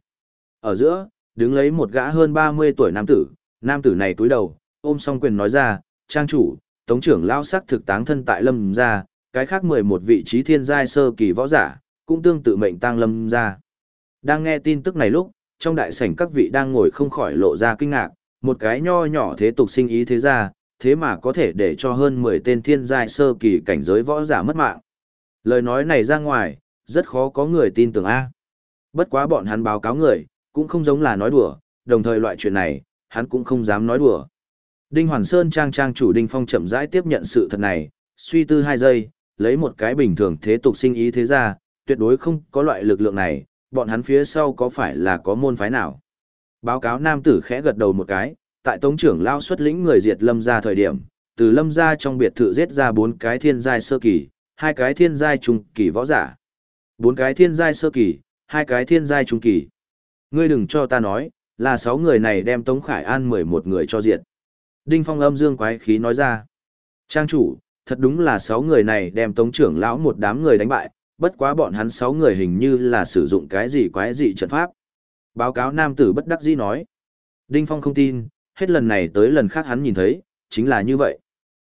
Ở giữa, đứng lấy một gã hơn 30 tuổi nam tử, nam tử này túi đầu, ôm song quyền nói ra, trang chủ, tống trưởng lao sắc thực táng thân tại lâm gia, cái khác 11 vị trí thiên giai sơ kỳ võ giả, cũng tương tự mệnh tang lâm gia. Đang nghe tin tức này lúc, trong đại sảnh các vị đang ngồi không khỏi lộ ra kinh ngạc, một cái nho nhỏ thế tục sinh ý thế ra, thế mà có thể để cho hơn 10 tên thiên giai sơ kỳ cảnh giới võ giả mất mạng. Lời nói này ra ngoài, rất khó có người tin tưởng A. Bất quá bọn hắn báo cáo người, cũng không giống là nói đùa, đồng thời loại chuyện này, hắn cũng không dám nói đùa. Đinh Hoàn Sơn trang trang chủ Đinh Phong chậm rãi tiếp nhận sự thật này, suy tư hai giây, lấy một cái bình thường thế tục sinh ý thế ra, tuyệt đối không có loại lực lượng này, bọn hắn phía sau có phải là có môn phái nào. Báo cáo nam tử khẽ gật đầu một cái, tại tống trưởng lao xuất lĩnh người diệt lâm ra thời điểm, từ lâm ra trong biệt thự giết ra bốn cái thiên giai sơ kỳ, hai cái thiên giai trung kỳ võ giả. Bốn cái thiên giai sơ kỳ, hai cái thiên giai trung kỳ. Ngươi đừng cho ta nói, là sáu người này đem Tống Khải An mười một người cho diệt. Đinh Phong âm dương quái khí nói ra. Trang chủ, thật đúng là sáu người này đem Tống trưởng lão một đám người đánh bại, bất quá bọn hắn sáu người hình như là sử dụng cái gì quái dị trận pháp. Báo cáo nam tử bất đắc dĩ nói. Đinh Phong không tin, hết lần này tới lần khác hắn nhìn thấy, chính là như vậy.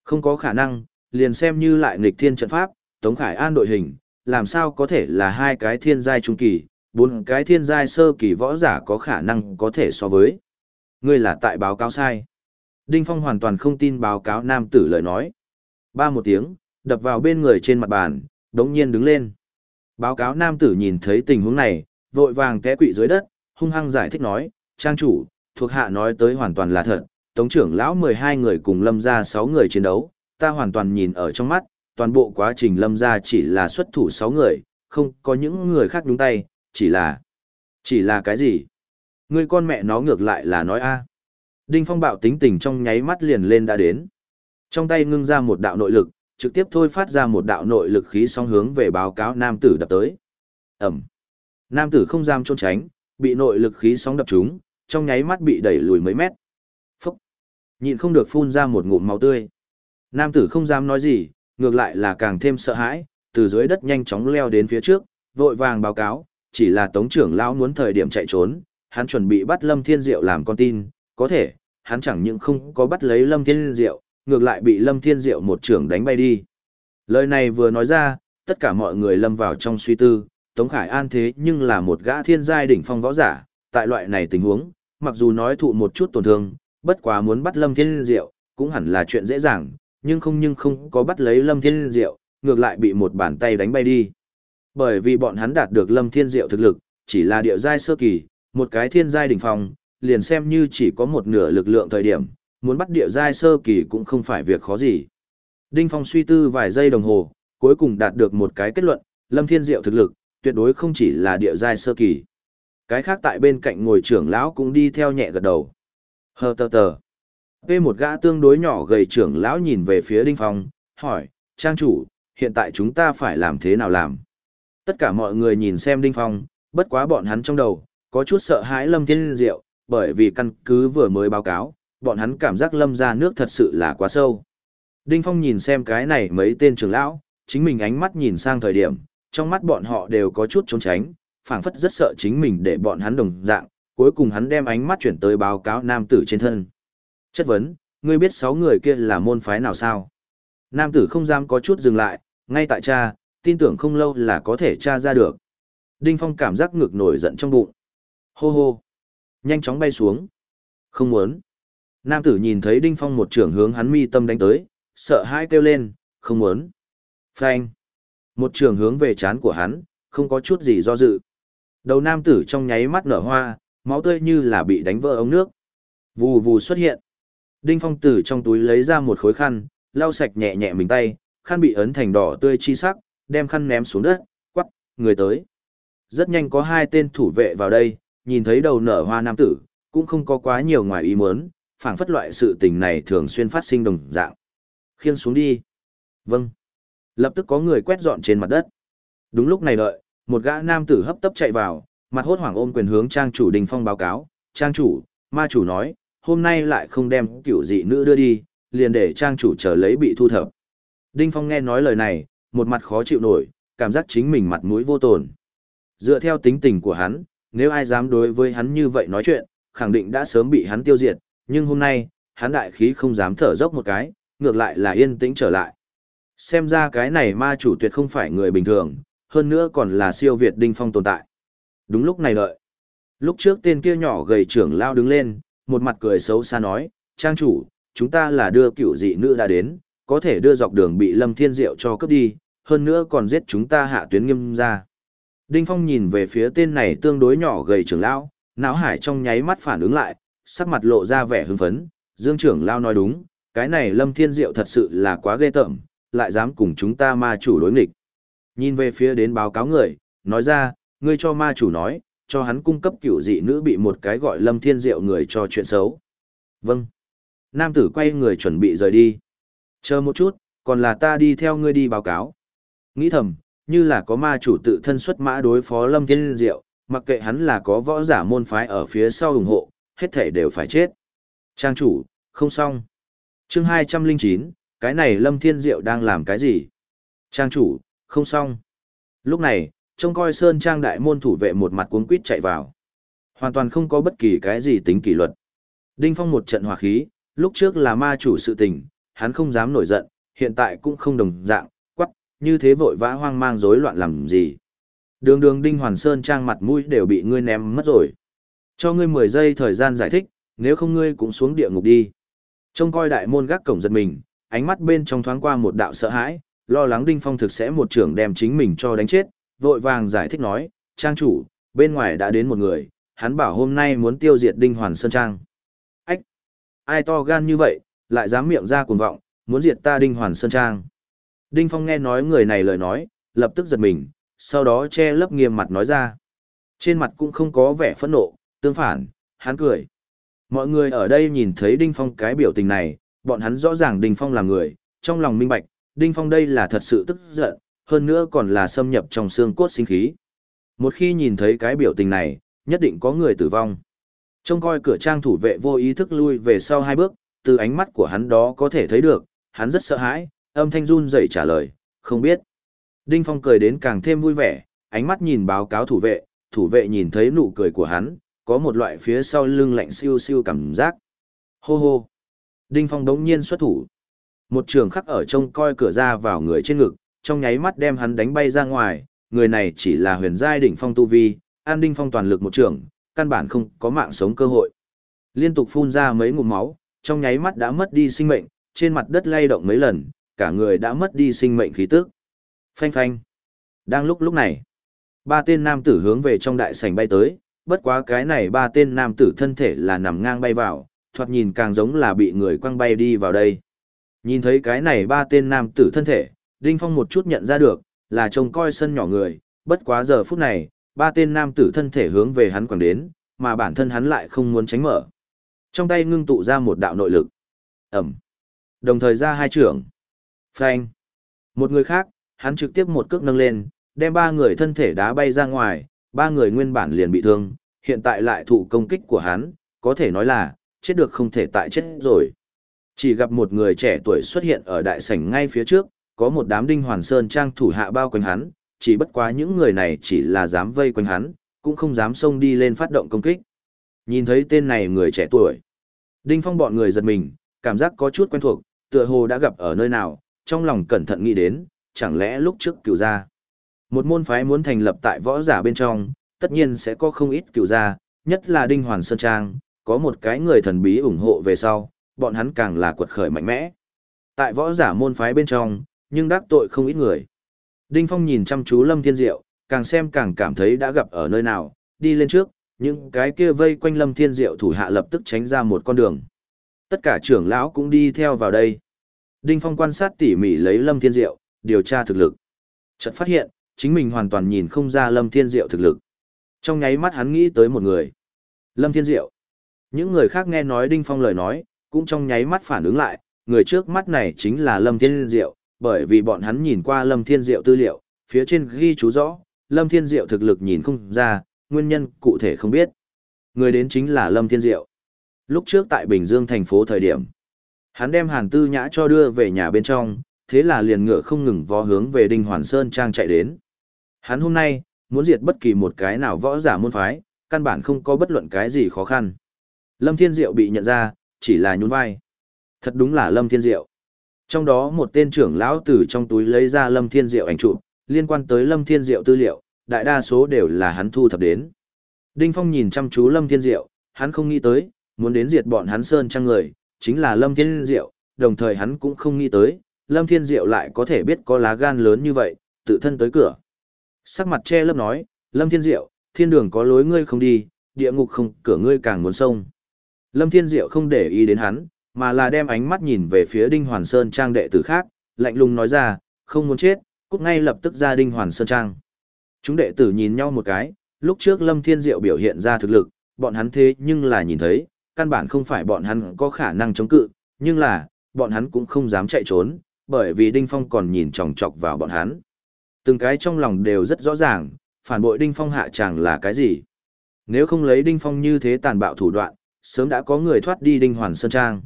Không có khả năng, liền xem như lại nghịch thiên trận pháp, Tống Khải An đội hình, làm sao có thể là hai cái thiên giai trung kỳ, bốn cái thiên giai sơ kỳ võ giả có khả năng có thể so với. Ngươi là tại báo cáo sai. Đinh Phong hoàn toàn không tin báo cáo nam tử lời nói. Ba một tiếng, đập vào bên người trên mặt bàn, đống nhiên đứng lên. Báo cáo nam tử nhìn thấy tình huống này, vội vàng té quỵ dưới đất, hung hăng giải thích nói, trang chủ, thuộc hạ nói tới hoàn toàn là thật, tống trưởng lão 12 người cùng lâm ra 6 người chiến đấu, ta hoàn toàn nhìn ở trong mắt, toàn bộ quá trình lâm ra chỉ là xuất thủ 6 người, không có những người khác đúng tay, chỉ là... Chỉ là cái gì? Người con mẹ nó ngược lại là nói a Đinh Phong bạo tính tình trong nháy mắt liền lên đã đến. Trong tay ngưng ra một đạo nội lực, trực tiếp thôi phát ra một đạo nội lực khí song hướng về báo cáo nam tử đập tới. Ẩm. Nam tử không dám trốn tránh, bị nội lực khí sóng đập trúng, trong nháy mắt bị đẩy lùi mấy mét. Phúc. Nhịn không được phun ra một ngụm máu tươi. Nam tử không dám nói gì, ngược lại là càng thêm sợ hãi, từ dưới đất nhanh chóng leo đến phía trước, vội vàng báo cáo, chỉ là tống trưởng lão muốn thời điểm chạy trốn, hắn chuẩn bị bắt Lâm Thiên Diệu làm con tin, có thể, hắn chẳng những không có bắt lấy Lâm Thiên Diệu, ngược lại bị Lâm Thiên Diệu một trưởng đánh bay đi. Lời này vừa nói ra, tất cả mọi người lâm vào trong suy tư, Tống Khải An thế nhưng là một gã thiên giai đỉnh phong võ giả, tại loại này tình huống, mặc dù nói thụ một chút tổn thương, bất quá muốn bắt Lâm Thiên Diệu, cũng hẳn là chuyện dễ dàng, nhưng không nhưng không có bắt lấy Lâm Thiên Diệu, ngược lại bị một bàn tay đánh bay đi. Bởi vì bọn hắn đạt được Lâm Thiên Diệu thực lực, chỉ là địa giai sơ kỳ, một cái thiên giai đỉnh phong, liền xem như chỉ có một nửa lực lượng thời điểm, muốn bắt địa giai sơ kỳ cũng không phải việc khó gì. Đinh Phong suy tư vài giây đồng hồ, cuối cùng đạt được một cái kết luận, Lâm Thiên Diệu thực lực, tuyệt đối không chỉ là địa giai sơ kỳ. Cái khác tại bên cạnh ngồi trưởng lão cũng đi theo nhẹ gật đầu. Hờ tờ tờ. Về một gã tương đối nhỏ gầy trưởng lão nhìn về phía Đinh Phong, hỏi, trang chủ, hiện tại chúng ta phải làm thế nào làm? Tất cả mọi người nhìn xem Đinh Phong, bất quá bọn hắn trong đầu, có chút sợ hãi Lâm Thiên Diệu, bởi vì căn cứ vừa mới báo cáo, bọn hắn cảm giác Lâm ra nước thật sự là quá sâu. Đinh Phong nhìn xem cái này mấy tên trưởng lão, chính mình ánh mắt nhìn sang thời điểm, trong mắt bọn họ đều có chút trốn tránh, phảng phất rất sợ chính mình để bọn hắn đồng dạng, cuối cùng hắn đem ánh mắt chuyển tới báo cáo nam tử trên thân. Chất vấn, ngươi biết sáu người kia là môn phái nào sao? Nam tử không dám có chút dừng lại, ngay tại cha, tin tưởng không lâu là có thể tra ra được. Đinh Phong cảm giác ngực nổi giận trong bụng. Hô hô. Nhanh chóng bay xuống. Không muốn. Nam tử nhìn thấy Đinh Phong một trưởng hướng hắn mi tâm đánh tới, sợ hãi kêu lên, không muốn. Phanh. Một trường hướng về chán của hắn, không có chút gì do dự. Đầu nam tử trong nháy mắt nở hoa, máu tươi như là bị đánh vỡ ống nước. Vù vù xuất hiện. Đinh Phong Tử trong túi lấy ra một khối khăn, lau sạch nhẹ nhẹ mình tay, khăn bị ấn thành đỏ tươi chi sắc, đem khăn ném xuống đất, quắc, người tới. Rất nhanh có hai tên thủ vệ vào đây, nhìn thấy đầu nở hoa nam tử, cũng không có quá nhiều ngoài ý muốn, phảng phất loại sự tình này thường xuyên phát sinh đồng dạng. Khiêng xuống đi. Vâng. Lập tức có người quét dọn trên mặt đất. Đúng lúc này đợi, một gã nam tử hấp tấp chạy vào, mặt hốt hoảng ôm quyền hướng trang chủ Đình Phong báo cáo. Trang chủ, ma chủ nói, hôm nay lại không đem cựu dị nữ đưa đi, liền để trang chủ chờ lấy bị thu thập. Đinh Phong nghe nói lời này, một mặt khó chịu nổi, cảm giác chính mình mặt mũi vô tồn. Dựa theo tính tình của hắn, nếu ai dám đối với hắn như vậy nói chuyện, khẳng định đã sớm bị hắn tiêu diệt, nhưng hôm nay, hắn đại khí không dám thở dốc một cái, ngược lại là yên tĩnh trở lại. Xem ra cái này ma chủ tuyệt không phải người bình thường, hơn nữa còn là siêu Việt Đinh Phong tồn tại. Đúng lúc này đợi. Lúc trước tên kia nhỏ gầy trưởng lao đứng lên, một mặt cười xấu xa nói, trang chủ, chúng ta là đưa cựu dị nữ đã đến, có thể đưa dọc đường bị Lâm Thiên Diệu cho cướp đi, hơn nữa còn giết chúng ta hạ tuyến nghiêm ra. Đinh Phong nhìn về phía tên này tương đối nhỏ gầy trưởng lão, não hải trong nháy mắt phản ứng lại, sắc mặt lộ ra vẻ hưng phấn, Dương trưởng lao nói đúng, cái này Lâm Thiên Diệu thật sự là quá ghê tởm, lại dám cùng chúng ta ma chủ đối nghịch. Nhìn về phía đến báo cáo người, nói ra, ngươi cho ma chủ nói, cho hắn cung cấp cựu dị nữ bị một cái gọi Lâm Thiên Diệu người cho chuyện xấu. Vâng. Nam tử quay người chuẩn bị rời đi. Chờ một chút, còn là ta đi theo ngươi đi báo cáo. Nghĩ thầm, như là có ma chủ tự thân xuất mã đối phó Lâm Thiên Diệu, mặc kệ hắn là có võ giả môn phái ở phía sau ủng hộ, hết thể đều phải chết. Trang chủ, không xong chương hai trăm linh chín cái này lâm thiên diệu đang làm cái gì trang chủ không xong lúc này trông coi sơn trang đại môn thủ vệ một mặt cuống quýt chạy vào hoàn toàn không có bất kỳ cái gì tính kỷ luật đinh phong một trận hòa khí lúc trước là ma chủ sự tình hắn không dám nổi giận, hiện tại cũng không đồng dạng, quắc, như thế vội vã hoang mang rối loạn làm gì. Đường đường Đinh Hoàn Sơn trang mặt mũi đều bị ngươi ném mất rồi. Cho ngươi 10 giây thời gian giải thích, nếu không ngươi cũng xuống địa ngục đi. Trông coi đại môn gác cổng giật mình, ánh mắt bên trong thoáng qua một đạo sợ hãi, lo lắng Đinh Phong thực sẽ một trưởng đem chính mình cho đánh chết, vội vàng giải thích nói, trang chủ, bên ngoài đã đến một người, hắn bảo hôm nay muốn tiêu diệt Đinh Hoàn Sơn Trang. Ách! Ai to gan như vậy, lại dám miệng ra cuồng vọng, muốn diệt ta Đinh Hoàn Sơn Trang. Đinh Phong nghe nói người này lời nói, lập tức giật mình, sau đó che lấp nghiêm mặt nói ra. Trên mặt cũng không có vẻ phẫn nộ, tương phản, hắn cười. Mọi người ở đây nhìn thấy Đinh Phong cái biểu tình này, bọn hắn rõ ràng Đinh Phong là người, trong lòng minh bạch, Đinh Phong đây là thật sự tức giận, hơn nữa còn là xâm nhập trong xương cốt sinh khí. Một khi nhìn thấy cái biểu tình này, nhất định có người tử vong. Trông coi cửa trang thủ vệ vô ý thức lui về sau hai bước, từ ánh mắt của hắn đó có thể thấy được, hắn rất sợ hãi, âm thanh run rẩy trả lời, không biết. Đinh Phong cười đến càng thêm vui vẻ, ánh mắt nhìn báo cáo thủ vệ, thủ vệ nhìn thấy nụ cười của hắn, có một loại phía sau lưng lạnh siêu siêu cảm giác. Hô hô. Đinh Phong đống nhiên xuất thủ. Một trường khắc ở trông coi cửa ra vào người trên ngực, trong nháy mắt đem hắn đánh bay ra ngoài, người này chỉ là huyền giai đỉnh phong tu vi, an đinh phong toàn lực một trường, căn bản không có mạng sống cơ hội. Liên tục phun ra mấy ngụm máu, trong nháy mắt đã mất đi sinh mệnh, trên mặt đất lay động mấy lần, cả người đã mất đi sinh mệnh khí tức. Phanh phanh. Đang lúc lúc này, ba tên nam tử hướng về trong đại sảnh bay tới, bất quá cái này ba tên nam tử thân thể là nằm ngang bay vào, thoạt nhìn càng giống là bị người quăng bay đi vào đây. Nhìn thấy cái này ba tên nam tử thân thể, Đinh Phong một chút nhận ra được, là trông coi sân nhỏ người, bất quá giờ phút này, ba tên nam tử thân thể hướng về hắn quẳng đến, mà bản thân hắn lại không muốn tránh mở. Trong tay ngưng tụ ra một đạo nội lực. Ẩm. Đồng thời ra hai trưởng. Phanh. Một người khác, hắn trực tiếp một cước nâng lên, đem ba người thân thể đá bay ra ngoài, ba người nguyên bản liền bị thương, hiện tại lại thụ công kích của hắn, có thể nói là, chết được không thể tại chết rồi. Chỉ gặp một người trẻ tuổi xuất hiện ở đại sảnh ngay phía trước, có một đám đinh hoàn sơn trang thủ hạ bao quanh hắn, chỉ bất quá những người này chỉ là dám vây quanh hắn, cũng không dám xông đi lên phát động công kích. Nhìn thấy tên này người trẻ tuổi, đinh phong bọn người giật mình, cảm giác có chút quen thuộc, tựa hồ đã gặp ở nơi nào, trong lòng cẩn thận nghĩ đến, chẳng lẽ lúc trước cửu gia. Một môn phái muốn thành lập tại võ giả bên trong, tất nhiên sẽ có không ít cửu gia, nhất là đinh hoàn sơn trang, có một cái người thần bí ủng hộ về sau, bọn hắn càng là quật khởi mạnh mẽ. Tại võ giả môn phái bên trong, nhưng đắc tội không ít người. Đinh Phong nhìn chăm chú Lâm Thiên Diệu, càng xem càng cảm thấy đã gặp ở nơi nào, đi lên trước, những cái kia vây quanh Lâm Thiên Diệu thủ hạ lập tức tránh ra một con đường. Tất cả trưởng lão cũng đi theo vào đây. Đinh Phong quan sát tỉ mỉ lấy Lâm Thiên Diệu, điều tra thực lực. Chợt phát hiện, chính mình hoàn toàn nhìn không ra Lâm Thiên Diệu thực lực. Trong nháy mắt hắn nghĩ tới một người. Lâm Thiên Diệu. Những người khác nghe nói Đinh Phong lời nói, cũng trong nháy mắt phản ứng lại, người trước mắt này chính là Lâm Thiên Diệu, bởi vì bọn hắn nhìn qua Lâm Thiên Diệu tư liệu, phía trên ghi chú rõ, Lâm Thiên Diệu thực lực nhìn không ra, nguyên nhân cụ thể không biết. Người đến chính là Lâm Thiên Diệu. Lúc trước tại Bình Dương thành phố thời điểm, hắn đem Hàn Tư Nhã cho đưa về nhà bên trong, thế là liền ngựa không ngừng vó hướng về Đinh Hoàn Sơn Trang chạy đến. Hắn hôm nay, muốn diệt bất kỳ một cái nào võ giả môn phái, căn bản không có bất luận cái gì khó khăn. Lâm Thiên Diệu bị nhận ra, chỉ là nhún vai. Thật đúng là Lâm Thiên Diệu. Trong đó một tên trưởng lão từ trong túi lấy ra Lâm Thiên Diệu ảnh chụp, liên quan tới Lâm Thiên Diệu tư liệu, đại đa số đều là hắn thu thập đến. Đinh Phong nhìn chăm chú Lâm Thiên Diệu, hắn không nghĩ tới, muốn đến diệt bọn hắn sơn trang người, chính là Lâm Thiên Diệu, đồng thời hắn cũng không nghĩ tới, Lâm Thiên Diệu lại có thể biết có lá gan lớn như vậy, tự thân tới cửa. Sắc mặt che lấp nói, Lâm Thiên Diệu, thiên đường có lối ngươi không đi, địa ngục không cửa ngươi càng muốn sông. Lâm Thiên Diệu không để ý đến hắn, mà là đem ánh mắt nhìn về phía Đinh Hoàn Sơn Trang đệ tử khác, lạnh lùng nói ra, không muốn chết, cút ngay lập tức ra Đinh Hoàn Sơn Trang. Chúng đệ tử nhìn nhau một cái, lúc trước Lâm Thiên Diệu biểu hiện ra thực lực, bọn hắn thế nhưng là nhìn thấy, căn bản không phải bọn hắn có khả năng chống cự, nhưng là, bọn hắn cũng không dám chạy trốn, bởi vì Đinh Phong còn nhìn chòng chọc vào bọn hắn. Từng cái trong lòng đều rất rõ ràng, phản bội Đinh Phong hạ chẳng là cái gì. Nếu không lấy Đinh Phong như thế tàn bạo thủ đoạn, sớm đã có người thoát đi Đinh Hoàn Sơn Trang.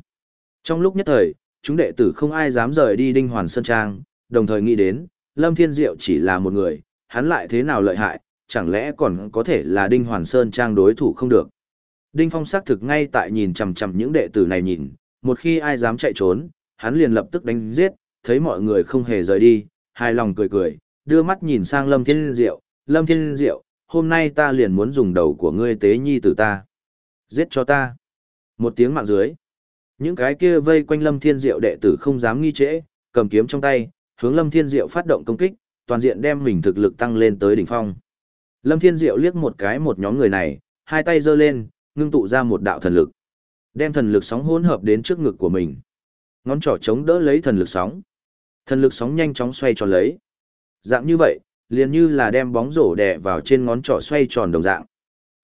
Trong lúc nhất thời, chúng đệ tử không ai dám rời đi Đinh Hoàn Sơn Trang, đồng thời nghĩ đến, Lâm Thiên Diệu chỉ là một người, hắn lại thế nào lợi hại, chẳng lẽ còn có thể là Đinh Hoàn Sơn Trang đối thủ không được. Đinh Phong xác thực ngay tại nhìn chằm chằm những đệ tử này nhìn, một khi ai dám chạy trốn, hắn liền lập tức đánh giết, thấy mọi người không hề rời đi, hài lòng cười cười, đưa mắt nhìn sang Lâm Thiên Diệu, Lâm Thiên Diệu, hôm nay ta liền muốn dùng đầu của ngươi tế nhi tử ta. Giết cho ta. Một tiếng mạng dưới. Những cái kia vây quanh Lâm Thiên Diệu đệ tử không dám nghi trễ, cầm kiếm trong tay, hướng Lâm Thiên Diệu phát động công kích, toàn diện đem mình thực lực tăng lên tới đỉnh phong. Lâm Thiên Diệu liếc một cái một nhóm người này, hai tay giơ lên, ngưng tụ ra một đạo thần lực. Đem thần lực sóng hỗn hợp đến trước ngực của mình. Ngón trỏ chống đỡ lấy thần lực sóng. Thần lực sóng nhanh chóng xoay tròn lấy. Dạng như vậy, liền như là đem bóng rổ đè vào trên ngón trỏ xoay tròn đồng dạng.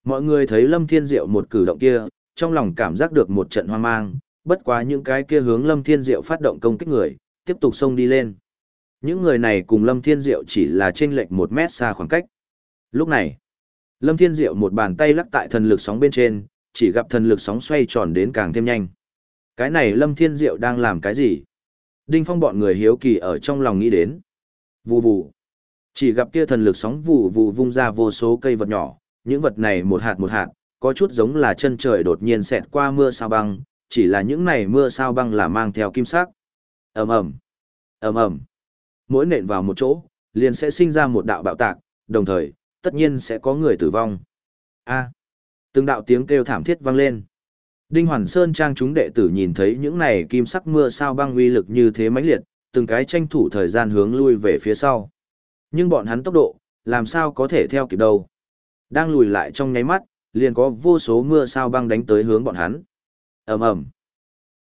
Mọi người thấy Lâm Thiên Diệu một cử động kia, trong lòng cảm giác được một trận hoang mang, bất quá những cái kia hướng Lâm Thiên Diệu phát động công kích người, tiếp tục xông đi lên. Những người này cùng Lâm Thiên Diệu chỉ là chênh lệch một mét xa khoảng cách. Lúc này, Lâm Thiên Diệu một bàn tay lắc tại thần lực sóng bên trên, chỉ gặp thần lực sóng xoay tròn đến càng thêm nhanh. Cái này Lâm Thiên Diệu đang làm cái gì? Đinh Phong bọn người hiếu kỳ ở trong lòng nghĩ đến. Vù vù. Chỉ gặp kia thần lực sóng vù vù vung ra vô số cây vật nhỏ, những vật này một hạt một hạt, có chút giống là chân trời đột nhiên xẹt qua mưa sao băng, chỉ là những này mưa sao băng là mang theo kim sắc. Ầm ầm. Ầm ầm. Mỗi nện vào một chỗ, liền sẽ sinh ra một đạo bạo tạc, đồng thời, tất nhiên sẽ có người tử vong. A. Từng đạo tiếng kêu thảm thiết vang lên. Đinh Hoàn Sơn trang chúng đệ tử nhìn thấy những này kim sắc mưa sao băng uy lực như thế mãnh liệt, từng cái tranh thủ thời gian hướng lui về phía sau. Nhưng bọn hắn tốc độ, làm sao có thể theo kịp đâu. Đang lùi lại trong nháy mắt, liền có vô số mưa sao băng đánh tới hướng bọn hắn. ầm ầm